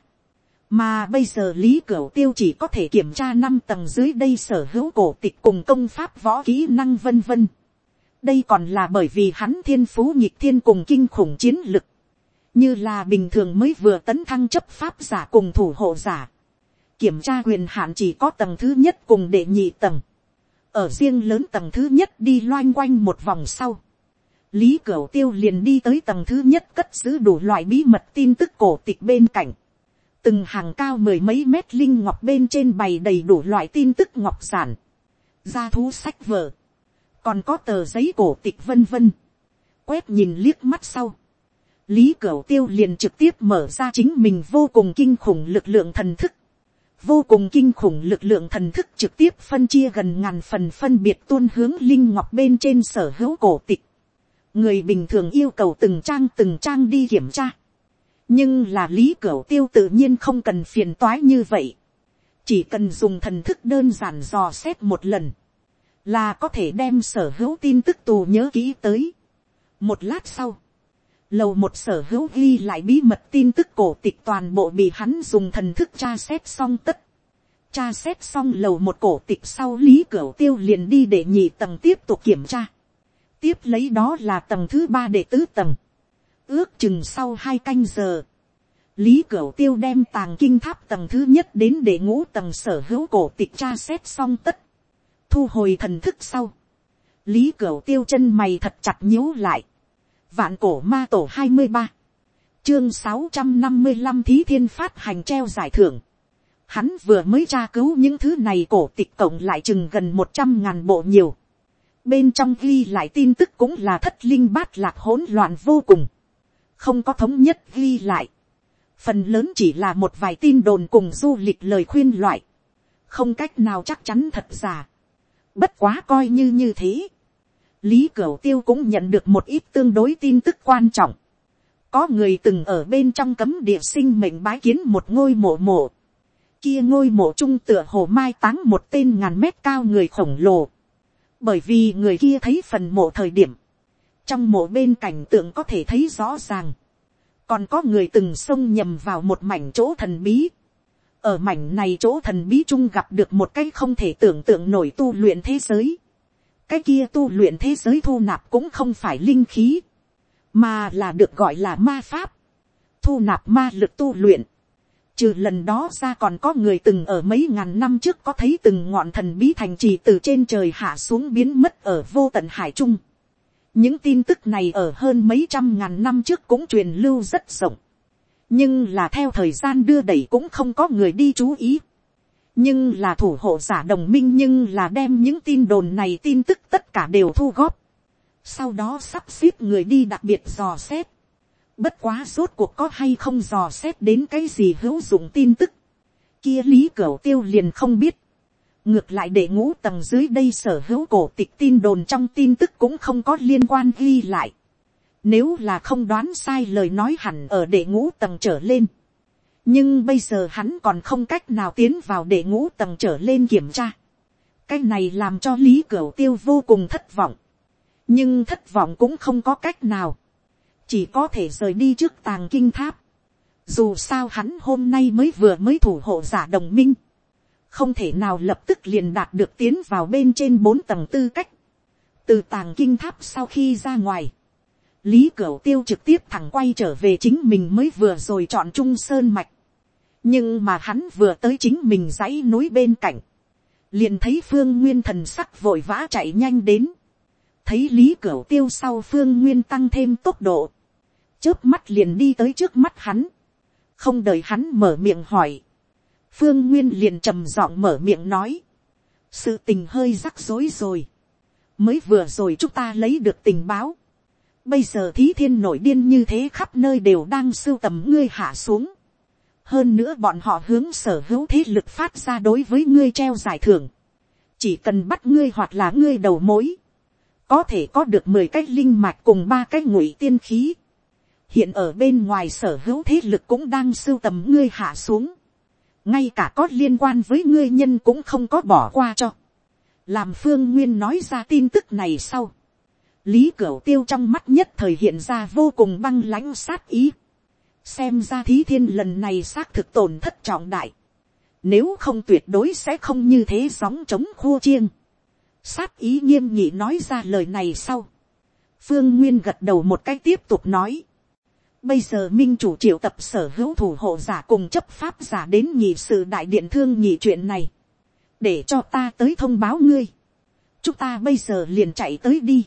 Mà bây giờ Lý Cửu Tiêu chỉ có thể kiểm tra năm tầng dưới đây sở hữu cổ tịch cùng công pháp võ kỹ năng vân vân. Đây còn là bởi vì hắn thiên phú nhịp thiên cùng kinh khủng chiến lực như là bình thường mới vừa tấn thăng chấp pháp giả cùng thủ hộ giả, kiểm tra quyền hạn chỉ có tầng thứ nhất cùng đệ nhị tầng, ở riêng lớn tầng thứ nhất đi loanh quanh một vòng sau, lý cửu tiêu liền đi tới tầng thứ nhất cất giữ đủ loại bí mật tin tức cổ tịch bên cạnh, từng hàng cao mười mấy mét linh ngọc bên trên bày đầy đủ loại tin tức ngọc giản, gia thú sách vở, còn có tờ giấy cổ tịch vân vân, quét nhìn liếc mắt sau, Lý Cửu Tiêu liền trực tiếp mở ra chính mình vô cùng kinh khủng lực lượng thần thức. Vô cùng kinh khủng lực lượng thần thức trực tiếp phân chia gần ngàn phần phân biệt tuôn hướng Linh Ngọc bên trên sở hữu cổ tịch. Người bình thường yêu cầu từng trang từng trang đi kiểm tra. Nhưng là Lý Cửu Tiêu tự nhiên không cần phiền toái như vậy. Chỉ cần dùng thần thức đơn giản dò xét một lần. Là có thể đem sở hữu tin tức tù nhớ kỹ tới. Một lát sau lầu một sở hữu ghi lại bí mật tin tức cổ tịch toàn bộ bị hắn dùng thần thức tra xét xong tất. Tra xét xong lầu một cổ tịch sau lý cửa tiêu liền đi để nhị tầng tiếp tục kiểm tra. Tiếp lấy đó là tầng thứ ba để tứ tầng. Ước chừng sau hai canh giờ. Lý Cửu Tiêu đem tàng kinh tháp tầng thứ nhất đến để ngũ tầng sở hữu cổ tịch tra xét xong tất. Thu hồi thần thức sau. Lý Cửu Tiêu chân mày thật chặt nhíu lại. Vạn cổ ma tổ hai mươi ba Chương sáu trăm năm mươi 655 thí thiên phát hành treo giải thưởng. Hắn vừa mới tra cứu những thứ này cổ tịch cộng lại chừng gần một trăm ngàn bộ nhiều. Bên trong ghi lại tin tức cũng là thất linh bát lạc hỗn loạn vô cùng. Không có thống nhất ghi lại. phần lớn chỉ là một vài tin đồn cùng du lịch lời khuyên loại, không cách nào chắc chắn thật giả, bất quá coi như như thế, lý cửu tiêu cũng nhận được một ít tương đối tin tức quan trọng, có người từng ở bên trong cấm địa sinh mệnh bái kiến một ngôi mộ mộ, kia ngôi mộ trung tựa hồ mai táng một tên ngàn mét cao người khổng lồ, bởi vì người kia thấy phần mộ thời điểm, trong mộ bên cảnh tượng có thể thấy rõ ràng, còn có người từng xông nhầm vào một mảnh chỗ thần bí, ở mảnh này chỗ thần bí trung gặp được một cái không thể tưởng tượng nổi tu luyện thế giới, cái kia tu luyện thế giới thu nạp cũng không phải linh khí, mà là được gọi là ma pháp, thu nạp ma lực tu luyện. Trừ lần đó ra còn có người từng ở mấy ngàn năm trước có thấy từng ngọn thần bí thành trì từ trên trời hạ xuống biến mất ở vô tận hải trung. Những tin tức này ở hơn mấy trăm ngàn năm trước cũng truyền lưu rất rộng. Nhưng là theo thời gian đưa đẩy cũng không có người đi chú ý. Nhưng là thủ hộ giả đồng minh nhưng là đem những tin đồn này tin tức tất cả đều thu góp. Sau đó sắp xếp người đi đặc biệt dò xét, bất quá rốt cuộc có hay không dò xét đến cái gì hữu dụng tin tức, kia lý cửu tiêu liền không biết, ngược lại để ngũ tầng dưới đây sở hữu cổ tịch tin đồn trong tin tức cũng không có liên quan ghi lại, nếu là không đoán sai lời nói hẳn ở đệ ngũ tầng trở lên. Nhưng bây giờ hắn còn không cách nào tiến vào để ngũ tầng trở lên kiểm tra. Cái này làm cho Lý Cửu Tiêu vô cùng thất vọng nhưng thất vọng cũng không có cách nào, chỉ có thể rời đi trước tàng kinh tháp. Dù sao hắn hôm nay mới vừa mới thủ hộ giả đồng minh, không thể nào lập tức liền đạt được tiến vào bên trên bốn tầng tư cách. từ tàng kinh tháp sau khi ra ngoài, lý cửu tiêu trực tiếp thẳng quay trở về chính mình mới vừa rồi chọn trung sơn mạch. nhưng mà hắn vừa tới chính mình dãy núi bên cạnh, liền thấy phương nguyên thần sắc vội vã chạy nhanh đến. Thấy lý cửu tiêu sau phương nguyên tăng thêm tốc độ, chớp mắt liền đi tới trước mắt hắn, không đợi hắn mở miệng hỏi, phương nguyên liền trầm giọng mở miệng nói, sự tình hơi rắc rối rồi, mới vừa rồi chúng ta lấy được tình báo, bây giờ thí thiên nổi điên như thế khắp nơi đều đang sưu tầm ngươi hạ xuống, hơn nữa bọn họ hướng sở hữu thế lực phát ra đối với ngươi treo giải thưởng, chỉ cần bắt ngươi hoặc là ngươi đầu mối, có thể có được mười cái linh mạch cùng ba cái ngụy tiên khí. hiện ở bên ngoài sở hữu thế lực cũng đang sưu tầm ngươi hạ xuống. ngay cả có liên quan với ngươi nhân cũng không có bỏ qua cho. làm phương nguyên nói ra tin tức này sau lý cửu tiêu trong mắt nhất thời hiện ra vô cùng băng lãnh sát ý. xem ra thí thiên lần này xác thực tổn thất trọng đại. nếu không tuyệt đối sẽ không như thế sóng chống khua chiêng. Sát ý nghiêm nhị nói ra lời này sau, phương nguyên gật đầu một cách tiếp tục nói, bây giờ minh chủ triệu tập sở hữu thủ hộ giả cùng chấp pháp giả đến nhị sự đại điện thương nhị chuyện này, để cho ta tới thông báo ngươi, chúng ta bây giờ liền chạy tới đi,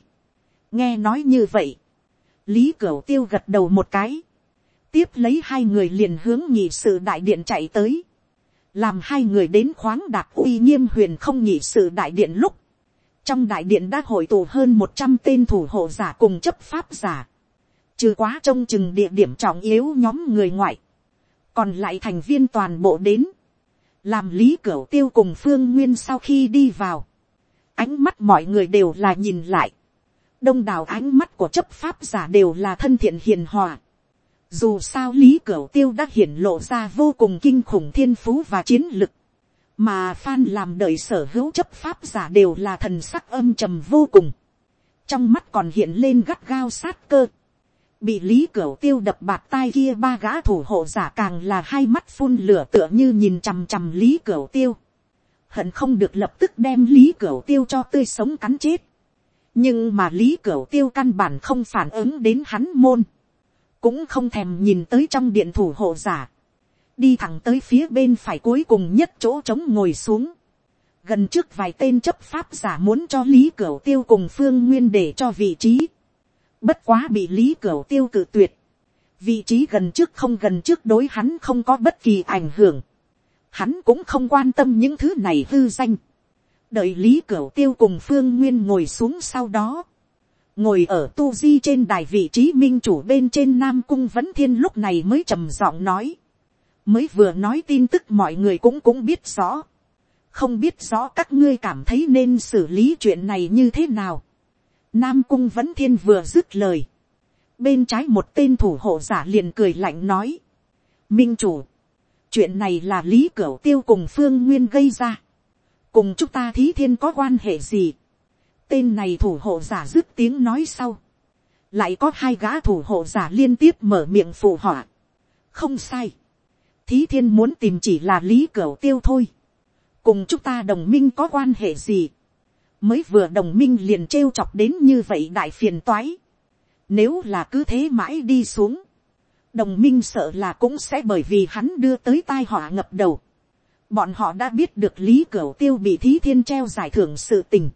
nghe nói như vậy, lý cửu tiêu gật đầu một cái, tiếp lấy hai người liền hướng nhị sự đại điện chạy tới, làm hai người đến khoáng đạt uy nghiêm huyền không nhị sự đại điện lúc, trong đại điện đã hội tụ hơn một trăm tên thủ hộ giả cùng chấp pháp giả, trừ quá trông chừng địa điểm trọng yếu nhóm người ngoại, còn lại thành viên toàn bộ đến, làm lý cửa tiêu cùng phương nguyên sau khi đi vào, ánh mắt mọi người đều là nhìn lại, đông đảo ánh mắt của chấp pháp giả đều là thân thiện hiền hòa, dù sao lý cửu tiêu đã hiển lộ ra vô cùng kinh khủng thiên phú và chiến lực. Mà phan làm đời sở hữu chấp pháp giả đều là thần sắc âm trầm vô cùng, trong mắt còn hiện lên gắt gao sát cơ, bị lý cửu tiêu đập bạt tai kia ba gã thủ hộ giả càng là hai mắt phun lửa tựa như nhìn chằm chằm lý cửu tiêu, hận không được lập tức đem lý cửu tiêu cho tươi sống cắn chết, nhưng mà lý cửu tiêu căn bản không phản ứng đến hắn môn, cũng không thèm nhìn tới trong điện thủ hộ giả, đi thẳng tới phía bên phải cuối cùng nhất chỗ trống ngồi xuống. gần trước vài tên chấp pháp giả muốn cho lý cửu tiêu cùng phương nguyên để cho vị trí. bất quá bị lý cửu tiêu cự tuyệt. vị trí gần trước không gần trước đối hắn không có bất kỳ ảnh hưởng. hắn cũng không quan tâm những thứ này hư danh đợi lý cửu tiêu cùng phương nguyên ngồi xuống sau đó. Ngồi ở tu di trên đài vị trí minh chủ bên trên nam cung vẫn thiên lúc này mới trầm giọng nói. Mới vừa nói tin tức mọi người cũng cũng biết rõ, không biết rõ các ngươi cảm thấy nên xử lý chuyện này như thế nào. Nam cung vẫn thiên vừa dứt lời, bên trái một tên thủ hộ giả liền cười lạnh nói, minh chủ, chuyện này là lý cửu tiêu cùng phương nguyên gây ra, cùng chúng ta thí thiên có quan hệ gì, tên này thủ hộ giả dứt tiếng nói sau, lại có hai gã thủ hộ giả liên tiếp mở miệng phụ họa, không sai, thí thiên muốn tìm chỉ là lý cửu tiêu thôi, cùng chúng ta đồng minh có quan hệ gì, mới vừa đồng minh liền trêu chọc đến như vậy đại phiền toái, nếu là cứ thế mãi đi xuống, đồng minh sợ là cũng sẽ bởi vì hắn đưa tới tai họa ngập đầu. Bọn họ đã biết được lý cửu tiêu bị thí thiên treo giải thưởng sự tình.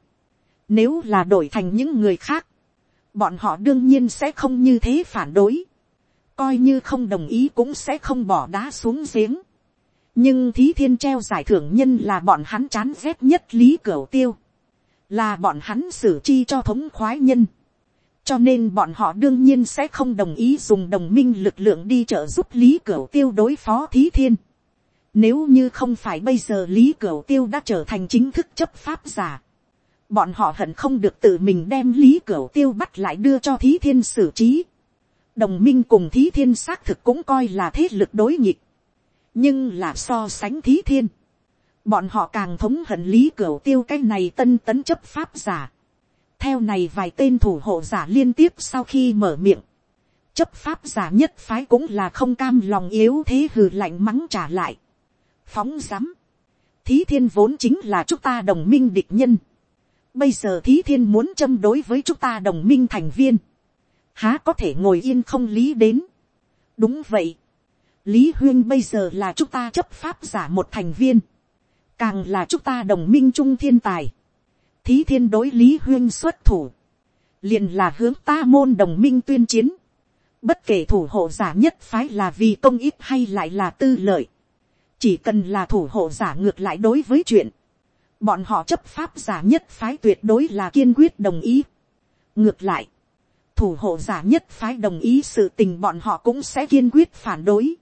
Nếu là đổi thành những người khác, bọn họ đương nhiên sẽ không như thế phản đối. Coi như không đồng ý cũng sẽ không bỏ đá xuống giếng. Nhưng thí thiên treo giải thưởng nhân là bọn hắn chán ghét nhất lý cửu tiêu. Là bọn hắn xử chi cho thống khoái nhân cho nên bọn họ đương nhiên sẽ không đồng ý dùng đồng minh lực lượng đi trợ giúp lý cửu tiêu đối phó thí thiên. Nếu như không phải bây giờ lý cửu tiêu đã trở thành chính thức chấp pháp giả. Bọn họ hận không được tự mình đem lý cửu tiêu bắt lại đưa cho thí thiên xử trí. Đồng minh cùng thí thiên xác thực cũng coi là thế lực đối nghịch. Nhưng là so sánh thí thiên. Bọn họ càng thống hận lý cửu tiêu cái này tân tấn chấp pháp giả theo này vài tên thủ hộ giả liên tiếp sau khi mở miệng, chấp pháp giả nhất phái cũng là không cam lòng yếu thế hừ lạnh mắng trả lại phóng rắm, thí thiên vốn chính là chúng ta đồng minh địch nhân. bây giờ thí thiên muốn châm đối với chúng ta đồng minh thành viên, há có thể ngồi yên không lý đến. đúng vậy, lý huyên bây giờ là chúng ta chấp pháp giả một thành viên, càng là chúng ta đồng minh trung thiên tài. Thí thiên đối lý huyên xuất thủ, liền là hướng ta môn đồng minh tuyên chiến, bất kể thủ hộ giả nhất phái là vì công ít hay lại là tư lợi, chỉ cần là thủ hộ giả ngược lại đối với chuyện, bọn họ chấp pháp giả nhất phái tuyệt đối là kiên quyết đồng ý. ngược lại, thủ hộ giả nhất phái đồng ý sự tình bọn họ cũng sẽ kiên quyết phản đối.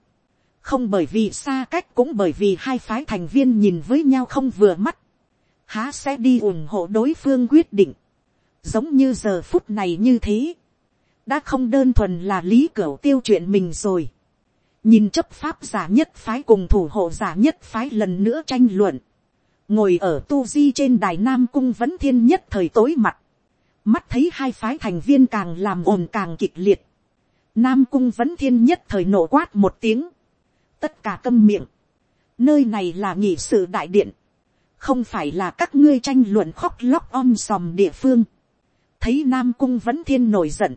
không bởi vì xa cách cũng bởi vì hai phái thành viên nhìn với nhau không vừa mắt. Há sẽ đi ủng hộ đối phương quyết định, giống như giờ phút này như thế, đã không đơn thuần là lý cửa tiêu chuyện mình rồi, nhìn chấp pháp giả nhất phái cùng thủ hộ giả nhất phái lần nữa tranh luận, ngồi ở tu di trên đài nam cung vẫn thiên nhất thời tối mặt, mắt thấy hai phái thành viên càng làm ồn càng kịch liệt, nam cung vẫn thiên nhất thời nổ quát một tiếng, tất cả câm miệng, nơi này là nhị sự đại điện, không phải là các ngươi tranh luận khóc lóc om sòm địa phương. thấy nam cung vẫn thiên nổi giận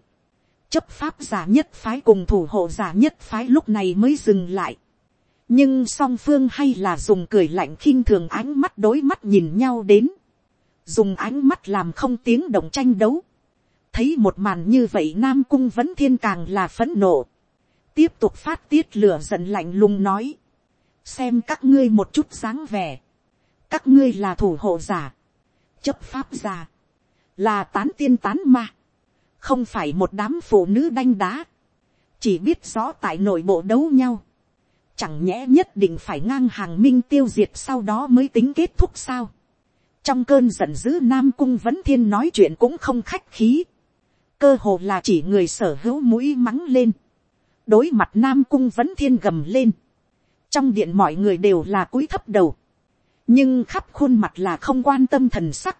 chấp pháp giả nhất phái cùng thủ hộ giả nhất phái lúc này mới dừng lại. nhưng song phương hay là dùng cười lạnh khinh thường ánh mắt đối mắt nhìn nhau đến. dùng ánh mắt làm không tiếng động tranh đấu. thấy một màn như vậy nam cung vẫn thiên càng là phẫn nộ. tiếp tục phát tiết lửa giận lạnh lùng nói. xem các ngươi một chút dáng vẻ các ngươi là thủ hộ giả, chấp pháp giả, là tán tiên tán ma, không phải một đám phụ nữ đanh đá, chỉ biết rõ tại nội bộ đấu nhau, chẳng nhẽ nhất định phải ngang hàng minh tiêu diệt sau đó mới tính kết thúc sao. trong cơn giận dữ nam cung vẫn thiên nói chuyện cũng không khách khí, cơ hồ là chỉ người sở hữu mũi mắng lên, đối mặt nam cung vẫn thiên gầm lên, trong điện mọi người đều là cúi thấp đầu, nhưng khắp khuôn mặt là không quan tâm thần sắc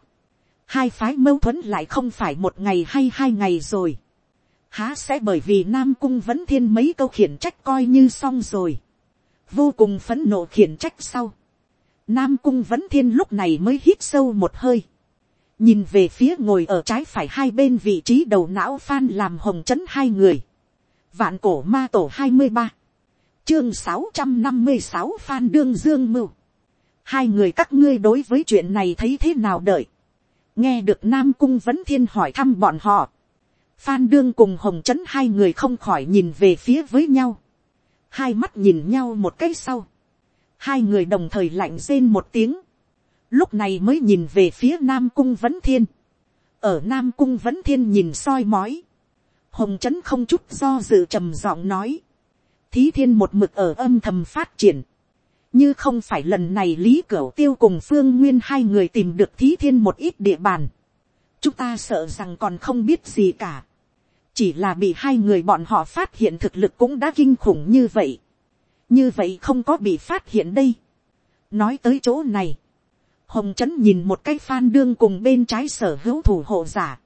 hai phái mâu thuẫn lại không phải một ngày hay hai ngày rồi. há sẽ bởi vì nam cung vẫn thiên mấy câu khiển trách coi như xong rồi. vô cùng phấn nộ khiển trách sau. nam cung vẫn thiên lúc này mới hít sâu một hơi. nhìn về phía ngồi ở trái phải hai bên vị trí đầu não phan làm hồng chấn hai người. vạn cổ ma tổ hai mươi ba chương sáu trăm năm mươi sáu phan đương dương mưu hai người các ngươi đối với chuyện này thấy thế nào đợi nghe được nam cung vẫn thiên hỏi thăm bọn họ. phan đương cùng hồng trấn hai người không khỏi nhìn về phía với nhau. hai mắt nhìn nhau một cái sau. hai người đồng thời lạnh rên một tiếng. lúc này mới nhìn về phía nam cung vẫn thiên. ở nam cung vẫn thiên nhìn soi mói. hồng trấn không chút do dự trầm giọng nói. thí thiên một mực ở âm thầm phát triển, như không phải lần này lý cửu tiêu cùng phương nguyên hai người tìm được thí thiên một ít địa bàn, chúng ta sợ rằng còn không biết gì cả, chỉ là bị hai người bọn họ phát hiện thực lực cũng đã kinh khủng như vậy, như vậy không có bị phát hiện đây. nói tới chỗ này, hồng trấn nhìn một cái phan đương cùng bên trái sở hữu thủ hộ giả,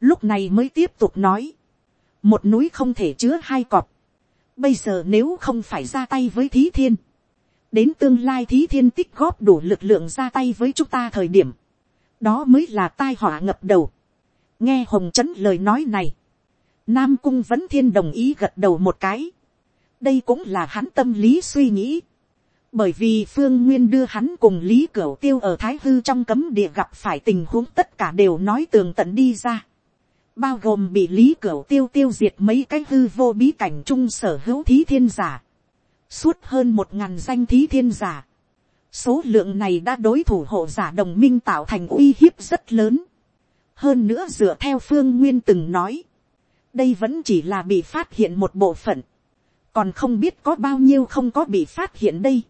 lúc này mới tiếp tục nói, một núi không thể chứa hai cọp, bây giờ nếu không phải ra tay với thí thiên, đến tương lai thí thiên tích góp đủ lực lượng ra tay với chúng ta thời điểm, đó mới là tai họa ngập đầu. nghe hồng trấn lời nói này, nam cung vẫn thiên đồng ý gật đầu một cái, đây cũng là hắn tâm lý suy nghĩ, bởi vì phương nguyên đưa hắn cùng lý cửu tiêu ở thái hư trong cấm địa gặp phải tình huống tất cả đều nói tường tận đi ra, bao gồm bị lý cửu tiêu tiêu diệt mấy cái hư vô bí cảnh chung sở hữu thí thiên giả, suốt hơn một ngàn danh thí thiên giả, số lượng này đã đối thủ hộ giả đồng minh tạo thành uy hiếp rất lớn. hơn nữa dựa theo phương nguyên từng nói, đây vẫn chỉ là bị phát hiện một bộ phận, còn không biết có bao nhiêu không có bị phát hiện đây.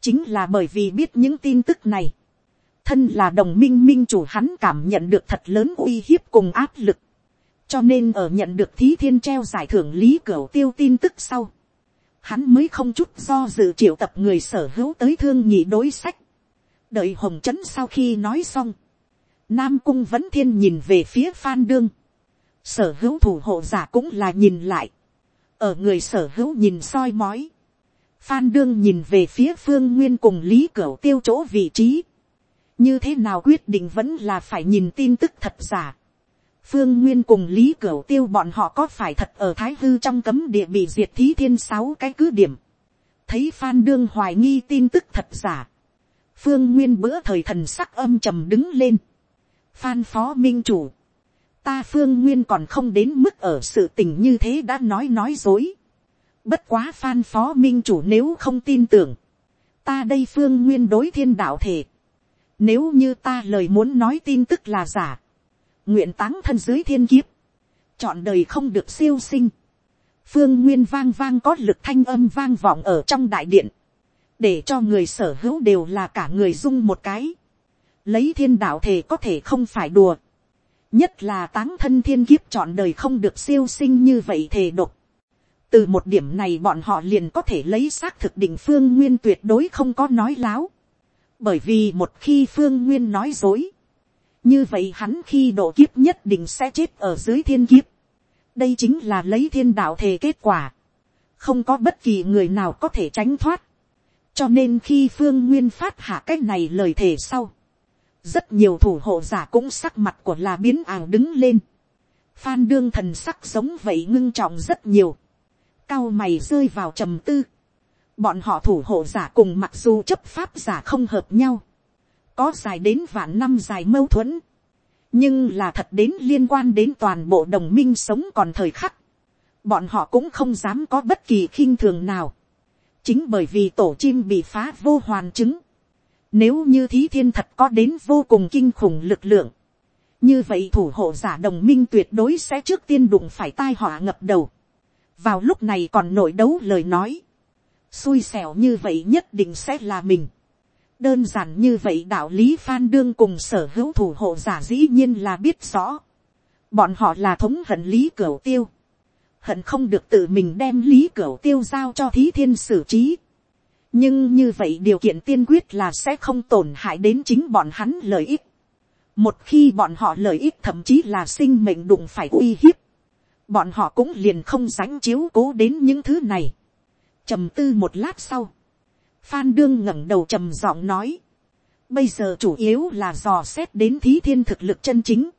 chính là bởi vì biết những tin tức này, thân là đồng minh minh chủ hắn cảm nhận được thật lớn uy hiếp cùng áp lực, cho nên ở nhận được thí thiên treo giải thưởng lý Cửu tiêu tin tức sau, hắn mới không chút do dự triệu tập người sở hữu tới thương nhị đối sách. đợi hồng trấn sau khi nói xong, nam cung vẫn thiên nhìn về phía phan đương, sở hữu thủ hộ giả cũng là nhìn lại, ở người sở hữu nhìn soi mói, phan đương nhìn về phía phương nguyên cùng lý cửa tiêu chỗ vị trí, như thế nào quyết định vẫn là phải nhìn tin tức thật giả. Phương Nguyên cùng Lý Cửu Tiêu bọn họ có phải thật ở Thái Hư trong cấm địa bị diệt thí thiên sáu cái cứ điểm. Thấy Phan Đương hoài nghi tin tức thật giả. Phương Nguyên bữa thời thần sắc âm trầm đứng lên. Phan Phó Minh Chủ. Ta Phương Nguyên còn không đến mức ở sự tình như thế đã nói nói dối. Bất quá Phan Phó Minh Chủ nếu không tin tưởng. Ta đây Phương Nguyên đối thiên đạo thể. Nếu như ta lời muốn nói tin tức là giả nguyện táng thân dưới thiên kiếp, chọn đời không được siêu sinh, phương nguyên vang vang có lực thanh âm vang vọng ở trong đại điện, để cho người sở hữu đều là cả người dung một cái, lấy thiên đạo thể có thể không phải đùa, nhất là táng thân thiên kiếp chọn đời không được siêu sinh như vậy thể độc. từ một điểm này bọn họ liền có thể lấy xác thực định phương nguyên tuyệt đối không có nói láo, bởi vì một khi phương nguyên nói dối, như vậy hắn khi độ kiếp nhất định sẽ chết ở dưới thiên kiếp. đây chính là lấy thiên đạo thề kết quả. không có bất kỳ người nào có thể tránh thoát. cho nên khi phương nguyên phát hạ cái này lời thề sau, rất nhiều thủ hộ giả cũng sắc mặt của là biến ảo đứng lên. phan đương thần sắc giống vậy ngưng trọng rất nhiều. cao mày rơi vào trầm tư. bọn họ thủ hộ giả cùng mặc dù chấp pháp giả không hợp nhau có dài đến vạn năm dài mâu thuẫn, nhưng là thật đến liên quan đến toàn bộ đồng minh sống còn thời khắc, bọn họ cũng không dám có bất kỳ khinh thường nào, chính bởi vì tổ chim bị phá vô hoàn chứng, nếu như thí thiên thật có đến vô cùng kinh khủng lực lượng, như vậy thủ hộ giả đồng minh tuyệt đối sẽ trước tiên đụng phải tai họa ngập đầu. vào lúc này còn nội đấu lời nói, xui xẻo như vậy nhất định sẽ là mình đơn giản như vậy đạo lý phan đương cùng sở hữu thủ hộ giả dĩ nhiên là biết rõ. bọn họ là thống hận lý cửu tiêu. hận không được tự mình đem lý cửu tiêu giao cho thí thiên xử trí. nhưng như vậy điều kiện tiên quyết là sẽ không tổn hại đến chính bọn hắn lợi ích. một khi bọn họ lợi ích thậm chí là sinh mệnh đụng phải uy hiếp. bọn họ cũng liền không dánh chiếu cố đến những thứ này. trầm tư một lát sau Phan đương ngẩng đầu trầm giọng nói. Bây giờ chủ yếu là dò xét đến thí thiên thực lực chân chính.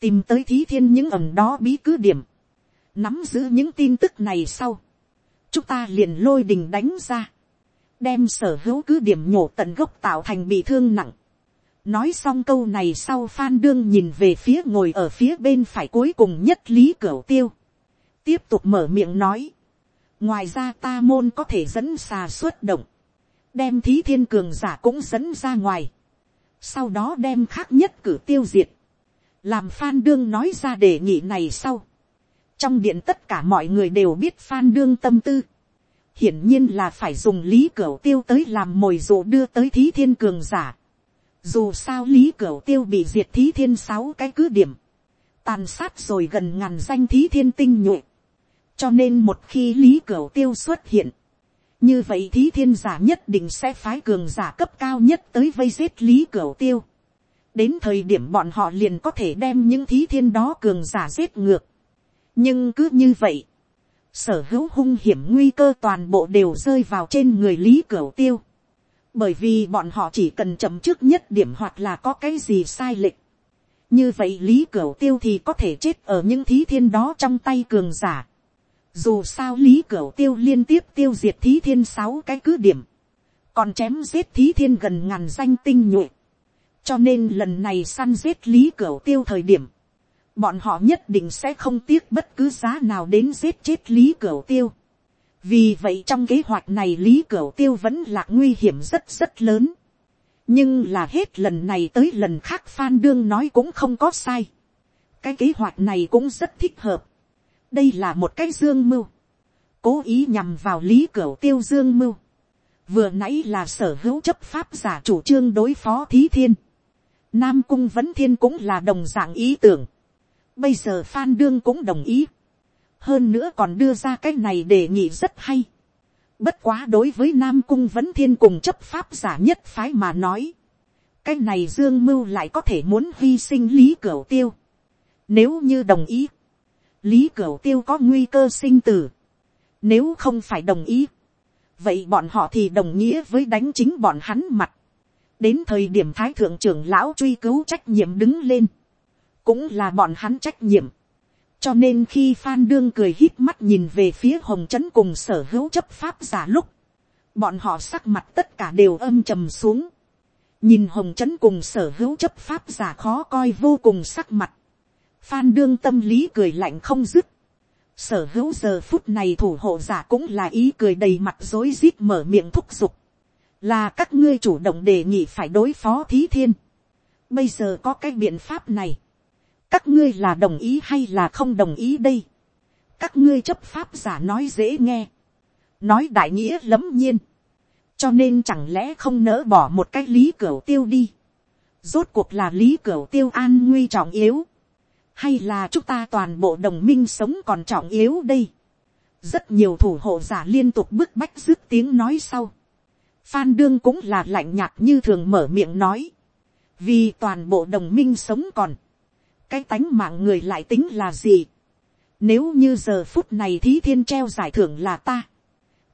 Tìm tới thí thiên những ẩn đó bí cứ điểm. Nắm giữ những tin tức này sau. Chúng ta liền lôi đình đánh ra. Đem sở hữu cứ điểm nhổ tận gốc tạo thành bị thương nặng. Nói xong câu này sau Phan Đương nhìn về phía ngồi ở phía bên phải cuối cùng nhất Lý Cửu Tiêu. Tiếp tục mở miệng nói. Ngoài ra ta môn có thể dẫn xà xuất động đem thí thiên cường giả cũng dẫn ra ngoài, sau đó đem khác nhất cử tiêu diệt, làm phan đương nói ra đề nghị này sau, trong điện tất cả mọi người đều biết phan đương tâm tư, hiển nhiên là phải dùng lý cửu tiêu tới làm mồi dụ đưa tới thí thiên cường giả. Dù sao lý cửu tiêu bị diệt thí thiên sáu cái cứ điểm, tàn sát rồi gần ngàn danh thí thiên tinh nhuệ. cho nên một khi lý cửu tiêu xuất hiện, như vậy thí thiên giả nhất định sẽ phái cường giả cấp cao nhất tới vây giết lý cửu tiêu. đến thời điểm bọn họ liền có thể đem những thí thiên đó cường giả giết ngược. nhưng cứ như vậy, sở hữu hung hiểm nguy cơ toàn bộ đều rơi vào trên người lý cửu tiêu. bởi vì bọn họ chỉ cần chậm trước nhất điểm hoặc là có cái gì sai lệch. như vậy lý cửu tiêu thì có thể chết ở những thí thiên đó trong tay cường giả dù sao lý cửu tiêu liên tiếp tiêu diệt thí thiên sáu cái cứ điểm. còn chém giết thí thiên gần ngàn danh tinh nhuệ. cho nên lần này săn giết lý cửu tiêu thời điểm, bọn họ nhất định sẽ không tiếc bất cứ giá nào đến giết chết lý cửu tiêu. vì vậy trong kế hoạch này lý cửu tiêu vẫn là nguy hiểm rất rất lớn. nhưng là hết lần này tới lần khác phan đương nói cũng không có sai. cái kế hoạch này cũng rất thích hợp đây là một cái dương mưu. cố ý nhằm vào lý cửa tiêu dương mưu. vừa nãy là sở hữu chấp pháp giả chủ trương đối phó thí thiên. Nam cung vẫn thiên cũng là đồng dạng ý tưởng Bây giờ Phan Đương cũng đồng ý. Hơn nữa còn đưa ra cái này đề nghị rất hay. Bất quá đối với Nam Cung vẫn thiên cùng chấp pháp giả nhất phái mà nói. Cái này Dương Mưu lại có thể muốn hy sinh Lý cửa Tiêu. Nếu như đồng ý. Lý Cửu Tiêu có nguy cơ sinh tử. Nếu không phải đồng ý. Vậy bọn họ thì đồng nghĩa với đánh chính bọn hắn mặt. Đến thời điểm Thái Thượng trưởng Lão truy cứu trách nhiệm đứng lên cũng là bọn hắn trách nhiệm. cho nên khi phan đương cười hít mắt nhìn về phía hồng trấn cùng sở hữu chấp pháp giả lúc, bọn họ sắc mặt tất cả đều âm trầm xuống. nhìn hồng trấn cùng sở hữu chấp pháp giả khó coi vô cùng sắc mặt phan đương tâm lý cười lạnh không dứt. sở hữu giờ phút này thủ hộ giả cũng là ý cười đầy mặt dối rít mở miệng thúc giục. là các ngươi chủ động đề nghị phải đối phó thí thiên. bây giờ có cái biện pháp này các ngươi là đồng ý hay là không đồng ý đây. các ngươi chấp pháp giả nói dễ nghe, nói đại nghĩa lấm nhiên, cho nên chẳng lẽ không nỡ bỏ một cái lý cửa tiêu đi. rốt cuộc là lý cửa tiêu an nguy trọng yếu, hay là chúng ta toàn bộ đồng minh sống còn trọng yếu đây. rất nhiều thủ hộ giả liên tục bức bách dứt tiếng nói sau. Phan đương cũng là lạnh nhạt như thường mở miệng nói. vì toàn bộ đồng minh sống còn cái tánh mạng người lại tính là gì. Nếu như giờ phút này thí thiên treo giải thưởng là ta,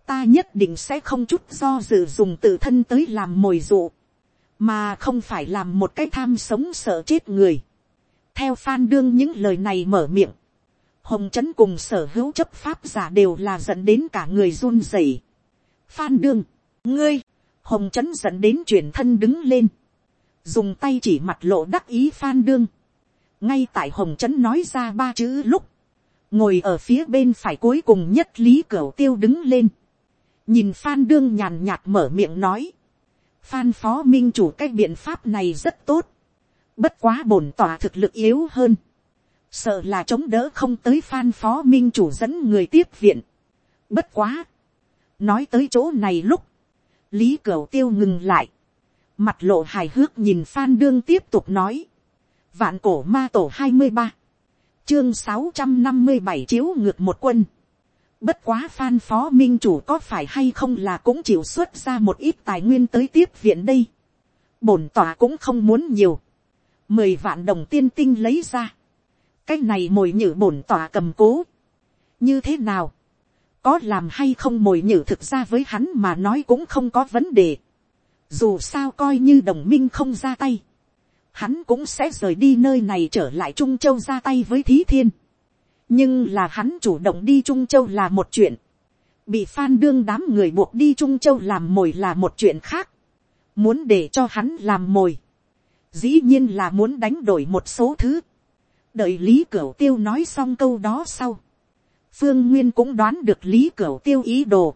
ta nhất định sẽ không chút do dự dùng tự thân tới làm mồi dụ, mà không phải làm một cái tham sống sợ chết người theo phan đương những lời này mở miệng, hồng trấn cùng sở hữu chấp pháp giả đều là dẫn đến cả người run rẩy. phan đương, ngươi, hồng trấn dẫn đến chuyển thân đứng lên, dùng tay chỉ mặt lộ đắc ý phan đương, ngay tại hồng trấn nói ra ba chữ lúc, ngồi ở phía bên phải cuối cùng nhất lý cửu tiêu đứng lên, nhìn phan đương nhàn nhạt mở miệng nói, phan phó minh chủ cái biện pháp này rất tốt, bất quá bổn tỏa thực lực yếu hơn, sợ là chống đỡ không tới phan phó minh chủ dẫn người tiếp viện, bất quá, nói tới chỗ này lúc, lý cửu tiêu ngừng lại, mặt lộ hài hước nhìn phan đương tiếp tục nói, Vạn cổ ma tổ hai mươi ba. Chương sáu trăm năm mươi bảy chiếu ngược một quân. Bất quá phan phó minh chủ có phải hay không là cũng chịu xuất ra một ít tài nguyên tới tiếp viện đây. Bổn tòa cũng không muốn nhiều. Mười vạn đồng tiên tinh lấy ra. Cái này mồi nhử bổn tòa cầm cố. Như thế nào? Có làm hay không mồi nhử thực ra với hắn mà nói cũng không có vấn đề. Dù sao coi như đồng minh không ra tay hắn cũng sẽ rời đi nơi này trở lại trung châu ra tay với thí thiên. nhưng là hắn chủ động đi trung châu là một chuyện. bị phan đương đám người buộc đi trung châu làm mồi là một chuyện khác. muốn để cho hắn làm mồi dĩ nhiên là muốn đánh đổi một số thứ. đợi lý cửu tiêu nói xong câu đó sau. phương nguyên cũng đoán được lý cửu tiêu ý đồ.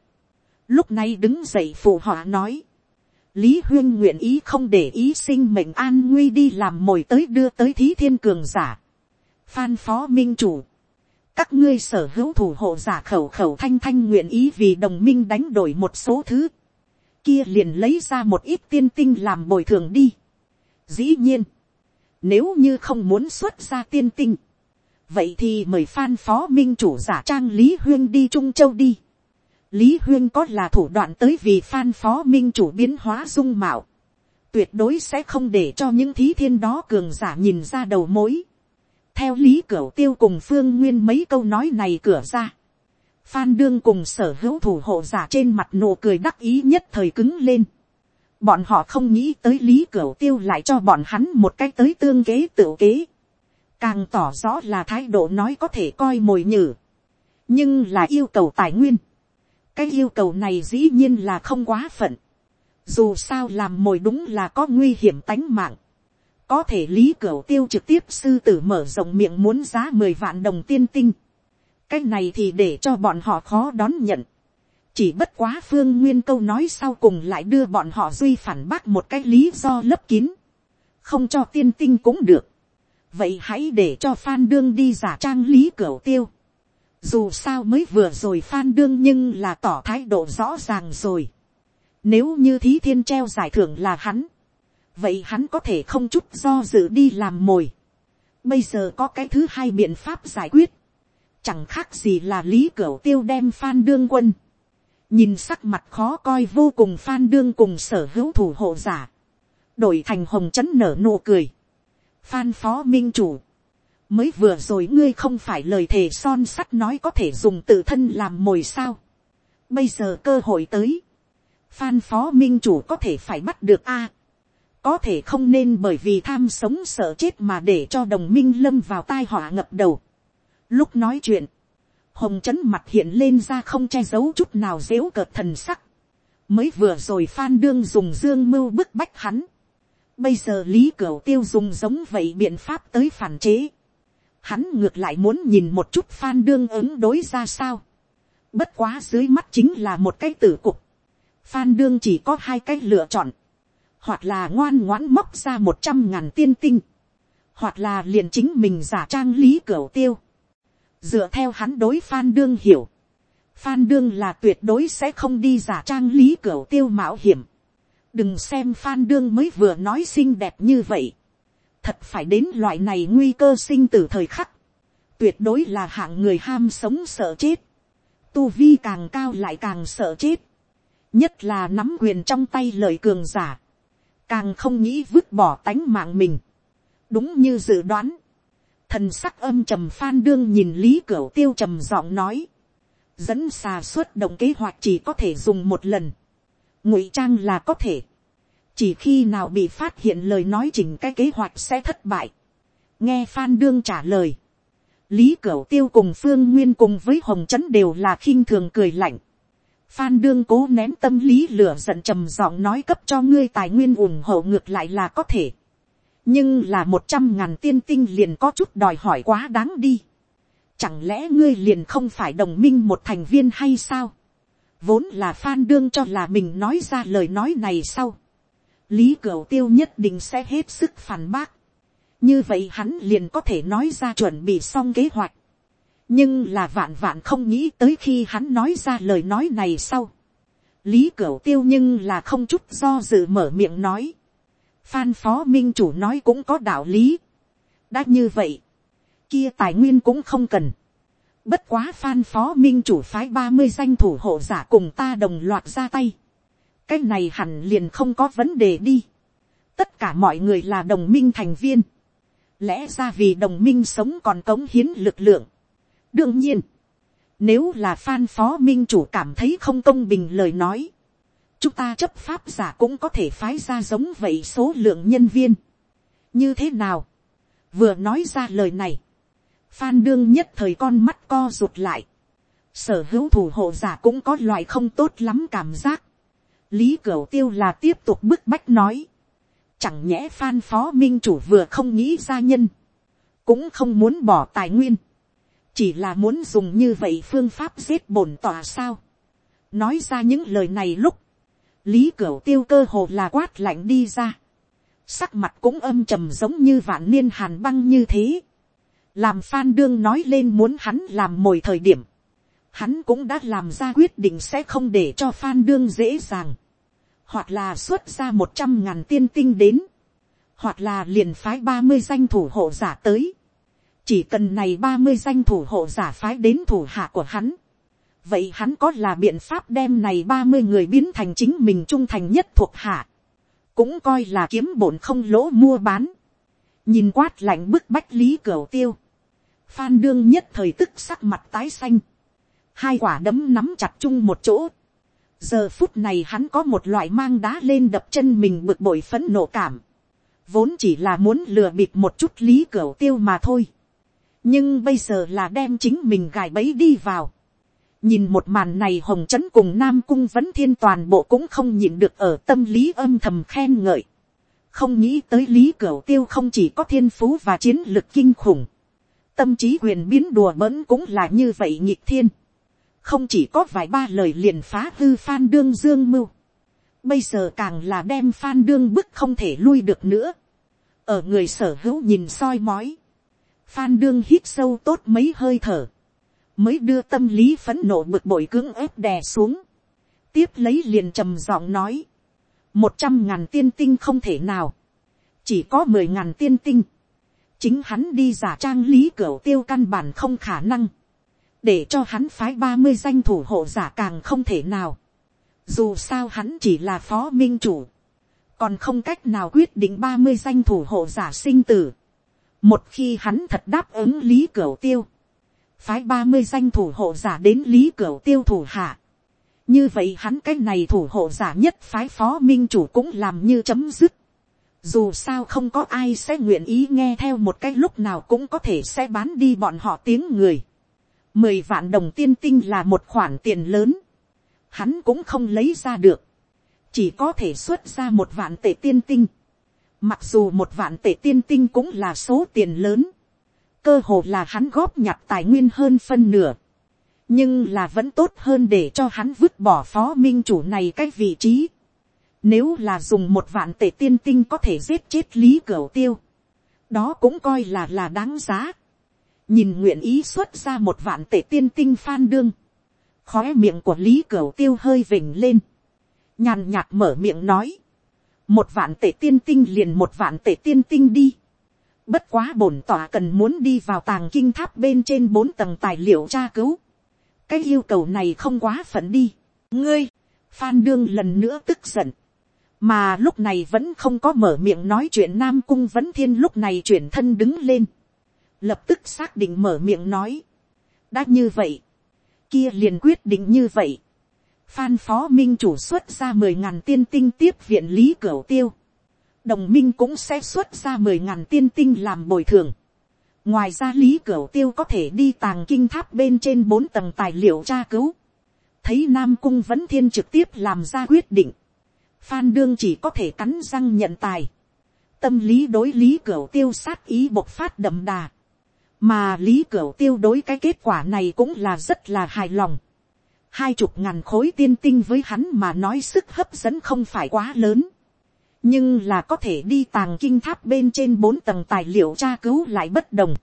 lúc này đứng dậy phụ họ nói Lý Huyên nguyện ý không để ý sinh mệnh an nguy đi làm mồi tới đưa tới thí thiên cường giả. Phan phó minh chủ. các ngươi sở hữu thủ hộ giả khẩu khẩu thanh thanh nguyện ý vì đồng minh đánh đổi một số thứ, kia liền lấy ra một ít tiên tinh làm bồi thường đi. Dĩ nhiên, nếu như không muốn xuất ra tiên tinh, vậy thì mời phan phó minh chủ giả trang lý huyên đi trung châu đi. lý huyên có là thủ đoạn tới vì phan phó minh chủ biến hóa dung mạo, tuyệt đối sẽ không để cho những thí thiên đó cường giả nhìn ra đầu mối. theo lý cửa tiêu cùng phương nguyên mấy câu nói này cửa ra. phan đương cùng sở hữu thủ hộ giả trên mặt nụ cười đắc ý nhất thời cứng lên bọn họ không nghĩ tới lý Cửu tiêu lại cho bọn hắn một cách tới tương kế tự kế. Càng tỏ rõ là thái độ nói có thể coi mồi nhử, nhưng là yêu cầu tài nguyên. cái yêu cầu này dĩ nhiên là không quá phận, dù sao làm mồi đúng là có nguy hiểm tánh mạng, có thể lý Cửu tiêu trực tiếp sư tử mở rộng miệng muốn giá mười vạn đồng tiên tinh, cái này thì để cho bọn họ khó đón nhận, chỉ bất quá phương nguyên câu nói sau cùng lại đưa bọn họ duy phản bác một cái lý do lấp kín, không cho tiên tinh cũng được, vậy hãy để cho phan đương đi giả trang lý cửa tiêu. dù sao mới vừa rồi phan đương nhưng là tỏ thái độ rõ ràng rồi. nếu như thí thiên treo giải thưởng là hắn, vậy hắn có thể không chút do dự đi làm mồi. bây giờ có cái thứ hai biện pháp giải quyết. chẳng khác gì là lý cửa tiêu đem phan đương quân nhìn sắc mặt khó coi vô cùng phan đương cùng sở hữu thủ hộ giả. đổi thành hồng chấn nở nụ cười Phan phó minh chủ. Mới vừa rồi ngươi không phải lời thề son sắt nói có thể dùng tự thân làm mồi sao. Bây giờ cơ hội tới. Phan phó minh chủ có thể phải bắt được a Có thể không nên bởi vì tham sống sợ chết mà để cho đồng minh lâm vào tai họa ngập đầu. Lúc nói chuyện. Hồng chấn mặt hiện lên ra không che giấu chút nào dếu cợt thần sắc. Mới vừa rồi Phan Đương dùng dương mưu bức bách hắn Bây giờ Lý Cửu Tiêu dùng giống vậy biện pháp tới phản chế. Hắn ngược lại muốn nhìn một chút Phan Đương ứng đối ra sao. Bất quá dưới mắt chính là một cái tử cục. Phan Đương chỉ có hai cách lựa chọn. Hoặc là ngoan ngoãn móc ra một trăm ngàn tiên tinh. Hoặc là liền chính mình giả trang Lý Cửu Tiêu. Dựa theo hắn đối Phan Đương hiểu. Phan Đương là tuyệt đối sẽ không đi giả trang Lý cửa Tiêu mạo hiểm đừng xem phan đương mới vừa nói xinh đẹp như vậy. thật phải đến loại này nguy cơ sinh từ thời khắc. tuyệt đối là hạng người ham sống sợ chết. tu vi càng cao lại càng sợ chết. nhất là nắm quyền trong tay lời cường giả. càng không nghĩ vứt bỏ tánh mạng mình. đúng như dự đoán thần sắc âm trầm phan đương nhìn lý cửu tiêu trầm giọng nói. dẫn xà xuất động kế hoạch chỉ có thể dùng một lần ngụy trang là có thể. chỉ khi nào bị phát hiện lời nói chỉnh cái kế hoạch sẽ thất bại. nghe phan đương trả lời. lý cửu tiêu cùng phương nguyên cùng với hồng trấn đều là khinh thường cười lạnh. phan đương cố nén tâm lý lửa giận trầm giọng nói cấp cho ngươi tài nguyên ủng hộ ngược lại là có thể nhưng là một trăm ngàn tiên tinh liền có chút đòi hỏi quá đáng đi. chẳng lẽ ngươi liền không phải đồng minh một thành viên hay sao? Vốn là phan đương cho là mình nói ra lời nói này sau, lý cửu tiêu nhất định sẽ hết sức phản bác, như vậy hắn liền có thể nói ra chuẩn bị xong kế hoạch, nhưng là vạn vạn không nghĩ tới khi hắn nói ra lời nói này sau, lý cửu tiêu nhưng là không chút do dự mở miệng nói, phan phó minh chủ nói cũng có đạo lý, đã như vậy, kia tài nguyên cũng không cần, Bất quá phan phó minh chủ phái ba mươi danh thủ hộ giả cùng ta đồng loạt ra tay. Cái này hẳn liền không có vấn đề đi. Tất cả mọi người là đồng minh thành viên. Lẽ ra vì đồng minh sống còn cống hiến lực lượng. Đương nhiên. Nếu là phan phó minh chủ cảm thấy không công bình lời nói. Chúng ta chấp pháp giả cũng có thể phái ra giống vậy số lượng nhân viên. Như thế nào? Vừa nói ra lời này Phan đương nhất thời con mắt co rụt lại. Sở hữu thủ hộ giả cũng có loại không tốt lắm cảm giác. Lý Cửu Tiêu là tiếp tục bức bách nói. Chẳng nhẽ Phan Phó Minh Chủ vừa không nghĩ ra nhân. Cũng không muốn bỏ tài nguyên. Chỉ là muốn dùng như vậy phương pháp giết bổn tòa sao. Nói ra những lời này lúc. Lý Cửu Tiêu cơ hồ là quát lạnh đi ra. Sắc mặt cũng âm trầm giống như vạn niên hàn băng như thế. Làm phan đương nói lên muốn hắn làm mồi thời điểm, hắn cũng đã làm ra quyết định sẽ không để cho phan đương dễ dàng, hoặc là xuất ra một trăm ngàn tiên tinh đến, hoặc là liền phái ba mươi danh thủ hộ giả tới, chỉ cần này ba mươi danh thủ hộ giả phái đến thủ hạ của hắn, vậy hắn có là biện pháp đem này ba mươi người biến thành chính mình trung thành nhất thuộc hạ, cũng coi là kiếm bổn không lỗ mua bán, nhìn quát lạnh bức bách lý cửa tiêu, phan đương nhất thời tức sắc mặt tái xanh, hai quả đấm nắm chặt chung một chỗ, giờ phút này hắn có một loại mang đá lên đập chân mình bực bội phấn nộ cảm, vốn chỉ là muốn lừa bịp một chút lý cửa tiêu mà thôi, nhưng bây giờ là đem chính mình gài bẫy đi vào, nhìn một màn này hồng trấn cùng nam cung vẫn thiên toàn bộ cũng không nhịn được ở tâm lý âm thầm khen ngợi, không nghĩ tới lý cửu tiêu không chỉ có thiên phú và chiến lực kinh khủng, tâm trí quyền biến đùa bỡn cũng là như vậy nhịp thiên, không chỉ có vài ba lời liền phá hư phan đương dương mưu, bây giờ càng là đem phan đương bức không thể lui được nữa, ở người sở hữu nhìn soi mói, phan đương hít sâu tốt mấy hơi thở, mới đưa tâm lý phấn nộ bực bội cưỡng ép đè xuống, tiếp lấy liền trầm giọng nói, một trăm ngàn tiên tinh không thể nào, chỉ có mười ngàn tiên tinh, chính hắn đi giả trang lý cửa tiêu căn bản không khả năng, để cho hắn phái ba mươi danh thủ hộ giả càng không thể nào, dù sao hắn chỉ là phó minh chủ, còn không cách nào quyết định ba mươi danh thủ hộ giả sinh tử, một khi hắn thật đáp ứng lý cửa tiêu, phái ba mươi danh thủ hộ giả đến lý cửa tiêu thủ hạ, như vậy hắn cái này thủ hộ giả nhất phái phó minh chủ cũng làm như chấm dứt. Dù sao không có ai sẽ nguyện ý nghe theo một cái lúc nào cũng có thể sẽ bán đi bọn họ tiếng người. Mười vạn đồng tiên tinh là một khoản tiền lớn. Hắn cũng không lấy ra được. Chỉ có thể xuất ra một vạn tệ tiên tinh. Mặc dù một vạn tệ tiên tinh cũng là số tiền lớn. Cơ hồ là hắn góp nhặt tài nguyên hơn phân nửa nhưng là vẫn tốt hơn để cho hắn vứt bỏ phó minh chủ này cái vị trí. Nếu là dùng một vạn tệ tiên tinh có thể giết chết lý cửu tiêu, đó cũng coi là là đáng giá. nhìn nguyện ý xuất ra một vạn tệ tiên tinh phan đương, khóe miệng của lý cửu tiêu hơi vỉnh lên, nhàn nhạt mở miệng nói, một vạn tệ tiên tinh liền một vạn tệ tiên tinh đi. Bất quá bổn tỏa cần muốn đi vào tàng kinh tháp bên trên bốn tầng tài liệu tra cứu cái yêu cầu này không quá phận đi. ngươi, phan đương lần nữa tức giận. mà lúc này vẫn không có mở miệng nói chuyện nam cung vẫn thiên lúc này chuyển thân đứng lên. lập tức xác định mở miệng nói. đã như vậy, kia liền quyết định như vậy. Phan phó minh chủ xuất ra mười ngàn tiên tinh tiếp viện lý cửu tiêu. Đồng minh cũng sẽ xuất ra mười ngàn tiên tinh làm bồi thường ngoài ra lý cửu tiêu có thể đi tàng kinh tháp bên trên bốn tầng tài liệu tra cứu. thấy nam cung vẫn thiên trực tiếp làm ra quyết định. phan đương chỉ có thể cắn răng nhận tài. tâm lý đối lý cửu tiêu sát ý bộc phát đậm đà. mà lý cửu tiêu đối cái kết quả này cũng là rất là hài lòng. hai chục ngàn khối tiên tinh với hắn mà nói sức hấp dẫn không phải quá lớn nhưng là có thể đi tàng kinh tháp bên trên bốn tầng tài liệu tra cứu lại bất đồng.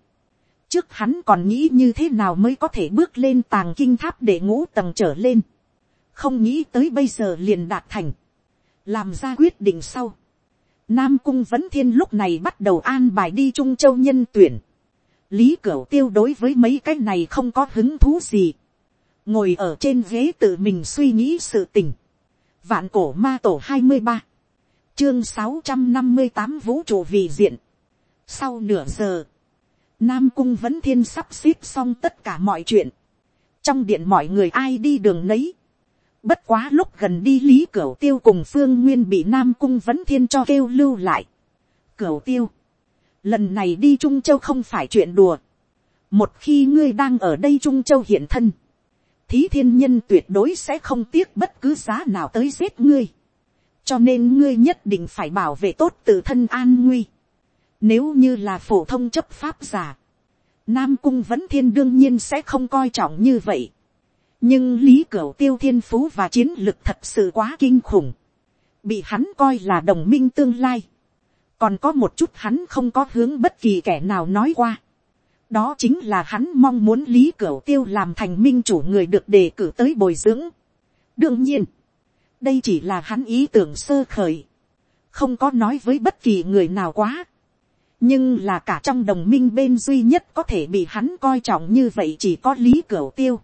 trước hắn còn nghĩ như thế nào mới có thể bước lên tàng kinh tháp để ngũ tầng trở lên. không nghĩ tới bây giờ liền đạt thành. làm ra quyết định sau. nam cung vẫn thiên lúc này bắt đầu an bài đi trung châu nhân tuyển. lý cửu tiêu đối với mấy cái này không có hứng thú gì. ngồi ở trên ghế tự mình suy nghĩ sự tình. vạn cổ ma tổ hai mươi ba chương sáu trăm năm mươi tám vũ trụ vì diện. Sau nửa giờ, Nam Cung vẫn thiên sắp xếp xong tất cả mọi chuyện. Trong điện mọi người ai đi đường nấy. Bất quá lúc gần đi Lý Cửu Tiêu cùng Phương Nguyên bị Nam Cung vẫn thiên cho kêu lưu lại. Cửu Tiêu. Lần này đi Trung Châu không phải chuyện đùa. Một khi ngươi đang ở đây Trung Châu hiện thân. Thí thiên nhân tuyệt đối sẽ không tiếc bất cứ giá nào tới giết ngươi cho nên ngươi nhất định phải bảo vệ tốt tự thân an nguy. Nếu như là phổ thông chấp pháp giả, Nam Cung vẫn thiên đương nhiên sẽ không coi trọng như vậy. Nhưng Lý Cửu Tiêu thiên phú và chiến lực thật sự quá kinh khủng. Bị hắn coi là đồng minh tương lai. Còn có một chút hắn không có hướng bất kỳ kẻ nào nói qua. đó chính là hắn mong muốn lý cửu tiêu làm thành minh chủ người được đề cử tới bồi dưỡng. đương nhiên, đây chỉ là hắn ý tưởng sơ khởi, không có nói với bất kỳ người nào quá. nhưng là cả trong đồng minh bên duy nhất có thể bị hắn coi trọng như vậy chỉ có lý cửa tiêu.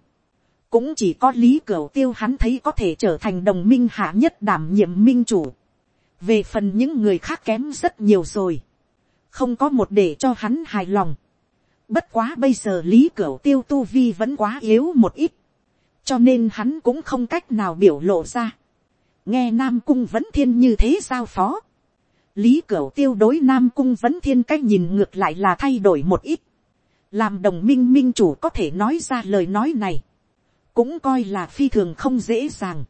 cũng chỉ có lý cửa tiêu hắn thấy có thể trở thành đồng minh hạ nhất đảm nhiệm minh chủ. về phần những người khác kém rất nhiều rồi. không có một để cho hắn hài lòng Bất quá bây giờ lý cửa tiêu tu vi vẫn quá yếu một ít. Cho nên hắn cũng không cách nào biểu lộ ra. Nghe Nam Cung vẫn thiên như thế giao phó. Lý cửu tiêu đối Nam Cung vẫn thiên cách nhìn ngược lại là thay đổi một ít. Làm đồng minh minh chủ có thể nói ra lời nói này. Cũng coi là phi thường không dễ dàng.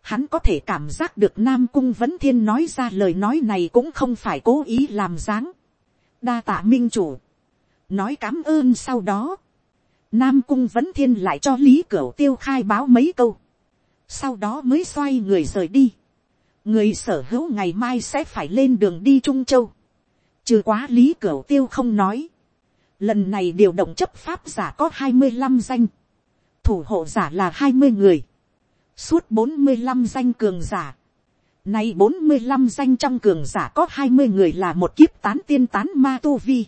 Hắn có thể cảm giác được Nam Cung vẫn thiên nói ra lời nói này cũng không phải cố ý làm dáng. Đa tạ minh chủ nói cám ơn sau đó, nam cung vẫn thiên lại cho lý cửu tiêu khai báo mấy câu, sau đó mới xoay người rời đi, người sở hữu ngày mai sẽ phải lên đường đi trung châu, trừ quá lý cửu tiêu không nói, lần này điều động chấp pháp giả có hai mươi năm danh, thủ hộ giả là hai mươi người, suốt bốn mươi năm danh cường giả, nay bốn mươi năm danh trong cường giả có hai mươi người là một kiếp tán tiên tán ma tu vi.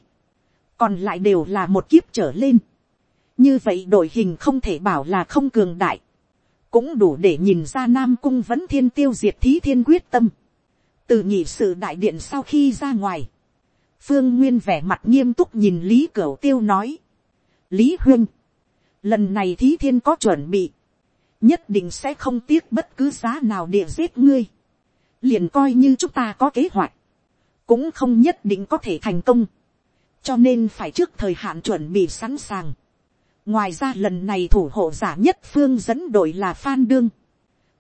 Còn lại đều là một kiếp trở lên. như vậy đội hình không thể bảo là không cường đại, cũng đủ để nhìn ra nam cung vẫn thiên tiêu diệt thí thiên quyết tâm. từ nhị sự đại điện sau khi ra ngoài, phương nguyên vẻ mặt nghiêm túc nhìn lý cửu tiêu nói, lý huyên, lần này thí thiên có chuẩn bị, nhất định sẽ không tiếc bất cứ giá nào địa giết ngươi, liền coi như chúng ta có kế hoạch, cũng không nhất định có thể thành công. Cho nên phải trước thời hạn chuẩn bị sẵn sàng ngoài ra lần này thủ hộ giả nhất phương dẫn đội là phan đương.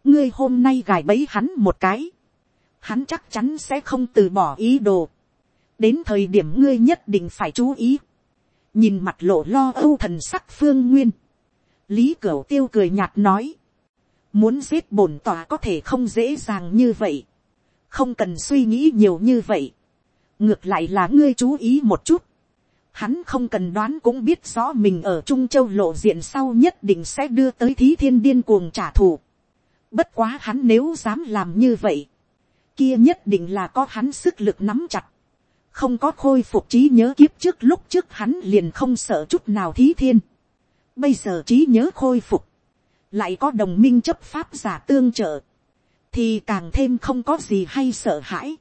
ngươi hôm nay gài bẫy hắn một cái. hắn chắc chắn sẽ không từ bỏ ý đồ. đến thời điểm ngươi nhất định phải chú ý. nhìn mặt lộ lo âu thần sắc phương nguyên. lý cửu tiêu cười nhạt nói. muốn giết bổn tòa có thể không dễ dàng như vậy. không cần suy nghĩ nhiều như vậy ngược lại là ngươi chú ý một chút, Hắn không cần đoán cũng biết rõ mình ở Trung Châu lộ diện sau nhất định sẽ đưa tới thí thiên điên cuồng trả thù. Bất quá hắn nếu dám làm như vậy. Kia nhất định là có hắn sức lực nắm chặt. Không có khôi phục trí nhớ kiếp trước lúc trước hắn liền không sợ chút nào thí thiên. Bây giờ trí nhớ khôi phục. Lại có đồng minh chấp pháp giả tương trợ. Thì càng thêm không có gì hay sợ hãi.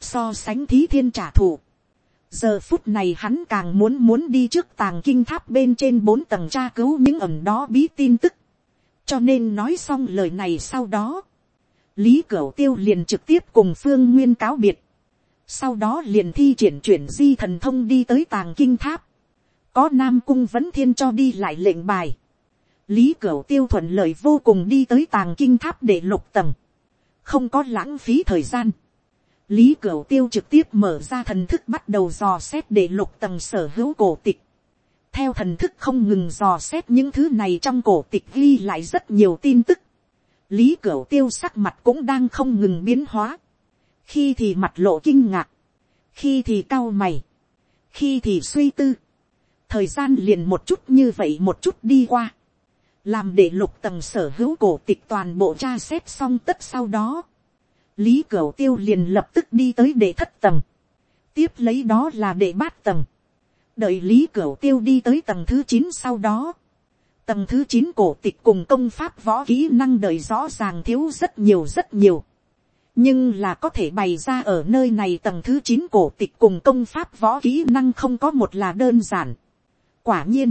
So sánh thí thiên trả thù giờ phút này hắn càng muốn muốn đi trước tàng kinh tháp bên trên bốn tầng tra cứu những ẩm đó bí tin tức. cho nên nói xong lời này sau đó, lý cửu tiêu liền trực tiếp cùng phương nguyên cáo biệt. sau đó liền thi triển chuyển di thần thông đi tới tàng kinh tháp. có nam cung vẫn thiên cho đi lại lệnh bài. lý cửu tiêu thuận lợi vô cùng đi tới tàng kinh tháp để lục tầng. không có lãng phí thời gian Lý Cửu Tiêu trực tiếp mở ra thần thức bắt đầu dò xét để lục tầng sở hữu cổ tịch. Theo thần thức không ngừng dò xét những thứ này trong cổ tịch ghi lại rất nhiều tin tức. Lý Cửu Tiêu sắc mặt cũng đang không ngừng biến hóa. Khi thì mặt lộ kinh ngạc. Khi thì cau mày. Khi thì suy tư. Thời gian liền một chút như vậy một chút đi qua. Làm để lục tầng sở hữu cổ tịch toàn bộ tra xét xong tất sau đó lý cửu tiêu liền lập tức đi tới đệ thất tầng, tiếp lấy đó là đệ bát tầng, đợi lý cửu tiêu đi tới tầng thứ chín sau đó, tầng thứ chín cổ tịch cùng công pháp võ kỹ năng đời rõ ràng thiếu rất nhiều rất nhiều, nhưng là có thể bày ra ở nơi này tầng thứ chín cổ tịch cùng công pháp võ kỹ năng không có một là đơn giản. quả nhiên,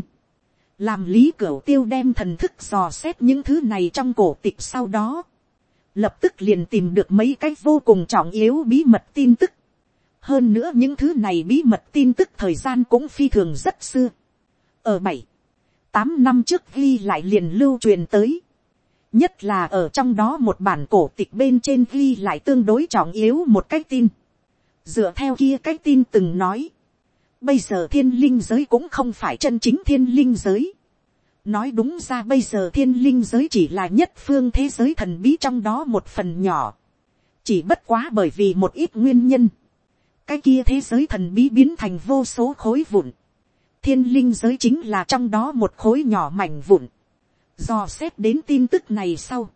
làm lý cửu tiêu đem thần thức dò xét những thứ này trong cổ tịch sau đó, lập tức liền tìm được mấy cái vô cùng trọng yếu bí mật tin tức. hơn nữa những thứ này bí mật tin tức thời gian cũng phi thường rất xưa. ở bảy, tám năm trước ghi lại liền lưu truyền tới. nhất là ở trong đó một bản cổ tịch bên trên ghi lại tương đối trọng yếu một cái tin. dựa theo kia cái tin từng nói. bây giờ thiên linh giới cũng không phải chân chính thiên linh giới nói đúng ra bây giờ thiên linh giới chỉ là nhất phương thế giới thần bí trong đó một phần nhỏ. chỉ bất quá bởi vì một ít nguyên nhân. cái kia thế giới thần bí biến thành vô số khối vụn. thiên linh giới chính là trong đó một khối nhỏ mảnh vụn, do xét đến tin tức này sau,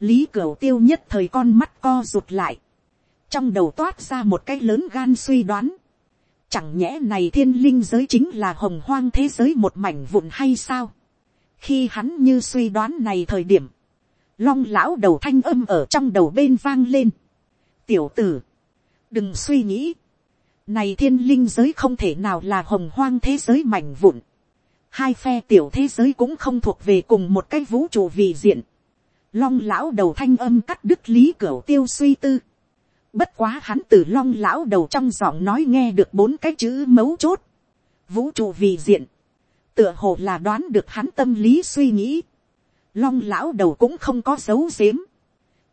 lý cửu tiêu nhất thời con mắt co rụt lại, trong đầu toát ra một cái lớn gan suy đoán, chẳng nhẽ này thiên linh giới chính là hồng hoang thế giới một mảnh vụn hay sao, khi hắn như suy đoán này thời điểm, long lão đầu thanh âm ở trong đầu bên vang lên, tiểu tử, đừng suy nghĩ, này thiên linh giới không thể nào là hồng hoang thế giới mảnh vụn. Hai phe tiểu thế giới cũng không thuộc về cùng một cái vũ trụ vì diện. Long lão đầu thanh âm cắt đứt lý cửa tiêu suy tư. Bất quá hắn từ long lão đầu trong giọng nói nghe được bốn cái chữ mấu chốt. Vũ trụ vì diện. Tựa hồ là đoán được hắn tâm lý suy nghĩ. Long lão đầu cũng không có dấu giếm.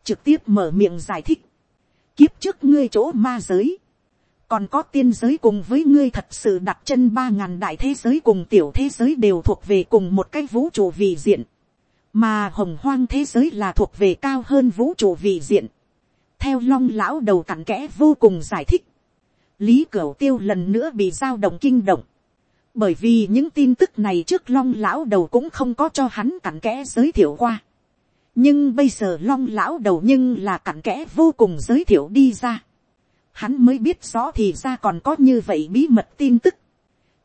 Trực tiếp mở miệng giải thích. Kiếp trước ngươi chỗ ma giới còn có tiên giới cùng với ngươi thật sự đặt chân ba ngàn đại thế giới cùng tiểu thế giới đều thuộc về cùng một cái vũ trụ vị diện, mà hồng hoang thế giới là thuộc về cao hơn vũ trụ vị diện. theo long lão đầu cặn kẽ vô cùng giải thích, lý cửu tiêu lần nữa bị giao động kinh động, bởi vì những tin tức này trước long lão đầu cũng không có cho hắn cặn kẽ giới thiệu qua. nhưng bây giờ long lão đầu nhưng là cặn kẽ vô cùng giới thiệu đi ra hắn mới biết rõ thì ra còn có như vậy bí mật tin tức.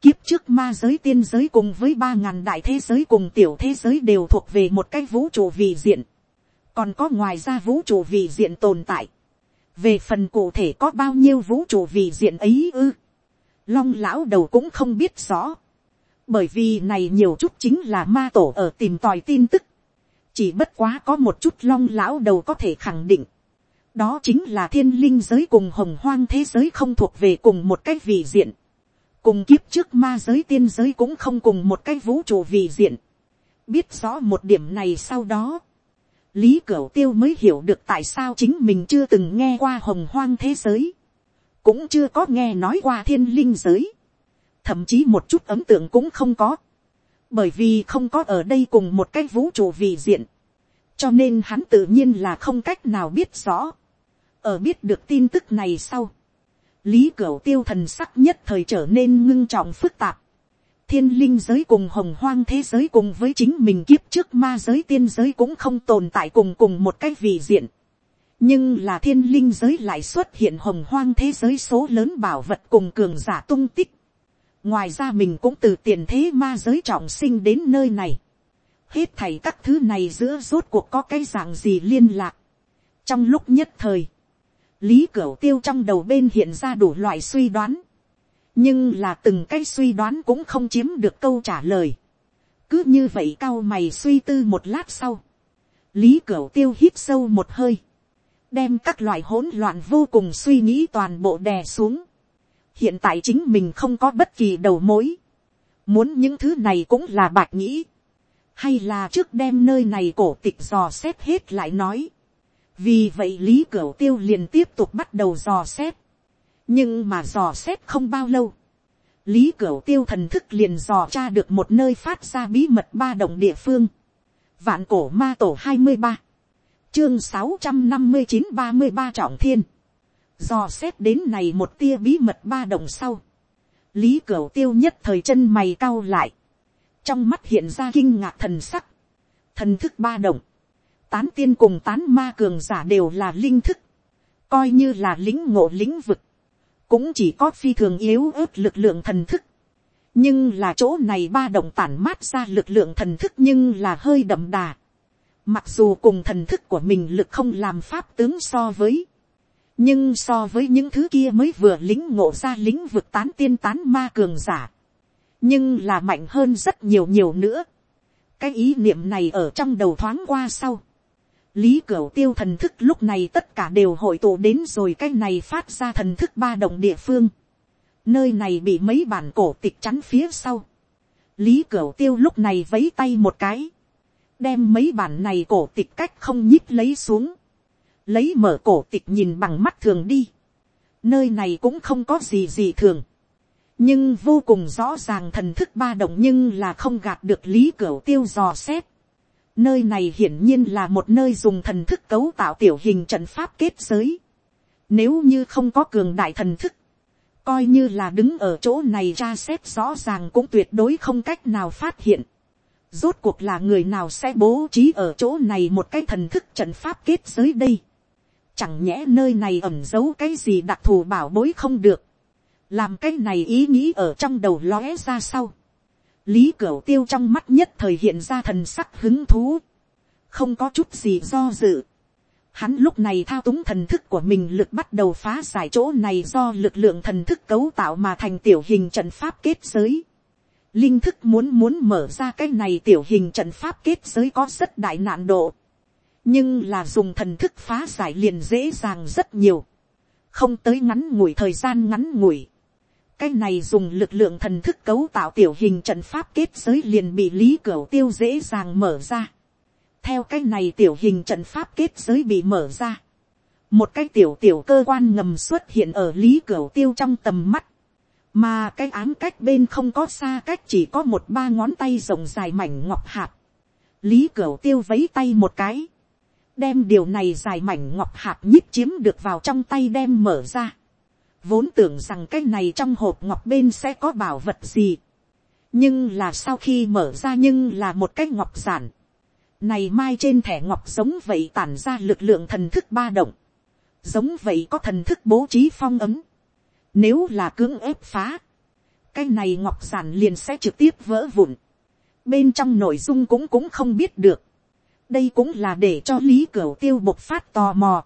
Kiếp trước ma giới tiên giới cùng với ba ngàn đại thế giới cùng tiểu thế giới đều thuộc về một cái vũ trụ vị diện. Còn có ngoài ra vũ trụ vị diện tồn tại. Về phần cụ thể có bao nhiêu vũ trụ vị diện ấy ư. Long lão đầu cũng không biết rõ. Bởi vì này nhiều chút chính là ma tổ ở tìm tòi tin tức. Chỉ bất quá có một chút long lão đầu có thể khẳng định đó chính là thiên linh giới cùng hồng hoang thế giới không thuộc về cùng một cái vị diện. cùng kiếp trước ma giới tiên giới cũng không cùng một cái vũ trụ vị diện. biết rõ một điểm này sau đó, lý cửu tiêu mới hiểu được tại sao chính mình chưa từng nghe qua hồng hoang thế giới, cũng chưa có nghe nói qua thiên linh giới, thậm chí một chút ấn tượng cũng không có, bởi vì không có ở đây cùng một cái vũ trụ vị diện, cho nên hắn tự nhiên là không cách nào biết rõ. Ở biết được tin tức này sau, lý cửu tiêu thần sắc nhất thời trở nên ngưng trọng phức tạp. thiên linh giới cùng hồng hoang thế giới cùng với chính mình kiếp trước ma giới tiên giới cũng không tồn tại cùng cùng một cái vị diện nhưng là thiên linh giới lại xuất hiện hồng hoang thế giới số lớn bảo vật cùng cường giả tung tích. ngoài ra mình cũng từ tiền thế ma giới trọng sinh đến nơi này. hết thảy các thứ này giữa rốt cuộc có cái dạng gì liên lạc. trong lúc nhất thời, lý cửu tiêu trong đầu bên hiện ra đủ loại suy đoán, nhưng là từng cái suy đoán cũng không chiếm được câu trả lời. cứ như vậy cao mày suy tư một lát sau, lý cửu tiêu hít sâu một hơi, đem các loại hỗn loạn vô cùng suy nghĩ toàn bộ đè xuống. hiện tại chính mình không có bất kỳ đầu mối, muốn những thứ này cũng là bạc nghĩ, hay là trước đem nơi này cổ tịch dò xét hết lại nói, vì vậy lý cửu tiêu liền tiếp tục bắt đầu dò xét. nhưng mà dò xét không bao lâu. lý cửu tiêu thần thức liền dò tra được một nơi phát ra bí mật ba đồng địa phương. vạn cổ ma tổ hai mươi ba, chương sáu trăm năm mươi chín ba mươi ba trọng thiên. dò xét đến này một tia bí mật ba đồng sau. lý cửu tiêu nhất thời chân mày cau lại. trong mắt hiện ra kinh ngạc thần sắc. thần thức ba đồng tán tiên cùng tán ma cường giả đều là linh thức, coi như là lính ngộ lĩnh vực, cũng chỉ có phi thường yếu ớt lực lượng thần thức, nhưng là chỗ này ba động tản mát ra lực lượng thần thức nhưng là hơi đậm đà, mặc dù cùng thần thức của mình lực không làm pháp tướng so với, nhưng so với những thứ kia mới vừa lính ngộ ra lính vực tán tiên tán ma cường giả, nhưng là mạnh hơn rất nhiều nhiều nữa. cái ý niệm này ở trong đầu thoáng qua sau, lý cửu tiêu thần thức lúc này tất cả đều hội tụ đến rồi cái này phát ra thần thức ba động địa phương. nơi này bị mấy bản cổ tịch chắn phía sau. lý cửu tiêu lúc này vấy tay một cái đem mấy bản này cổ tịch cách không nhíp lấy xuống. lấy mở cổ tịch nhìn bằng mắt thường đi. nơi này cũng không có gì gì thường. nhưng vô cùng rõ ràng thần thức ba động nhưng là không gạt được lý cửu tiêu dò xét Nơi này hiển nhiên là một nơi dùng thần thức cấu tạo tiểu hình trận pháp kết giới. Nếu như không có cường đại thần thức, coi như là đứng ở chỗ này tra xét rõ ràng cũng tuyệt đối không cách nào phát hiện. Rốt cuộc là người nào sẽ bố trí ở chỗ này một cái thần thức trận pháp kết giới đây. Chẳng nhẽ nơi này ẩm giấu cái gì đặc thù bảo bối không được. Làm cái này ý nghĩ ở trong đầu lóe ra sau. Lý Cửu Tiêu trong mắt nhất thời hiện ra thần sắc hứng thú. Không có chút gì do dự. Hắn lúc này thao túng thần thức của mình lực bắt đầu phá giải chỗ này do lực lượng thần thức cấu tạo mà thành tiểu hình trận pháp kết giới. Linh thức muốn muốn mở ra cái này tiểu hình trận pháp kết giới có rất đại nạn độ. Nhưng là dùng thần thức phá giải liền dễ dàng rất nhiều. Không tới ngắn ngủi, thời gian ngắn ngủi. Cái này dùng lực lượng thần thức cấu tạo tiểu hình trận pháp kết giới liền bị lý cửa tiêu dễ dàng mở ra theo cái này tiểu hình trận pháp kết giới bị mở ra. Một cái tiểu tiểu cơ quan ngầm xuất hiện ở lý cửa tiêu trong tầm mắt. Mà cái áng cách bên không có xa cách chỉ có một ba ngón tay rộng dài mảnh ngọc hạt. Lý Cửu tiêu vấy tay một cái. Đem điều này dài mảnh ngọc hạt nhíp chiếm được vào trong tay đem mở ra. Vốn tưởng rằng cái này trong hộp ngọc bên sẽ có bảo vật gì. Nhưng là sau khi mở ra nhưng là một cái ngọc giản này mai trên thẻ ngọc giống vậy tản ra lực lượng thần thức ba động. Giống vậy có thần thức bố trí phong ấm. Nếu là cưỡng ép phá. Cái này ngọc giản liền sẽ trực tiếp vỡ vụn. Bên trong nội dung cũng cũng không biết được. Đây cũng là để cho Lý Cửu Tiêu bộc phát tò mò.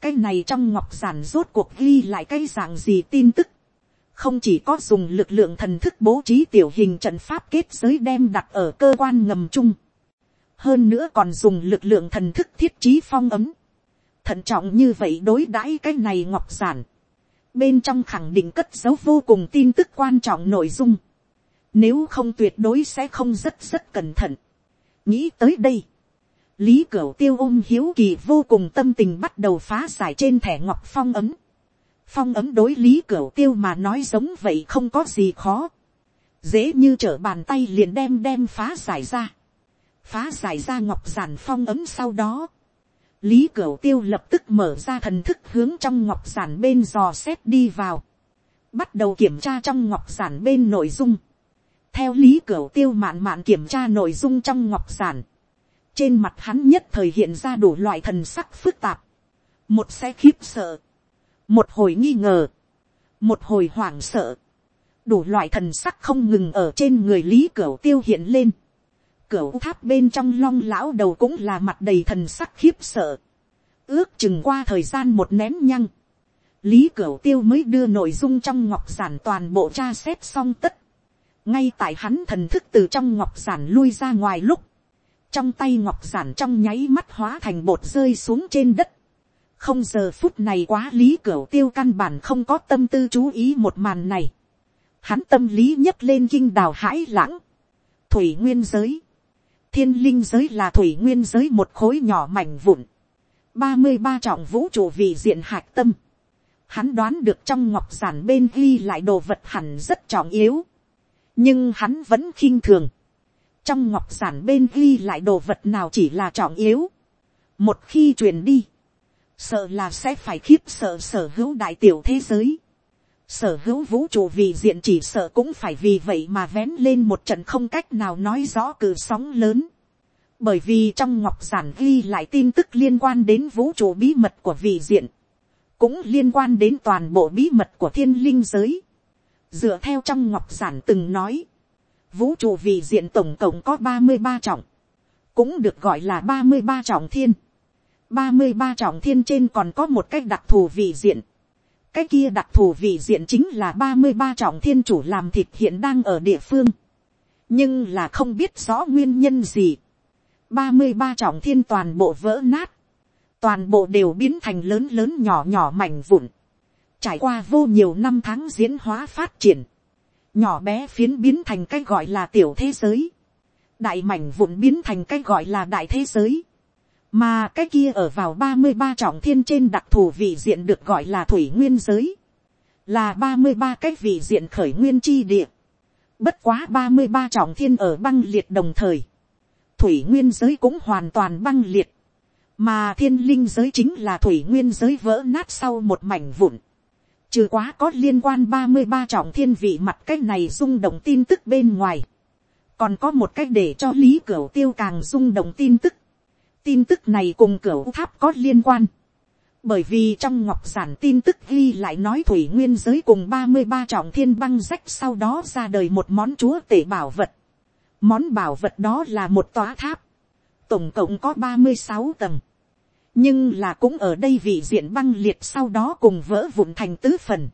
Cái này trong ngọc giản rốt cuộc ghi lại cái dạng gì tin tức. Không chỉ có dùng lực lượng thần thức bố trí tiểu hình trận pháp kết giới đem đặt ở cơ quan ngầm chung hơn nữa còn dùng lực lượng thần thức thiết trí phong ấm, thận trọng như vậy đối đãi cái này ngọc giản, bên trong khẳng định cất dấu vô cùng tin tức quan trọng nội dung, nếu không tuyệt đối sẽ không rất rất cẩn thận. nghĩ tới đây, lý cửu tiêu ôm hiếu kỳ vô cùng tâm tình bắt đầu phá giải trên thẻ ngọc phong ấm. phong ấm đối lý cửu tiêu mà nói giống vậy không có gì khó, dễ như trở bàn tay liền đem đem phá giải ra. Phá giải ra ngọc giản phong ấm sau đó, lý cửu tiêu lập tức mở ra thần thức hướng trong ngọc giản bên dò xét đi vào, bắt đầu kiểm tra trong ngọc giản bên nội dung, theo lý cửu tiêu mạn mạn kiểm tra nội dung trong ngọc giản, trên mặt hắn nhất thời hiện ra đủ loại thần sắc phức tạp, một xe khiếp sợ, một hồi nghi ngờ, một hồi hoảng sợ, đủ loại thần sắc không ngừng ở trên người lý cửu tiêu hiện lên, cửa tháp bên trong long lão đầu cũng là mặt đầy thần sắc khiếp sợ. Ước chừng qua thời gian một nén nhăng. Lý Cửu Tiêu mới đưa nội dung trong ngọc giản toàn bộ tra xét xong tất. Ngay tại hắn thần thức từ trong ngọc giản lui ra ngoài lúc. Trong tay ngọc giản trong nháy mắt hóa thành bột rơi xuống trên đất. Không giờ phút này quá Lý Cửu Tiêu căn bản không có tâm tư chú ý một màn này. Hắn tâm lý nhấc lên kinh đào hãi lãng. Thủy nguyên giới thiên linh giới là thủy nguyên giới một khối nhỏ mảnh vụn, ba mươi ba trọng vũ trụ vị diện hạc tâm, hắn đoán được trong ngọc giản bên ghi lại đồ vật hẳn rất trọng yếu, nhưng hắn vẫn khinh thường, trong ngọc giản bên ghi lại đồ vật nào chỉ là trọng yếu, một khi truyền đi, sợ là sẽ phải khiếp sợ sở hữu đại tiểu thế giới, sở hữu vũ trụ vì diện chỉ sợ cũng phải vì vậy mà vén lên một trận không cách nào nói rõ cử sóng lớn. Bởi vì trong ngọc giản ghi lại tin tức liên quan đến vũ trụ bí mật của vị diện. Cũng liên quan đến toàn bộ bí mật của thiên linh giới. Dựa theo trong ngọc giản từng nói. Vũ trụ vị diện tổng cộng có ba mươi ba trọng. Cũng được gọi là ba mươi ba trọng thiên. ba mươi ba trọng thiên trên còn có một cách đặc thù vị diện cái kia đặc thù vị diện chính là ba mươi ba trọng thiên chủ làm thịt hiện đang ở địa phương. nhưng là không biết rõ nguyên nhân gì. ba mươi ba trọng thiên toàn bộ vỡ nát. toàn bộ đều biến thành lớn lớn nhỏ nhỏ mảnh vụn. trải qua vô nhiều năm tháng diễn hóa phát triển. nhỏ bé phiến biến thành cái gọi là tiểu thế giới. đại mảnh vụn biến thành cái gọi là đại thế giới mà cái kia ở vào ba mươi ba trọng thiên trên đặc thù vị diện được gọi là thủy nguyên giới, là ba mươi ba cái vị diện khởi nguyên chi địa, bất quá ba mươi ba trọng thiên ở băng liệt đồng thời, thủy nguyên giới cũng hoàn toàn băng liệt, mà thiên linh giới chính là thủy nguyên giới vỡ nát sau một mảnh vụn, trừ quá có liên quan ba mươi ba trọng thiên vị mặt cái này rung động tin tức bên ngoài, còn có một cách để cho lý cửu tiêu càng rung động tin tức tin tức này cùng cửa tháp có liên quan. bởi vì trong ngọc giản tin tức ghi lại nói thủy nguyên giới cùng ba mươi ba trọng thiên băng rách sau đó ra đời một món chúa tể bảo vật. món bảo vật đó là một tòa tháp. tổng cộng có ba mươi sáu tầng. nhưng là cũng ở đây vị diện băng liệt sau đó cùng vỡ vụn thành tứ phần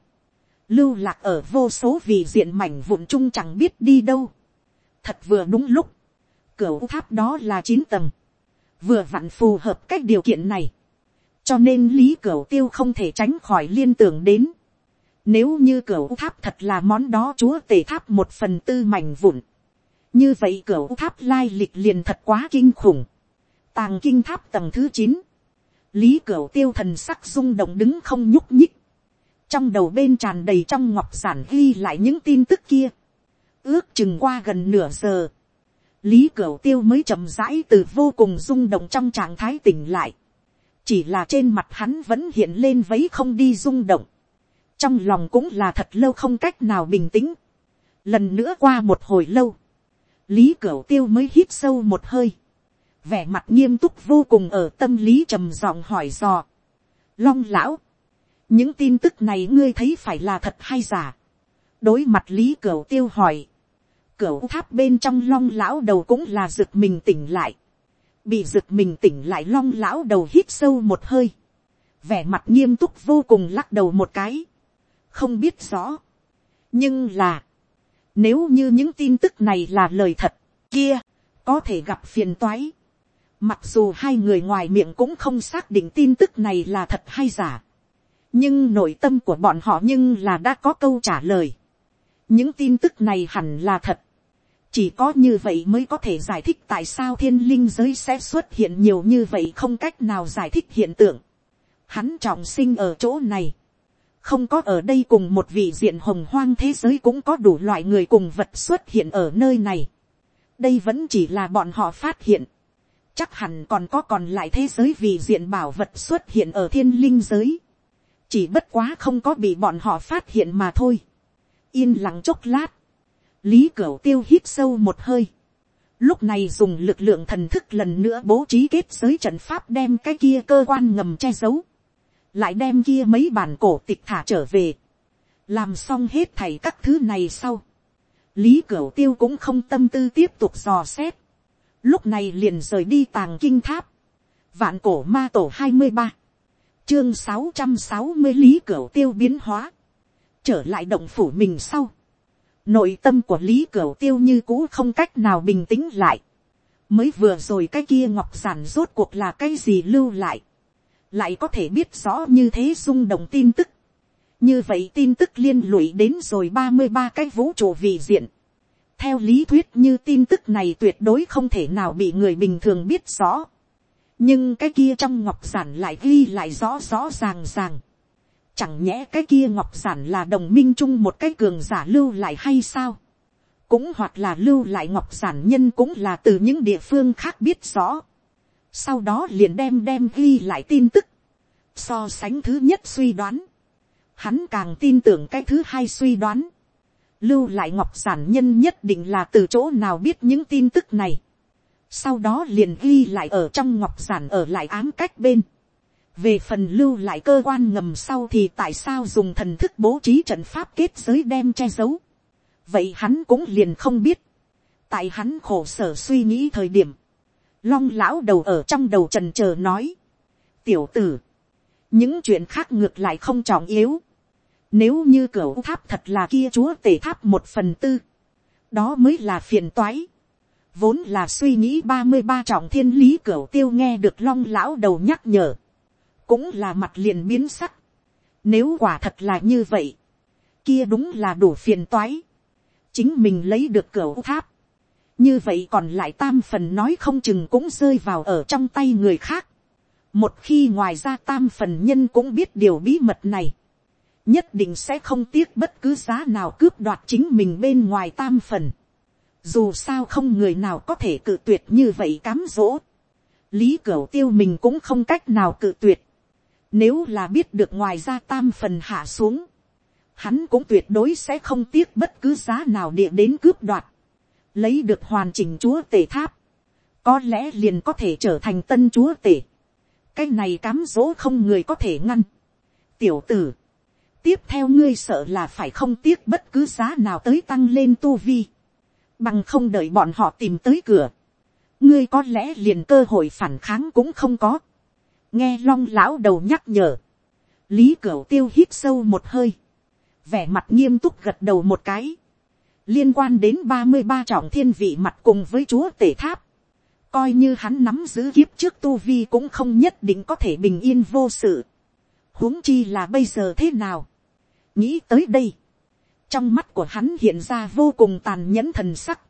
lưu lạc ở vô số vị diện mảnh vụn chung chẳng biết đi đâu thật vừa đúng lúc, cửa tháp đó là chín tầng, vừa vặn phù hợp cách điều kiện này, cho nên lý Cửu tiêu không thể tránh khỏi liên tưởng đến, nếu như cửu tháp thật là món đó chúa tể tháp một phần tư mảnh vụn, như vậy cửu tháp lai lịch liền thật quá kinh khủng, tàng kinh tháp tầng thứ chín, lý Cửu tiêu thần sắc rung động đứng không nhúc nhích, trong đầu bên tràn đầy trong ngọc giản ghi lại những tin tức kia, ước chừng qua gần nửa giờ, lý cửu tiêu mới chậm rãi từ vô cùng rung động trong trạng thái tỉnh lại, chỉ là trên mặt hắn vẫn hiện lên vấy không đi rung động, trong lòng cũng là thật lâu không cách nào bình tĩnh, lần nữa qua một hồi lâu, lý cửu tiêu mới hít sâu một hơi, vẻ mặt nghiêm túc vô cùng ở tâm lý trầm giọng hỏi dò, long lão, những tin tức này ngươi thấy phải là thật hay giả, đối mặt lý cửu tiêu hỏi, cửa tháp bên trong long lão đầu cũng là rực mình tỉnh lại. Bị rực mình tỉnh lại long lão đầu hít sâu một hơi. Vẻ mặt nghiêm túc vô cùng lắc đầu một cái. Không biết rõ. Nhưng là. Nếu như những tin tức này là lời thật. Kia. Có thể gặp phiền toái. Mặc dù hai người ngoài miệng cũng không xác định tin tức này là thật hay giả. Nhưng nội tâm của bọn họ nhưng là đã có câu trả lời. Những tin tức này hẳn là thật chỉ có như vậy mới có thể giải thích tại sao thiên linh giới sẽ xuất hiện nhiều như vậy không cách nào giải thích hiện tượng. Hắn trọng sinh ở chỗ này. Không có ở đây cùng một vị diện hồng hoang thế giới cũng có đủ loại người cùng vật xuất hiện ở nơi này. Đây vẫn chỉ là bọn họ phát hiện. Chắc hẳn còn có còn lại thế giới vì diện bảo vật xuất hiện ở thiên linh giới. Chỉ bất quá không có bị bọn họ phát hiện mà thôi. Yên lặng chốc lát lý cửu tiêu hít sâu một hơi. lúc này dùng lực lượng thần thức lần nữa bố trí kết giới trận pháp đem cái kia cơ quan ngầm che giấu. lại đem kia mấy bản cổ tịch thả trở về. làm xong hết thảy các thứ này sau. lý cửu tiêu cũng không tâm tư tiếp tục dò xét. lúc này liền rời đi tàng kinh tháp. vạn cổ ma tổ hai mươi ba chương sáu trăm sáu mươi lý cửu tiêu biến hóa. trở lại động phủ mình sau nội tâm của lý cửu tiêu như cũ không cách nào bình tĩnh lại. mới vừa rồi cái kia ngọc giản rốt cuộc là cái gì lưu lại. lại có thể biết rõ như thế rung động tin tức. như vậy tin tức liên lụy đến rồi ba mươi ba cái vũ trụ vị diện. theo lý thuyết như tin tức này tuyệt đối không thể nào bị người bình thường biết rõ. nhưng cái kia trong ngọc giản lại ghi lại rõ rõ ràng ràng Chẳng nhẽ cái kia ngọc giản là đồng minh chung một cái cường giả lưu lại hay sao? Cũng hoặc là lưu lại ngọc giản nhân cũng là từ những địa phương khác biết rõ. Sau đó liền đem đem ghi lại tin tức. So sánh thứ nhất suy đoán. Hắn càng tin tưởng cái thứ hai suy đoán. Lưu lại ngọc giản nhân nhất định là từ chỗ nào biết những tin tức này. Sau đó liền ghi lại ở trong ngọc giản ở lại ám cách bên về phần lưu lại cơ quan ngầm sau thì tại sao dùng thần thức bố trí trận pháp kết giới đem che giấu. vậy hắn cũng liền không biết. tại hắn khổ sở suy nghĩ thời điểm, long lão đầu ở trong đầu trần trờ nói. tiểu tử, những chuyện khác ngược lại không trọng yếu. nếu như cửa tháp thật là kia chúa tể tháp một phần tư, đó mới là phiền toái. vốn là suy nghĩ ba mươi ba trọng thiên lý cửa tiêu nghe được long lão đầu nhắc nhở cũng là mặt liền biến sắc. Nếu quả thật là như vậy, kia đúng là đủ phiền toái. Chính mình lấy được cửa tháp. Như vậy còn lại tam phần nói không chừng cũng rơi vào ở trong tay người khác. Một khi ngoài ra tam phần nhân cũng biết điều bí mật này. Nhất định sẽ không tiếc bất cứ giá nào cướp đoạt chính mình bên ngoài tam phần. Dù sao không người nào có thể cự tuyệt như vậy cám dỗ. Lý Cửu tiêu mình cũng không cách nào cự tuyệt. Nếu là biết được ngoài ra tam phần hạ xuống. hắn cũng tuyệt đối sẽ không tiếc bất cứ giá nào địa đến cướp đoạt, lấy được hoàn chỉnh chúa tể tháp, có lẽ liền có thể trở thành tân chúa tể, cái này cám dỗ không người có thể ngăn. tiểu tử, tiếp theo ngươi sợ là phải không tiếc bất cứ giá nào tới tăng lên tu vi, bằng không đợi bọn họ tìm tới cửa, ngươi có lẽ liền cơ hội phản kháng cũng không có nghe long lão đầu nhắc nhở, lý cửu tiêu hít sâu một hơi, vẻ mặt nghiêm túc gật đầu một cái, liên quan đến ba mươi ba trọng thiên vị mặt cùng với chúa tể tháp, coi như hắn nắm giữ kiếp trước tu vi cũng không nhất định có thể bình yên vô sự, huống chi là bây giờ thế nào, nghĩ tới đây, trong mắt của hắn hiện ra vô cùng tàn nhẫn thần sắc,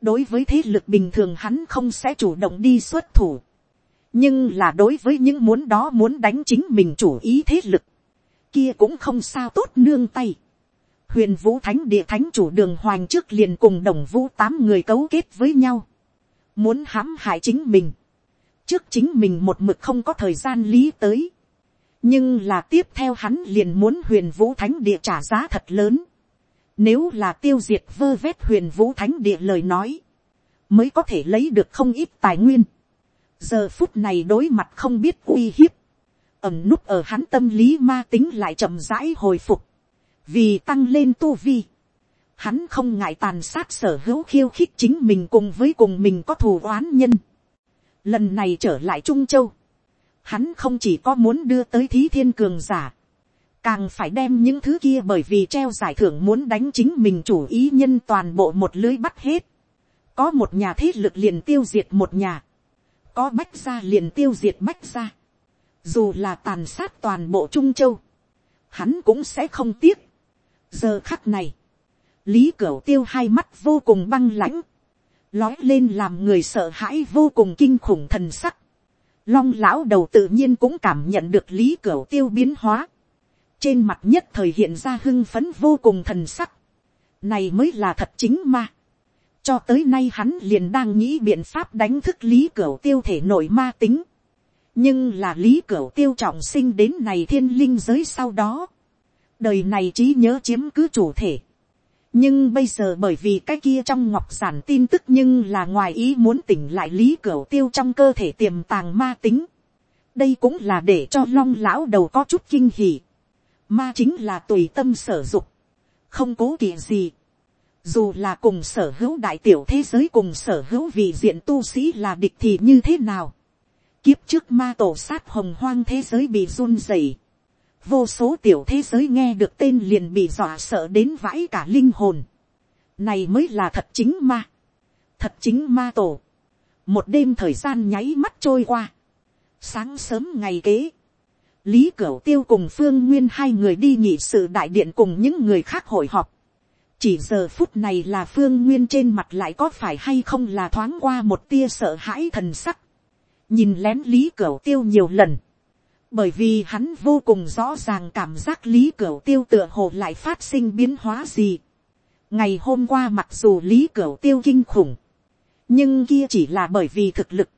đối với thế lực bình thường hắn không sẽ chủ động đi xuất thủ, nhưng là đối với những muốn đó muốn đánh chính mình chủ ý thế lực, kia cũng không sao tốt nương tay. huyền vũ thánh địa thánh chủ đường hoàng trước liền cùng đồng vũ tám người cấu kết với nhau, muốn hãm hại chính mình, trước chính mình một mực không có thời gian lý tới, nhưng là tiếp theo hắn liền muốn huyền vũ thánh địa trả giá thật lớn, nếu là tiêu diệt vơ vét huyền vũ thánh địa lời nói. Mới có thể lấy được không ít tài nguyên. Giờ phút này đối mặt không biết uy hiếp. Ẩm núp ở hắn tâm lý ma tính lại chậm rãi hồi phục. Vì tăng lên tu vi. Hắn không ngại tàn sát sở hữu khiêu khích chính mình cùng với cùng mình có thù oán nhân. Lần này trở lại Trung Châu. Hắn không chỉ có muốn đưa tới thí thiên cường giả càng phải đem những thứ kia bởi vì treo giải thưởng muốn đánh chính mình chủ ý nhân toàn bộ một lưới bắt hết. có một nhà thế lực liền tiêu diệt một nhà, có bách gia liền tiêu diệt bách gia. dù là tàn sát toàn bộ trung châu, hắn cũng sẽ không tiếc. giờ khắc này, lý cửu tiêu hai mắt vô cùng băng lãnh, lói lên làm người sợ hãi vô cùng kinh khủng thần sắc. long lão đầu tự nhiên cũng cảm nhận được lý cửu tiêu biến hóa trên mặt nhất thời hiện ra hưng phấn vô cùng thần sắc, này mới là thật chính mà cho tới nay hắn liền đang nghĩ biện pháp đánh thức lý cửu tiêu thể nội ma tính. nhưng là lý cửu tiêu trọng sinh đến này thiên linh giới sau đó. đời này trí nhớ chiếm cứ chủ thể. nhưng bây giờ bởi vì cái kia trong ngọc giản tin tức nhưng là ngoài ý muốn tỉnh lại lý cửu tiêu trong cơ thể tiềm tàng ma tính. đây cũng là để cho long lão đầu có chút kinh hỉ Ma chính là tùy tâm sở dục. Không cố kỵ gì. Dù là cùng sở hữu đại tiểu thế giới cùng sở hữu vị diện tu sĩ là địch thì như thế nào. Kiếp trước ma tổ sát hồng hoang thế giới bị run rẩy. Vô số tiểu thế giới nghe được tên liền bị dọa sợ đến vãi cả linh hồn. Này mới là thật chính ma. Thật chính ma tổ. Một đêm thời gian nháy mắt trôi qua. Sáng sớm ngày kế Lý Cửu Tiêu cùng Phương Nguyên hai người đi nhị sự đại điện cùng những người khác hội họp. Chỉ giờ phút này là Phương Nguyên trên mặt lại có phải hay không là thoáng qua một tia sợ hãi thần sắc. Nhìn lén Lý Cửu Tiêu nhiều lần. Bởi vì hắn vô cùng rõ ràng cảm giác Lý Cửu Tiêu tựa hồ lại phát sinh biến hóa gì. Ngày hôm qua mặc dù Lý Cửu Tiêu kinh khủng. Nhưng kia chỉ là bởi vì thực lực.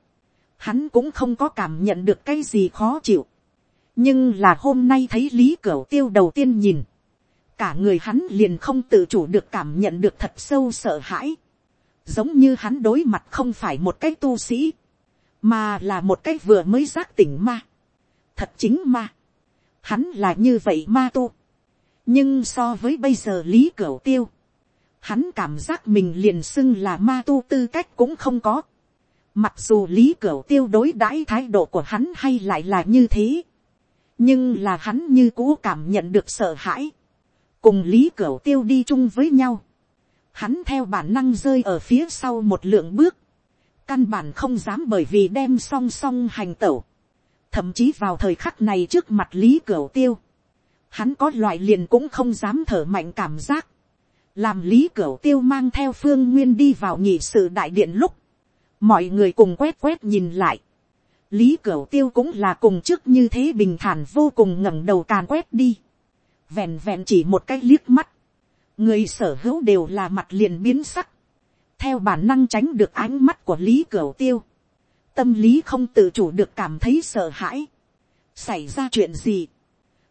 Hắn cũng không có cảm nhận được cái gì khó chịu nhưng là hôm nay thấy lý cửu tiêu đầu tiên nhìn, cả người hắn liền không tự chủ được cảm nhận được thật sâu sợ hãi, giống như hắn đối mặt không phải một cái tu sĩ, mà là một cái vừa mới giác tỉnh ma, thật chính ma, hắn là như vậy ma tu, nhưng so với bây giờ lý cửu tiêu, hắn cảm giác mình liền xưng là ma tu tư cách cũng không có, mặc dù lý cửu tiêu đối đãi thái độ của hắn hay lại là như thế, nhưng là hắn như cũ cảm nhận được sợ hãi, cùng lý cửu tiêu đi chung với nhau, hắn theo bản năng rơi ở phía sau một lượng bước, căn bản không dám bởi vì đem song song hành tẩu, thậm chí vào thời khắc này trước mặt lý cửu tiêu, hắn có loại liền cũng không dám thở mạnh cảm giác, làm lý cửu tiêu mang theo phương nguyên đi vào nhị sự đại điện lúc, mọi người cùng quét quét nhìn lại, lý cửu tiêu cũng là cùng trước như thế bình thản vô cùng ngẩng đầu càn quét đi vẹn vẹn chỉ một cái liếc mắt. người sở hữu đều là mặt liền biến sắc. theo bản năng tránh được ánh mắt của lý cửu tiêu. tâm lý không tự chủ được cảm thấy sợ hãi. xảy ra chuyện gì.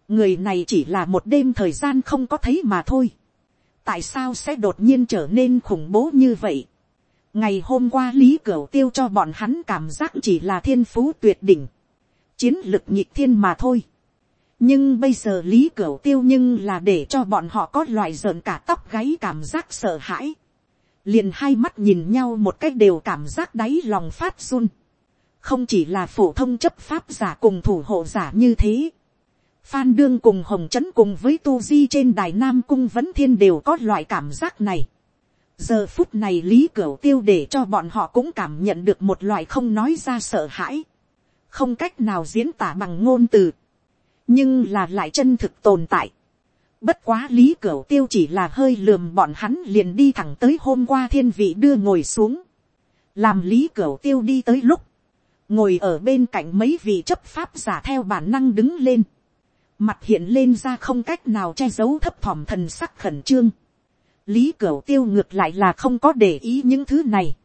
người này chỉ là một đêm thời gian không có thấy mà thôi. tại sao sẽ đột nhiên trở nên khủng bố như vậy. ngày hôm qua lý cửu tiêu cho bọn hắn cảm giác chỉ là thiên phú tuyệt đỉnh, chiến lực nhịp thiên mà thôi nhưng bây giờ lý cửu tiêu nhưng là để cho bọn họ có loại rợn cả tóc gáy cảm giác sợ hãi. liền hai mắt nhìn nhau một cách đều cảm giác đáy lòng phát run. không chỉ là phổ thông chấp pháp giả cùng thủ hộ giả như thế Phan Đương cùng Hồng Trấn cùng với Tu Di trên đài Nam Cung Vấn Thiên đều có loại cảm giác này. Giờ phút này Lý Cửu Tiêu để cho bọn họ cũng cảm nhận được một loại không nói ra sợ hãi. Không cách nào diễn tả bằng ngôn từ. Nhưng là lại chân thực tồn tại. Bất quá Lý Cửu Tiêu chỉ là hơi lườm bọn hắn liền đi thẳng tới hôm qua thiên vị đưa ngồi xuống. Làm Lý Cửu Tiêu đi tới lúc. Ngồi ở bên cạnh mấy vị chấp pháp giả theo bản năng đứng lên mặt hiện lên ra không cách nào che giấu thấp thỏm thần sắc khẩn trương. lý cửu tiêu ngược lại là không có để ý những thứ này.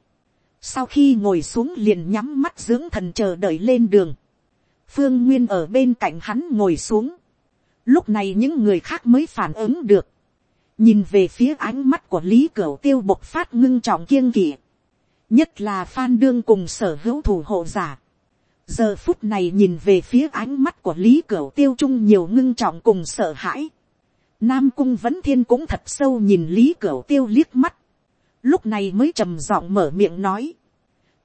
sau khi ngồi xuống liền nhắm mắt dưỡng thần chờ đợi lên đường phương nguyên ở bên cạnh hắn ngồi xuống. lúc này những người khác mới phản ứng được. nhìn về phía ánh mắt của lý cửu tiêu bộc phát ngưng trọng kiêng kỵ. nhất là phan đương cùng sở hữu thủ hộ giả giờ phút này nhìn về phía ánh mắt của lý cửu tiêu trung nhiều ngưng trọng cùng sợ hãi. nam cung vẫn thiên cũng thật sâu nhìn lý cửu tiêu liếc mắt. lúc này mới trầm giọng mở miệng nói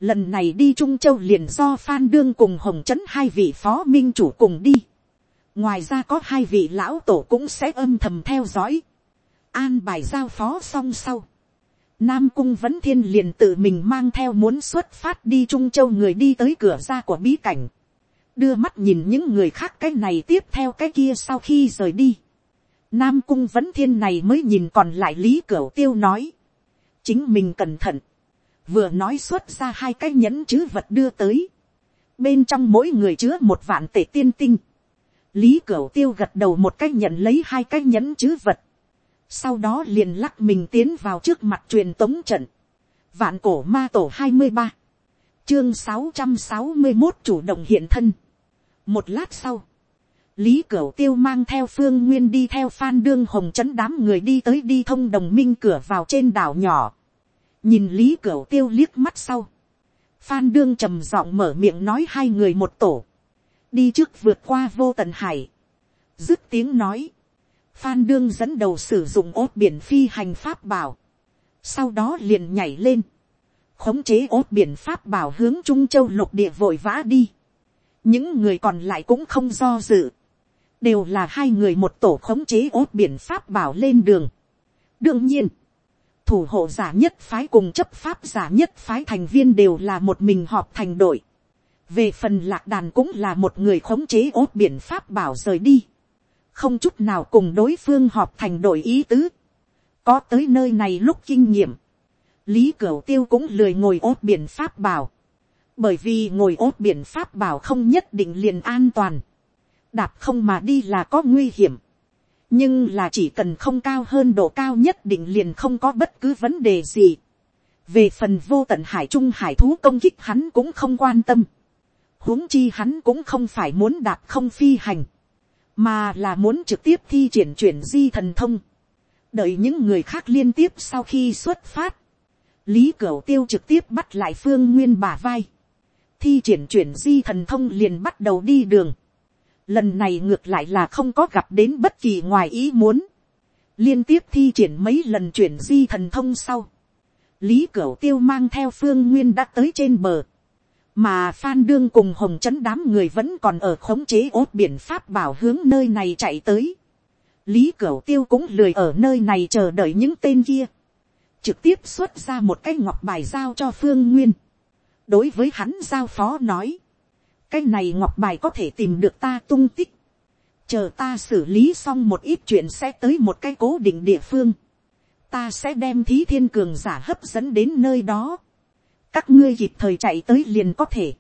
lần này đi trung châu liền do phan đương cùng hồng trấn hai vị phó minh chủ cùng đi. ngoài ra có hai vị lão tổ cũng sẽ âm thầm theo dõi. an bài giao phó xong sau Nam cung vẫn thiên liền tự mình mang theo muốn xuất phát đi Trung Châu người đi tới cửa ra của bí cảnh. Đưa mắt nhìn những người khác cái này tiếp theo cái kia sau khi rời đi. Nam cung vẫn thiên này mới nhìn còn lại Lý cửa Tiêu nói. Chính mình cẩn thận. Vừa nói xuất ra hai cái nhẫn chứ vật đưa tới. Bên trong mỗi người chứa một vạn tể tiên tinh. Lý Cửu Tiêu gật đầu một cái nhận lấy hai cái nhẫn chứ vật sau đó liền lắc mình tiến vào trước mặt truyền tống trận, vạn cổ ma tổ hai mươi ba, chương sáu trăm sáu mươi một chủ động hiện thân. một lát sau, lý cửu tiêu mang theo phương nguyên đi theo phan đương hồng trấn đám người đi tới đi thông đồng minh cửa vào trên đảo nhỏ, nhìn lý cửu tiêu liếc mắt sau, phan đương trầm giọng mở miệng nói hai người một tổ, đi trước vượt qua vô tận hải, dứt tiếng nói, Phan Đương dẫn đầu sử dụng ốt biển phi hành pháp bảo. Sau đó liền nhảy lên. Khống chế ốt biển pháp bảo hướng Trung Châu lục địa vội vã đi. Những người còn lại cũng không do dự. Đều là hai người một tổ khống chế ốt biển pháp bảo lên đường. Đương nhiên. Thủ hộ giả nhất phái cùng chấp pháp giả nhất phái thành viên đều là một mình họp thành đội. Về phần lạc đàn cũng là một người khống chế ốt biển pháp bảo rời đi. Không chút nào cùng đối phương họp thành đội ý tứ, có tới nơi này lúc kinh nghiệm, lý cửu tiêu cũng lười ngồi ốt biển pháp bảo, bởi vì ngồi ốt biển pháp bảo không nhất định liền an toàn, đạp không mà đi là có nguy hiểm, nhưng là chỉ cần không cao hơn độ cao nhất định liền không có bất cứ vấn đề gì. về phần vô tận hải trung hải thú công kích hắn cũng không quan tâm, huống chi hắn cũng không phải muốn đạp không phi hành, mà là muốn trực tiếp thi triển chuyển di thần thông, đợi những người khác liên tiếp sau khi xuất phát, lý cửu tiêu trực tiếp bắt lại phương nguyên bà vai, thi triển chuyển di thần thông liền bắt đầu đi đường, lần này ngược lại là không có gặp đến bất kỳ ngoài ý muốn, liên tiếp thi triển mấy lần chuyển di thần thông sau, lý cửu tiêu mang theo phương nguyên đã tới trên bờ, mà phan đương cùng hồng trấn đám người vẫn còn ở khống chế ốt biển pháp bảo hướng nơi này chạy tới. lý cửu tiêu cũng lười ở nơi này chờ đợi những tên kia. trực tiếp xuất ra một cái ngọc bài giao cho phương nguyên. đối với hắn giao phó nói cái này ngọc bài có thể tìm được ta tung tích. chờ ta xử lý xong một ít chuyện sẽ tới một cái cố định địa phương. ta sẽ đem thí thiên cường giả hấp dẫn đến nơi đó các ngươi kịp thời chạy tới liền có thể.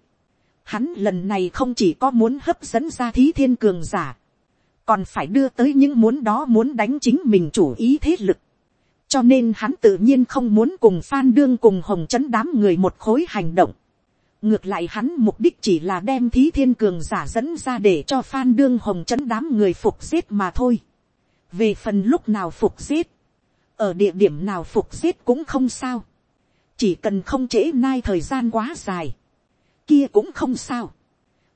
Hắn lần này không chỉ có muốn hấp dẫn ra thí thiên cường giả, còn phải đưa tới những muốn đó muốn đánh chính mình chủ ý thế lực. cho nên hắn tự nhiên không muốn cùng phan đương cùng hồng chấn đám người một khối hành động ngược lại hắn mục đích chỉ là đem thí thiên cường giả dẫn ra để cho phan đương hồng chấn đám người phục giết mà thôi. về phần lúc nào phục giết, ở địa điểm nào phục giết cũng không sao. chỉ cần không trễ nai thời gian quá dài, kia cũng không sao.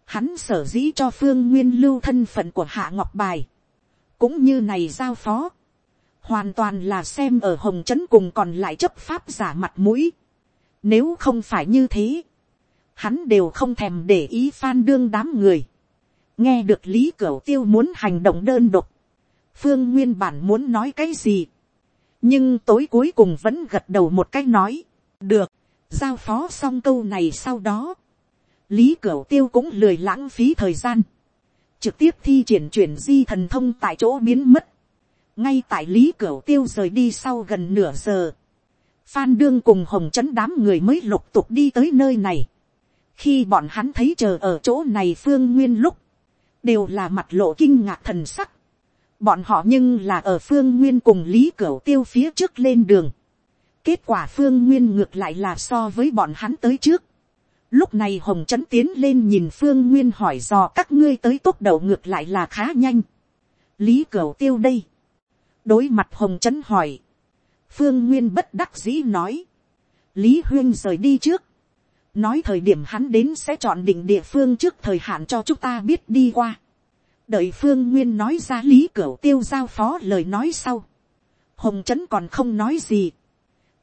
hắn sở dĩ cho phương nguyên lưu thân phận của hạ ngọc bài, cũng như này giao phó, hoàn toàn là xem ở hồng trấn cùng còn lại chấp pháp giả mặt mũi. Nếu không phải như thế, hắn đều không thèm để ý phan đương đám người. nghe được lý cửu tiêu muốn hành động đơn độc, phương nguyên bản muốn nói cái gì, nhưng tối cuối cùng vẫn gật đầu một cái nói, được, giao phó xong câu này sau đó, lý cửu tiêu cũng lười lãng phí thời gian, trực tiếp thi triển chuyển di thần thông tại chỗ biến mất, ngay tại lý cửu tiêu rời đi sau gần nửa giờ, phan đương cùng hồng trấn đám người mới lục tục đi tới nơi này, khi bọn hắn thấy chờ ở chỗ này phương nguyên lúc, đều là mặt lộ kinh ngạc thần sắc, bọn họ nhưng là ở phương nguyên cùng lý cửu tiêu phía trước lên đường, kết quả phương nguyên ngược lại là so với bọn hắn tới trước, Lúc này Hồng Trấn tiến lên nhìn Phương Nguyên hỏi dò các ngươi tới tốt đầu ngược lại là khá nhanh. Lý Cửu Tiêu đây. Đối mặt Hồng Trấn hỏi. Phương Nguyên bất đắc dĩ nói. Lý Huyên rời đi trước. Nói thời điểm hắn đến sẽ chọn định địa phương trước thời hạn cho chúng ta biết đi qua. Đợi Phương Nguyên nói ra Lý Cửu Tiêu giao phó lời nói sau. Hồng Trấn còn không nói gì.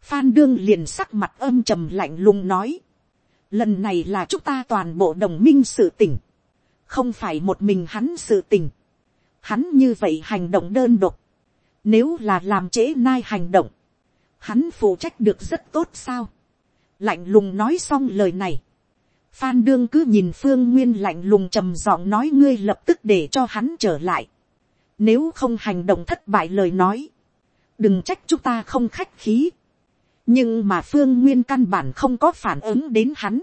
Phan Đương liền sắc mặt âm trầm lạnh lùng nói lần này là chúng ta toàn bộ đồng minh sự tình, không phải một mình hắn sự tình. Hắn như vậy hành động đơn độc, nếu là làm trễ nai hành động, hắn phụ trách được rất tốt sao lạnh lùng nói xong lời này, phan đương cứ nhìn phương nguyên lạnh lùng trầm giọng nói ngươi lập tức để cho hắn trở lại. nếu không hành động thất bại lời nói, đừng trách chúng ta không khách khí. Nhưng mà phương nguyên căn bản không có phản ứng đến hắn,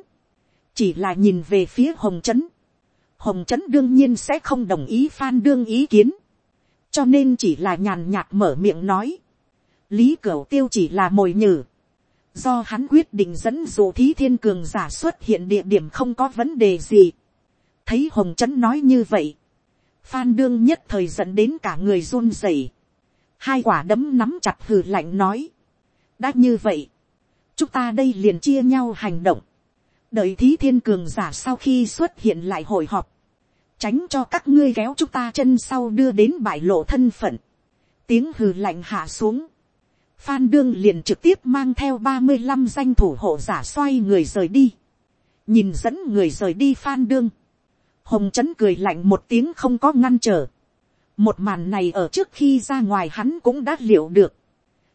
chỉ là nhìn về phía hồng trấn. hồng trấn đương nhiên sẽ không đồng ý phan đương ý kiến, cho nên chỉ là nhàn nhạt mở miệng nói, lý cửu tiêu chỉ là mồi nhử, do hắn quyết định dẫn dụ thí thiên cường giả xuất hiện địa điểm không có vấn đề gì. thấy hồng trấn nói như vậy, phan đương nhất thời dẫn đến cả người run rẩy, hai quả đấm nắm chặt hừ lạnh nói, đã như vậy, chúng ta đây liền chia nhau hành động, đợi thí thiên cường giả sau khi xuất hiện lại hội họp, tránh cho các ngươi kéo chúng ta chân sau đưa đến bại lộ thân phận, tiếng hừ lạnh hạ xuống, phan đương liền trực tiếp mang theo ba mươi năm danh thủ hộ giả xoay người rời đi, nhìn dẫn người rời đi phan đương, hồng trấn cười lạnh một tiếng không có ngăn trở, một màn này ở trước khi ra ngoài hắn cũng đã liệu được,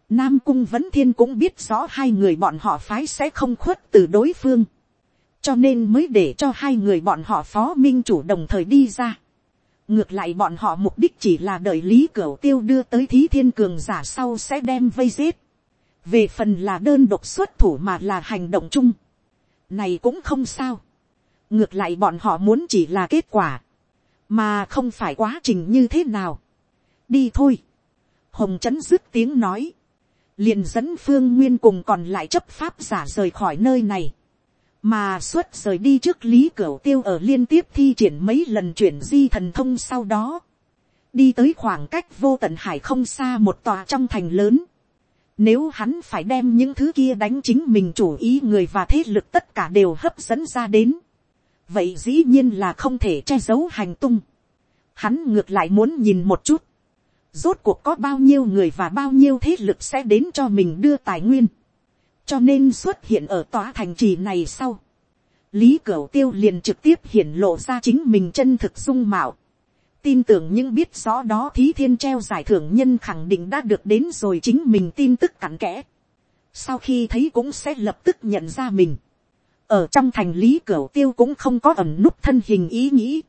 Nam Cung Vấn Thiên cũng biết rõ hai người bọn họ phái sẽ không khuất từ đối phương. Cho nên mới để cho hai người bọn họ phó minh chủ đồng thời đi ra. Ngược lại bọn họ mục đích chỉ là đợi Lý Cửu Tiêu đưa tới Thí Thiên Cường giả sau sẽ đem vây giết. Về phần là đơn độc xuất thủ mà là hành động chung. Này cũng không sao. Ngược lại bọn họ muốn chỉ là kết quả. Mà không phải quá trình như thế nào. Đi thôi. Hồng Trấn dứt tiếng nói liền dẫn phương nguyên cùng còn lại chấp pháp giả rời khỏi nơi này, mà xuất rời đi trước lý cửu tiêu ở liên tiếp thi triển mấy lần chuyển di thần thông sau đó, đi tới khoảng cách vô tận hải không xa một tòa trong thành lớn, nếu hắn phải đem những thứ kia đánh chính mình chủ ý người và thế lực tất cả đều hấp dẫn ra đến. Vậy dĩ nhiên là không thể che giấu hành tung. Hắn ngược lại muốn nhìn một chút rốt cuộc có bao nhiêu người và bao nhiêu thế lực sẽ đến cho mình đưa tài nguyên, cho nên xuất hiện ở tòa thành trì này sau, lý cửu tiêu liền trực tiếp hiển lộ ra chính mình chân thực dung mạo, tin tưởng những biết rõ đó thí thiên treo giải thưởng nhân khẳng định đã được đến rồi chính mình tin tức cặn kẽ, sau khi thấy cũng sẽ lập tức nhận ra mình, ở trong thành lý cửu tiêu cũng không có ẩm nút thân hình ý nghĩ,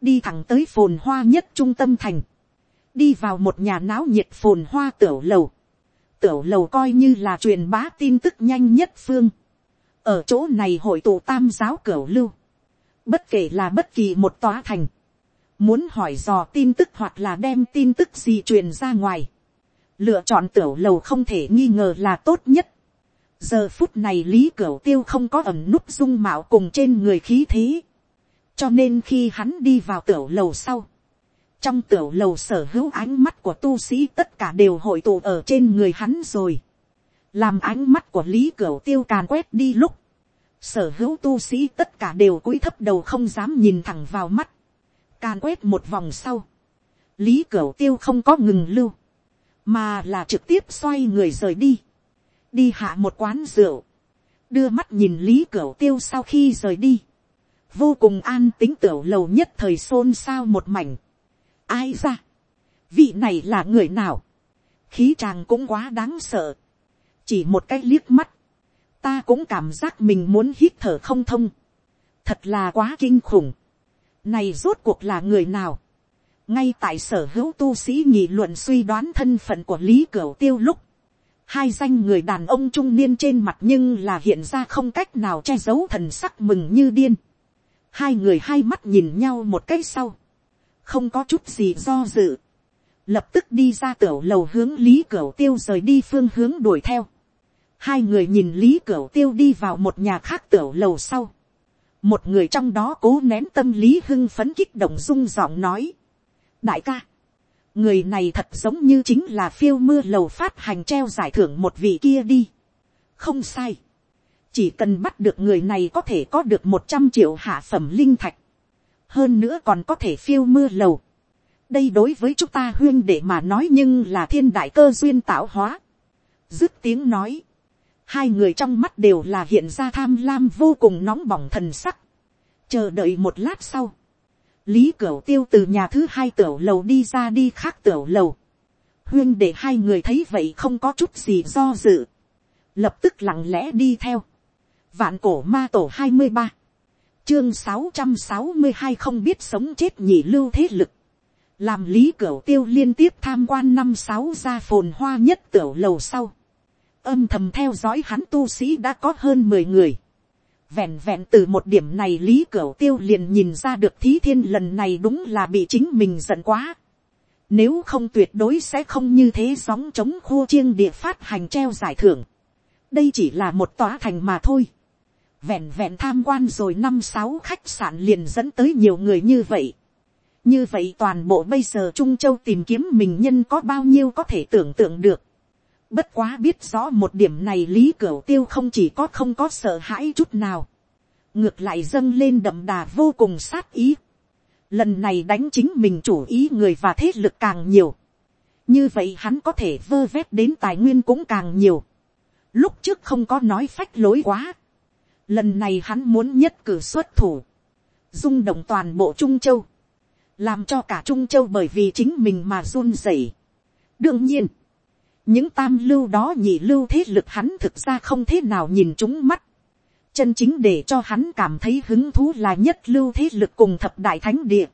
đi thẳng tới phồn hoa nhất trung tâm thành, đi vào một nhà náo nhiệt phồn hoa tiểu lầu. Tiểu lầu coi như là truyền bá tin tức nhanh nhất phương. Ở chỗ này hội tụ tam giáo cửu lưu. Bất kể là bất kỳ một tòa thành. Muốn hỏi dò tin tức hoặc là đem tin tức gì truyền ra ngoài. Lựa chọn tiểu lầu không thể nghi ngờ là tốt nhất. giờ phút này lý cửu tiêu không có ẩm núp dung mạo cùng trên người khí thế, cho nên khi hắn đi vào tiểu lầu sau, trong tiểu lầu sở hữu ánh mắt của tu sĩ tất cả đều hội tụ ở trên người hắn rồi, làm ánh mắt của lý cửu tiêu càn quét đi lúc, sở hữu tu sĩ tất cả đều cúi thấp đầu không dám nhìn thẳng vào mắt, càn quét một vòng sau, lý cửu tiêu không có ngừng lưu, mà là trực tiếp xoay người rời đi, đi hạ một quán rượu, đưa mắt nhìn lý cửu tiêu sau khi rời đi, vô cùng an tính tiểu lầu nhất thời xôn xao một mảnh ai ra, vị này là người nào, khí chàng cũng quá đáng sợ, chỉ một cái liếc mắt, ta cũng cảm giác mình muốn hít thở không thông, thật là quá kinh khủng, này rốt cuộc là người nào, ngay tại sở hữu tu sĩ nghị luận suy đoán thân phận của lý cửu tiêu lúc, hai danh người đàn ông trung niên trên mặt nhưng là hiện ra không cách nào che giấu thần sắc mừng như điên. hai người hai mắt nhìn nhau một cái sau, không có chút gì do dự, lập tức đi ra tiểu lầu hướng lý cửu tiêu rời đi phương hướng đuổi theo. hai người nhìn lý cửu tiêu đi vào một nhà khác tiểu lầu sau. một người trong đó cố nén tâm lý hưng phấn kích động rung giọng nói. đại ca, người này thật giống như chính là phiêu mưa lầu phát hành treo giải thưởng một vị kia đi. không sai. chỉ cần bắt được người này có thể có được một trăm triệu hạ phẩm linh thạch hơn nữa còn có thể phiêu mưa lầu. đây đối với chúng ta huyên để mà nói nhưng là thiên đại cơ duyên tạo hóa. dứt tiếng nói. hai người trong mắt đều là hiện ra tham lam vô cùng nóng bỏng thần sắc. chờ đợi một lát sau lý cửu tiêu từ nhà thứ hai tiểu lầu đi ra đi khác tiểu lầu. huyên để hai người thấy vậy không có chút gì do dự. lập tức lặng lẽ đi theo. vạn cổ ma tổ hai mươi ba, chương sáu trăm sáu mươi hai không biết sống chết nhị lưu thế lực. làm lý cửu tiêu liên tiếp tham quan năm sáu gia phồn hoa nhất tiểu lầu sau. âm thầm theo dõi hắn tu sĩ đã có hơn mười người Vẹn vẹn từ một điểm này Lý Cửu Tiêu liền nhìn ra được thí thiên lần này đúng là bị chính mình giận quá. Nếu không tuyệt đối sẽ không như thế gióng chống khô chiêng địa phát hành treo giải thưởng. Đây chỉ là một tòa thành mà thôi. Vẹn vẹn tham quan rồi năm sáu khách sạn liền dẫn tới nhiều người như vậy. Như vậy toàn bộ bây giờ Trung Châu tìm kiếm mình nhân có bao nhiêu có thể tưởng tượng được. Bất quá biết rõ một điểm này Lý Cửu Tiêu không chỉ có không có sợ hãi chút nào. Ngược lại dâng lên đậm đà vô cùng sát ý. Lần này đánh chính mình chủ ý người và thế lực càng nhiều. Như vậy hắn có thể vơ vét đến tài nguyên cũng càng nhiều. Lúc trước không có nói phách lối quá. Lần này hắn muốn nhất cử xuất thủ. Dung động toàn bộ Trung Châu. Làm cho cả Trung Châu bởi vì chính mình mà run rẩy. Đương nhiên những tam lưu đó nhị lưu thế lực hắn thực ra không thế nào nhìn chúng mắt. chân chính để cho hắn cảm thấy hứng thú là nhất lưu thế lực cùng thập đại thánh địa.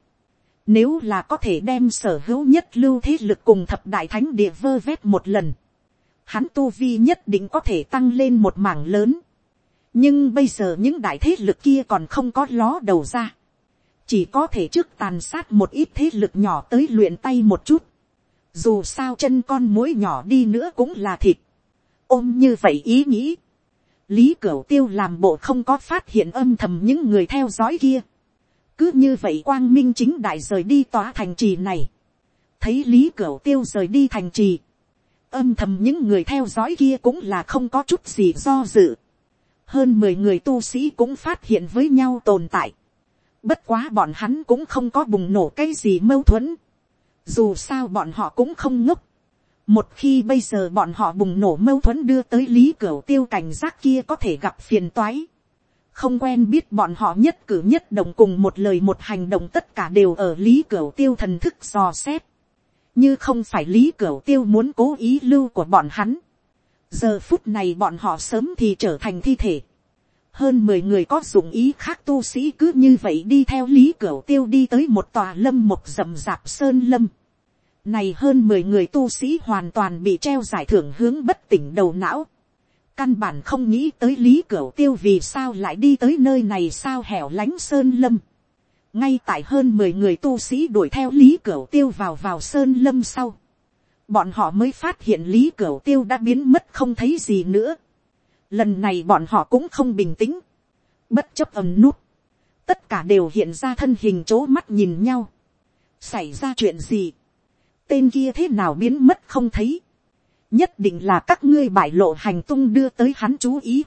nếu là có thể đem sở hữu nhất lưu thế lực cùng thập đại thánh địa vơ vét một lần, hắn tu vi nhất định có thể tăng lên một mảng lớn nhưng bây giờ những đại thế lực kia còn không có ló đầu ra. chỉ có thể trước tàn sát một ít thế lực nhỏ tới luyện tay một chút. Dù sao chân con mối nhỏ đi nữa cũng là thịt, ôm như vậy ý nghĩ, lý cửu tiêu làm bộ không có phát hiện âm thầm những người theo dõi kia, cứ như vậy quang minh chính đại rời đi tòa thành trì này, thấy lý cửu tiêu rời đi thành trì, âm thầm những người theo dõi kia cũng là không có chút gì do dự, hơn mười người tu sĩ cũng phát hiện với nhau tồn tại, bất quá bọn hắn cũng không có bùng nổ cái gì mâu thuẫn, dù sao bọn họ cũng không ngốc. một khi bây giờ bọn họ bùng nổ mâu thuẫn đưa tới lý cửa tiêu cảnh giác kia có thể gặp phiền toái. không quen biết bọn họ nhất cử nhất động cùng một lời một hành động tất cả đều ở lý cửa tiêu thần thức dò xét. như không phải lý cửa tiêu muốn cố ý lưu của bọn hắn giờ phút này bọn họ sớm thì trở thành thi thể hơn mười người có dụng ý khác tu sĩ cứ như vậy đi theo lý cửa tiêu đi tới một tòa lâm một rầm rạp sơn lâm. Này hơn mười người tu sĩ hoàn toàn bị treo giải thưởng hướng bất tỉnh đầu não. Căn bản không nghĩ tới lý cửa tiêu vì sao lại đi tới nơi này sao hẻo lánh sơn lâm. Ngay tại hơn mười người tu sĩ đuổi theo lý cửa tiêu vào vào sơn lâm sau. Bọn họ mới phát hiện lý cửu tiêu đã biến mất không thấy gì nữa. Lần này bọn họ cũng không bình tĩnh, bất chấp ầm nút, tất cả đều hiện ra thân hình c mắt nhìn nhau, xảy ra chuyện gì, tên kia thế nào biến mất không thấy, nhất định là các ngươi bại lộ hành tung đưa tới hắn chú ý,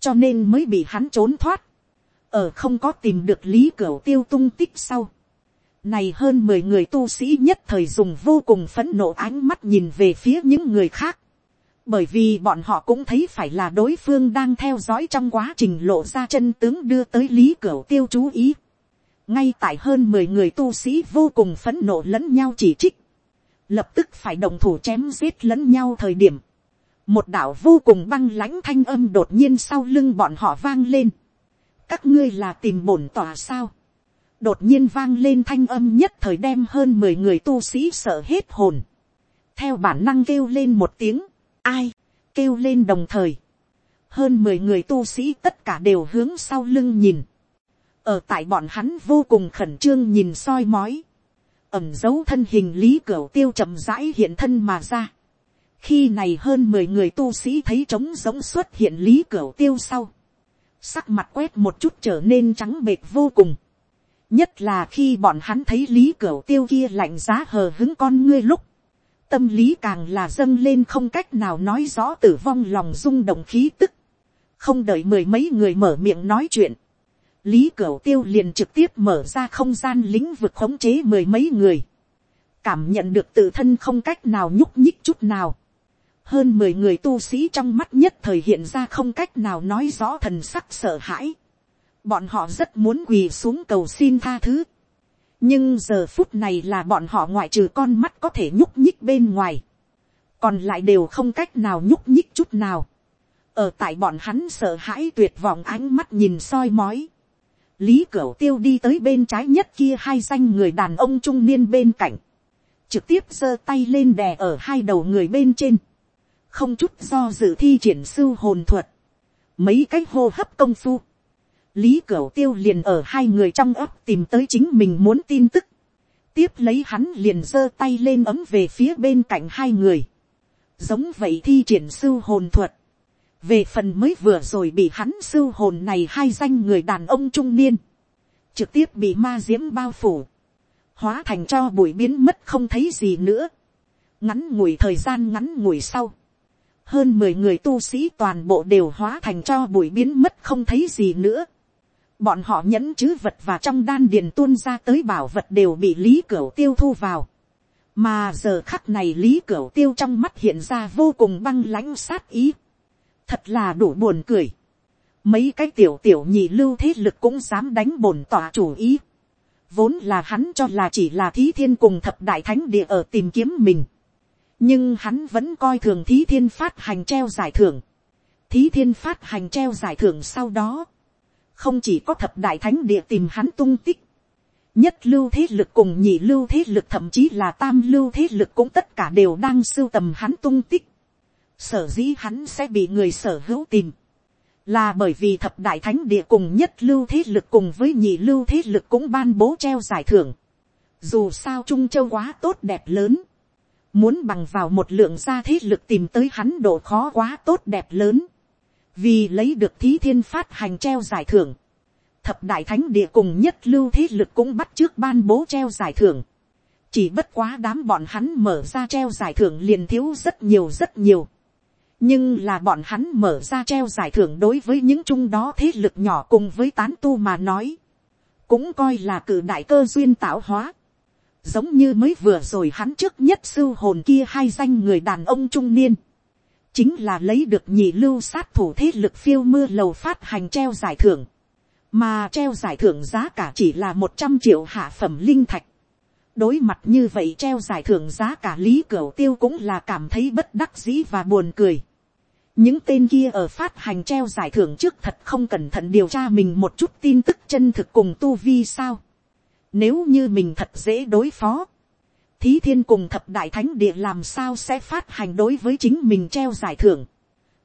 cho nên mới bị hắn trốn thoát, ở không có tìm được lý cửu tiêu tung tích sau, này hơn mười người tu sĩ nhất thời dùng vô cùng phấn nộ ánh mắt nhìn về phía những người khác. Bởi vì bọn họ cũng thấy phải là đối phương đang theo dõi trong quá trình lộ ra chân tướng đưa tới lý cửu tiêu chú ý. Ngay tại hơn mười người tu sĩ vô cùng phấn nộ lẫn nhau chỉ trích. Lập tức phải đồng thủ chém giết lẫn nhau thời điểm. Một đạo vô cùng băng lãnh thanh âm đột nhiên sau lưng bọn họ vang lên. Các ngươi là tìm bổn tòa sao? Đột nhiên vang lên thanh âm nhất thời đem hơn mười người tu sĩ sợ hết hồn. theo bản năng kêu lên một tiếng, ai, kêu lên đồng thời. hơn mười người tu sĩ tất cả đều hướng sau lưng nhìn. ở tại bọn hắn vô cùng khẩn trương nhìn soi mói. ẩm dấu thân hình lý cửa tiêu chậm rãi hiện thân mà ra. khi này hơn mười người tu sĩ thấy trống giống xuất hiện lý cửa tiêu sau. sắc mặt quét một chút trở nên trắng bệt vô cùng nhất là khi bọn hắn thấy lý cửu tiêu kia lạnh giá hờ hứng con ngươi lúc, tâm lý càng là dâng lên không cách nào nói rõ tử vong lòng rung động khí tức, không đợi mười mấy người mở miệng nói chuyện, lý cửu tiêu liền trực tiếp mở ra không gian lĩnh vực khống chế mười mấy người, cảm nhận được tự thân không cách nào nhúc nhích chút nào, hơn mười người tu sĩ trong mắt nhất thời hiện ra không cách nào nói rõ thần sắc sợ hãi, bọn họ rất muốn quỳ xuống cầu xin tha thứ. nhưng giờ phút này là bọn họ ngoại trừ con mắt có thể nhúc nhích bên ngoài. còn lại đều không cách nào nhúc nhích chút nào. ở tại bọn hắn sợ hãi tuyệt vọng ánh mắt nhìn soi mói. lý cửu tiêu đi tới bên trái nhất kia hai danh người đàn ông trung niên bên cạnh. trực tiếp giơ tay lên đè ở hai đầu người bên trên. không chút do dự thi triển sư hồn thuật. mấy cái hô hấp công phu lý cửu tiêu liền ở hai người trong ấp tìm tới chính mình muốn tin tức. tiếp lấy hắn liền giơ tay lên ấm về phía bên cạnh hai người. giống vậy thi triển sưu hồn thuật. về phần mới vừa rồi bị hắn sưu hồn này hai danh người đàn ông trung niên. trực tiếp bị ma diễm bao phủ. hóa thành cho bụi biến mất không thấy gì nữa. ngắn ngủi thời gian ngắn ngủi sau hơn mười người tu sĩ toàn bộ đều hóa thành cho bụi biến mất không thấy gì nữa bọn họ nhẫn chứ vật và trong đan điền tuôn ra tới bảo vật đều bị lý cửu tiêu thu vào. mà giờ khắc này lý cửu tiêu trong mắt hiện ra vô cùng băng lãnh sát ý. thật là đủ buồn cười. mấy cái tiểu tiểu nhị lưu thế lực cũng dám đánh bổn tỏa chủ ý. vốn là hắn cho là chỉ là thí thiên cùng thập đại thánh địa ở tìm kiếm mình. nhưng hắn vẫn coi thường thí thiên phát hành treo giải thưởng. thí thiên phát hành treo giải thưởng sau đó không chỉ có thập đại thánh địa tìm hắn tung tích, nhất lưu thế lực cùng nhị lưu thế lực thậm chí là tam lưu thế lực cũng tất cả đều đang sưu tầm hắn tung tích. Sở dĩ hắn sẽ bị người sở hữu tìm. Là bởi vì thập đại thánh địa cùng nhất lưu thế lực cùng với nhị lưu thế lực cũng ban bố treo giải thưởng. Dù sao Trung Châu quá tốt đẹp lớn. Muốn bằng vào một lượng gia thế lực tìm tới hắn độ khó quá tốt đẹp lớn vì lấy được thí thiên phát hành treo giải thưởng, thập đại thánh địa cùng nhất lưu thế lực cũng bắt trước ban bố treo giải thưởng. chỉ bất quá đám bọn hắn mở ra treo giải thưởng liền thiếu rất nhiều rất nhiều. nhưng là bọn hắn mở ra treo giải thưởng đối với những chung đó thế lực nhỏ cùng với tán tu mà nói. cũng coi là cử đại cơ duyên tạo hóa. giống như mới vừa rồi hắn trước nhất sư hồn kia hai danh người đàn ông trung niên chính là lấy được nhị lưu sát thủ thế lực phiêu mưa lầu phát hành treo giải thưởng, mà treo giải thưởng giá cả chỉ là một trăm triệu hạ phẩm linh thạch. đối mặt như vậy treo giải thưởng giá cả lý cửa tiêu cũng là cảm thấy bất đắc dĩ và buồn cười. những tên kia ở phát hành treo giải thưởng trước thật không cẩn thận điều tra mình một chút tin tức chân thực cùng tu vi sao. nếu như mình thật dễ đối phó, thí thiên cùng thập đại thánh địa làm sao sẽ phát hành đối với chính mình treo giải thưởng.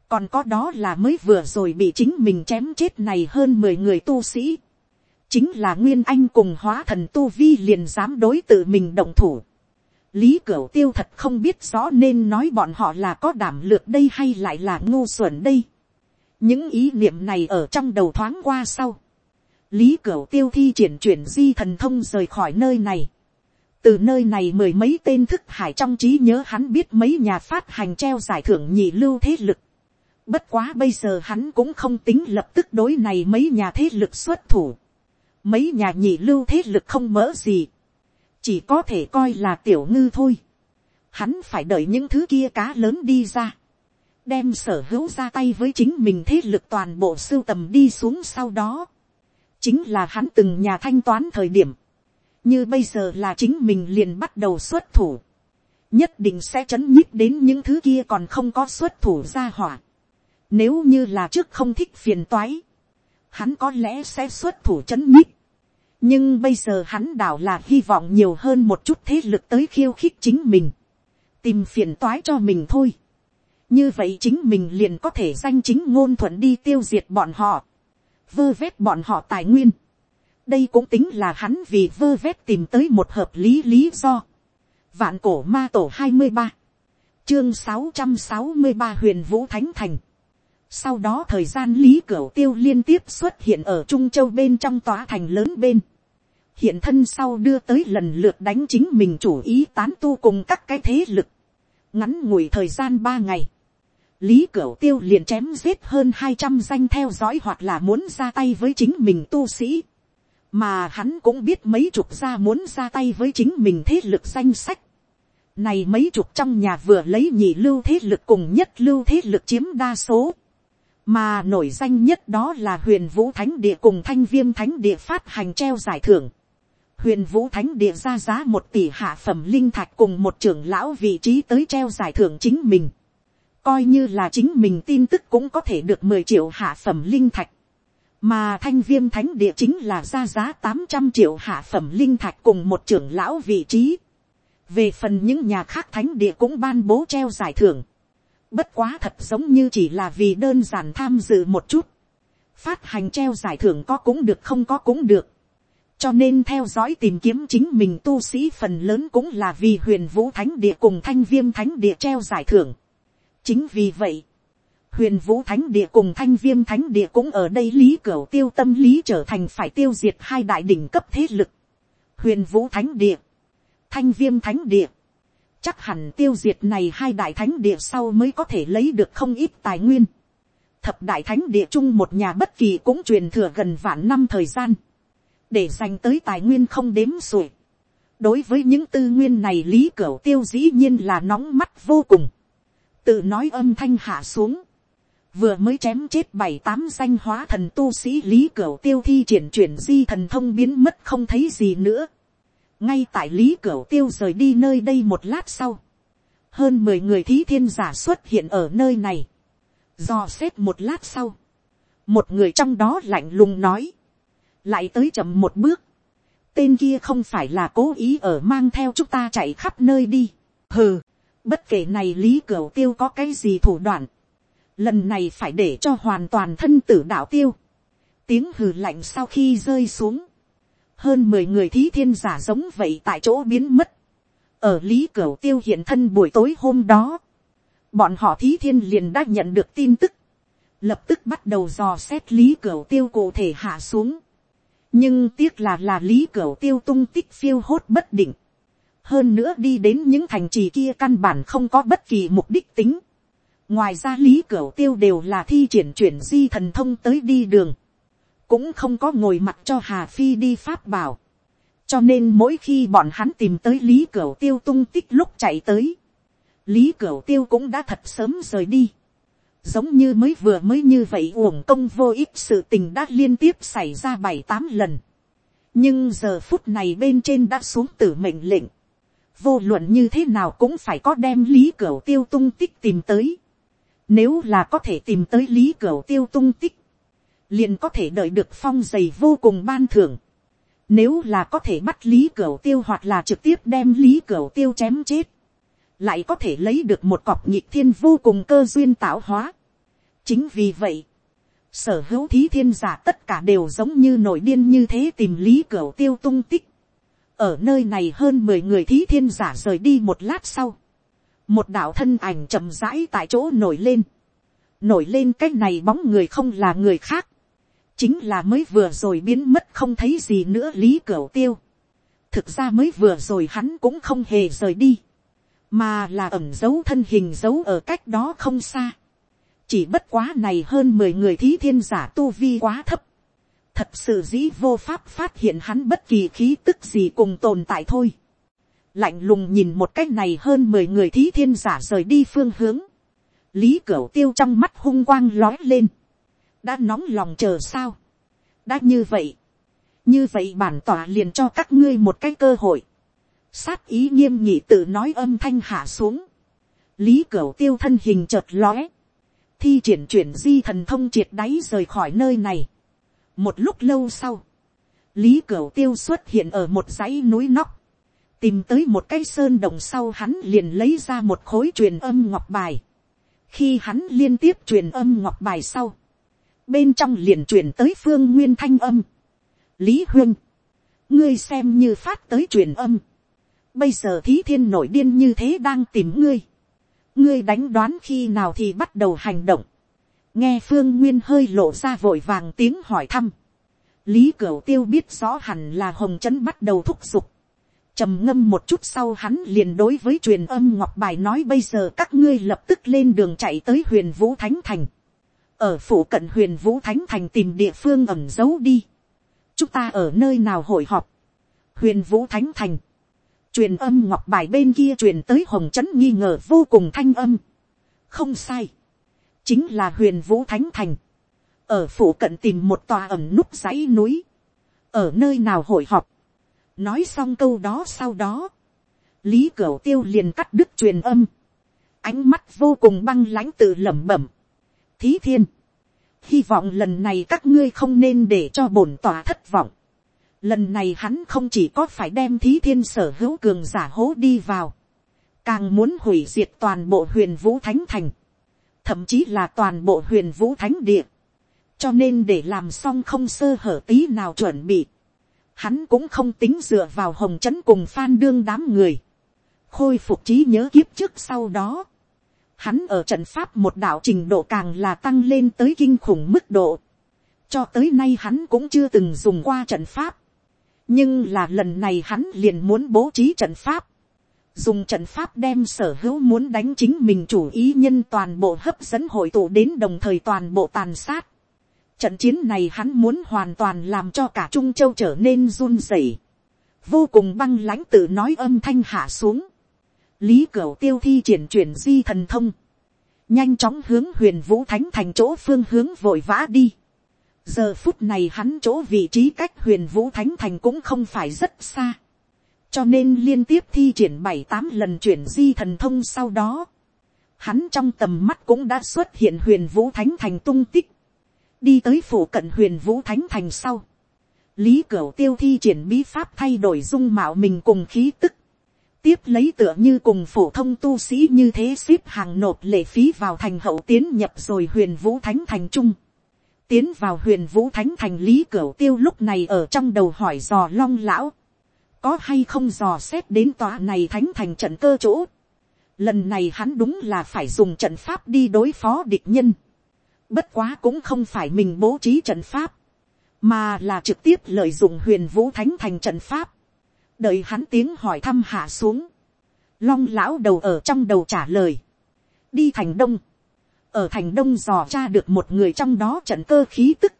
còn có đó là mới vừa rồi bị chính mình chém chết này hơn mười người tu sĩ. chính là nguyên anh cùng hóa thần tu vi liền dám đối tự mình động thủ. lý cửu tiêu thật không biết rõ nên nói bọn họ là có đảm lược đây hay lại là ngu xuẩn đây. những ý niệm này ở trong đầu thoáng qua sau, lý cửu tiêu thi triển chuyển di thần thông rời khỏi nơi này, từ nơi này mười mấy tên thức hải trong trí nhớ hắn biết mấy nhà phát hành treo giải thưởng nhị lưu thế lực, bất quá bây giờ hắn cũng không tính lập tức đối này mấy nhà thế lực xuất thủ, mấy nhà nhị lưu thế lực không mỡ gì, chỉ có thể coi là tiểu ngư thôi, hắn phải đợi những thứ kia cá lớn đi ra, đem sở hữu ra tay với chính mình thế lực toàn bộ sưu tầm đi xuống sau đó, chính là hắn từng nhà thanh toán thời điểm, như bây giờ là chính mình liền bắt đầu xuất thủ, nhất định sẽ chấn nhích đến những thứ kia còn không có xuất thủ ra hỏa. Nếu như là trước không thích phiền toái, hắn có lẽ sẽ xuất thủ chấn nhích. nhưng bây giờ hắn đảo là hy vọng nhiều hơn một chút thế lực tới khiêu khích chính mình, tìm phiền toái cho mình thôi như vậy chính mình liền có thể danh chính ngôn thuận đi tiêu diệt bọn họ, vơ vét bọn họ tài nguyên đây cũng tính là hắn vì vơ vét tìm tới một hợp lý lý do. vạn cổ ma tổ hai mươi ba, chương sáu trăm sáu mươi ba huyền vũ thánh thành. sau đó thời gian lý cửu tiêu liên tiếp xuất hiện ở trung châu bên trong tòa thành lớn bên. hiện thân sau đưa tới lần lượt đánh chính mình chủ ý tán tu cùng các cái thế lực. ngắn ngủi thời gian ba ngày lý cửu tiêu liền chém giết hơn hai trăm danh theo dõi hoặc là muốn ra tay với chính mình tu sĩ mà hắn cũng biết mấy chục gia muốn ra tay với chính mình thế lực danh sách. này mấy chục trong nhà vừa lấy nhị lưu thế lực cùng nhất lưu thế lực chiếm đa số. mà nổi danh nhất đó là huyền vũ thánh địa cùng thanh viêm thánh địa phát hành treo giải thưởng. huyền vũ thánh địa ra giá một tỷ hạ phẩm linh thạch cùng một trưởng lão vị trí tới treo giải thưởng chính mình coi như là chính mình tin tức cũng có thể được mười triệu hạ phẩm linh thạch, mà thanh viêm thánh địa chính là ra giá tám trăm triệu hạ phẩm linh thạch cùng một trưởng lão vị trí. về phần những nhà khác thánh địa cũng ban bố treo giải thưởng, bất quá thật giống như chỉ là vì đơn giản tham dự một chút, phát hành treo giải thưởng có cũng được không có cũng được, cho nên theo dõi tìm kiếm chính mình tu sĩ phần lớn cũng là vì huyền vũ thánh địa cùng thanh viêm thánh địa treo giải thưởng. Chính vì vậy, huyền vũ thánh địa cùng thanh viêm thánh địa cũng ở đây lý cửa tiêu tâm lý trở thành phải tiêu diệt hai đại đỉnh cấp thế lực. huyền vũ thánh địa, thanh viêm thánh địa, chắc hẳn tiêu diệt này hai đại thánh địa sau mới có thể lấy được không ít tài nguyên. thập đại thánh địa chung một nhà bất kỳ cũng truyền thừa gần vạn năm thời gian, để dành tới tài nguyên không đếm xuể. đối với những tư nguyên này lý cửa tiêu dĩ nhiên là nóng mắt vô cùng tự nói âm thanh hạ xuống, vừa mới chém chết bảy tám danh hóa thần tu sĩ lý cửu tiêu thi triển chuyển di thần thông biến mất không thấy gì nữa. ngay tại lý cửu tiêu rời đi nơi đây một lát sau, hơn mười người thí thiên giả xuất hiện ở nơi này, dò xét một lát sau, một người trong đó lạnh lùng nói, lại tới chậm một bước, tên kia không phải là cố ý ở mang theo chúng ta chạy khắp nơi đi, hừ, Bất kể này lý cửu tiêu có cái gì thủ đoạn. Lần này phải để cho hoàn toàn thân tử đạo tiêu. Tiếng hừ lạnh sau khi rơi xuống. Hơn mười người thí thiên giả giống vậy tại chỗ biến mất. Ở lý cửu tiêu hiện thân buổi tối hôm đó. Bọn họ thí thiên liền đã nhận được tin tức. Lập tức bắt đầu dò xét lý cửu tiêu cụ thể hạ xuống. Nhưng tiếc là là lý cửu tiêu tung tích phiêu hốt bất định hơn nữa đi đến những thành trì kia căn bản không có bất kỳ mục đích tính ngoài ra lý cửu tiêu đều là thi triển chuyển di thần thông tới đi đường, cũng không có ngồi mặt cho hà phi đi pháp bảo. cho nên mỗi khi bọn hắn tìm tới lý cửu tiêu tung tích lúc chạy tới, lý cửu tiêu cũng đã thật sớm rời đi. giống như mới vừa mới như vậy uổng công vô ích sự tình đã liên tiếp xảy ra bảy tám lần. nhưng giờ phút này bên trên đã xuống tử mệnh lệnh vô luận như thế nào cũng phải có đem lý cửu tiêu tung tích tìm tới. Nếu là có thể tìm tới lý cửu tiêu tung tích, liền có thể đợi được phong dày vô cùng ban thưởng. Nếu là có thể bắt lý cửu tiêu hoặc là trực tiếp đem lý cửu tiêu chém chết, lại có thể lấy được một cọc nhịp thiên vô cùng cơ duyên tạo hóa. chính vì vậy, sở hữu thí thiên giả tất cả đều giống như nổi điên như thế tìm lý cửu tiêu tung tích ở nơi này hơn mười người thí thiên giả rời đi một lát sau, một đạo thân ảnh chậm rãi tại chỗ nổi lên, nổi lên cái này bóng người không là người khác, chính là mới vừa rồi biến mất không thấy gì nữa lý cửu tiêu. thực ra mới vừa rồi hắn cũng không hề rời đi, mà là ẩm dấu thân hình dấu ở cách đó không xa. chỉ bất quá này hơn mười người thí thiên giả tu vi quá thấp, thật sự dĩ vô pháp phát hiện hắn bất kỳ khí tức gì cùng tồn tại thôi lạnh lùng nhìn một cách này hơn mười người thí thiên giả rời đi phương hướng. lý cửu tiêu trong mắt hung quang lói lên. đã nóng lòng chờ sao. đã như vậy. như vậy bản tỏa liền cho các ngươi một cái cơ hội. sát ý nghiêm nhị tự nói âm thanh hạ xuống. lý cửu tiêu thân hình chợt lóe. thi triển chuyển di thần thông triệt đáy rời khỏi nơi này một lúc lâu sau, lý cửu tiêu xuất hiện ở một dãy núi nóc, tìm tới một cái sơn đồng sau hắn liền lấy ra một khối truyền âm ngọc bài. khi hắn liên tiếp truyền âm ngọc bài sau, bên trong liền truyền tới phương nguyên thanh âm. lý huyên, ngươi xem như phát tới truyền âm. bây giờ thí thiên nổi điên như thế đang tìm ngươi. ngươi đánh đoán khi nào thì bắt đầu hành động nghe phương nguyên hơi lộ ra vội vàng tiếng hỏi thăm. lý cửu tiêu biết rõ hẳn là hồng trấn bắt đầu thúc giục trầm ngâm một chút sau hắn liền đối với truyền âm ngọc bài nói bây giờ các ngươi lập tức lên đường chạy tới huyền vũ thánh thành. ở phủ cận huyền vũ thánh thành tìm địa phương ẩm giấu đi. chúng ta ở nơi nào hội họp. huyền vũ thánh thành. truyền âm ngọc bài bên kia truyền tới hồng trấn nghi ngờ vô cùng thanh âm. không sai chính là huyền vũ thánh thành, ở phủ cận tìm một tòa ẩm núp dãy núi, ở nơi nào hội họp, nói xong câu đó sau đó, lý cửu tiêu liền cắt đứt truyền âm, ánh mắt vô cùng băng lãnh tự lẩm bẩm, thí thiên, hy vọng lần này các ngươi không nên để cho bổn tòa thất vọng, lần này hắn không chỉ có phải đem thí thiên sở hữu cường giả hố đi vào, càng muốn hủy diệt toàn bộ huyền vũ thánh thành, thậm chí là toàn bộ huyền vũ thánh địa, cho nên để làm xong không sơ hở tí nào chuẩn bị, hắn cũng không tính dựa vào hồng trấn cùng phan đương đám người, khôi phục trí nhớ kiếp trước sau đó, hắn ở trận pháp một đạo trình độ càng là tăng lên tới kinh khủng mức độ, cho tới nay hắn cũng chưa từng dùng qua trận pháp, nhưng là lần này hắn liền muốn bố trí trận pháp, dùng trận pháp đem sở hữu muốn đánh chính mình chủ ý nhân toàn bộ hấp dẫn hội tụ đến đồng thời toàn bộ tàn sát. Trận chiến này hắn muốn hoàn toàn làm cho cả Trung Châu trở nên run rẩy. Vô cùng băng lãnh tự nói âm thanh hạ xuống. Lý Cửu tiêu thi triển chuyển di thần thông. Nhanh chóng hướng huyền vũ thánh thành chỗ phương hướng vội vã đi. Giờ phút này hắn chỗ vị trí cách huyền vũ thánh thành cũng không phải rất xa cho nên liên tiếp thi triển bảy tám lần chuyển di thần thông sau đó, hắn trong tầm mắt cũng đã xuất hiện huyền vũ thánh thành tung tích, đi tới phủ cận huyền vũ thánh thành sau, lý cửu tiêu thi triển bí pháp thay đổi dung mạo mình cùng khí tức, tiếp lấy tựa như cùng phổ thông tu sĩ như thế ship hàng nộp lệ phí vào thành hậu tiến nhập rồi huyền vũ thánh thành trung. tiến vào huyền vũ thánh thành lý cửu tiêu lúc này ở trong đầu hỏi dò long lão, có hay không dò xét đến tòa này thánh thành trận cơ chỗ. Lần này hắn đúng là phải dùng trận pháp đi đối phó địch nhân. Bất quá cũng không phải mình bố trí trận pháp. Mà là trực tiếp lợi dụng huyền vũ thánh thành trận pháp. Đợi hắn tiếng hỏi thăm hạ xuống. Long lão đầu ở trong đầu trả lời. Đi thành đông. Ở thành đông dò tra được một người trong đó trận cơ khí tức.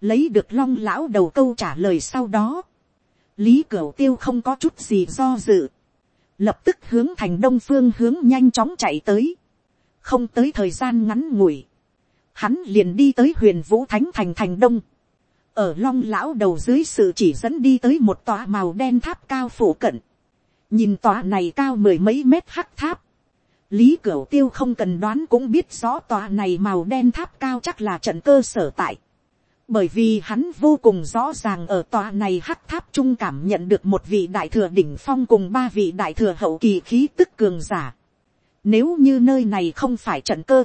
Lấy được long lão đầu câu trả lời sau đó lý cửu tiêu không có chút gì do dự, lập tức hướng thành đông phương hướng nhanh chóng chạy tới, không tới thời gian ngắn ngủi, hắn liền đi tới huyền vũ thánh thành thành đông, ở long lão đầu dưới sự chỉ dẫn đi tới một tòa màu đen tháp cao phủ cận, nhìn tòa này cao mười mấy mét hắc tháp, lý cửu tiêu không cần đoán cũng biết rõ tòa này màu đen tháp cao chắc là trận cơ sở tại, bởi vì hắn vô cùng rõ ràng ở tòa này hắc tháp trung cảm nhận được một vị đại thừa đỉnh phong cùng ba vị đại thừa hậu kỳ khí tức cường giả. Nếu như nơi này không phải trận cơ,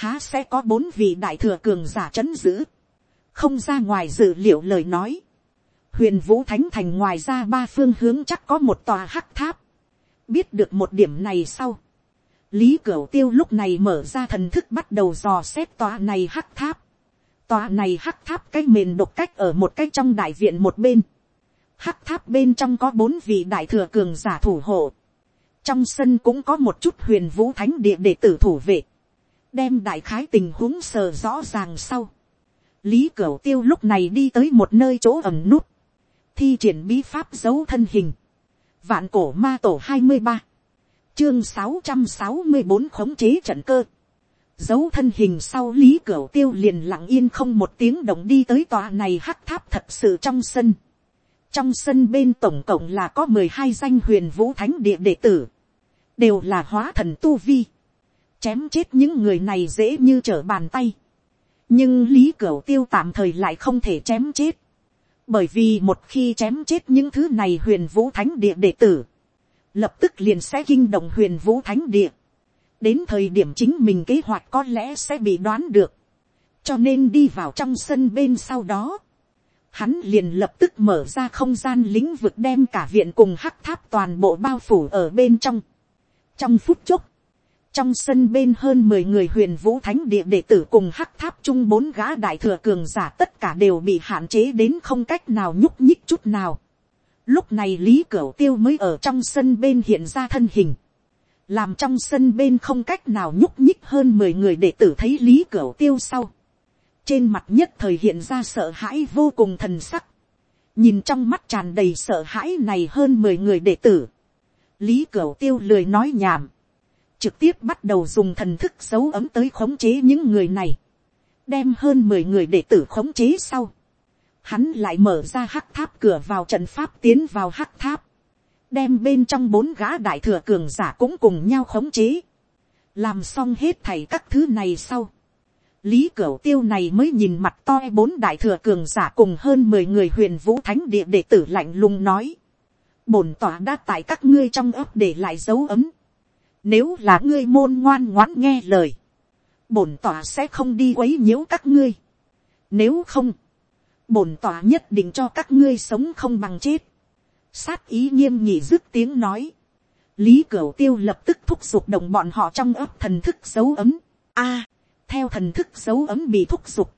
há sẽ có bốn vị đại thừa cường giả chấn giữ. Không ra ngoài dự liệu lời nói. Huyền Vũ Thánh Thành ngoài ra ba phương hướng chắc có một tòa hắc tháp. Biết được một điểm này sau. lý cửu tiêu lúc này mở ra thần thức bắt đầu dò xét tòa này hắc tháp. tòa này hắc tháp cái mền độc cách ở một cái trong đại viện một bên. hắc tháp bên trong có bốn vị đại thừa cường giả thủ hộ. trong sân cũng có một chút huyền vũ thánh địa để tử thủ vệ đem đại khái tình huống sờ rõ ràng sau. lý cửu tiêu lúc này đi tới một nơi chỗ ẩm nút. thi triển bí pháp giấu thân hình. vạn cổ ma tổ hai mươi ba chương sáu trăm sáu mươi bốn khống chế trận cơ. giấu thân hình sau lý Cửu tiêu liền lặng yên không một tiếng động đi tới tòa này hắc tháp thật sự trong sân. Trong sân bên tổng cộng là có mười hai danh huyền vũ thánh địa đệ tử. Đều là hóa thần tu vi. Chém chết những người này dễ như trở bàn tay. Nhưng lý cửu tiêu tạm thời lại không thể chém chết. Bởi vì một khi chém chết những thứ này huyền vũ thánh địa đệ tử lập tức liền sẽ kinh động huyền vũ thánh địa. đến thời điểm chính mình kế hoạch có lẽ sẽ bị đoán được. cho nên đi vào trong sân bên sau đó. hắn liền lập tức mở ra không gian lĩnh vực đem cả viện cùng hắc tháp toàn bộ bao phủ ở bên trong. trong phút chốc, trong sân bên hơn mười người huyền vũ thánh địa đệ tử cùng hắc tháp chung bốn gã đại thừa cường giả tất cả đều bị hạn chế đến không cách nào nhúc nhích chút nào Lúc này Lý Cửu Tiêu mới ở trong sân bên hiện ra thân hình. Làm trong sân bên không cách nào nhúc nhích hơn mười người đệ tử thấy Lý Cửu Tiêu sau. Trên mặt nhất thời hiện ra sợ hãi vô cùng thần sắc. Nhìn trong mắt tràn đầy sợ hãi này hơn mười người đệ tử. Lý Cửu Tiêu lười nói nhảm. Trực tiếp bắt đầu dùng thần thức dấu ấm tới khống chế những người này. Đem hơn mười người đệ tử khống chế sau. Hắn lại mở ra hắc tháp cửa vào trận pháp tiến vào hắc tháp, đem bên trong bốn gã đại thừa cường giả cũng cùng nhau khống chế, làm xong hết thảy các thứ này sau, lý cửu tiêu này mới nhìn mặt to bốn đại thừa cường giả cùng hơn mười người huyền vũ thánh địa đệ tử lạnh lùng nói, bổn tỏa đã tại các ngươi trong ấp để lại dấu ấm, nếu là ngươi môn ngoan ngoãn nghe lời, bổn tỏa sẽ không đi quấy nhiễu các ngươi, nếu không, bổn tỏa nhất định cho các ngươi sống không bằng chết. sát ý nghiêm nhị dứt tiếng nói. lý cửu tiêu lập tức thúc giục đồng bọn họ trong ấp thần thức dấu ấm. a, theo thần thức dấu ấm bị thúc giục.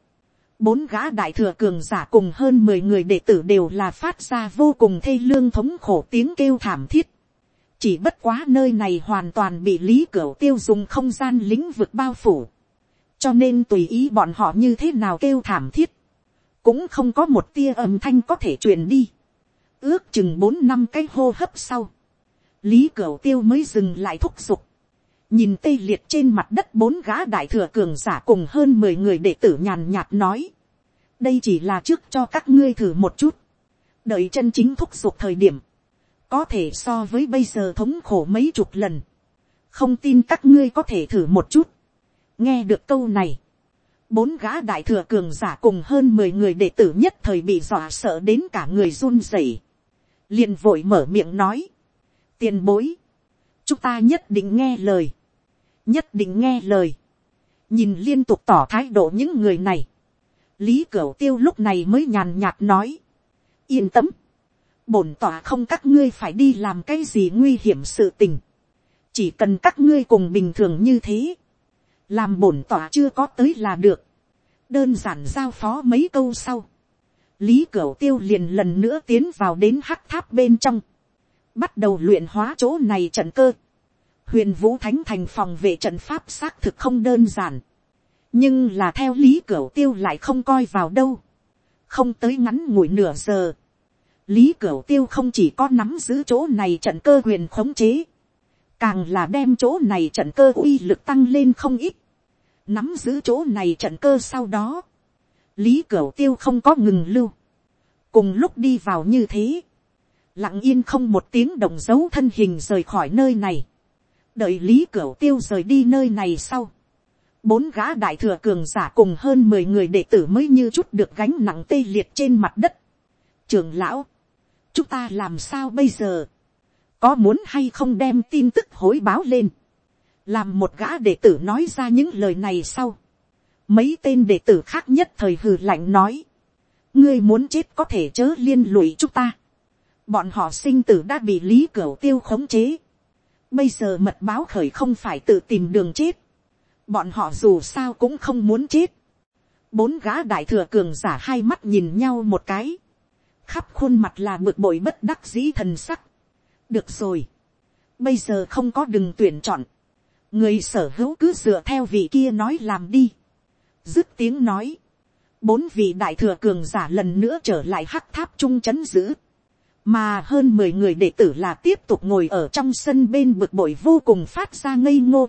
bốn gã đại thừa cường giả cùng hơn mười người đệ tử đều là phát ra vô cùng thê lương thống khổ tiếng kêu thảm thiết chỉ bất quá nơi này hoàn toàn bị lý cửa tiêu dùng không gian lĩnh vực bao phủ. cho nên tùy ý bọn họ như thế nào kêu thảm thiết cũng không có một tia âm thanh có thể truyền đi. ước chừng bốn năm cái hô hấp sau, lý cửa tiêu mới dừng lại thúc giục, nhìn tê liệt trên mặt đất bốn gã đại thừa cường giả cùng hơn mười người đệ tử nhàn nhạt nói, đây chỉ là trước cho các ngươi thử một chút, đợi chân chính thúc giục thời điểm, có thể so với bây giờ thống khổ mấy chục lần, không tin các ngươi có thể thử một chút, nghe được câu này, bốn gã đại thừa cường giả cùng hơn mười người đệ tử nhất thời bị dọa sợ đến cả người run rẩy. liền vội mở miệng nói. tiền bối. chúng ta nhất định nghe lời. nhất định nghe lời. nhìn liên tục tỏ thái độ những người này. lý cửu tiêu lúc này mới nhàn nhạt nói. yên tâm bổn tỏa không các ngươi phải đi làm cái gì nguy hiểm sự tình. chỉ cần các ngươi cùng bình thường như thế. Làm bổn tỏa chưa có tới là được, đơn giản giao phó mấy câu sau, lý cửu tiêu liền lần nữa tiến vào đến hắc tháp bên trong, bắt đầu luyện hóa chỗ này trận cơ, huyền vũ thánh thành phòng vệ trận pháp xác thực không đơn giản, nhưng là theo lý cửu tiêu lại không coi vào đâu, không tới ngắn ngủi nửa giờ, lý cửu tiêu không chỉ có nắm giữ chỗ này trận cơ quyền khống chế, càng là đem chỗ này trận cơ uy lực tăng lên không ít, nắm giữ chỗ này trận cơ sau đó, lý cửu tiêu không có ngừng lưu, cùng lúc đi vào như thế, lặng yên không một tiếng đồng dấu thân hình rời khỏi nơi này, đợi lý cửu tiêu rời đi nơi này sau, bốn gã đại thừa cường giả cùng hơn mười người đệ tử mới như chút được gánh nặng tê liệt trên mặt đất. trường lão, chúng ta làm sao bây giờ, có muốn hay không đem tin tức hối báo lên, làm một gã đệ tử nói ra những lời này sau, mấy tên đệ tử khác nhất thời hừ lạnh nói, ngươi muốn chết có thể chớ liên lụy chúng ta, bọn họ sinh tử đã bị lý cửa tiêu khống chế, Bây giờ mật báo khởi không phải tự tìm đường chết. Bọn họ dù sao cũng không muốn chết. Bốn gã đại thừa cường giả hai mắt nhìn nhau một cái. Khắp khuôn mặt là bực bội bất đắc dĩ thần sắc. Được rồi. Bây giờ không có đừng tuyển chọn. Người sở hữu cứ dựa theo vị kia nói làm đi. Dứt tiếng nói. Bốn vị đại thừa cường giả lần nữa trở lại hắc tháp trung chấn giữ mà hơn mười người đệ tử là tiếp tục ngồi ở trong sân bên bực bội vô cùng phát ra ngây ngô.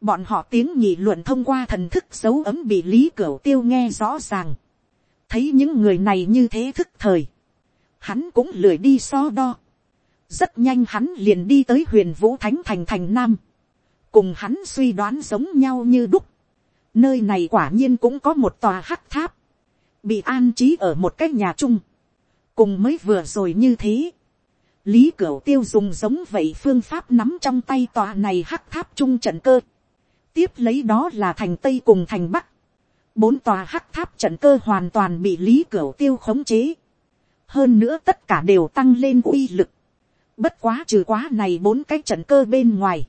Bọn họ tiếng nhị luận thông qua thần thức dấu ấm bị lý cửa tiêu nghe rõ ràng. Thấy những người này như thế thức thời. Hắn cũng lười đi so đo. Rất nhanh hắn liền đi tới huyền vũ thánh thành thành nam. Cùng hắn suy đoán giống nhau như đúc. Nơi này quả nhiên cũng có một tòa hắc tháp. Bị an trí ở một cái nhà chung cùng mới vừa rồi như thế, lý cửu tiêu dùng giống vậy phương pháp nắm trong tay tòa này hắc tháp chung trận cơ, tiếp lấy đó là thành tây cùng thành bắc, bốn tòa hắc tháp trận cơ hoàn toàn bị lý cửu tiêu khống chế, hơn nữa tất cả đều tăng lên uy lực, bất quá trừ quá này bốn cái trận cơ bên ngoài,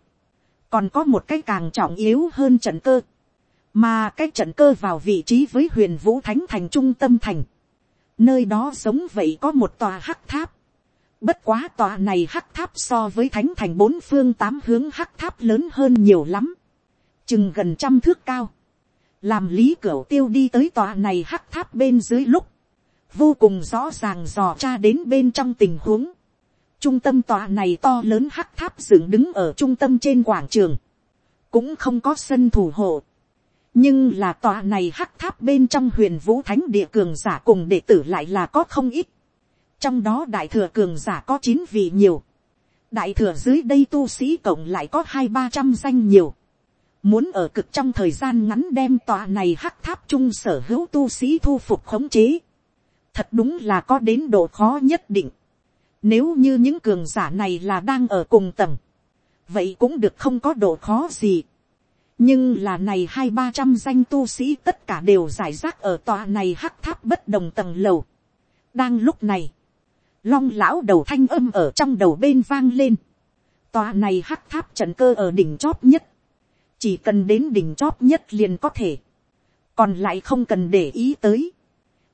còn có một cái càng trọng yếu hơn trận cơ, mà cái trận cơ vào vị trí với huyền vũ thánh thành trung tâm thành, Nơi đó giống vậy có một tòa hắc tháp. Bất quá tòa này hắc tháp so với thánh thành bốn phương tám hướng hắc tháp lớn hơn nhiều lắm. Chừng gần trăm thước cao. Làm lý cửa tiêu đi tới tòa này hắc tháp bên dưới lúc. Vô cùng rõ ràng dò tra đến bên trong tình huống. Trung tâm tòa này to lớn hắc tháp dựng đứng ở trung tâm trên quảng trường. Cũng không có sân thủ hộ nhưng là tòa này hắc tháp bên trong huyền vũ thánh địa cường giả cùng đệ tử lại là có không ít. trong đó đại thừa cường giả có chín vị nhiều. đại thừa dưới đây tu sĩ cộng lại có hai ba trăm danh nhiều. muốn ở cực trong thời gian ngắn đem tòa này hắc tháp chung sở hữu tu sĩ thu phục khống chế thật đúng là có đến độ khó nhất định. nếu như những cường giả này là đang ở cùng tầng, vậy cũng được không có độ khó gì nhưng là này hai ba trăm danh tu sĩ tất cả đều giải rác ở tòa này hắc tháp bất đồng tầng lầu. đang lúc này, long lão đầu thanh âm ở trong đầu bên vang lên. tòa này hắc tháp trận cơ ở đỉnh chóp nhất. chỉ cần đến đỉnh chóp nhất liền có thể. còn lại không cần để ý tới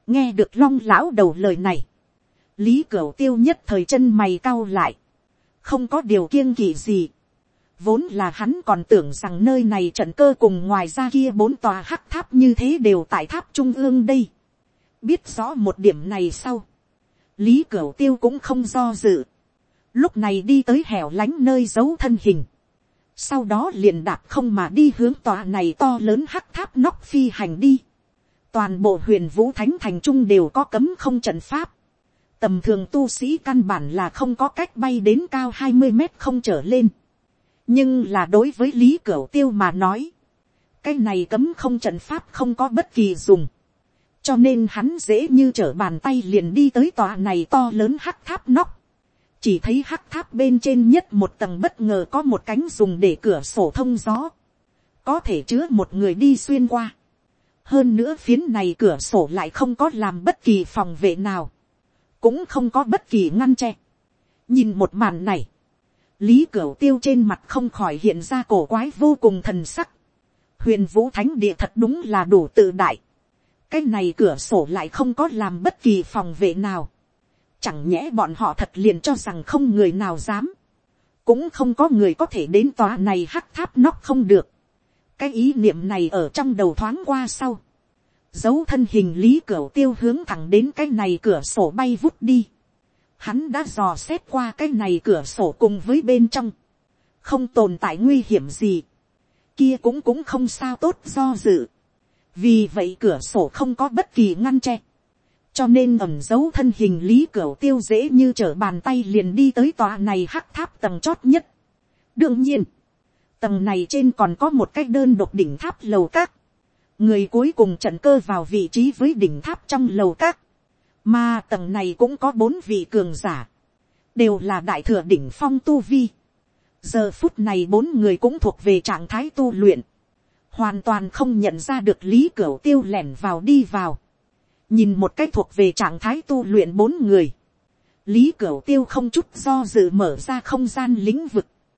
nghe được long lão đầu lời này. lý cửu tiêu nhất thời chân mày cau lại. không có điều kiêng kỵ gì Vốn là hắn còn tưởng rằng nơi này trận cơ cùng ngoài ra kia bốn tòa hắc tháp như thế đều tại tháp trung ương đây. Biết rõ một điểm này sau. Lý Cửu Tiêu cũng không do dự. Lúc này đi tới hẻo lánh nơi giấu thân hình. Sau đó liền đạp không mà đi hướng tòa này to lớn hắc tháp nóc phi hành đi. Toàn bộ huyền vũ thánh thành trung đều có cấm không trận pháp. Tầm thường tu sĩ căn bản là không có cách bay đến cao hai mươi mét không trở lên nhưng là đối với lý cửu tiêu mà nói, cái này cấm không trận pháp không có bất kỳ dùng, cho nên hắn dễ như trở bàn tay liền đi tới tòa này to lớn hắc tháp nóc, chỉ thấy hắc tháp bên trên nhất một tầng bất ngờ có một cánh dùng để cửa sổ thông gió, có thể chứa một người đi xuyên qua hơn nữa phiến này cửa sổ lại không có làm bất kỳ phòng vệ nào, cũng không có bất kỳ ngăn tre. nhìn một màn này, lý cửa tiêu trên mặt không khỏi hiện ra cổ quái vô cùng thần sắc. huyền vũ thánh địa thật đúng là đủ tự đại. cái này cửa sổ lại không có làm bất kỳ phòng vệ nào. chẳng nhẽ bọn họ thật liền cho rằng không người nào dám. cũng không có người có thể đến tòa này hắc tháp nóc không được cái ý niệm này ở trong đầu thoáng qua sau. dấu thân hình lý cửa tiêu hướng thẳng đến cái này cửa sổ bay vút đi. Hắn đã dò xét qua cái này cửa sổ cùng với bên trong, không tồn tại nguy hiểm gì, kia cũng cũng không sao tốt do dự, vì vậy cửa sổ không có bất kỳ ngăn che, cho nên ẩm dấu thân hình lý cửa tiêu dễ như trở bàn tay liền đi tới tòa này hắc tháp tầng chót nhất. đương nhiên, tầng này trên còn có một cái đơn độc đỉnh tháp lầu các, người cuối cùng trận cơ vào vị trí với đỉnh tháp trong lầu các, mà tầng này cũng có bốn vị cường giả. Đều là đại thừa đỉnh phong tu vi. Giờ phút này bốn người cũng thuộc về trạng thái tu luyện. Hoàn toàn không nhận ra được lý cửa tiêu lẻn vào đi vào. Nhìn một cách thuộc về trạng thái tu luyện bốn người. Lý cửu tiêu không chút do dự mở ra không gian lĩnh vực